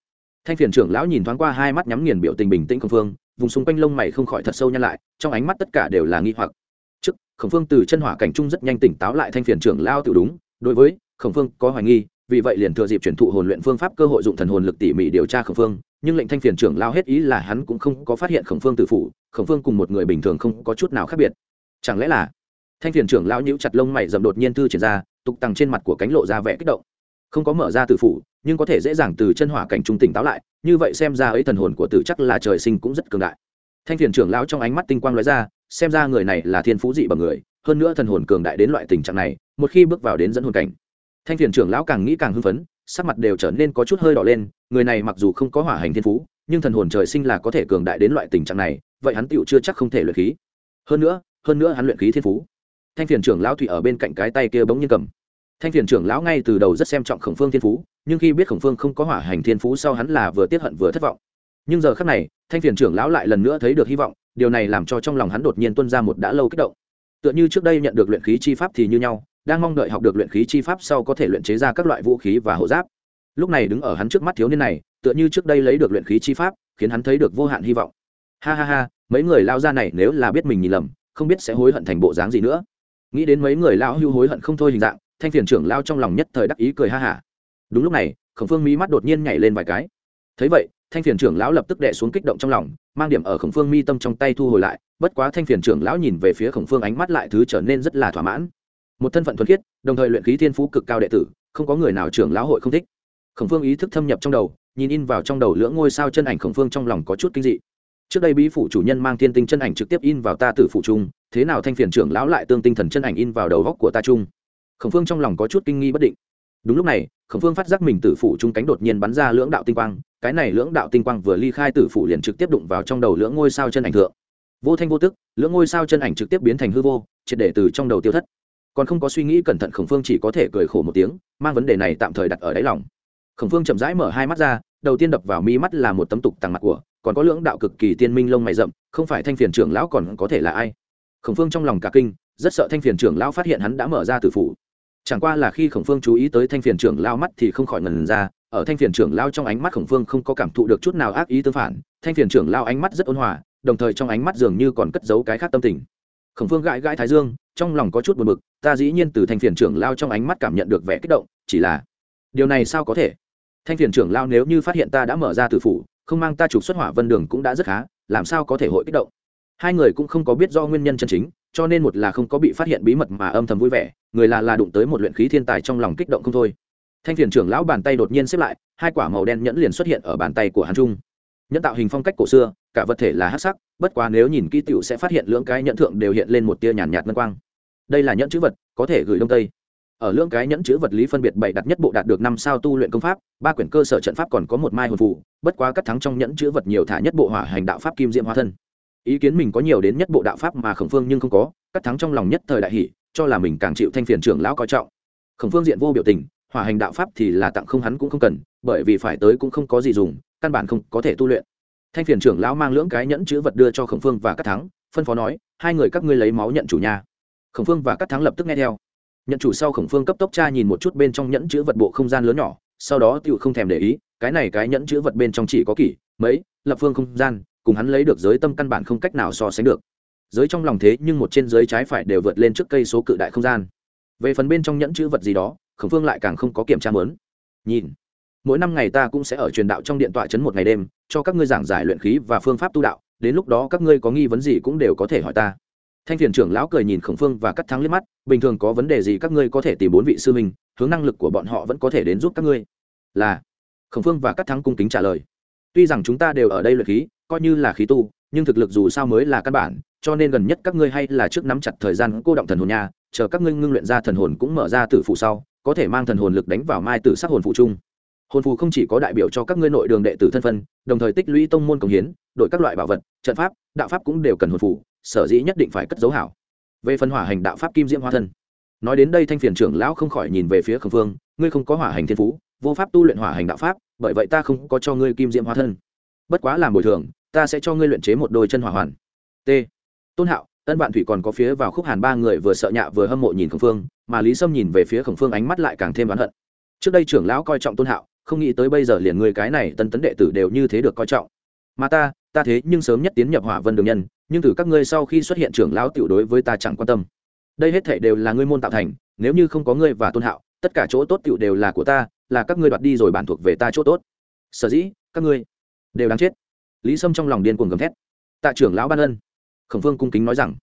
Thanh phiền trưởng lão nhìn thoáng qua hai mắt nhắm nghiền biểu tình bình tĩnh khổng phương, vùng xung quanh lông mày không khỏi thật sâu nhăn lại, trong ánh mắt tất cả đều là nghi hoặc. Trước, khổng phương từ chân hỏa cảnh trung rất nhanh tỉnh táo lại, thanh phiền trưởng lão tự đúng, đối với khổng phương có hoài nghi, vì vậy liền thừa dịp chuyển thụ hồn luyện phương pháp cơ hội dụng thần hồn lực tỉ mỉ điều tra khổng phương nhưng lệnh thanh phiền trưởng lao hết ý là hắn cũng không có phát hiện khổng phương tử phủ, khổng phương cùng một người bình thường không có chút nào khác biệt. Chẳng lẽ là thanh phiền trưởng lao nhíu chặt lông mày dầm đột nhiên thư triển ra, tục tăng trên mặt của cánh lộ ra vẻ kích động. Không có mở ra tử phủ, nhưng có thể dễ dàng từ chân hỏa cảnh trung tỉnh táo lại, như vậy xem ra ấy thần hồn của tử chắc là trời sinh cũng rất cường đại. Thanh phiền trưởng lão trong ánh mắt tinh quang lóe ra, xem ra người này là thiên phú dị bằng người, hơn nữa thần hồn cường đại đến loại tình trạng này, một khi bước vào đến dẫn hồn cảnh, thanh phiền trưởng lão càng nghĩ càng hưng phấn sắc mặt đều trở nên có chút hơi đỏ lên, người này mặc dù không có hỏa hành thiên phú, nhưng thần hồn trời sinh là có thể cường đại đến loại tình trạng này, vậy hắn tựu chưa chắc không thể luyện khí. Hơn nữa hơn nữa hắn luyện khí thiên phú. Thanh phiền trưởng lão thủy ở bên cạnh cái tay kia bỗng nhiên cầm. Thanh phiền trưởng lão ngay từ đầu rất xem trọng khổng phương thiên phú, nhưng khi biết khổng phương không có hỏa hành thiên phú sau hắn là vừa tiếp hận vừa thất vọng. Nhưng giờ khác này, thanh phiền trưởng lão lại lần nữa thấy được hy vọng, điều này làm cho trong lòng hắn đột nhiên tuân ra một đã lâu kích động. Tựa như trước đây nhận được luyện khí chi pháp thì như nhau đang mong đợi học được luyện khí chi pháp sau có thể luyện chế ra các loại vũ khí và hộ giáp. Lúc này đứng ở hắn trước mắt thiếu niên này, tựa như trước đây lấy được luyện khí chi pháp, khiến hắn thấy được vô hạn hy vọng. Ha ha ha, mấy người lao ra này nếu là biết mình nhìn lầm, không biết sẽ hối hận thành bộ dáng gì nữa. Nghĩ đến mấy người lao hưu hối hận không thôi hình dạng, thanh phiền trưởng lao trong lòng nhất thời đắc ý cười ha hả đúng lúc này, khổng phương mi mắt đột nhiên nhảy lên vài cái. Thấy vậy, thanh phiền trưởng lão lập tức đệ xuống kích động trong lòng, mang điểm ở khổng phương mi tâm trong tay thu hồi lại, bất quá thanh phiền trưởng lão nhìn về phía khổng phương ánh mắt lại thứ trở nên rất là thỏa mãn một thân phận thuần khiết, đồng thời luyện khí thiên phú cực cao đệ tử, không có người nào trưởng lão hội không thích. Khổng phương ý thức thâm nhập trong đầu, nhìn in vào trong đầu lưỡng ngôi sao chân ảnh khổng phương trong lòng có chút kinh dị. Trước đây bí phủ chủ nhân mang thiên tinh chân ảnh trực tiếp in vào ta tử phủ trung, thế nào thanh phiền trưởng lão lại tương tinh thần chân ảnh in vào đầu góc của ta trung? Khổng phương trong lòng có chút kinh nghi bất định. Đúng lúc này, khổng phương phát giác mình tử phủ trung cánh đột nhiên bắn ra lưỡng đạo tinh quang, cái này lưỡng đạo tinh quang vừa ly khai tử phủ liền trực tiếp đụng vào trong đầu lưỡng ngôi sao chân ảnh thượng. Vô thanh vô tức, lưỡng ngôi sao chân ảnh trực tiếp biến thành hư vô, triệt để từ trong đầu tiêu thất còn không có suy nghĩ cẩn thận khổng phương chỉ có thể cười khổ một tiếng, mang vấn đề này tạm thời đặt ở đáy lòng. Khổng phương chậm rãi mở hai mắt ra, đầu tiên đập vào mi mắt là một tấm tục tàng mặt của, còn có lưỡng đạo cực kỳ tiên minh lông mày rậm, không phải thanh phiền trưởng lão còn có thể là ai? Khổng phương trong lòng cả kinh, rất sợ thanh phiền trưởng lão phát hiện hắn đã mở ra từ phủ. Chẳng qua là khi khổng phương chú ý tới thanh phiền trưởng lao mắt thì không khỏi ngần ra, ở thanh phiền trưởng lao trong ánh mắt khổng phương không có cảm thụ được chút nào ác ý tương phản, thanh phiền trưởng lao ánh mắt rất ôn hòa, đồng thời trong ánh mắt dường như còn cất giấu cái khác tâm tình. Khổng phương gãi gãi thái dương trong lòng có chút buồn bực, ta dĩ nhiên từ thanh phiền trưởng lao trong ánh mắt cảm nhận được vẻ kích động, chỉ là, điều này sao có thể? Thanh phiền trưởng lao nếu như phát hiện ta đã mở ra từ phủ, không mang ta trục xuất hỏa vân đường cũng đã rất khá, làm sao có thể hội kích động? Hai người cũng không có biết do nguyên nhân chân chính, cho nên một là không có bị phát hiện bí mật mà âm thầm vui vẻ, người là là đụng tới một luyện khí thiên tài trong lòng kích động không thôi. Thanh phiền trưởng lão bàn tay đột nhiên xếp lại, hai quả màu đen nhẫn liền xuất hiện ở bàn tay của hắn trung. Nhẫn tạo hình phong cách cổ xưa, cả vật thể là hát sắc, bất quá nếu nhìn kỹ tiểu sẽ phát hiện lưỡng cái nhẫn thượng đều hiện lên một tia nhàn nhạt ngân quang đây là nhẫn chữ vật, có thể gửi đông tây. Ở lưỡng cái nhẫn chữ vật lý phân biệt bảy đặt nhất bộ đạt được năm sao tu luyện công pháp, ba quyển cơ sở trận pháp còn có một mai hồn phụ bất quá cắt thắng trong nhẫn chữ vật nhiều thả nhất bộ hỏa hành đạo pháp kim diễm hóa thân. Ý kiến mình có nhiều đến nhất bộ đạo pháp mà khổng phương nhưng không có, cắt thắng trong lòng nhất thời đại hỷ cho là mình càng chịu thanh phiền trưởng lão coi trọng. Khổng phương diện vô biểu tình, hỏa hành đạo pháp thì là tặng không hắn cũng không cần, bởi vì phải tới cũng không có gì dùng, căn bản không có thể tu luyện. Thanh phiền trưởng lão mang lưỡng cái nhẫn chữ vật đưa cho khổng phương và cắt thắng, phân phó nói, hai người các ngươi lấy máu nhận chủ nhà khổng phương và các thắng lập tức nghe theo. Nhận chủ sau khổng phương cấp tốc tra nhìn một chút bên trong nhẫn chữ vật bộ không gian lớn nhỏ, sau đó tựu không thèm để ý, cái này cái nhẫn chữ vật bên trong chỉ có kỷ, mấy, lập phương không gian, cùng hắn lấy được giới tâm căn bản không cách nào so sánh được. Giới trong lòng thế nhưng một trên giới trái phải đều vượt lên trước cây số cự đại không gian. Về phần bên trong nhẫn chữ vật gì đó, khổng phương lại càng không có kiểm tra mớn. Nhìn, mỗi năm ngày ta cũng sẽ ở truyền đạo trong điện tọa chấn một ngày đêm, cho các ngươi giảng giải luyện khí và phương pháp tu đạo, đến lúc đó các ngươi có nghi vấn gì cũng đều có thể hỏi ta thanh phiền trưởng lão cười nhìn khổng phương và cắt thắng liếc mắt, bình thường có vấn đề gì các ngươi có thể tìm bốn vị sư minh hướng năng lực của bọn họ vẫn có thể đến giúp các ngươi. Là, khổng phương và cắt thắng cung kính trả lời. Tuy rằng chúng ta đều ở đây luyện khí, coi như là khí tu, nhưng thực lực dù sao mới là căn bản, cho nên gần nhất các ngươi hay là trước nắm chặt thời gian cô động thần hồn nhà chờ các ngươi ngưng luyện ra thần hồn cũng mở ra tử phụ sau, có thể mang thần hồn lực đánh vào mai tử sắc hồn phụ chung. Hồn phù không chỉ có đại biểu cho các ngươi nội đường đệ tử thân phân, đồng thời tích lũy tông môn công hiến, đội các loại bảo vật, trận pháp, đạo pháp cũng đều cần hồn phù sở dĩ nhất định phải cất dấu hảo. Về phần hỏa hành đạo pháp kim diễm hóa thân, nói đến đây thanh phiền trưởng lão không khỏi nhìn về phía khẩn phương ngươi không có hỏa hành thiên phú, vô pháp tu luyện hỏa hành đạo pháp, bởi vậy ta không có cho ngươi kim diễm hóa thân. Bất quá làm bồi thường, ta sẽ cho ngươi luyện chế một đôi chân hỏa hoàn. T. Tôn hạo, ân vạn thủy còn có phía vào khúc hàn ba người vừa sợ nhạ vừa hâm mộ nhìn khẩn phương mà lý sâm nhìn về phía khẩn phương ánh mắt lại càng thêm oán hận. Trước đây trưởng lão coi trọng tôn hạo, không nghĩ tới bây giờ liền người cái này tân tấn đệ tử đều như thế được coi trọng. Mà ta ta thế nhưng sớm nhất tiến nhập hỏa vân đường nhân, nhưng từ các ngươi sau khi xuất hiện trưởng lão tiểu đối với ta chẳng quan tâm. Đây hết thể đều là ngươi môn tạo thành, nếu như không có ngươi và tôn hạo, tất cả chỗ tốt tiểu đều là của ta, là các ngươi đoạt đi rồi bản thuộc về ta chỗ tốt. Sở dĩ, các ngươi đều đáng chết. Lý sâm trong lòng điên cuồng gầm thét. Tạ trưởng lão ban ân. Khổng phương cung kính nói rằng,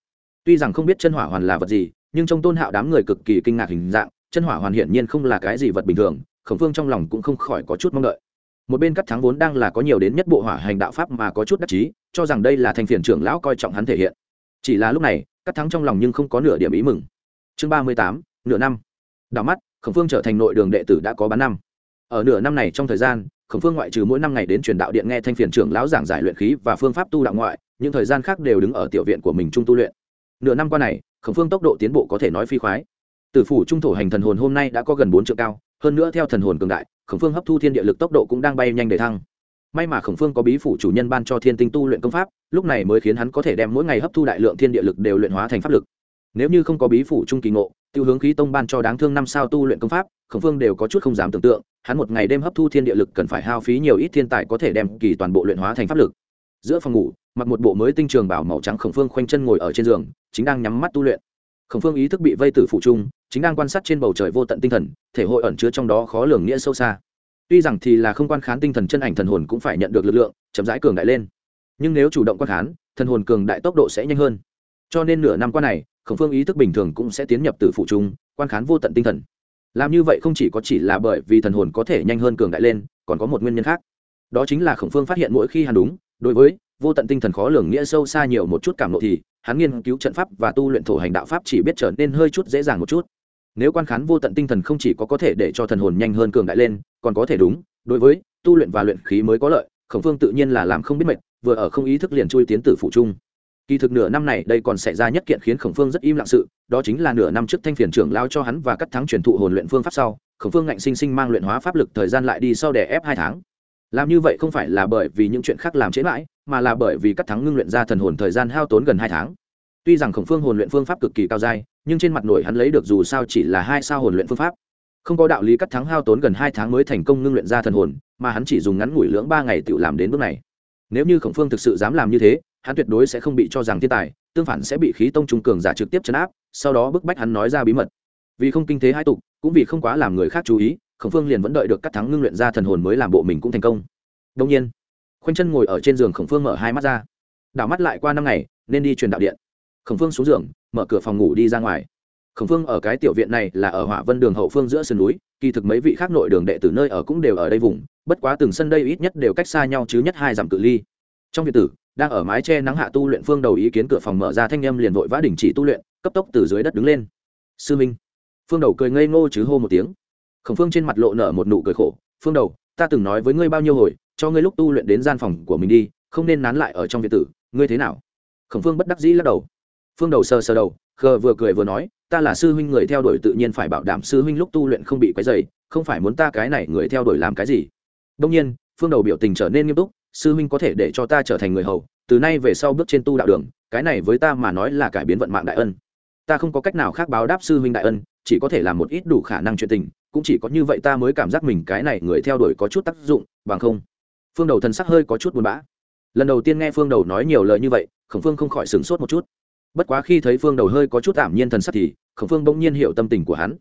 tuy rằng không biết chân hỏa hoàn là vật gì, nhưng trong tôn hạo đám người cực kỳ kinh ngạc hình dạng, chân hỏa hoàn hiển nhiên không là cái gì vật bình thường, khổng phương trong lòng cũng không khỏi có chút mong đợi một bên cắt thắng vốn đang là có nhiều đến nhất bộ hỏa hành đạo pháp mà có chút đắc chí, cho rằng đây là thành phiền trưởng lão coi trọng hắn thể hiện. Chỉ là lúc này, cắt thắng trong lòng nhưng không có nửa điểm ý mừng. Chương ba mươi tám, nửa năm. Đảo mắt, khổng phương trở thành nội đường đệ tử đã có bán năm. Ở nửa năm này trong thời gian, khổng phương ngoại trừ mỗi năm ngày đến truyền đạo điện nghe thanh phiền trưởng lão giảng giải luyện khí và phương pháp tu đạo ngoại, những thời gian khác đều đứng ở tiểu viện của mình trung tu luyện. Nửa năm qua này, khổng phương tốc độ tiến bộ có thể nói phi khoái. Tử phủ trung thổ hành thần hồn hôm nay đã có gần bốn triệu cao hơn nữa theo thần hồn cường đại, khổng phương hấp thu thiên địa lực tốc độ cũng đang bay nhanh để thăng. May mà khổng phương có bí phủ chủ nhân ban cho thiên tinh tu luyện công pháp, lúc này mới khiến hắn có thể đem mỗi ngày hấp thu đại lượng thiên địa lực đều luyện hóa thành pháp lực. Nếu như không có bí phủ trung kỳ ngộ, tiêu hướng khí tông ban cho đáng thương năm sao tu luyện công pháp, khổng phương đều có chút không dám tưởng tượng, hắn một ngày đêm hấp thu thiên địa lực cần phải hao phí nhiều ít thiên tài có thể đem kỳ toàn bộ luyện hóa thành pháp lực. Giữa phòng ngủ, mặc một bộ mới tinh trường bảo màu trắng khổng phương khoanh chân ngồi ở trên giường, chính đang nhắm mắt tu luyện khổng phương ý thức bị vây tử phụ trung, chính đang quan sát trên bầu trời vô tận tinh thần, thể hội ẩn chứa trong đó khó lường nghĩa sâu xa. Tuy rằng thì là không quan khán tinh thần chân ảnh thần hồn cũng phải nhận được lực lượng, chậm rãi cường đại lên. Nhưng nếu chủ động quan khán, thần hồn cường đại tốc độ sẽ nhanh hơn. Cho nên nửa năm qua này, khổng phương ý thức bình thường cũng sẽ tiến nhập từ phụ trung, quan khán vô tận tinh thần. Làm như vậy không chỉ có chỉ là bởi vì thần hồn có thể nhanh hơn cường đại lên, còn có một nguyên nhân khác. Đó chính là khổng phương phát hiện mỗi khi hắn đúng, đối với vô tận tinh thần khó lường nghĩa sâu xa nhiều một chút cảm lộ thì hắn nghiên cứu trận pháp và tu luyện thổ hành đạo pháp chỉ biết trở nên hơi chút dễ dàng một chút. Nếu quan khán vô tận tinh thần không chỉ có có thể để cho thần hồn nhanh hơn cường đại lên, còn có thể đúng, đối với tu luyện và luyện khí mới có lợi, khổng phương tự nhiên là làm không biết mệt, vừa ở không ý thức liền chui tiến tử phụ trung. Kỳ thực nửa năm này đây còn xảy ra nhất kiện khiến khổng phương rất im lặng sự, đó chính là nửa năm trước thanh phiền trưởng lao cho hắn và cắt thắng truyền thụ hồn luyện phương pháp sau, khổng phương ngạnh sinh sinh mang luyện hóa pháp lực thời gian lại đi sau để ép hai tháng làm như vậy không phải là bởi vì những chuyện khác làm chế mãi, mà là bởi vì các thắng ngưng luyện ra thần hồn thời gian hao tốn gần hai tháng. Tuy rằng khổng phương hồn luyện phương pháp cực kỳ cao dai, nhưng trên mặt nổi hắn lấy được dù sao chỉ là hai sao hồn luyện phương pháp. Không có đạo lý cắt thắng hao tốn gần hai tháng mới thành công ngưng luyện ra thần hồn, mà hắn chỉ dùng ngắn ngủi lưỡng ba ngày tự làm đến bước này. Nếu như khổng phương thực sự dám làm như thế, hắn tuyệt đối sẽ không bị cho rằng thiên tài, tương phản sẽ bị khí tông trung cường giả trực tiếp chấn áp, sau đó bức bách hắn nói ra bí mật. Vì không kinh thế hai tục, cũng vì không quá làm người khác chú ý khổng phương liền vẫn đợi được cắt thắng ngưng luyện ra thần hồn mới làm bộ mình cũng thành công. Đông nhiên, khoanh chân ngồi ở trên giường khổng phương mở hai mắt ra. Đảo mắt lại qua năm ngày, nên đi truyền đạo điện. Khổng phương xuống giường, mở cửa phòng ngủ đi ra ngoài. Khổng phương ở cái tiểu viện này là ở hỏa vân đường hậu phương giữa sườn núi, kỳ thực mấy vị khác nội đường đệ tử nơi ở cũng đều ở đây vùng, bất quá từng sân đây ít nhất đều cách xa nhau chứ nhất hai dặm cự ly. Trong viện tử, đang ở mái che nắng hạ tu luyện phương đầu ý kiến cửa phòng mở ra thanh â m liền vội vã đình chỉ tu luyện, cấp tốc từ dưới đất đứng lên. Sư minh. Phương đầu cười ngây ngô chứ hô một tiếng khổng phương trên mặt lộ nở một nụ cười khổ, phương đầu, ta từng nói với ngươi bao nhiêu hồi, cho ngươi lúc tu luyện đến gian phòng của mình đi, không nên nán lại ở trong viện tử, ngươi thế nào? Khổng phương bất đắc dĩ lắc đầu. Phương đầu sờ sờ đầu, khờ vừa cười vừa nói, ta là sư huynh người theo đuổi tự nhiên phải bảo đảm sư huynh lúc tu luyện không bị quấy dày không phải muốn ta cái này người theo đuổi làm cái gì. Đông nhiên, phương đầu biểu tình trở nên nghiêm túc, sư huynh có thể để cho ta trở thành người hầu, từ nay về sau bước trên tu đạo đường, cái này với ta mà nói là cải biến vận mạng đại ân. Ta không có cách nào khác báo đáp sư huynh đại ân, chỉ có thể làm một ít đủ khả năng chuyện tình cũng chỉ có như vậy ta mới cảm giác mình cái này người theo đuổi có chút tác dụng, bằng không. Phương đầu thần sắc hơi có chút buồn bã. Lần đầu tiên nghe phương đầu nói nhiều lời như vậy, khổng phương không khỏi sửng sốt một chút. Bất quá khi thấy phương đầu hơi có chút ảm nhiên thần sắc thì, khổng phương bỗng nhiên hiểu tâm tình của hắn.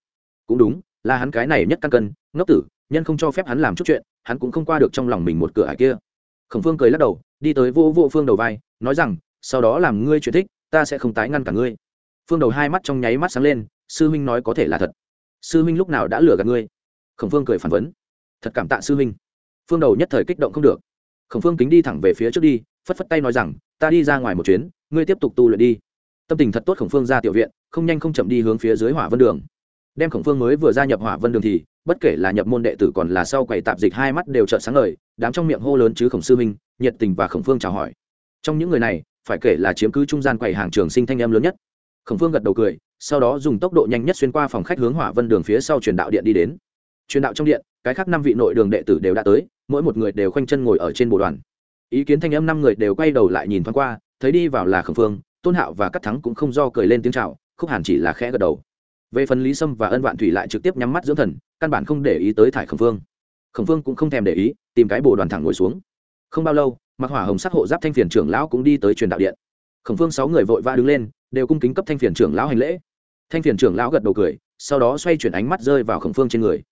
Cũng đúng, là hắn cái này nhất căn cân, ngốc tử, nhân không cho phép hắn làm chút chuyện, hắn cũng không qua được trong lòng mình một cửa ải kia. Khổng phương cười lắc đầu, đi tới vô vô phương đầu vai, nói rằng, sau đó làm ngươi chuyện thích, ta sẽ không tái ngăn cả ngươi. Phương đầu hai mắt trong nháy mắt sáng lên, sư huynh nói có thể là thật sư huynh lúc nào đã lừa gạt ngươi? Khổng phương cười phản vấn. Thật cảm tạ sư huynh. Phương đầu nhất thời kích động không được. Khổng phương kính đi thẳng về phía trước đi, phất phất tay nói rằng, ta đi ra ngoài một chuyến, ngươi tiếp tục tu luyện đi. Tâm tình thật tốt khổng phương ra tiểu viện, không nhanh không chậm đi hướng phía dưới hỏa vân đường. Đem khổng phương mới vừa gia nhập hỏa vân đường thì, bất kể là nhập môn đệ tử còn là sau quầy tạp dịch hai mắt đều trợn sáng ngời, đám trong miệng hô lớn chứ khổng sư minh nhiệt tình và khổng phương chào hỏi. Trong những người này, phải kể là chiếm cứ trung gian quầy hàng trường sinh thanh em lớn nhất khổng phương gật đầu cười, sau đó dùng tốc độ nhanh nhất xuyên qua phòng khách hướng hỏa vân đường phía sau truyền đạo điện đi đến. Truyền đạo trong điện, cái khác năm vị nội đường đệ tử đều đã tới, mỗi một người đều khoanh chân ngồi ở trên bộ đoàn. Ý kiến thanh âm năm người đều quay đầu lại nhìn thoáng qua, thấy đi vào là khổng phương, tôn hạo và cắt thắng cũng không do cười lên tiếng chào, khúc hàn chỉ là khẽ gật đầu. Về phần lý sâm và ân vạn thủy lại trực tiếp nhắm mắt dưỡng thần, căn bản không để ý tới thải khổng phương. Khổng phương cũng không thèm để ý, tìm cái bồ đoàn thẳng ngồi xuống. Không bao lâu mặc hỏa hồng sắc hộ giáp thanh phiền trưởng lão cũng đi tới truyền đạo điện. Khổng phương sáu người vội vã đứng lên đều cung kính cấp thanh phiền trưởng lão hành lễ. Thanh phiền trưởng lão gật đầu cười, sau đó xoay chuyển ánh mắt rơi vào khổng phương trên người.